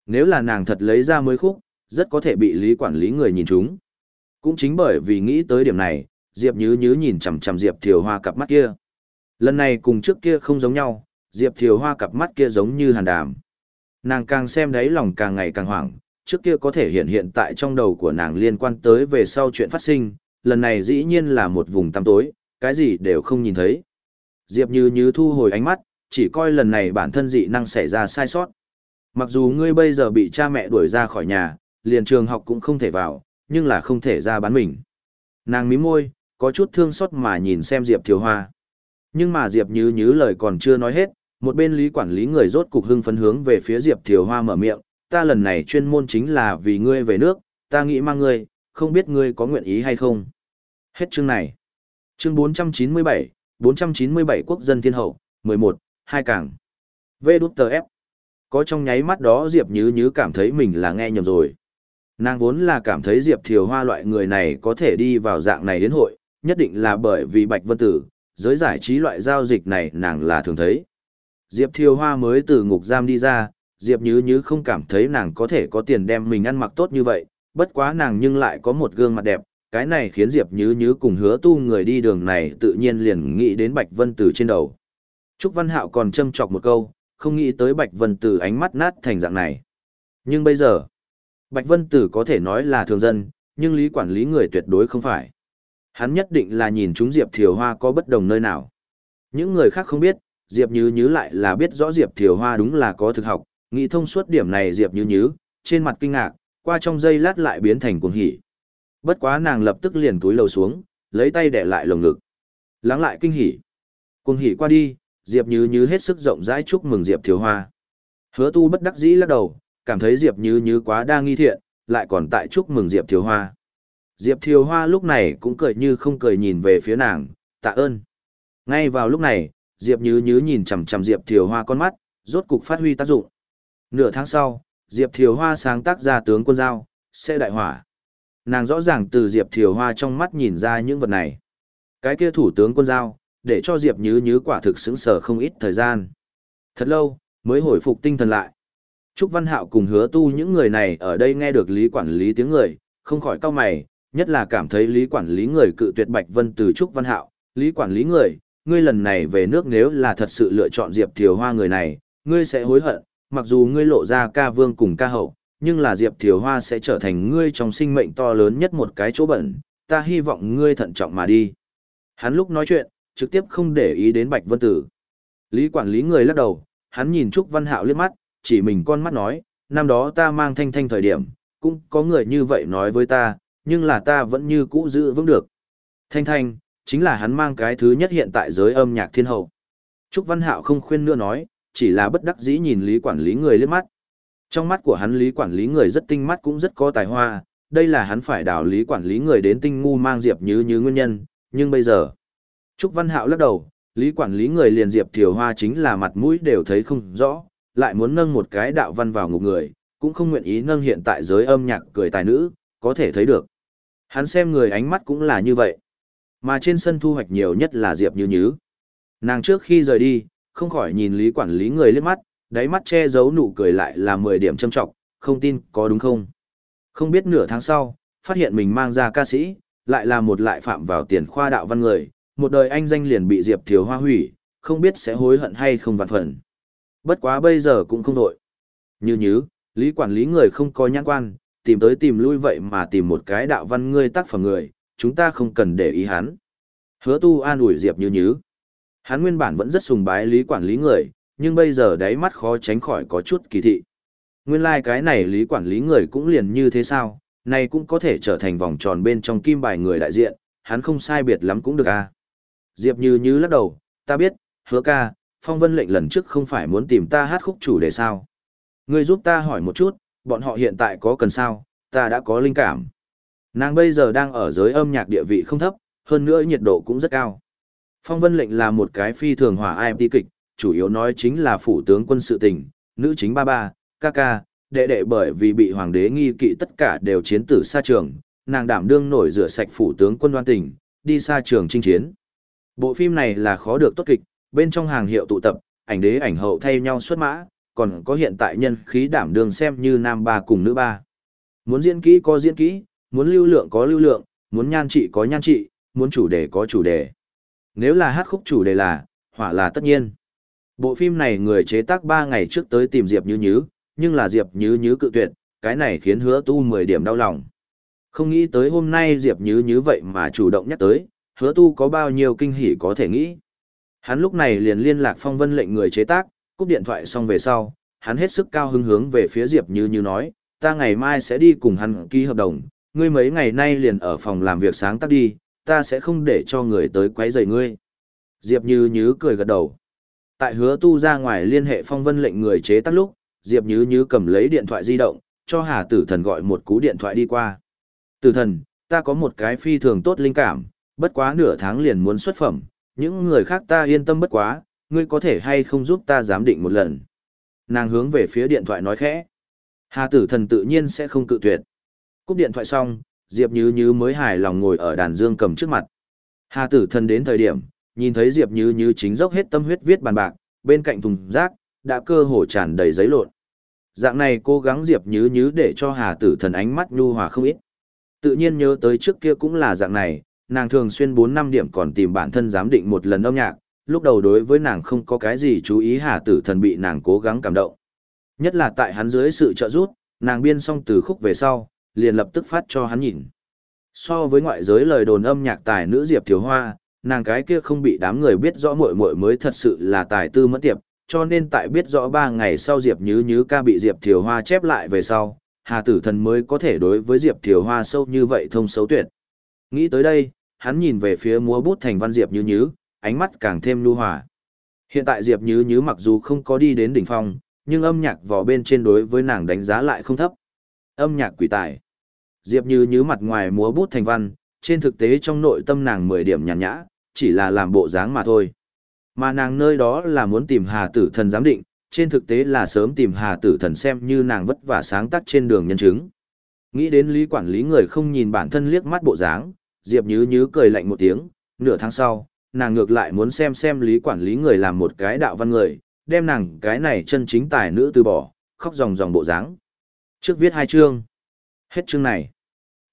nếu là nàng thật lấy ra mới khúc, rất có thể bị lý quản lý người nhìn trúng. Cũng chính bởi vì nghĩ tới điểm này, Diệp Như Như nhìn chằm chằm Diệp Thiều Hoa cặp mắt kia. Lần này cùng trước kia không giống nhau, Diệp Thiều Hoa cặp mắt kia giống như hàn đàm. Nàng càng xem đấy lòng càng ngày càng hoảng, trước kia có thể hiện hiện tại trong đầu của nàng liên quan tới về sau chuyện phát sinh, lần này dĩ nhiên là một vùng tăm tối, cái gì đều không nhìn thấy. Diệp Như Như thu hồi ánh mắt, chỉ coi lần này bản thân dị năng xảy ra sai sót. Mặc dù ngươi bây giờ bị cha mẹ đuổi ra khỏi nhà, liền trường học cũng không thể vào, nhưng là không thể ra bán mình. Nàng mím môi, có chút thương xót mà nhìn xem Diệp Thiều Hoa. Nhưng mà Diệp Như Như lời còn chưa nói hết, một bên lý quản lý người rốt cục hưng phấn hướng về phía Diệp Thiều Hoa mở miệng, ta lần này chuyên môn chính là vì ngươi về nước, ta nghĩ mang ngươi, không biết ngươi có nguyện ý hay không. Hết chương này. Chương 497, 497 quốc dân thiên hậu, 11, hai cảng. V đút tờ. Có trong nháy mắt đó Diệp Như Như cảm thấy mình là nghe nhầm rồi. Nàng vốn là cảm thấy Diệp Thiều Hoa loại người này có thể đi vào dạng này đến hội, nhất định là bởi vì Bạch Vân Tử, giới giải trí loại giao dịch này nàng là thường thấy. Diệp Thiều Hoa mới từ ngục giam đi ra, Diệp Như Như không cảm thấy nàng có thể có tiền đem mình ăn mặc tốt như vậy, bất quá nàng nhưng lại có một gương mặt đẹp, cái này khiến Diệp Như Như cùng hứa tu người đi đường này tự nhiên liền nghĩ đến Bạch Vân Tử trên đầu. Trúc Văn Hạo còn châm chọc một câu, không nghĩ tới Bạch Vân Tử ánh mắt nát thành dạng này. Nhưng bây giờ, Bạch Vân Tử có thể nói là thường dân, nhưng lý quản lý người tuyệt đối không phải. Hắn nhất định là nhìn chúng Diệp Thiều Hoa có bất đồng nơi nào. Những người khác không biết, Diệp Như Như lại là biết rõ Diệp Thiều Hoa đúng là có thực học, nghĩ thông suốt điểm này Diệp Như Như, trên mặt kinh ngạc, qua trong giây lát lại biến thành cuồng hỉ. Bất quá nàng lập tức liền túi lầu xuống, lấy tay để lại lồng ngực. Lắng lại kinh hỉ. Cuồng hỉ qua đi, Diệp Như Như hết sức rộng rãi chúc mừng Diệp thiếu Hoa. Hứa tu bất đắc dĩ lắc đầu, cảm thấy Diệp Như Như quá đa nghi thiện, lại còn tại chúc mừng Diệp thiếu Hoa. Diệp Thiều Hoa lúc này cũng cười như không cười nhìn về phía nàng, tạ ơn. Ngay vào lúc này, Diệp Như Như nhìn chằm chằm Diệp Thiều Hoa con mắt, rốt cục phát huy tác dụng. Nửa tháng sau, Diệp Thiều Hoa sáng tác ra tướng quân giao, xe đại hỏa. Nàng rõ ràng từ Diệp Thiều Hoa trong mắt nhìn ra những vật này. Cái kia thủ tướng quân giao, để cho Diệp Nhứ Nhứ quả thực xứng sở không ít thời gian. Thật lâu, mới hồi phục tinh thần lại. Trúc Văn Hạo cùng hứa tu những người này ở đây nghe được lý quản lý tiếng người, không khỏi cau mày, nhất là cảm thấy lý quản lý người cự tuyệt Bạch Vân từ Trúc Văn Hạo, lý quản lý người, ngươi lần này về nước nếu là thật sự lựa chọn Diệp Thiều Hoa người này, ngươi sẽ hối hận, mặc dù ngươi lộ ra ca vương cùng ca hậu, nhưng là Diệp Thiều Hoa sẽ trở thành ngươi trong sinh mệnh to lớn nhất một cái chỗ bẩn, ta hy vọng ngươi thận trọng mà đi. Hắn lúc nói chuyện, trực tiếp không để ý đến Bạch Vân Tử. Lý quản lý người lắc đầu, hắn nhìn Trúc Văn Hạo liếc mắt, chỉ mình con mắt nói, năm đó ta mang thanh thanh thời điểm, cũng có người như vậy nói với ta, nhưng là ta vẫn như cũ giữ vững được. Thanh thanh, chính là hắn mang cái thứ nhất hiện tại giới âm nhạc thiên hậu. Trúc Văn Hạo không khuyên nữa nói, chỉ là bất đắc dĩ nhìn lý quản lý người liếc mắt. Trong mắt của hắn lý quản lý người rất tinh mắt cũng rất có tài hoa, đây là hắn phải đào lý quản lý người đến tinh ngu mang Diệp Như Như nguyên nhân, nhưng bây giờ. Trúc Văn Hạo lắc đầu, lý quản lý người liền Diệp Thiều Hoa chính là mặt mũi đều thấy không rõ, lại muốn nâng một cái đạo văn vào ngục người, cũng không nguyện ý nâng hiện tại giới âm nhạc cười tài nữ, có thể thấy được. Hắn xem người ánh mắt cũng là như vậy. Mà trên sân thu hoạch nhiều nhất là Diệp Như Như Nàng trước khi rời đi, không khỏi nhìn lý quản lý người liếc mắt, đáy mắt che giấu nụ cười lại là 10 điểm châm trọng, không tin có đúng không? Không biết nửa tháng sau, phát hiện mình mang ra ca sĩ, lại là một lại phạm vào tiền khoa đạo văn người, một đời anh danh liền bị Diệp Thiều Hoa hủy, không biết sẽ hối hận hay không vạn phần. Bất quá bây giờ cũng không đội. Như nhứ, lý quản lý người không có nhãn quan, tìm tới tìm lui vậy mà tìm một cái đạo văn ngươi tác phẩm người, chúng ta không cần để ý hắn. Hứa tu an ủi Diệp như nhứ. Hắn nguyên bản vẫn rất sùng bái lý quản lý người, nhưng bây giờ đáy mắt khó tránh khỏi có chút kỳ thị. Nguyên lai like cái này lý quản lý người cũng liền như thế sao, này cũng có thể trở thành vòng tròn bên trong kim bài người đại diện, hắn không sai biệt lắm cũng được à. Diệp như như lắc đầu, ta biết, hứa ca, phong vân lệnh lần trước không phải muốn tìm ta hát khúc chủ đề sao. Ngươi giúp ta hỏi một chút, bọn họ hiện tại có cần sao, ta đã có linh cảm. Nàng bây giờ đang ở giới âm nhạc địa vị không thấp, hơn nữa nhiệt độ cũng rất cao. Phong vân lệnh là một cái phi thường hỏa IMT kịch, chủ yếu nói chính là phủ tướng quân sự tình, nữ chính ba ba, ca ca, đệ đệ bởi vì bị hoàng đế nghi kỵ tất cả đều chiến tử xa trường, nàng đảm đương nổi rửa sạch phủ tướng quân đoan tình, đi xa trường chinh chiến. Bộ phim này là khó được tốt kịch, bên trong hàng hiệu tụ tập, ảnh đế ảnh hậu thay nhau xuất mã, còn có hiện tại nhân khí đảm đương xem như nam ba cùng nữ ba. Muốn diễn kỹ có diễn kỹ, muốn lưu lượng có lưu lượng, muốn nhan trị có nhan trị, muốn chủ đề có chủ đề. Nếu là hát khúc chủ đề là, hỏa là tất nhiên. Bộ phim này người chế tác 3 ngày trước tới tìm Diệp Như Nhứ, nhưng là Diệp Như Nhứ cự tuyệt, cái này khiến hứa tu 10 điểm đau lòng. Không nghĩ tới hôm nay Diệp Như Nhứ vậy mà chủ động nhắc tới, hứa tu có bao nhiêu kinh hỉ có thể nghĩ. Hắn lúc này liền liên lạc phong vân lệnh người chế tác, cúp điện thoại xong về sau, hắn hết sức cao hứng hướng về phía Diệp Như Như nói, ta ngày mai sẽ đi cùng hắn ký hợp đồng, ngươi mấy ngày nay liền ở phòng làm việc sáng tác đi, ta sẽ không để cho người tới quấy rầy ngươi. Diệp Như Như cười gật đầu. Tại hứa tu ra ngoài liên hệ phong vân lệnh người chế tác lúc, Diệp Như Như cầm lấy điện thoại di động, cho Hà Tử Thần gọi một cú điện thoại đi qua. Tử Thần, ta có một cái phi thường tốt linh cảm, bất quá nửa tháng liền muốn xuất phẩm, những người khác ta yên tâm bất quá, ngươi có thể hay không giúp ta giám định một lần. Nàng hướng về phía điện thoại nói khẽ. Hà tử thần tự nhiên sẽ không cự tuyệt. Cúp điện thoại xong, Diệp Như Như mới hài lòng ngồi ở đàn dương cầm trước mặt. Hà tử thần đến thời điểm, nhìn thấy Diệp Như Như chính dốc hết tâm huyết viết bàn bạc, bên cạnh thùng rác, đã cơ hồ tràn đầy giấy lộn. Dạng này cố gắng Diệp Như Như để cho Hà tử thần ánh mắt nhu hòa không ít. Tự nhiên nhớ tới trước kia cũng là dạng này, nàng thường xuyên 4 năm điểm còn tìm bản thân giám định một lần âm nhạc, lúc đầu đối với nàng không có cái gì chú ý hà tử thần bị nàng cố gắng cảm động. Nhất là tại hắn dưới sự trợ giúp, nàng biên xong từ khúc về sau, liền lập tức phát cho hắn nhìn. So với ngoại giới lời đồn âm nhạc tài nữ Diệp Thiếu Hoa, nàng cái kia không bị đám người biết rõ muội muội mới thật sự là tài tư mất tiệp, cho nên tại biết rõ ba ngày sau Diệp Nhứ Nhứ ca bị Diệp Thiều Hoa chép lại về sau, Hà Tử Thần mới có thể đối với Diệp Thiều Hoa sâu như vậy thông xấu tuyệt. Nghĩ tới đây, hắn nhìn về phía múa bút thành văn Diệp Nhứ Nhứ, ánh mắt càng thêm nhu hòa. Hiện tại Diệp Nhứ Nhứ mặc dù không có đi đến đỉnh phong, nhưng âm nhạc vò bên trên đối với nàng đánh giá lại không thấp. Âm nhạc quỷ tài. Diệp Như như mặt ngoài múa bút thành văn, trên thực tế trong nội tâm nàng 10 điểm nhàn nhã, chỉ là làm bộ dáng mà thôi. Mà nàng nơi đó là muốn tìm Hà Tử Thần giám định, trên thực tế là sớm tìm Hà Tử Thần xem như nàng vất vả sáng tác trên đường nhân chứng. Nghĩ đến lý quản lý người không nhìn bản thân liếc mắt bộ dáng, Diệp Như như cười lạnh một tiếng, nửa tháng sau, nàng ngược lại muốn xem xem lý quản lý người làm một cái đạo văn người, đem nàng cái này chân chính tài nữ từ bỏ, khóc ròng ròng bộ dáng. Trước viết hai chương. Hết chương này.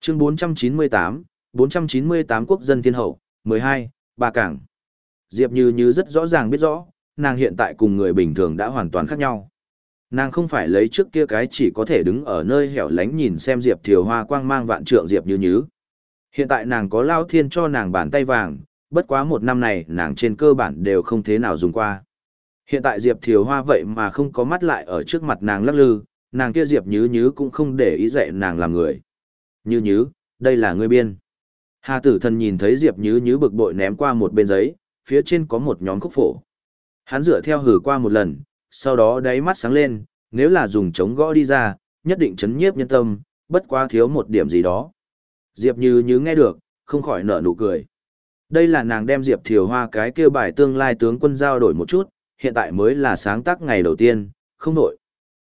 Chương 498, 498 quốc dân thiên hậu, 12, ba cảng. Diệp Như Như rất rõ ràng biết rõ, nàng hiện tại cùng người bình thường đã hoàn toàn khác nhau. Nàng không phải lấy trước kia cái chỉ có thể đứng ở nơi hẻo lánh nhìn xem Diệp Thiều Hoa quang mang vạn trượng Diệp Như Như. Hiện tại nàng có lao thiên cho nàng bàn tay vàng, bất quá một năm này nàng trên cơ bản đều không thế nào dùng qua. Hiện tại Diệp Thiều Hoa vậy mà không có mắt lại ở trước mặt nàng lắc lư, nàng kia Diệp Như Như cũng không để ý dạy nàng làm người. Như Như, đây là ngươi biên. Hà tử thần nhìn thấy Diệp Như Như bực bội ném qua một bên giấy, phía trên có một nhóm khúc phổ. Hắn dựa theo hử qua một lần, sau đó đáy mắt sáng lên, nếu là dùng chống gõ đi ra, nhất định chấn nhiếp nhân tâm, bất quá thiếu một điểm gì đó. Diệp Như Như nghe được, không khỏi nở nụ cười. Đây là nàng đem Diệp Thiều Hoa cái kêu bài tương lai tướng quân giao đổi một chút, hiện tại mới là sáng tác ngày đầu tiên, không đổi.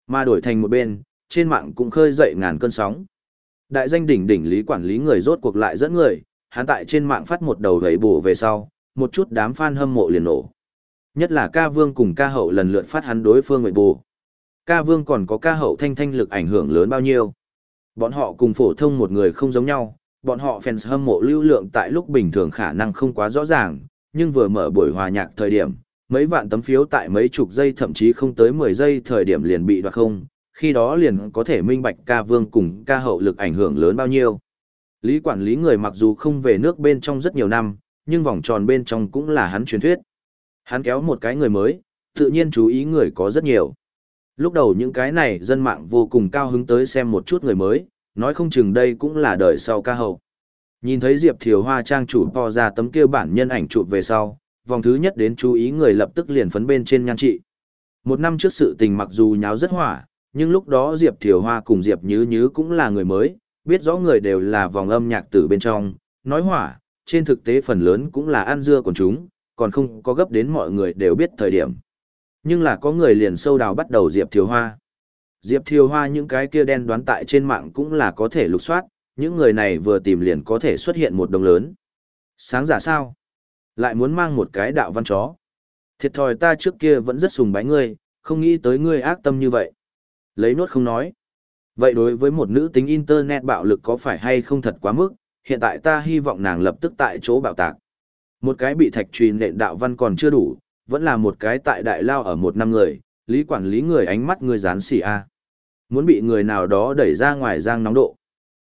Mà đổi thành một bên, trên mạng cũng khơi dậy ngàn cơn sóng. Đại danh đỉnh đỉnh lý quản lý người rốt cuộc lại dẫn người, hắn tại trên mạng phát một đầu gầy bổ về sau, một chút đám fan hâm mộ liền nổ. Nhất là ca vương cùng ca hậu lần lượt phát hắn đối phương người bù. Ca vương còn có ca hậu thanh thanh lực ảnh hưởng lớn bao nhiêu. Bọn họ cùng phổ thông một người không giống nhau, bọn họ fans hâm mộ lưu lượng tại lúc bình thường khả năng không quá rõ ràng, nhưng vừa mở buổi hòa nhạc thời điểm, mấy vạn tấm phiếu tại mấy chục giây thậm chí không tới 10 giây thời điểm liền bị đoạt không, khi đó liền có thể minh bạch ca vương cùng ca hậu lực ảnh hưởng lớn bao nhiêu. Lý quản lý người mặc dù không về nước bên trong rất nhiều năm, nhưng vòng tròn bên trong cũng là hắn truyền thuyết. Hắn kéo một cái người mới, tự nhiên chú ý người có rất nhiều. Lúc đầu những cái này dân mạng vô cùng cao hứng tới xem một chút người mới, nói không chừng đây cũng là đời sau ca hậu. Nhìn thấy Diệp Thiều Hoa trang chủ po ra tấm kia bản nhân ảnh chụp về sau, vòng thứ nhất đến chú ý người lập tức liền phấn bên trên nhan trị. Một năm trước sự tình mặc dù nháo rất hỏa, nhưng lúc đó Diệp Thiều Hoa cùng Diệp Nhứ Nhứ cũng là người mới, biết rõ người đều là vòng âm nhạc tử bên trong, nói hỏa, trên thực tế phần lớn cũng là ăn dưa của chúng, còn không có gấp đến mọi người đều biết thời điểm. Nhưng là có người liền sâu đào bắt đầu Diệp Thiều Hoa. Diệp Thiều Hoa những cái kia đen đoán tại trên mạng cũng là có thể lục soát, những người này vừa tìm liền có thể xuất hiện một đồng lớn. Sáng giả sao? Lại muốn mang một cái đạo văn chó. Thiệt thòi ta trước kia vẫn rất sùng bái ngươi, không nghĩ tới ngươi ác tâm như vậy. Lấy nốt không nói. Vậy đối với một nữ tính internet bạo lực có phải hay không thật quá mức, hiện tại ta hy vọng nàng lập tức tại chỗ bạo tạc. Một cái bị thạch truyền nện đạo văn còn chưa đủ, vẫn là một cái tại đại lao ở một năm người, lý quản lý người ánh mắt người dán xỉ a. Muốn bị người nào đó đẩy ra ngoài giang nóng độ.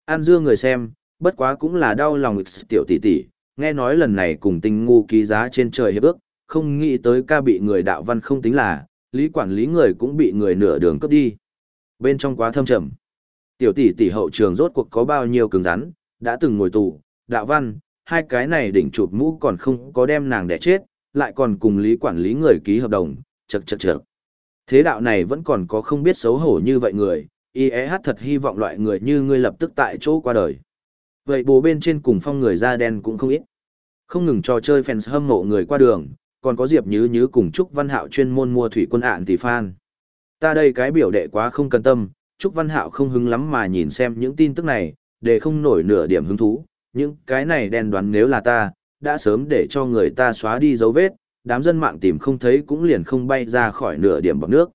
An dương người xem, bất quá cũng là đau lòng tiểu tỷ tỷ, nghe nói lần này cùng tinh ngu ký giá trên trời hiệp ước, không nghĩ tới ca bị người đạo văn không tính là, lý quản lý người cũng bị người nửa đường cướp đi. Bên trong quá thâm trầm. Tiểu tỷ tỷ hậu trường rốt cuộc có bao nhiêu cứng rắn, đã từng ngồi tù, đạo văn, hai cái này đỉnh chụp mũ còn không có đem nàng đẻ chết, lại còn cùng lý quản lý người ký hợp đồng, chật chật chật. Thế đạo này vẫn còn có không biết xấu hổ như vậy người, IEH thật hy vọng loại người như ngươi lập tức tại chỗ qua đời. Vậy bố bên trên cùng phong người da đen cũng không ít. Không ngừng trò chơi fans hâm mộ người qua đường, còn có Diệp Nhứ Nhứ cùng Trúc Văn Hạo chuyên môn mua thủy quân ạn tỷ fan. Ta đây cái biểu đệ quá không cần tâm, Trúc Văn Hạo không hứng lắm mà nhìn xem những tin tức này, để không nổi nửa điểm hứng thú, những cái này đen đoán nếu là ta, đã sớm để cho người ta xóa đi dấu vết, đám dân mạng tìm không thấy cũng liền không bay ra khỏi nửa điểm bọc nước.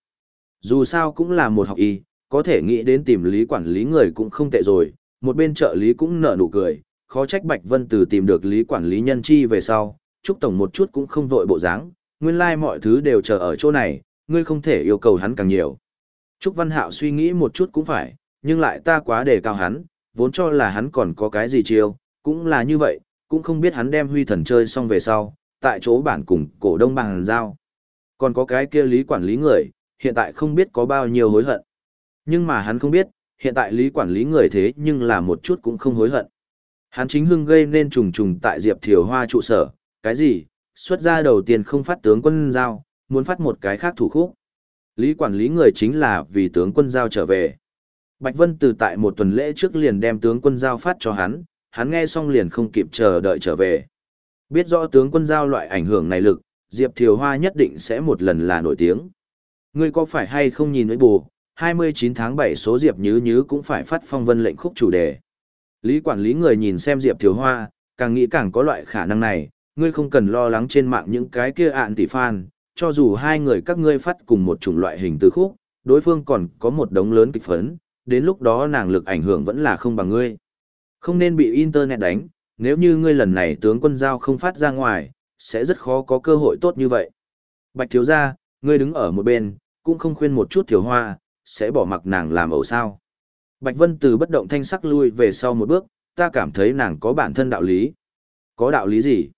Dù sao cũng là một học y, có thể nghĩ đến tìm lý quản lý người cũng không tệ rồi, một bên trợ lý cũng nở nụ cười, khó trách Bạch Vân từ tìm được lý quản lý nhân chi về sau, Trúc Tổng một chút cũng không vội bộ dáng, nguyên lai like mọi thứ đều chờ ở chỗ này, ngươi không thể yêu cầu hắn càng nhiều. Trúc Văn Hạo suy nghĩ một chút cũng phải, nhưng lại ta quá đề cao hắn, vốn cho là hắn còn có cái gì chiêu, cũng là như vậy, cũng không biết hắn đem huy thần chơi xong về sau, tại chỗ bản cùng cổ đông bằng giao. Còn có cái kia lý quản lý người, hiện tại không biết có bao nhiêu hối hận. Nhưng mà hắn không biết, hiện tại lý quản lý người thế nhưng là một chút cũng không hối hận. Hắn chính hưng gây nên trùng trùng tại Diệp Thiều Hoa trụ sở, cái gì, xuất ra đầu tiên không phát tướng quân giao, muốn phát một cái khác thủ khúc. Lý quản lý người chính là vì tướng quân giao trở về. Bạch Vân từ tại một tuần lễ trước liền đem tướng quân giao phát cho hắn, hắn nghe xong liền không kịp chờ đợi trở về. Biết rõ tướng quân giao loại ảnh hưởng này lực, Diệp Thiều Hoa nhất định sẽ một lần là nổi tiếng. Ngươi có phải hay không nhìn với bù, 29 tháng 7 số Diệp Nhứ Nhứ cũng phải phát phong vân lệnh khúc chủ đề. Lý quản lý người nhìn xem Diệp Thiều Hoa, càng nghĩ càng có loại khả năng này, ngươi không cần lo lắng trên mạng những cái kia ạn tỷ fan, cho dù hai người các ngươi phát cùng một chủng loại hình từ khúc, đối phương còn có một đống lớn kịch phấn, đến lúc đó nàng lực ảnh hưởng vẫn là không bằng ngươi. Không nên bị internet đánh, nếu như ngươi lần này tướng quân giao không phát ra ngoài, sẽ rất khó có cơ hội tốt như vậy. Bạch thiếu gia, ngươi đứng ở một bên, cũng không khuyên một chút thiếu hoa, sẽ bỏ mặc nàng làm ẩu sao. Bạch Vân từ bất động thanh sắc lui về sau một bước, ta cảm thấy nàng có bản thân đạo lý. Có đạo lý gì?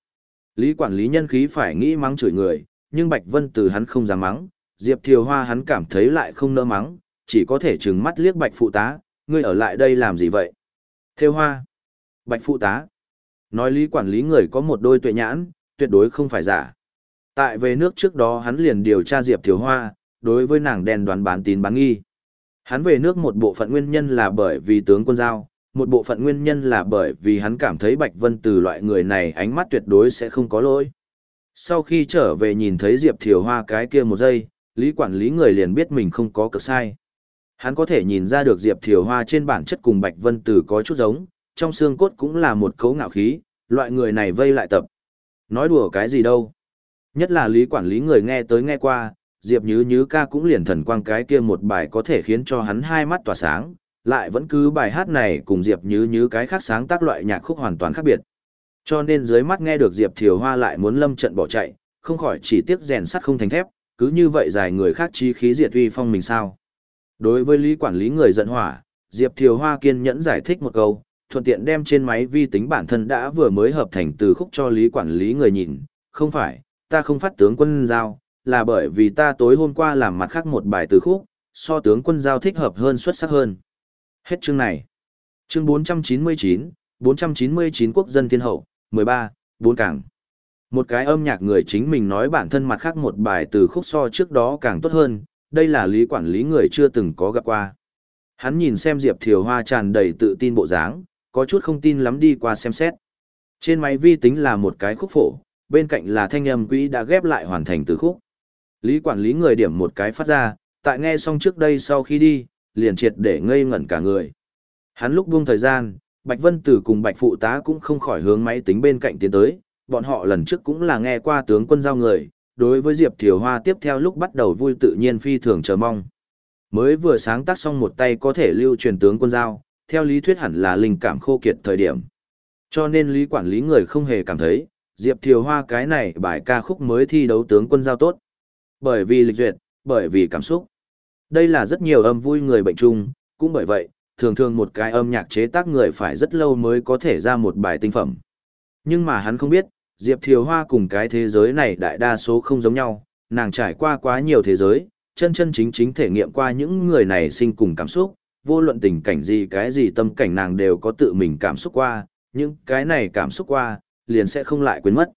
Lý quản lý nhân khí phải nghĩ mắng chửi người, nhưng Bạch Vân từ hắn không dám mắng, Diệp Thiều Hoa hắn cảm thấy lại không nỡ mắng, chỉ có thể trừng mắt liếc Bạch phụ tá, ngươi ở lại đây làm gì vậy? Thiều Hoa. Bạch phụ tá. Nói lý quản lý người có một đôi tuệ nhãn, tuyệt đối không phải giả. Tại về nước trước đó hắn liền điều tra Diệp Thiều Hoa, đối với nàng đen đoán bán tín bán nghi. Hắn về nước một bộ phận nguyên nhân là bởi vì tướng quân giao, một bộ phận nguyên nhân là bởi vì hắn cảm thấy Bạch Vân từ loại người này ánh mắt tuyệt đối sẽ không có lỗi. Sau khi trở về nhìn thấy Diệp Thiều Hoa cái kia một giây, lý quản lý người liền biết mình không có cực sai. Hắn có thể nhìn ra được Diệp Thiều Hoa trên bản chất cùng Bạch Vân Tử có chút giống, trong xương cốt cũng là một cấu ngạo khí, loại người này vây lại tập. Nói đùa cái gì đâu. Nhất là lý quản lý người nghe tới nghe qua, Diệp Nhứ Nhứ ca cũng liền thần quang cái kia một bài có thể khiến cho hắn hai mắt tỏa sáng, lại vẫn cứ bài hát này cùng Diệp Nhứ Nhứ cái khác sáng tác loại nhạc khúc hoàn toàn khác biệt. Cho nên dưới mắt nghe được Diệp Thiều Hoa lại muốn lâm trận bỏ chạy, không khỏi chỉ tiếc rèn sắt không thành thép, cứ như vậy dài người khác chi khí diệt uy phong mình sao. Đối với lý quản lý người giận hỏa, Diệp Thiều Hoa kiên nhẫn giải thích một câu, thuận tiện đem trên máy vi tính bản thân đã vừa mới hợp thành từ khúc cho lý quản lý người nhìn, không phải, ta không phát tướng quân giao, là bởi vì ta tối hôm qua làm mặt khác một bài từ khúc, so tướng quân giao thích hợp hơn xuất sắc hơn. Hết chương này. Chương 499, 499 quốc dân thiên hậu, 13, bốn càng Một cái âm nhạc người chính mình nói bản thân mặt khác một bài từ khúc so trước đó càng tốt hơn, đây là lý quản lý người chưa từng có gặp qua. Hắn nhìn xem Diệp Thiều Hoa tràn đầy tự tin bộ dáng, có chút không tin lắm đi qua xem xét. Trên máy vi tính là một cái khúc phổ, bên cạnh là thanh âm quỹ đã ghép lại hoàn thành từ khúc. Lý quản lý người điểm một cái phát ra, tại nghe xong trước đây sau khi đi, liền triệt để ngây ngẩn cả người. Hắn lúc buông thời gian, Bạch Vân Tử cùng Bạch Phụ tá cũng không khỏi hướng máy tính bên cạnh tiến tới, bọn họ lần trước cũng là nghe qua tướng quân giao người, đối với Diệp Thiều Hoa tiếp theo lúc bắt đầu vui tự nhiên phi thường chờ mong. Mới vừa sáng tác xong một tay có thể lưu truyền tướng quân giao, theo lý thuyết hẳn là linh cảm khô kiệt thời điểm. Cho nên lý quản lý người không hề cảm thấy, Diệp Thiều Hoa cái này bài ca khúc mới thi đấu tướng quân giao tốt. Bởi vì lịch duyệt, bởi vì cảm xúc. Đây là rất nhiều âm vui người bệnh chung, cũng bởi vậy, thường thường một cái âm nhạc chế tác người phải rất lâu mới có thể ra một bài tinh phẩm. Nhưng mà hắn không biết, Diệp Thiều Hoa cùng cái thế giới này đại đa số không giống nhau, nàng trải qua quá nhiều thế giới, chân chân chính chính thể nghiệm qua những người này sinh cùng cảm xúc, vô luận tình cảnh gì cái gì tâm cảnh nàng đều có tự mình cảm xúc qua, những cái này cảm xúc qua, liền sẽ không lại quên mất.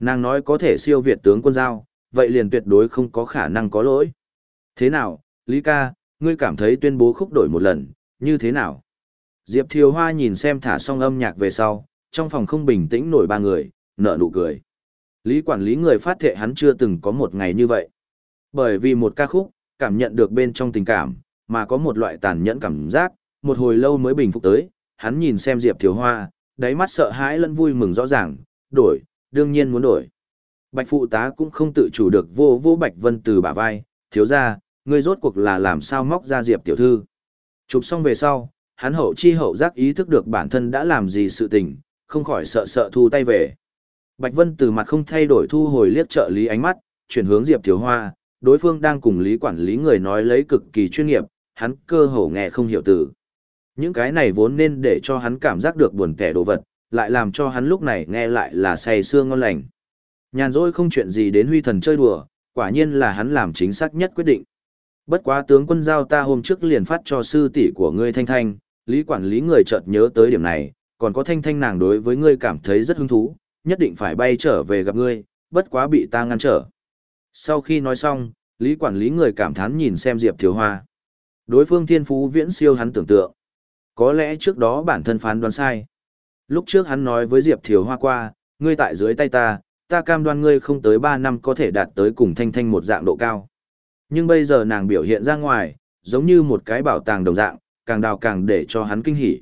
Nàng nói có thể siêu việt tướng quân giao, vậy liền tuyệt đối không có khả năng có lỗi. Thế nào, Lý ca, ngươi cảm thấy tuyên bố khúc đổi một lần, như thế nào? Diệp Thiều Hoa nhìn xem thả xong âm nhạc về sau, trong phòng không bình tĩnh nổi ba người, nở nụ cười. Lý quản lý người phát thệ hắn chưa từng có một ngày như vậy. Bởi vì một ca khúc, cảm nhận được bên trong tình cảm, mà có một loại tàn nhẫn cảm giác, một hồi lâu mới bình phục tới, hắn nhìn xem Diệp Thiếu Hoa, đáy mắt sợ hãi lẫn vui mừng rõ ràng, đổi, đương nhiên muốn đổi. Bạch phụ tá cũng không tự chủ được vô vô Bạch Vân từ bả vai, thiếu ra, ngươi rốt cuộc là làm sao móc ra Diệp tiểu thư. Chụp xong về sau, hắn hậu chi hậu giác ý thức được bản thân đã làm gì sự tình, không khỏi sợ sợ thu tay về. Bạch Vân từ mặt không thay đổi thu hồi liếc trợ lý ánh mắt, chuyển hướng Diệp Thiếu Hoa, đối phương đang cùng lý quản lý người nói lấy cực kỳ chuyên nghiệp, hắn cơ hồ nghe không hiểu từ. Những cái này vốn nên để cho hắn cảm giác được buồn tẻ đồ vật, lại làm cho hắn lúc này nghe lại là say sương ngon lành. Nhàn rỗi không chuyện gì đến huy thần chơi đùa, quả nhiên là hắn làm chính xác nhất quyết định. Bất quá tướng quân giao ta hôm trước liền phát cho sư tỷ của ngươi Thanh Thanh, lý quản lý người chợt nhớ tới điểm này, còn có Thanh Thanh nàng đối với ngươi cảm thấy rất hứng thú, nhất định phải bay trở về gặp ngươi, bất quá bị ta ngăn trở. Sau khi nói xong, lý quản lý người cảm thán nhìn xem Diệp Thiếu Hoa. Đối phương thiên phú viễn siêu hắn tưởng tượng. Có lẽ trước đó bản thân phán đoán sai. Lúc trước hắn nói với Diệp Thiều Hoa qua, ngươi tại dưới tay ta, ta cam đoan ngươi không tới 3 năm có thể đạt tới cùng thanh thanh một dạng độ cao. Nhưng bây giờ nàng biểu hiện ra ngoài, giống như một cái bảo tàng đồng dạng, càng đào càng để cho hắn kinh hỉ.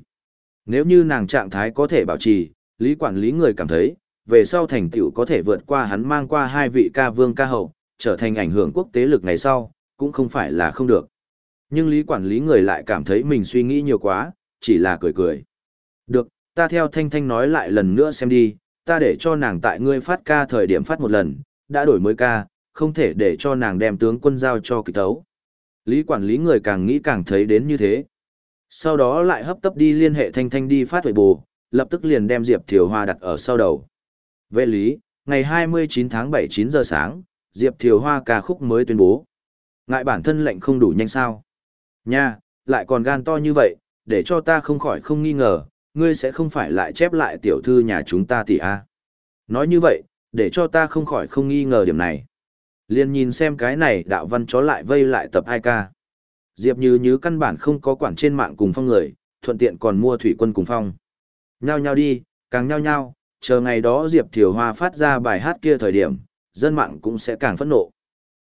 Nếu như nàng trạng thái có thể bảo trì, lý quản lý người cảm thấy, về sau thành tựu có thể vượt qua hắn mang qua hai vị ca vương ca hậu, trở thành ảnh hưởng quốc tế lực ngày sau, cũng không phải là không được. Nhưng lý quản lý người lại cảm thấy mình suy nghĩ nhiều quá, chỉ là cười cười. Được, ta theo Thanh Thanh nói lại lần nữa xem đi, ta để cho nàng tại ngươi phát ca thời điểm phát một lần, đã đổi mới ca, không thể để cho nàng đem tướng quân giao cho kịch tấu. Lý quản lý người càng nghĩ càng thấy đến như thế. Sau đó lại hấp tấp đi liên hệ Thanh Thanh đi phát huệ bù, lập tức liền đem Diệp Thiều Hoa đặt ở sau đầu. Về lý, ngày 29 tháng 7 9 giờ sáng, Diệp Thiều Hoa ca khúc mới tuyên bố. Ngại bản thân lệnh không đủ nhanh sao. Nha, lại còn gan to như vậy, để cho ta không khỏi không nghi ngờ, ngươi sẽ không phải lại chép lại tiểu thư nhà chúng ta tỷ a. À? Nói như vậy, để cho ta không khỏi không nghi ngờ điểm này. Liên nhìn xem cái này đạo văn chó lại vây lại tập 2K. Diệp như như căn bản không có quản trên mạng cùng phong người, thuận tiện còn mua thủy quân cùng phong. Nhao nhao đi, càng nhao nhao, chờ ngày đó Diệp Thiều Hoa phát ra bài hát kia thời điểm, dân mạng cũng sẽ càng phẫn nộ.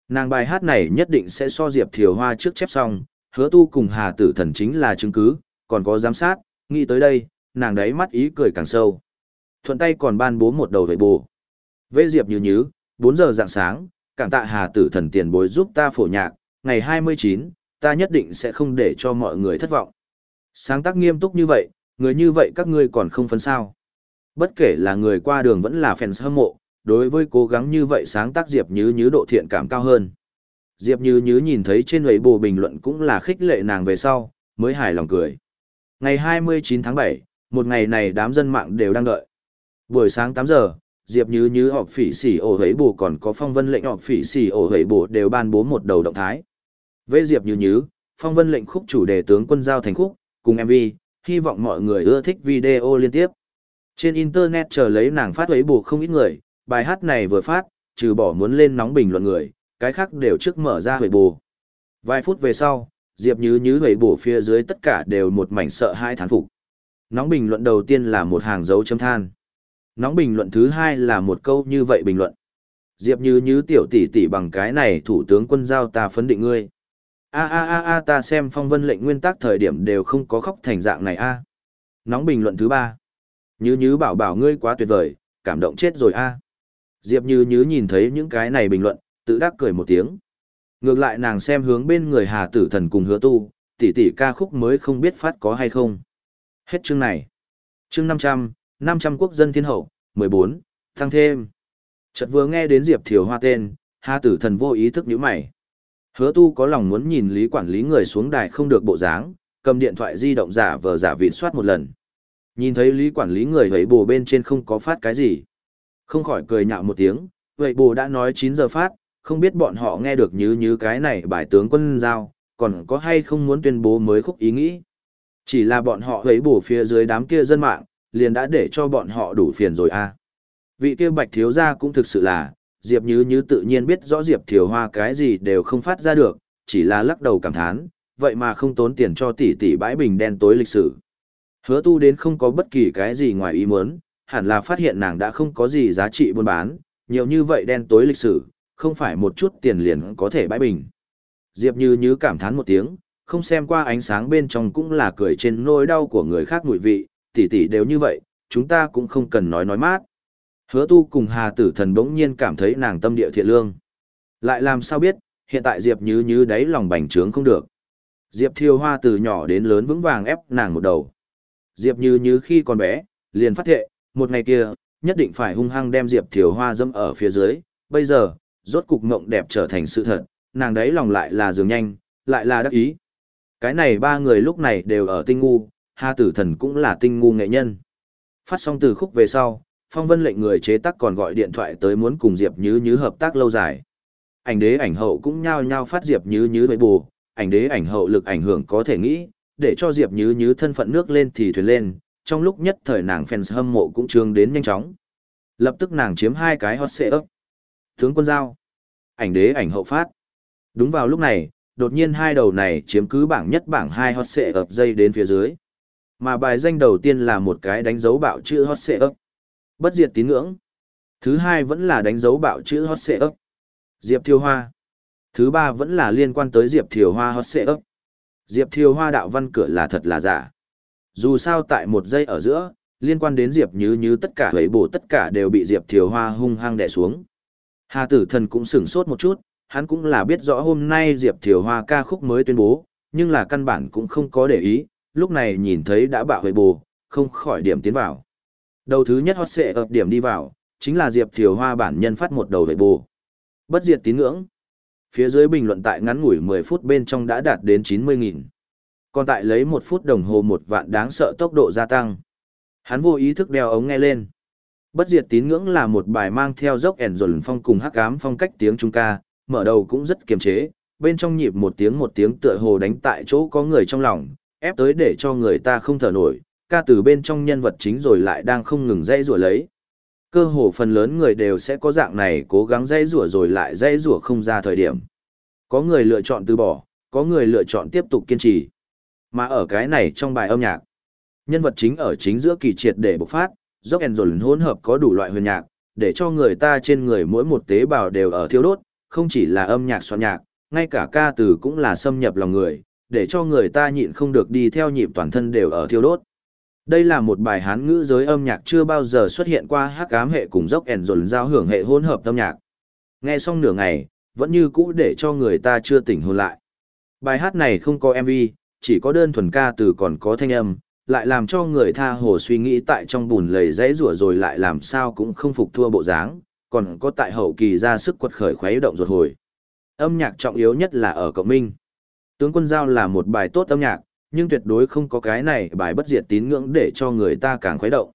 Nàng bài hát này nhất định sẽ so Diệp Thiều Hoa trước chép xong, hứa tu cùng Hà Tử Thần chính là chứng cứ, còn có giám sát, nghĩ tới đây, nàng đấy mắt ý cười càng sâu. Thuận tay còn ban bố một đầu vệ bù. Vê Diệp như như 4 giờ dạng sáng, cảm tạ Hà Tử Thần tiền bối giúp ta phổ nhạc, ngày 29, ta nhất định sẽ không để cho mọi người thất vọng. Sáng tác nghiêm túc như vậy, người như vậy các ngươi còn không phân sao. Bất kể là người qua đường vẫn là fans hâm mộ, đối với cố gắng như vậy sáng tác Diệp Như Như độ thiện cảm cao hơn. Diệp Như Như nhìn thấy trên ấy bồ bình luận cũng là khích lệ nàng về sau, mới hài lòng cười. Ngày 29 tháng 7, một ngày này đám dân mạng đều đang đợi. Buổi sáng 8 giờ, Diệp Như Như họp phỉ xỉ ổ hấy bù còn có phong vân lệnh họp phỉ xỉ ổ hấy bù đều ban bố một đầu động thái. Với Diệp Như Như, phong vân lệnh khúc chủ đề tướng quân giao thành khúc, cùng MV, hy vọng mọi người ưa thích video liên tiếp. Trên Internet chờ lấy nàng phát ấy bù không ít người, bài hát này vừa phát, trừ bỏ muốn lên nóng bình luận người, cái khác đều trước mở ra huệ bù. Vài phút về sau, Diệp Như Như huệ bù phía dưới tất cả đều một mảnh sợ hai thán phục. Nóng bình luận đầu tiên là một hàng dấu chấm than. Nóng bình luận thứ hai là một câu như vậy bình luận. Diệp Như Như tiểu tỷ tỷ bằng cái này thủ tướng quân giao ta phấn định ngươi. A a a a ta xem phong vân lệnh nguyên tắc thời điểm đều không có khóc thành dạng này a. Nóng bình luận thứ ba. Như Như bảo bảo ngươi quá tuyệt vời, cảm động chết rồi a. Diệp Như Như nhìn thấy những cái này bình luận, tự đắc cười một tiếng. Ngược lại nàng xem hướng bên người Hà Tử Thần cùng Hứa Tu, tỷ tỷ ca khúc mới không biết phát có hay không. Hết chương này. Chương 500, 500 quốc dân thiên hậu, 14, tăng thêm. Chợt vừa nghe đến Diệp Thiều Hoa tên, Hà Tử Thần vô ý thức nhíu mày. Hứa Tu có lòng muốn nhìn lý quản lý người xuống đài không được bộ dáng, cầm điện thoại di động giả vờ giả vịn soát một lần. Nhìn thấy lý quản lý người thấy bồ bên trên không có phát cái gì. Không khỏi cười nhạo một tiếng, vậy bồ đã nói 9 giờ phát, không biết bọn họ nghe được như như cái này bài tướng quân giao, còn có hay không muốn tuyên bố mới khúc ý nghĩ. Chỉ là bọn họ thấy bổ phía dưới đám kia dân mạng, liền đã để cho bọn họ đủ phiền rồi à. Vị kia bạch thiếu gia cũng thực sự là, Diệp Như Như tự nhiên biết rõ Diệp Thiều Hoa cái gì đều không phát ra được, chỉ là lắc đầu cảm thán, vậy mà không tốn tiền cho tỷ tỷ bãi bình đen tối lịch sử. Hứa tu đến không có bất kỳ cái gì ngoài ý muốn, hẳn là phát hiện nàng đã không có gì giá trị buôn bán, nhiều như vậy đen tối lịch sử, không phải một chút tiền liền có thể bãi bình. Diệp Như Như cảm thán một tiếng, không xem qua ánh sáng bên trong cũng là cười trên nỗi đau của người khác mùi vị, tỷ tỷ đều như vậy, chúng ta cũng không cần nói nói mát. Hứa tu cùng Hà Tử Thần bỗng nhiên cảm thấy nàng tâm địa thiện lương. Lại làm sao biết, hiện tại Diệp Như Như đáy lòng bành trướng không được. Diệp Thiêu Hoa từ nhỏ đến lớn vững vàng ép nàng một đầu. Diệp Như Như khi còn bé, liền phát thệ, một ngày kia, nhất định phải hung hăng đem Diệp Thiều Hoa dâm ở phía dưới, bây giờ, rốt cục mộng đẹp trở thành sự thật, nàng đấy lòng lại là dường nhanh, lại là đắc ý. Cái này ba người lúc này đều ở tinh ngu, Hà Tử Thần cũng là tinh ngu nghệ nhân. Phát xong từ khúc về sau, phong vân lệnh người chế tác còn gọi điện thoại tới muốn cùng Diệp Như Như hợp tác lâu dài. Ảnh đế ảnh hậu cũng nhao nhao phát Diệp Như Như với bù, ảnh đế ảnh hậu lực ảnh hưởng có thể nghĩ, để cho Diệp Như Như thân phận nước lên thì thuyền lên, trong lúc nhất thời nàng fans hâm mộ cũng trương đến nhanh chóng. Lập tức nàng chiếm hai cái hot xệ ấp. Tướng quân giao. Ảnh đế ảnh hậu phát. Đúng vào lúc này, đột nhiên hai đầu này chiếm cứ bảng nhất bảng hai hot xệ ấp dây đến phía dưới. Mà bài danh đầu tiên là một cái đánh dấu bạo chữ hot xệ ấp. Bất diệt tín ngưỡng. Thứ hai vẫn là đánh dấu bạo chữ hot xệ ấp. Diệp Thiều Hoa. Thứ ba vẫn là liên quan tới Diệp Thiều Hoa hot xệ ấp. Diệp Thiều Hoa đạo văn cửa là thật là giả. Dù sao tại một giây ở giữa, liên quan đến Diệp Như Như tất cả hấy bổ tất cả đều bị Diệp Thiều Hoa hung hăng đè xuống. Hà tử thần cũng sửng sốt một chút, hắn cũng là biết rõ hôm nay Diệp Thiều Hoa ca khúc mới tuyên bố, nhưng là căn bản cũng không có để ý, lúc này nhìn thấy đã bạo hấy bù, không khỏi điểm tiến vào. Đầu thứ nhất hot xệ ập điểm đi vào, chính là Diệp Thiều Hoa bản nhân phát một đầu hấy bù. Bất diệt tín ngưỡng. Phía dưới bình luận tại ngắn ngủi 10 phút bên trong đã đạt đến 90.000 còn tại lấy một phút đồng hồ một vạn đáng sợ tốc độ gia tăng. Hắn vô ý thức đeo ống nghe lên. Bất diệt tín ngưỡng là một bài mang theo dốc ẻn dồn phong cùng hắc ám phong cách tiếng trung ca, mở đầu cũng rất kiềm chế, bên trong nhịp một tiếng một tiếng tựa hồ đánh tại chỗ có người trong lòng, ép tới để cho người ta không thở nổi, ca từ bên trong nhân vật chính rồi lại đang không ngừng dây rủa lấy. Cơ hồ phần lớn người đều sẽ có dạng này cố gắng dây rủa rồi lại dây rủa không ra thời điểm. Có người lựa chọn từ bỏ, có người lựa chọn tiếp tục kiên trì. Mà ở cái này trong bài âm nhạc, nhân vật chính ở chính giữa kỳ triệt để bộc phát, dốc ẻn dồn hỗn hợp có đủ loại huyền nhạc, để cho người ta trên người mỗi một tế bào đều ở thiêu đốt, không chỉ là âm nhạc soạn nhạc, ngay cả ca từ cũng là xâm nhập lòng người, để cho người ta nhịn không được đi theo nhịp toàn thân đều ở thiêu đốt. Đây là một bài hán ngữ giới âm nhạc chưa bao giờ xuất hiện qua hắc ám hệ cùng dốc ẻn dồn giao hưởng hệ hỗn hợp âm nhạc. Nghe xong nửa ngày, vẫn như cũ để cho người ta chưa tỉnh hồn lại. Bài hát này không có MV, chỉ có đơn thuần ca từ còn có thanh âm, lại làm cho người tha hồ suy nghĩ tại trong bùn lầy dãy rủa rồi lại làm sao cũng không phục thua bộ dáng, còn có tại hậu kỳ ra sức quật khởi khuấy động ruột hồi. Âm nhạc trọng yếu nhất là ở cộng minh. Tướng quân giao là một bài tốt âm nhạc, nhưng tuyệt đối không có cái này bài bất diệt tín ngưỡng để cho người ta càng khuấy động.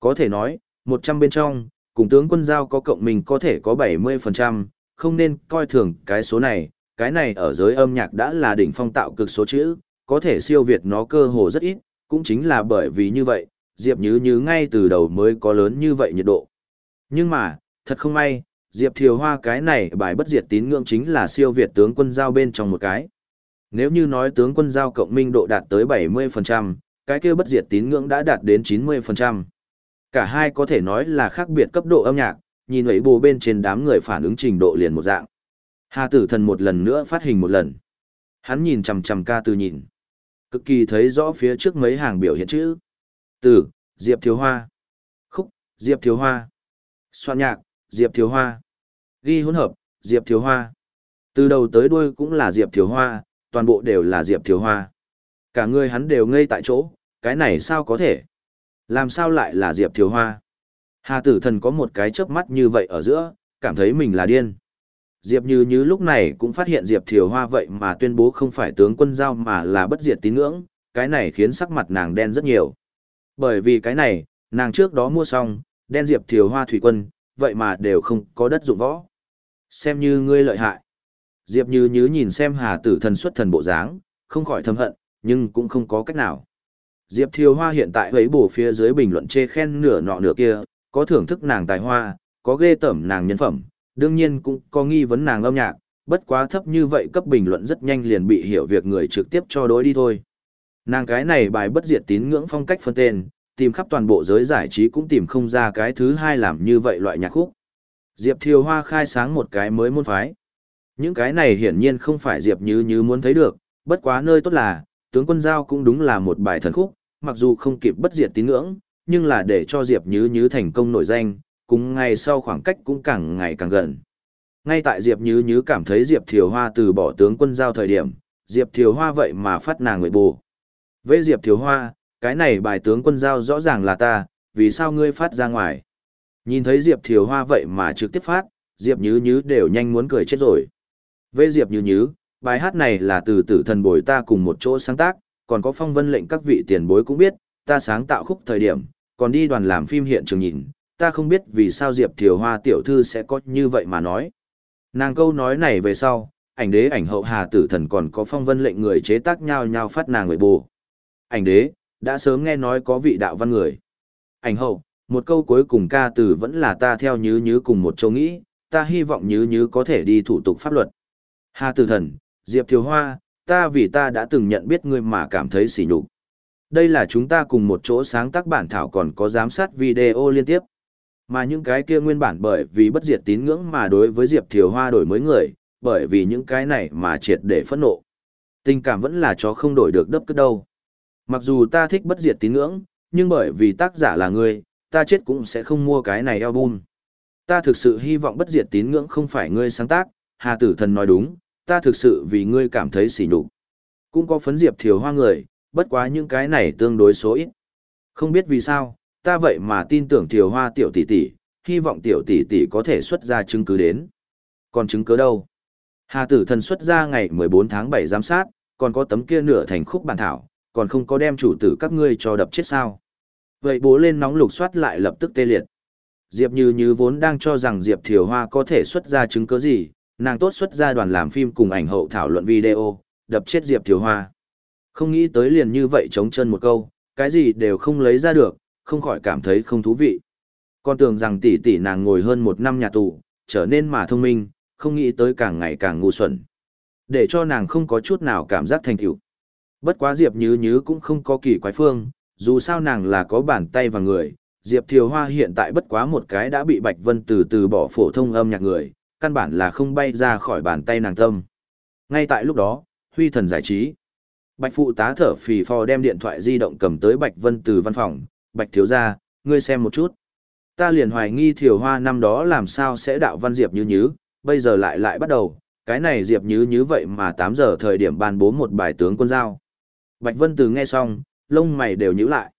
Có thể nói, 100 bên trong, cùng tướng quân giao có cộng mình có thể có 70%, không nên coi thường cái số này, cái này ở giới âm nhạc đã là đỉnh phong tạo cực số chữ, có thể siêu việt nó cơ hồ rất ít, cũng chính là bởi vì như vậy, Diệp Như Như ngay từ đầu mới có lớn như vậy nhiệt độ. Nhưng mà, thật không may, Diệp Thiều Hoa cái này bài bất diệt tín ngưỡng chính là siêu việt tướng quân giao bên trong một cái. Nếu như nói tướng quân giao cộng minh độ đạt tới 70%, cái kia bất diệt tín ngưỡng đã đạt đến 90%. Cả hai có thể nói là khác biệt cấp độ âm nhạc, nhìn ấy bù bên trên đám người phản ứng trình độ liền một dạng. Hà tử thần một lần nữa phát hình một lần. Hắn nhìn chằm chằm ca từ nhìn cực kỳ thấy rõ phía trước mấy hàng biểu hiện chữ. Từ, Diệp Thiếu Hoa. Khúc, Diệp Thiếu Hoa. Soạn nhạc, Diệp Thiếu Hoa. Ghi hỗn hợp, Diệp Thiếu Hoa. Từ đầu tới đuôi cũng là Diệp Thiếu Hoa, toàn bộ đều là Diệp Thiếu Hoa. Cả người hắn đều ngây tại chỗ, cái này sao có thể? Làm sao lại là Diệp Thiếu Hoa? Hà tử thần có một cái chớp mắt như vậy ở giữa, cảm thấy mình là điên. Diệp Như Như lúc này cũng phát hiện Diệp Thiều Hoa vậy mà tuyên bố không phải tướng quân giao mà là bất diệt tín ngưỡng, cái này khiến sắc mặt nàng đen rất nhiều. Bởi vì cái này, nàng trước đó mua xong, đen Diệp Thiều Hoa thủy quân, vậy mà đều không có đất dụng võ. Xem như ngươi lợi hại. Diệp Như Như nhìn xem Hà Tử Thần xuất thần bộ dáng, không khỏi thầm hận, nhưng cũng không có cách nào. Diệp Thiều Hoa hiện tại ấy bổ phía dưới bình luận chê khen nửa nọ nửa kia, có thưởng thức nàng tài hoa, có ghê tởm nàng nhân phẩm, đương nhiên cũng có nghi vấn nàng âm nhạc, bất quá thấp như vậy cấp bình luận rất nhanh liền bị hiểu việc người trực tiếp cho đối đi thôi. Nàng cái này bài bất diệt tín ngưỡng phong cách phân tên, tìm khắp toàn bộ giới giải trí cũng tìm không ra cái thứ hai làm như vậy loại nhạc khúc. Diệp Thiều Hoa khai sáng một cái mới môn phái. Những cái này hiển nhiên không phải Diệp Như Như muốn thấy được, bất quá nơi tốt là, tướng quân giao cũng đúng là một bài thần khúc, mặc dù không kịp bất diệt tín ngưỡng, nhưng là để cho Diệp Như Như thành công nổi danh, cùng ngày sau khoảng cách cũng càng ngày càng gần. Ngay tại Diệp Như Như cảm thấy Diệp Thiều Hoa từ bỏ tướng quân giao thời điểm, Diệp Thiều Hoa vậy mà phát nàng người bù. Với Diệp Thiều Hoa, cái này bài tướng quân giao rõ ràng là ta, vì sao ngươi phát ra ngoài? Nhìn thấy Diệp Thiều Hoa vậy mà trực tiếp phát, Diệp Như Như đều nhanh muốn cười chết rồi. Với Diệp Như Như, bài hát này là từ tử thần bồi ta cùng một chỗ sáng tác, còn có phong vân lệnh các vị tiền bối cũng biết, ta sáng tạo khúc thời điểm, còn đi đoàn làm phim hiện trường nhìn, ta không biết vì sao Diệp Thiều Hoa tiểu thư sẽ có như vậy mà nói. Nàng câu nói này về sau, ảnh đế ảnh hậu Hà Tử Thần còn có phong vân lệnh người chế tác nhau nhau phát nàng người bù. Ảnh đế, đã sớm nghe nói có vị đạo văn người. Ảnh hậu, một câu cuối cùng ca từ vẫn là ta theo nhứ nhứ cùng một châu nghĩ, ta hy vọng nhứ nhứ có thể đi thủ tục pháp luật. Hà Tử Thần, Diệp Thiều Hoa, ta vì ta đã từng nhận biết ngươi mà cảm thấy sỉ nhục. Đây là chúng ta cùng một chỗ sáng tác bản thảo còn có giám sát video liên tiếp. Mà những cái kia nguyên bản bởi vì bất diệt tín ngưỡng mà đối với Diệp Thiều Hoa đổi mới người, bởi vì những cái này mà triệt để phẫn nộ. Tình cảm vẫn là chó không đổi được đấp cất đâu. Mặc dù ta thích bất diệt tín ngưỡng, nhưng bởi vì tác giả là ngươi, ta chết cũng sẽ không mua cái này album. Ta thực sự hy vọng bất diệt tín ngưỡng không phải ngươi sáng tác, Hà Tử Thần nói đúng, ta thực sự vì ngươi cảm thấy sỉ nhục. Cũng có phấn diệp thiều hoa người, bất quá những cái này tương đối số ít. Không biết vì sao, ta vậy mà tin tưởng thiều hoa tiểu tỷ tỷ, hy vọng tiểu tỷ tỷ có thể xuất ra chứng cứ đến. Còn chứng cứ đâu? Hà tử thần xuất ra ngày 14 tháng 7 giám sát, còn có tấm kia nửa thành khúc bản thảo, còn không có đem chủ tử các ngươi cho đập chết sao. Vậy bố lên nóng lục soát lại lập tức tê liệt. Diệp Như Như vốn đang cho rằng Diệp Thiều Hoa có thể xuất ra chứng cứ gì, nàng tốt xuất ra đoàn làm phim cùng ảnh hậu thảo luận video, đập chết Diệp Thiều Hoa. Không nghĩ tới liền như vậy chống chân một câu, cái gì đều không lấy ra được, không khỏi cảm thấy không thú vị. Con tưởng rằng tỷ tỷ nàng ngồi hơn một năm nhà tù, trở nên mà thông minh, không nghĩ tới càng ngày càng ngu xuẩn. Để cho nàng không có chút nào cảm giác thành tựu. Bất quá Diệp Nhứ Nhứ cũng không có kỳ quái phương, dù sao nàng là có bàn tay và người, Diệp Thiều Hoa hiện tại bất quá một cái đã bị Bạch Vân từ từ bỏ phổ thông âm nhạc người, căn bản là không bay ra khỏi bàn tay nàng tâm. Ngay tại lúc đó, huy thần giải trí. Bạch phụ tá thở phì phò đem điện thoại di động cầm tới Bạch Vân từ văn phòng, Bạch thiếu gia, ngươi xem một chút. Ta liền hoài nghi Thiều Hoa năm đó làm sao sẽ đạo văn Diệp như nhứ, bây giờ lại lại bắt đầu, cái này Diệp như như vậy mà 8 giờ thời điểm ban bố một bài tướng quân giao. Bạch Vân từ nghe xong, lông mày đều nhíu lại.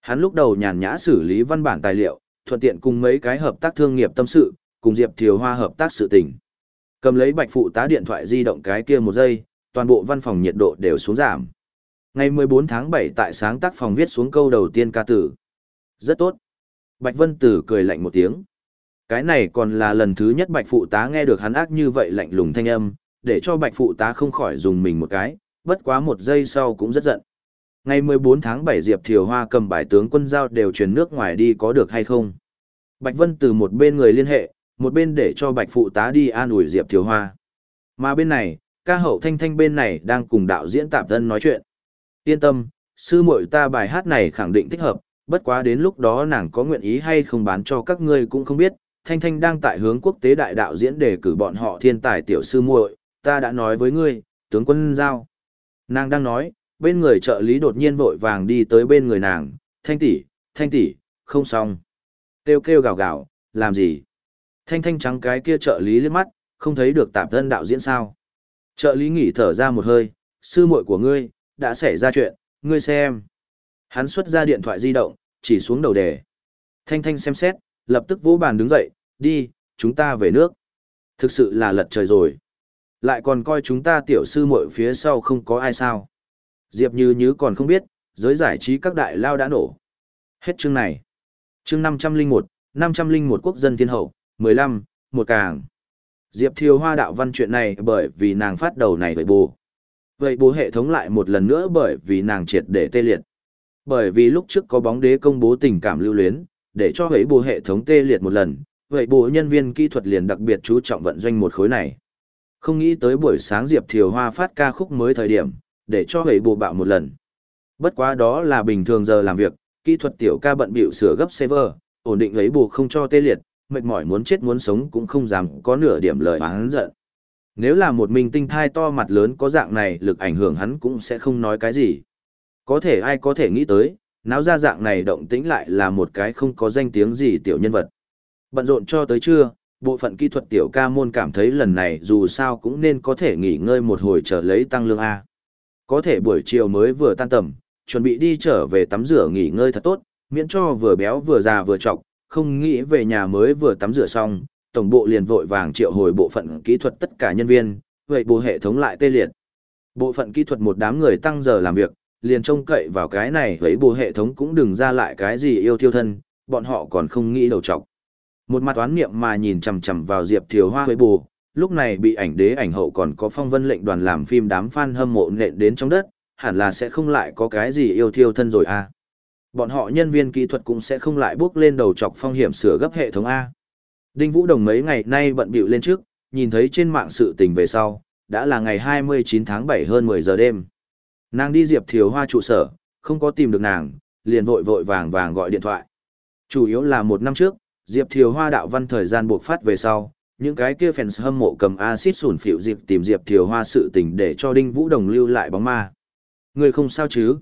Hắn lúc đầu nhàn nhã xử lý văn bản tài liệu, thuận tiện cùng mấy cái hợp tác thương nghiệp tâm sự, cùng Diệp Thiều Hoa hợp tác sự tình. Cầm lấy Bạch phụ tá điện thoại di động cái kia một giây, toàn bộ văn phòng nhiệt độ đều xuống giảm. Ngày 14 tháng 7 tại sáng tác phòng viết xuống câu đầu tiên ca tử. Rất tốt. Bạch Vân Tử cười lạnh một tiếng. Cái này còn là lần thứ nhất Bạch Phụ tá nghe được hắn ác như vậy lạnh lùng thanh âm, để cho Bạch Phụ tá không khỏi dùng mình một cái, bất quá một giây sau cũng rất giận. Ngày 14 tháng 7 Diệp Thiều Hoa cầm bài tướng quân giao đều truyền nước ngoài đi có được hay không? Bạch Vân từ một bên người liên hệ, một bên để cho Bạch Phụ tá đi an ủi Diệp Thiều Hoa. Mà bên này, ca hậu thanh thanh bên này đang cùng đạo diễn tạm thân nói chuyện. Yên tâm, sư muội ta bài hát này khẳng định thích hợp, bất quá đến lúc đó nàng có nguyện ý hay không bán cho các ngươi cũng không biết. Thanh thanh đang tại hướng quốc tế đại đạo diễn để cử bọn họ thiên tài tiểu sư muội, ta đã nói với ngươi, tướng quân giao. Nàng đang nói, bên người trợ lý đột nhiên vội vàng đi tới bên người nàng, thanh tỷ, thanh tỷ, không xong. Kêu kêu gào gào, làm gì? Thanh thanh trắng cái kia trợ lý liếc mắt, không thấy được tạp thân đạo diễn sao. Trợ lý nghỉ thở ra một hơi, sư muội của ngươi, đã xảy ra chuyện, ngươi xem. Hắn xuất ra điện thoại di động, chỉ xuống đầu đề. Thanh Thanh xem xét, lập tức vỗ bàn đứng dậy, đi, chúng ta về nước. Thực sự là lật trời rồi. Lại còn coi chúng ta tiểu sư muội phía sau không có ai sao. Diệp Như Như còn không biết, giới giải trí các đại lao đã nổ. Hết chương này. Chương 501, 501 quốc dân thiên hậu, 15, một càng. Diệp Thiều Hoa đạo văn chuyện này bởi vì nàng phát đầu này vậy bù. Vậy bù hệ thống lại một lần nữa bởi vì nàng triệt để tê liệt. Bởi vì lúc trước có bóng đế công bố tình cảm lưu luyến, để cho vậy bù hệ thống tê liệt một lần, vậy bù nhân viên kỹ thuật liền đặc biệt chú trọng vận doanh một khối này. Không nghĩ tới buổi sáng Diệp Thiều Hoa phát ca khúc mới thời điểm, để cho vậy bù bạo một lần. Bất quá đó là bình thường giờ làm việc, kỹ thuật tiểu ca bận bịu sửa gấp server, ổn định lấy bù không cho tê liệt, mệt mỏi muốn chết muốn sống cũng không dám có nửa điểm lời oán giận. Nếu là một mình tinh thai to mặt lớn có dạng này lực ảnh hưởng hắn cũng sẽ không nói cái gì. Có thể ai có thể nghĩ tới, náo ra dạng này động tĩnh lại là một cái không có danh tiếng gì tiểu nhân vật. Bận rộn cho tới trưa, bộ phận kỹ thuật tiểu ca môn cảm thấy lần này dù sao cũng nên có thể nghỉ ngơi một hồi trở lấy tăng lương A. Có thể buổi chiều mới vừa tan tầm, chuẩn bị đi trở về tắm rửa nghỉ ngơi thật tốt, miễn cho vừa béo vừa già vừa trọc, không nghĩ về nhà mới vừa tắm rửa xong, tổng bộ liền vội vàng triệu hồi bộ phận kỹ thuật tất cả nhân viên, vậy bộ hệ thống lại tê liệt. Bộ phận kỹ thuật một đám người tăng giờ làm việc, liền trông cậy vào cái này với bộ hệ thống cũng đừng ra lại cái gì yêu thiêu thân, bọn họ còn không nghĩ đầu trọc. Một mặt toán niệm mà nhìn chằm chằm vào Diệp Thiều Hoa với bù, lúc này bị ảnh đế ảnh hậu còn có phong vân lệnh đoàn làm phim đám fan hâm mộ nện đến trong đất, hẳn là sẽ không lại có cái gì yêu thiêu thân rồi à. Bọn họ nhân viên kỹ thuật cũng sẽ không lại bước lên đầu chọc phong hiểm sửa gấp hệ thống A. Đinh Vũ Đồng mấy ngày nay bận bịu lên trước, nhìn thấy trên mạng sự tình về sau, đã là ngày 29 tháng 7 hơn 10 giờ đêm. Nàng đi Diệp Thiều Hoa trụ sở, không có tìm được nàng, liền vội vội vàng vàng gọi điện thoại. Chủ yếu là một năm trước, Diệp Thiều Hoa đạo văn thời gian buộc phát về sau, những cái kia fans hâm mộ cầm axit sủn phịu dịp tìm Diệp Thiều Hoa sự tình để cho Đinh Vũ Đồng lưu lại bóng ma. Người không sao chứ?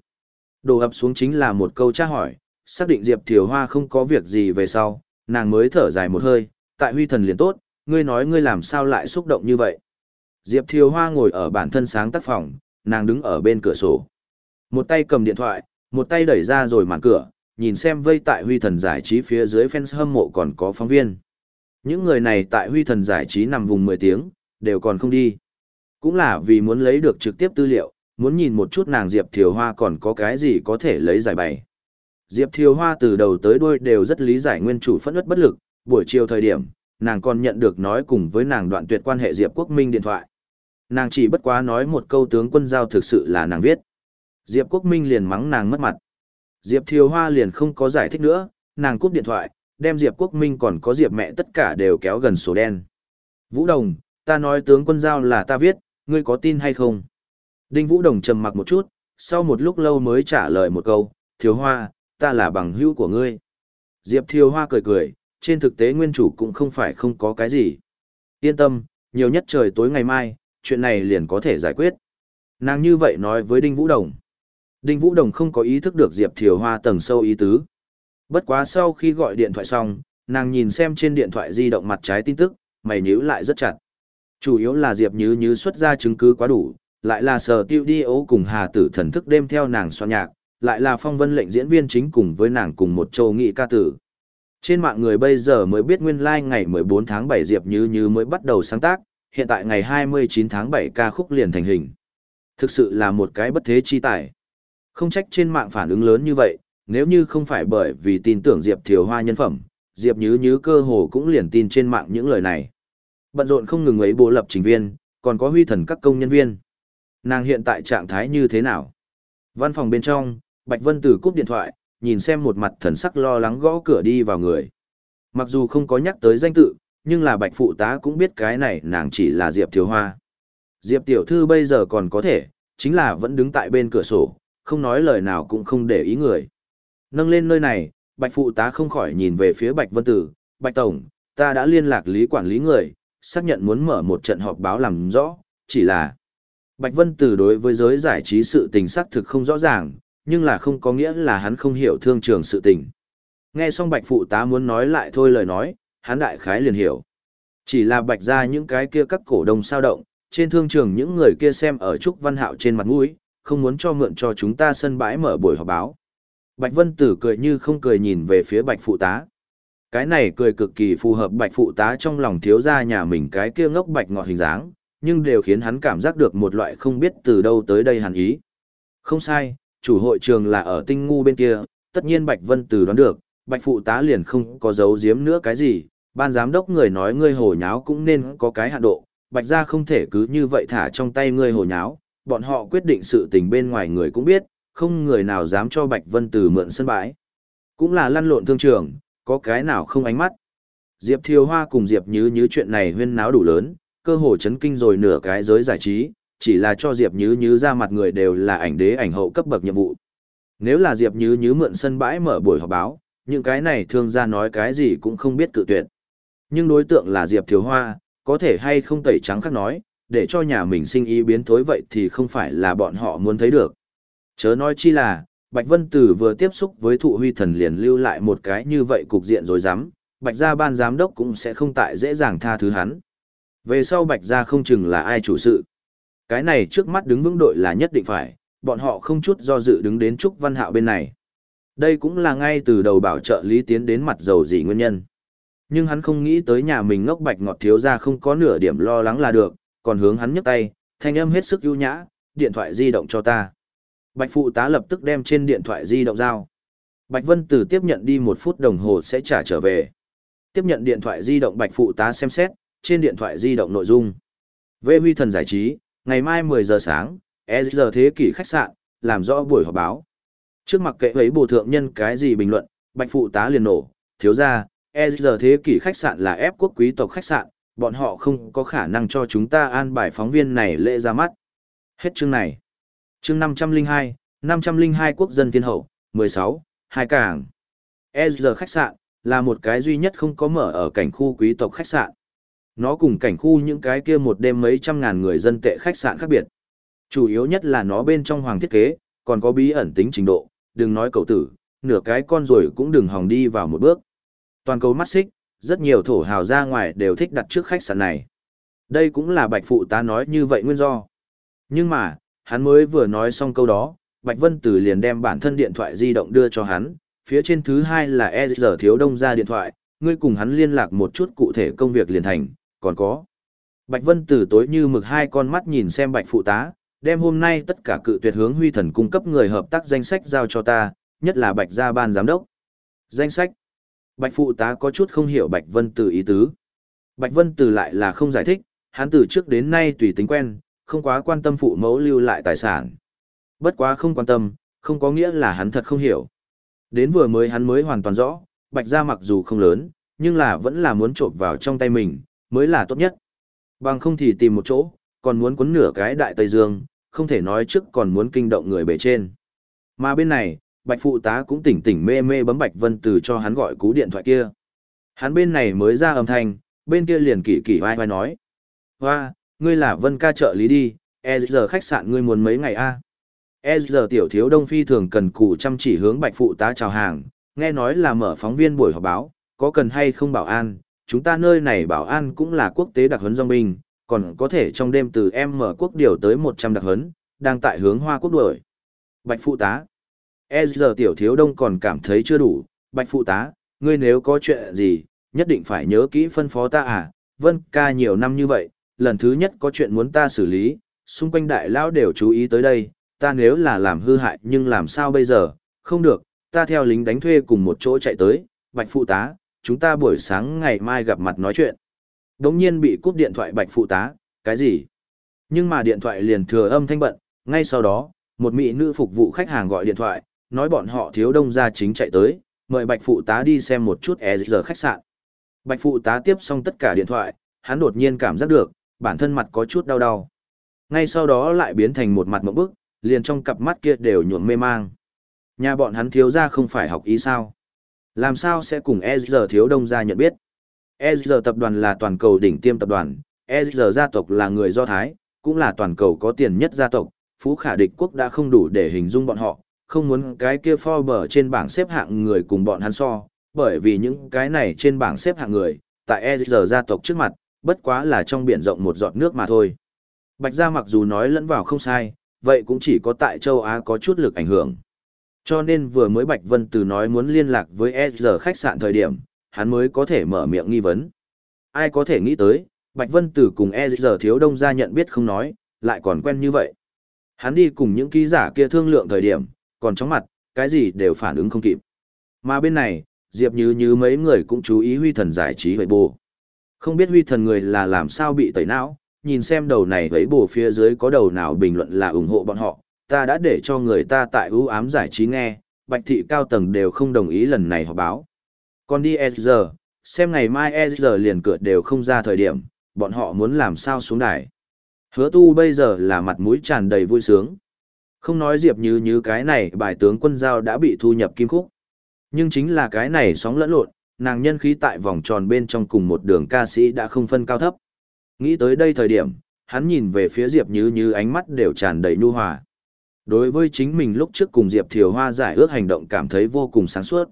Đồ ập xuống chính là một câu tra hỏi, xác định Diệp Thiều Hoa không có việc gì về sau, nàng mới thở dài một hơi, tại huy thần liền tốt, ngươi nói ngươi làm sao lại xúc động như vậy. Diệp Thiều Hoa ngồi ở bản thân sáng tác phòng, nàng đứng ở bên cửa sổ. Một tay cầm điện thoại, một tay đẩy ra rồi màn cửa, nhìn xem vây tại huy thần giải trí phía dưới fans hâm mộ còn có phóng viên. Những người này tại huy thần giải trí nằm vùng 10 tiếng, đều còn không đi. Cũng là vì muốn lấy được trực tiếp tư liệu, muốn nhìn một chút nàng Diệp Thiều Hoa còn có cái gì có thể lấy giải bày. Diệp Thiều Hoa từ đầu tới đuôi đều rất lý giải nguyên chủ phẫn ướt bất lực, buổi chiều thời điểm, nàng còn nhận được nói cùng với nàng đoạn tuyệt quan hệ Diệp Quốc Minh điện thoại. Nàng chỉ bất quá nói một câu tướng quân giao thực sự là nàng viết. Diệp Quốc Minh liền mắng nàng mất mặt. Diệp Thiều Hoa liền không có giải thích nữa, nàng cúp điện thoại, đem Diệp Quốc Minh còn có Diệp mẹ tất cả đều kéo gần sổ đen. Vũ Đồng, ta nói tướng quân giao là ta viết, ngươi có tin hay không? Đinh Vũ Đồng trầm mặc một chút, sau một lúc lâu mới trả lời một câu, Thiếu Hoa, ta là bằng hữu của ngươi. Diệp Thiều Hoa cười cười, trên thực tế nguyên chủ cũng không phải không có cái gì. Yên tâm, nhiều nhất trời tối ngày mai, chuyện này liền có thể giải quyết. Nàng như vậy nói với Đinh Vũ Đồng. Đinh Vũ Đồng không có ý thức được Diệp Thiều Hoa tầng sâu ý tứ. Bất quá sau khi gọi điện thoại xong, nàng nhìn xem trên điện thoại di động mặt trái tin tức, mày nhíu lại rất chặt. Chủ yếu là Diệp Như Như xuất ra chứng cứ quá đủ, lại là sở tiêu đi ấu cùng Hà Tử thần thức đêm theo nàng soạn nhạc, lại là phong vân lệnh diễn viên chính cùng với nàng cùng một châu nghị ca tử. Trên mạng người bây giờ mới biết nguyên lai like ngày 14 tháng 7 Diệp Như Như mới bắt đầu sáng tác, hiện tại ngày 29 tháng 7 ca khúc liền thành hình. Thực sự là một cái bất thế chi tài. Không trách trên mạng phản ứng lớn như vậy, nếu như không phải bởi vì tin tưởng Diệp Thiều Hoa nhân phẩm, Diệp như như cơ hồ cũng liền tin trên mạng những lời này. Bận rộn không ngừng ấy bố lập trình viên, còn có huy thần các công nhân viên. Nàng hiện tại trạng thái như thế nào? Văn phòng bên trong, Bạch Vân Tử cúp điện thoại, nhìn xem một mặt thần sắc lo lắng gõ cửa đi vào người. Mặc dù không có nhắc tới danh tự, nhưng là Bạch Phụ tá cũng biết cái này nàng chỉ là Diệp Thiếu Hoa. Diệp Tiểu Thư bây giờ còn có thể, chính là vẫn đứng tại bên cửa sổ, không nói lời nào cũng không để ý người. Nâng lên nơi này, Bạch Phụ tá không khỏi nhìn về phía Bạch Vân Tử, Bạch Tổng, ta đã liên lạc lý quản lý người, xác nhận muốn mở một trận họp báo làm rõ, chỉ là Bạch Vân Tử đối với giới giải trí sự tình xác thực không rõ ràng, nhưng là không có nghĩa là hắn không hiểu thương trường sự tình. Nghe xong Bạch Phụ tá muốn nói lại thôi lời nói, hắn đại khái liền hiểu. Chỉ là Bạch ra những cái kia các cổ đông sao động, trên thương trường những người kia xem ở Trúc Văn Hạo trên mặt mũi, không muốn cho mượn cho chúng ta sân bãi mở buổi họp báo. Bạch Vân Tử cười như không cười nhìn về phía Bạch Phụ tá. Cái này cười cực kỳ phù hợp Bạch Phụ tá trong lòng thiếu gia nhà mình cái kia ngốc bạch ngọt hình dáng, nhưng đều khiến hắn cảm giác được một loại không biết từ đâu tới đây hẳn ý. Không sai, chủ hội trường là ở tinh ngu bên kia, tất nhiên Bạch Vân Từ đoán được, Bạch Phụ tá liền không có giấu giếm nữa cái gì, ban giám đốc người nói ngươi hồ nháo cũng nên có cái hạn độ, Bạch gia không thể cứ như vậy thả trong tay ngươi hồ nháo, bọn họ quyết định sự tình bên ngoài người cũng biết, không người nào dám cho Bạch Vân Từ mượn sân bãi. Cũng là lăn lộn thương trường, có cái nào không ánh mắt. Diệp Thiều Hoa cùng Diệp Nhứ Nhứ chuyện này huyên náo đủ lớn, cơ hồ chấn kinh rồi nửa cái giới giải trí, chỉ là cho Diệp Nhứ Nhứ ra mặt người đều là ảnh đế ảnh hậu cấp bậc nhiệm vụ. Nếu là Diệp Nhứ Nhứ mượn sân bãi mở buổi họp báo, những cái này thương gia nói cái gì cũng không biết cự tuyệt. Nhưng đối tượng là Diệp Thiếu Hoa, có thể hay không tẩy trắng khác nói, để cho nhà mình sinh ý biến thối vậy thì không phải là bọn họ muốn thấy được. Chớ nói chi là, Bạch Vân Tử vừa tiếp xúc với thụ huy thần liền lưu lại một cái như vậy cục diện rồi dám, Bạch gia ban giám đốc cũng sẽ không tại dễ dàng tha thứ hắn. Về sau Bạch gia không chừng là ai chủ sự. Cái này trước mắt đứng vững đội là nhất định phải, bọn họ không chút do dự đứng đến Trúc Văn Hạo bên này. Đây cũng là ngay từ đầu bảo trợ Lý Tiến đến mặt dầu gì nguyên nhân. Nhưng hắn không nghĩ tới nhà mình ngốc bạch ngọt thiếu ra không có nửa điểm lo lắng là được, còn hướng hắn nhấc tay, thanh âm hết sức ưu nhã, điện thoại di động cho ta. Bạch phụ tá lập tức đem trên điện thoại di động giao. Bạch Vân Tử tiếp nhận đi một phút đồng hồ sẽ trả trở về. Tiếp nhận điện thoại di động Bạch phụ tá xem xét, trên điện thoại di động nội dung. Vệ huy thần giải trí, ngày mai 10 giờ sáng, E giờ thế kỷ khách sạn, làm rõ buổi họp báo. Trước mặt kệ ấy bổ thượng nhân cái gì bình luận, Bạch phụ tá liền nổ, thiếu ra, E giờ thế kỷ khách sạn là ép quốc quý tộc khách sạn, bọn họ không có khả năng cho chúng ta an bài phóng viên này lễ ra mắt. Hết chương này. Chương 502, 502 quốc dân thiên hậu, 16, hai cảng. E giờ khách sạn, là một cái duy nhất không có mở ở cảnh khu quý tộc khách sạn. Nó cùng cảnh khu những cái kia một đêm mấy trăm ngàn người dân tệ khách sạn khác biệt. Chủ yếu nhất là nó bên trong hoàng thiết kế, còn có bí ẩn tính trình độ, đừng nói cậu tử, nửa cái con rồi cũng đừng hòng đi vào một bước. Toàn cầu mắt xích, rất nhiều thổ hào ra ngoài đều thích đặt trước khách sạn này. Đây cũng là bạch phụ tá nói như vậy nguyên do. Nhưng mà, hắn mới vừa nói xong câu đó, Bạch Vân Tử liền đem bản thân điện thoại di động đưa cho hắn, phía trên thứ hai là E.G. thiếu đông ra điện thoại, ngươi cùng hắn liên lạc một chút cụ thể công việc liền thành, còn có. Bạch Vân Tử tối như mực hai con mắt nhìn xem Bạch Phụ tá, đem hôm nay tất cả cự tuyệt hướng huy thần cung cấp người hợp tác danh sách giao cho ta, nhất là Bạch gia ban giám đốc. Danh sách. Bạch Phụ tá có chút không hiểu Bạch Vân Tử ý tứ. Bạch Vân Tử lại là không giải thích, hắn từ trước đến nay tùy tính quen, không quá quan tâm phụ mẫu lưu lại tài sản. Bất quá không quan tâm, không có nghĩa là hắn thật không hiểu. Đến vừa mới hắn mới hoàn toàn rõ, Bạch gia mặc dù không lớn, nhưng là vẫn là muốn trộm vào trong tay mình, mới là tốt nhất. Bằng không thì tìm một chỗ, còn muốn quấn nửa cái đại Tây Dương, không thể nói trước còn muốn kinh động người bề trên. Mà bên này, Bạch phụ tá cũng tỉnh tỉnh mê mê bấm Bạch Vân Từ cho hắn gọi cú điện thoại kia. Hắn bên này mới ra âm thanh, bên kia liền kỳ kỳ vai vai nói. Hoa, ngươi là Vân ca trợ lý đi, e giờ khách sạn ngươi muốn mấy ngày a? E giờ tiểu thiếu đông phi thường cần cù chăm chỉ hướng Bạch phụ tá chào hàng, nghe nói là mở phóng viên buổi họp báo, có cần hay không bảo an, chúng ta nơi này bảo an cũng là quốc tế đặc huấn dòng binh, còn có thể trong đêm từ em mở quốc điều tới 100 đặc huấn, đang tại hướng hoa quốc đuổi. Bạch phụ tá. E giờ tiểu thiếu đông còn cảm thấy chưa đủ, bạch phụ tá, ngươi nếu có chuyện gì, nhất định phải nhớ kỹ phân phó ta à, vân ca nhiều năm như vậy, lần thứ nhất có chuyện muốn ta xử lý, xung quanh đại lão đều chú ý tới đây, ta nếu là làm hư hại nhưng làm sao bây giờ, không được, ta theo lính đánh thuê cùng một chỗ chạy tới, bạch phụ tá, chúng ta buổi sáng ngày mai gặp mặt nói chuyện. Đống nhiên bị cúp điện thoại bạch phụ tá, cái gì? Nhưng mà điện thoại liền thừa âm thanh bận, ngay sau đó, một mỹ nữ phục vụ khách hàng gọi điện thoại, nói bọn họ thiếu đông gia chính chạy tới, mời bạch phụ tá đi xem một chút e giờ khách sạn. Bạch phụ tá tiếp xong tất cả điện thoại, hắn đột nhiên cảm giác được, bản thân mặt có chút đau đau. Ngay sau đó lại biến thành một mặt mộng bức, liền trong cặp mắt kia đều nhuộm mê mang. Nhà bọn hắn thiếu ra không phải học ý sao? Làm sao sẽ cùng EZ thiếu đông gia nhận biết? EZ tập đoàn là toàn cầu đỉnh tiêm tập đoàn, EZ gia tộc là người Do Thái, cũng là toàn cầu có tiền nhất gia tộc, phú khả địch quốc đã không đủ để hình dung bọn họ, không muốn cái kia Forbes trên bảng xếp hạng người cùng bọn hắn so, bởi vì những cái này trên bảng xếp hạng người, tại EZ gia tộc trước mặt, bất quá là trong biển rộng một giọt nước mà thôi. Bạch gia mặc dù nói lẫn vào không sai, vậy cũng chỉ có tại châu Á có chút lực ảnh hưởng. Cho nên vừa mới Bạch Vân Từ nói muốn liên lạc với ER khách sạn thời điểm, hắn mới có thể mở miệng nghi vấn. Ai có thể nghĩ tới, Bạch Vân Từ cùng ER thiếu đông gia nhận biết không nói, lại còn quen như vậy. Hắn đi cùng những ký giả kia thương lượng thời điểm, còn chóng mặt, cái gì đều phản ứng không kịp. Mà bên này, Diệp Như Như mấy người cũng chú ý huy thần giải trí vậy bù. Không biết huy thần người là làm sao bị tẩy não, nhìn xem đầu này với bù phía dưới có đầu nào bình luận là ủng hộ bọn họ, ta đã để cho người ta tại ưu ám giải trí nghe, bạch thị cao tầng đều không đồng ý lần này họp báo. Còn đi giờ, xem ngày mai EG liền cửa đều không ra thời điểm, bọn họ muốn làm sao xuống đài. Hứa tu bây giờ là mặt mũi tràn đầy vui sướng. Không nói diệp như như cái này bài tướng quân giao đã bị thu nhập kim khúc. Nhưng chính là cái này sóng lẫn lộn, nàng nhân khí tại vòng tròn bên trong cùng một đường ca sĩ đã không phân cao thấp. Nghĩ tới đây thời điểm, hắn nhìn về phía Diệp Như Như ánh mắt đều tràn đầy nhu hòa. Đối với chính mình lúc trước cùng Diệp Thiều Hoa giải ước hành động cảm thấy vô cùng sáng suốt.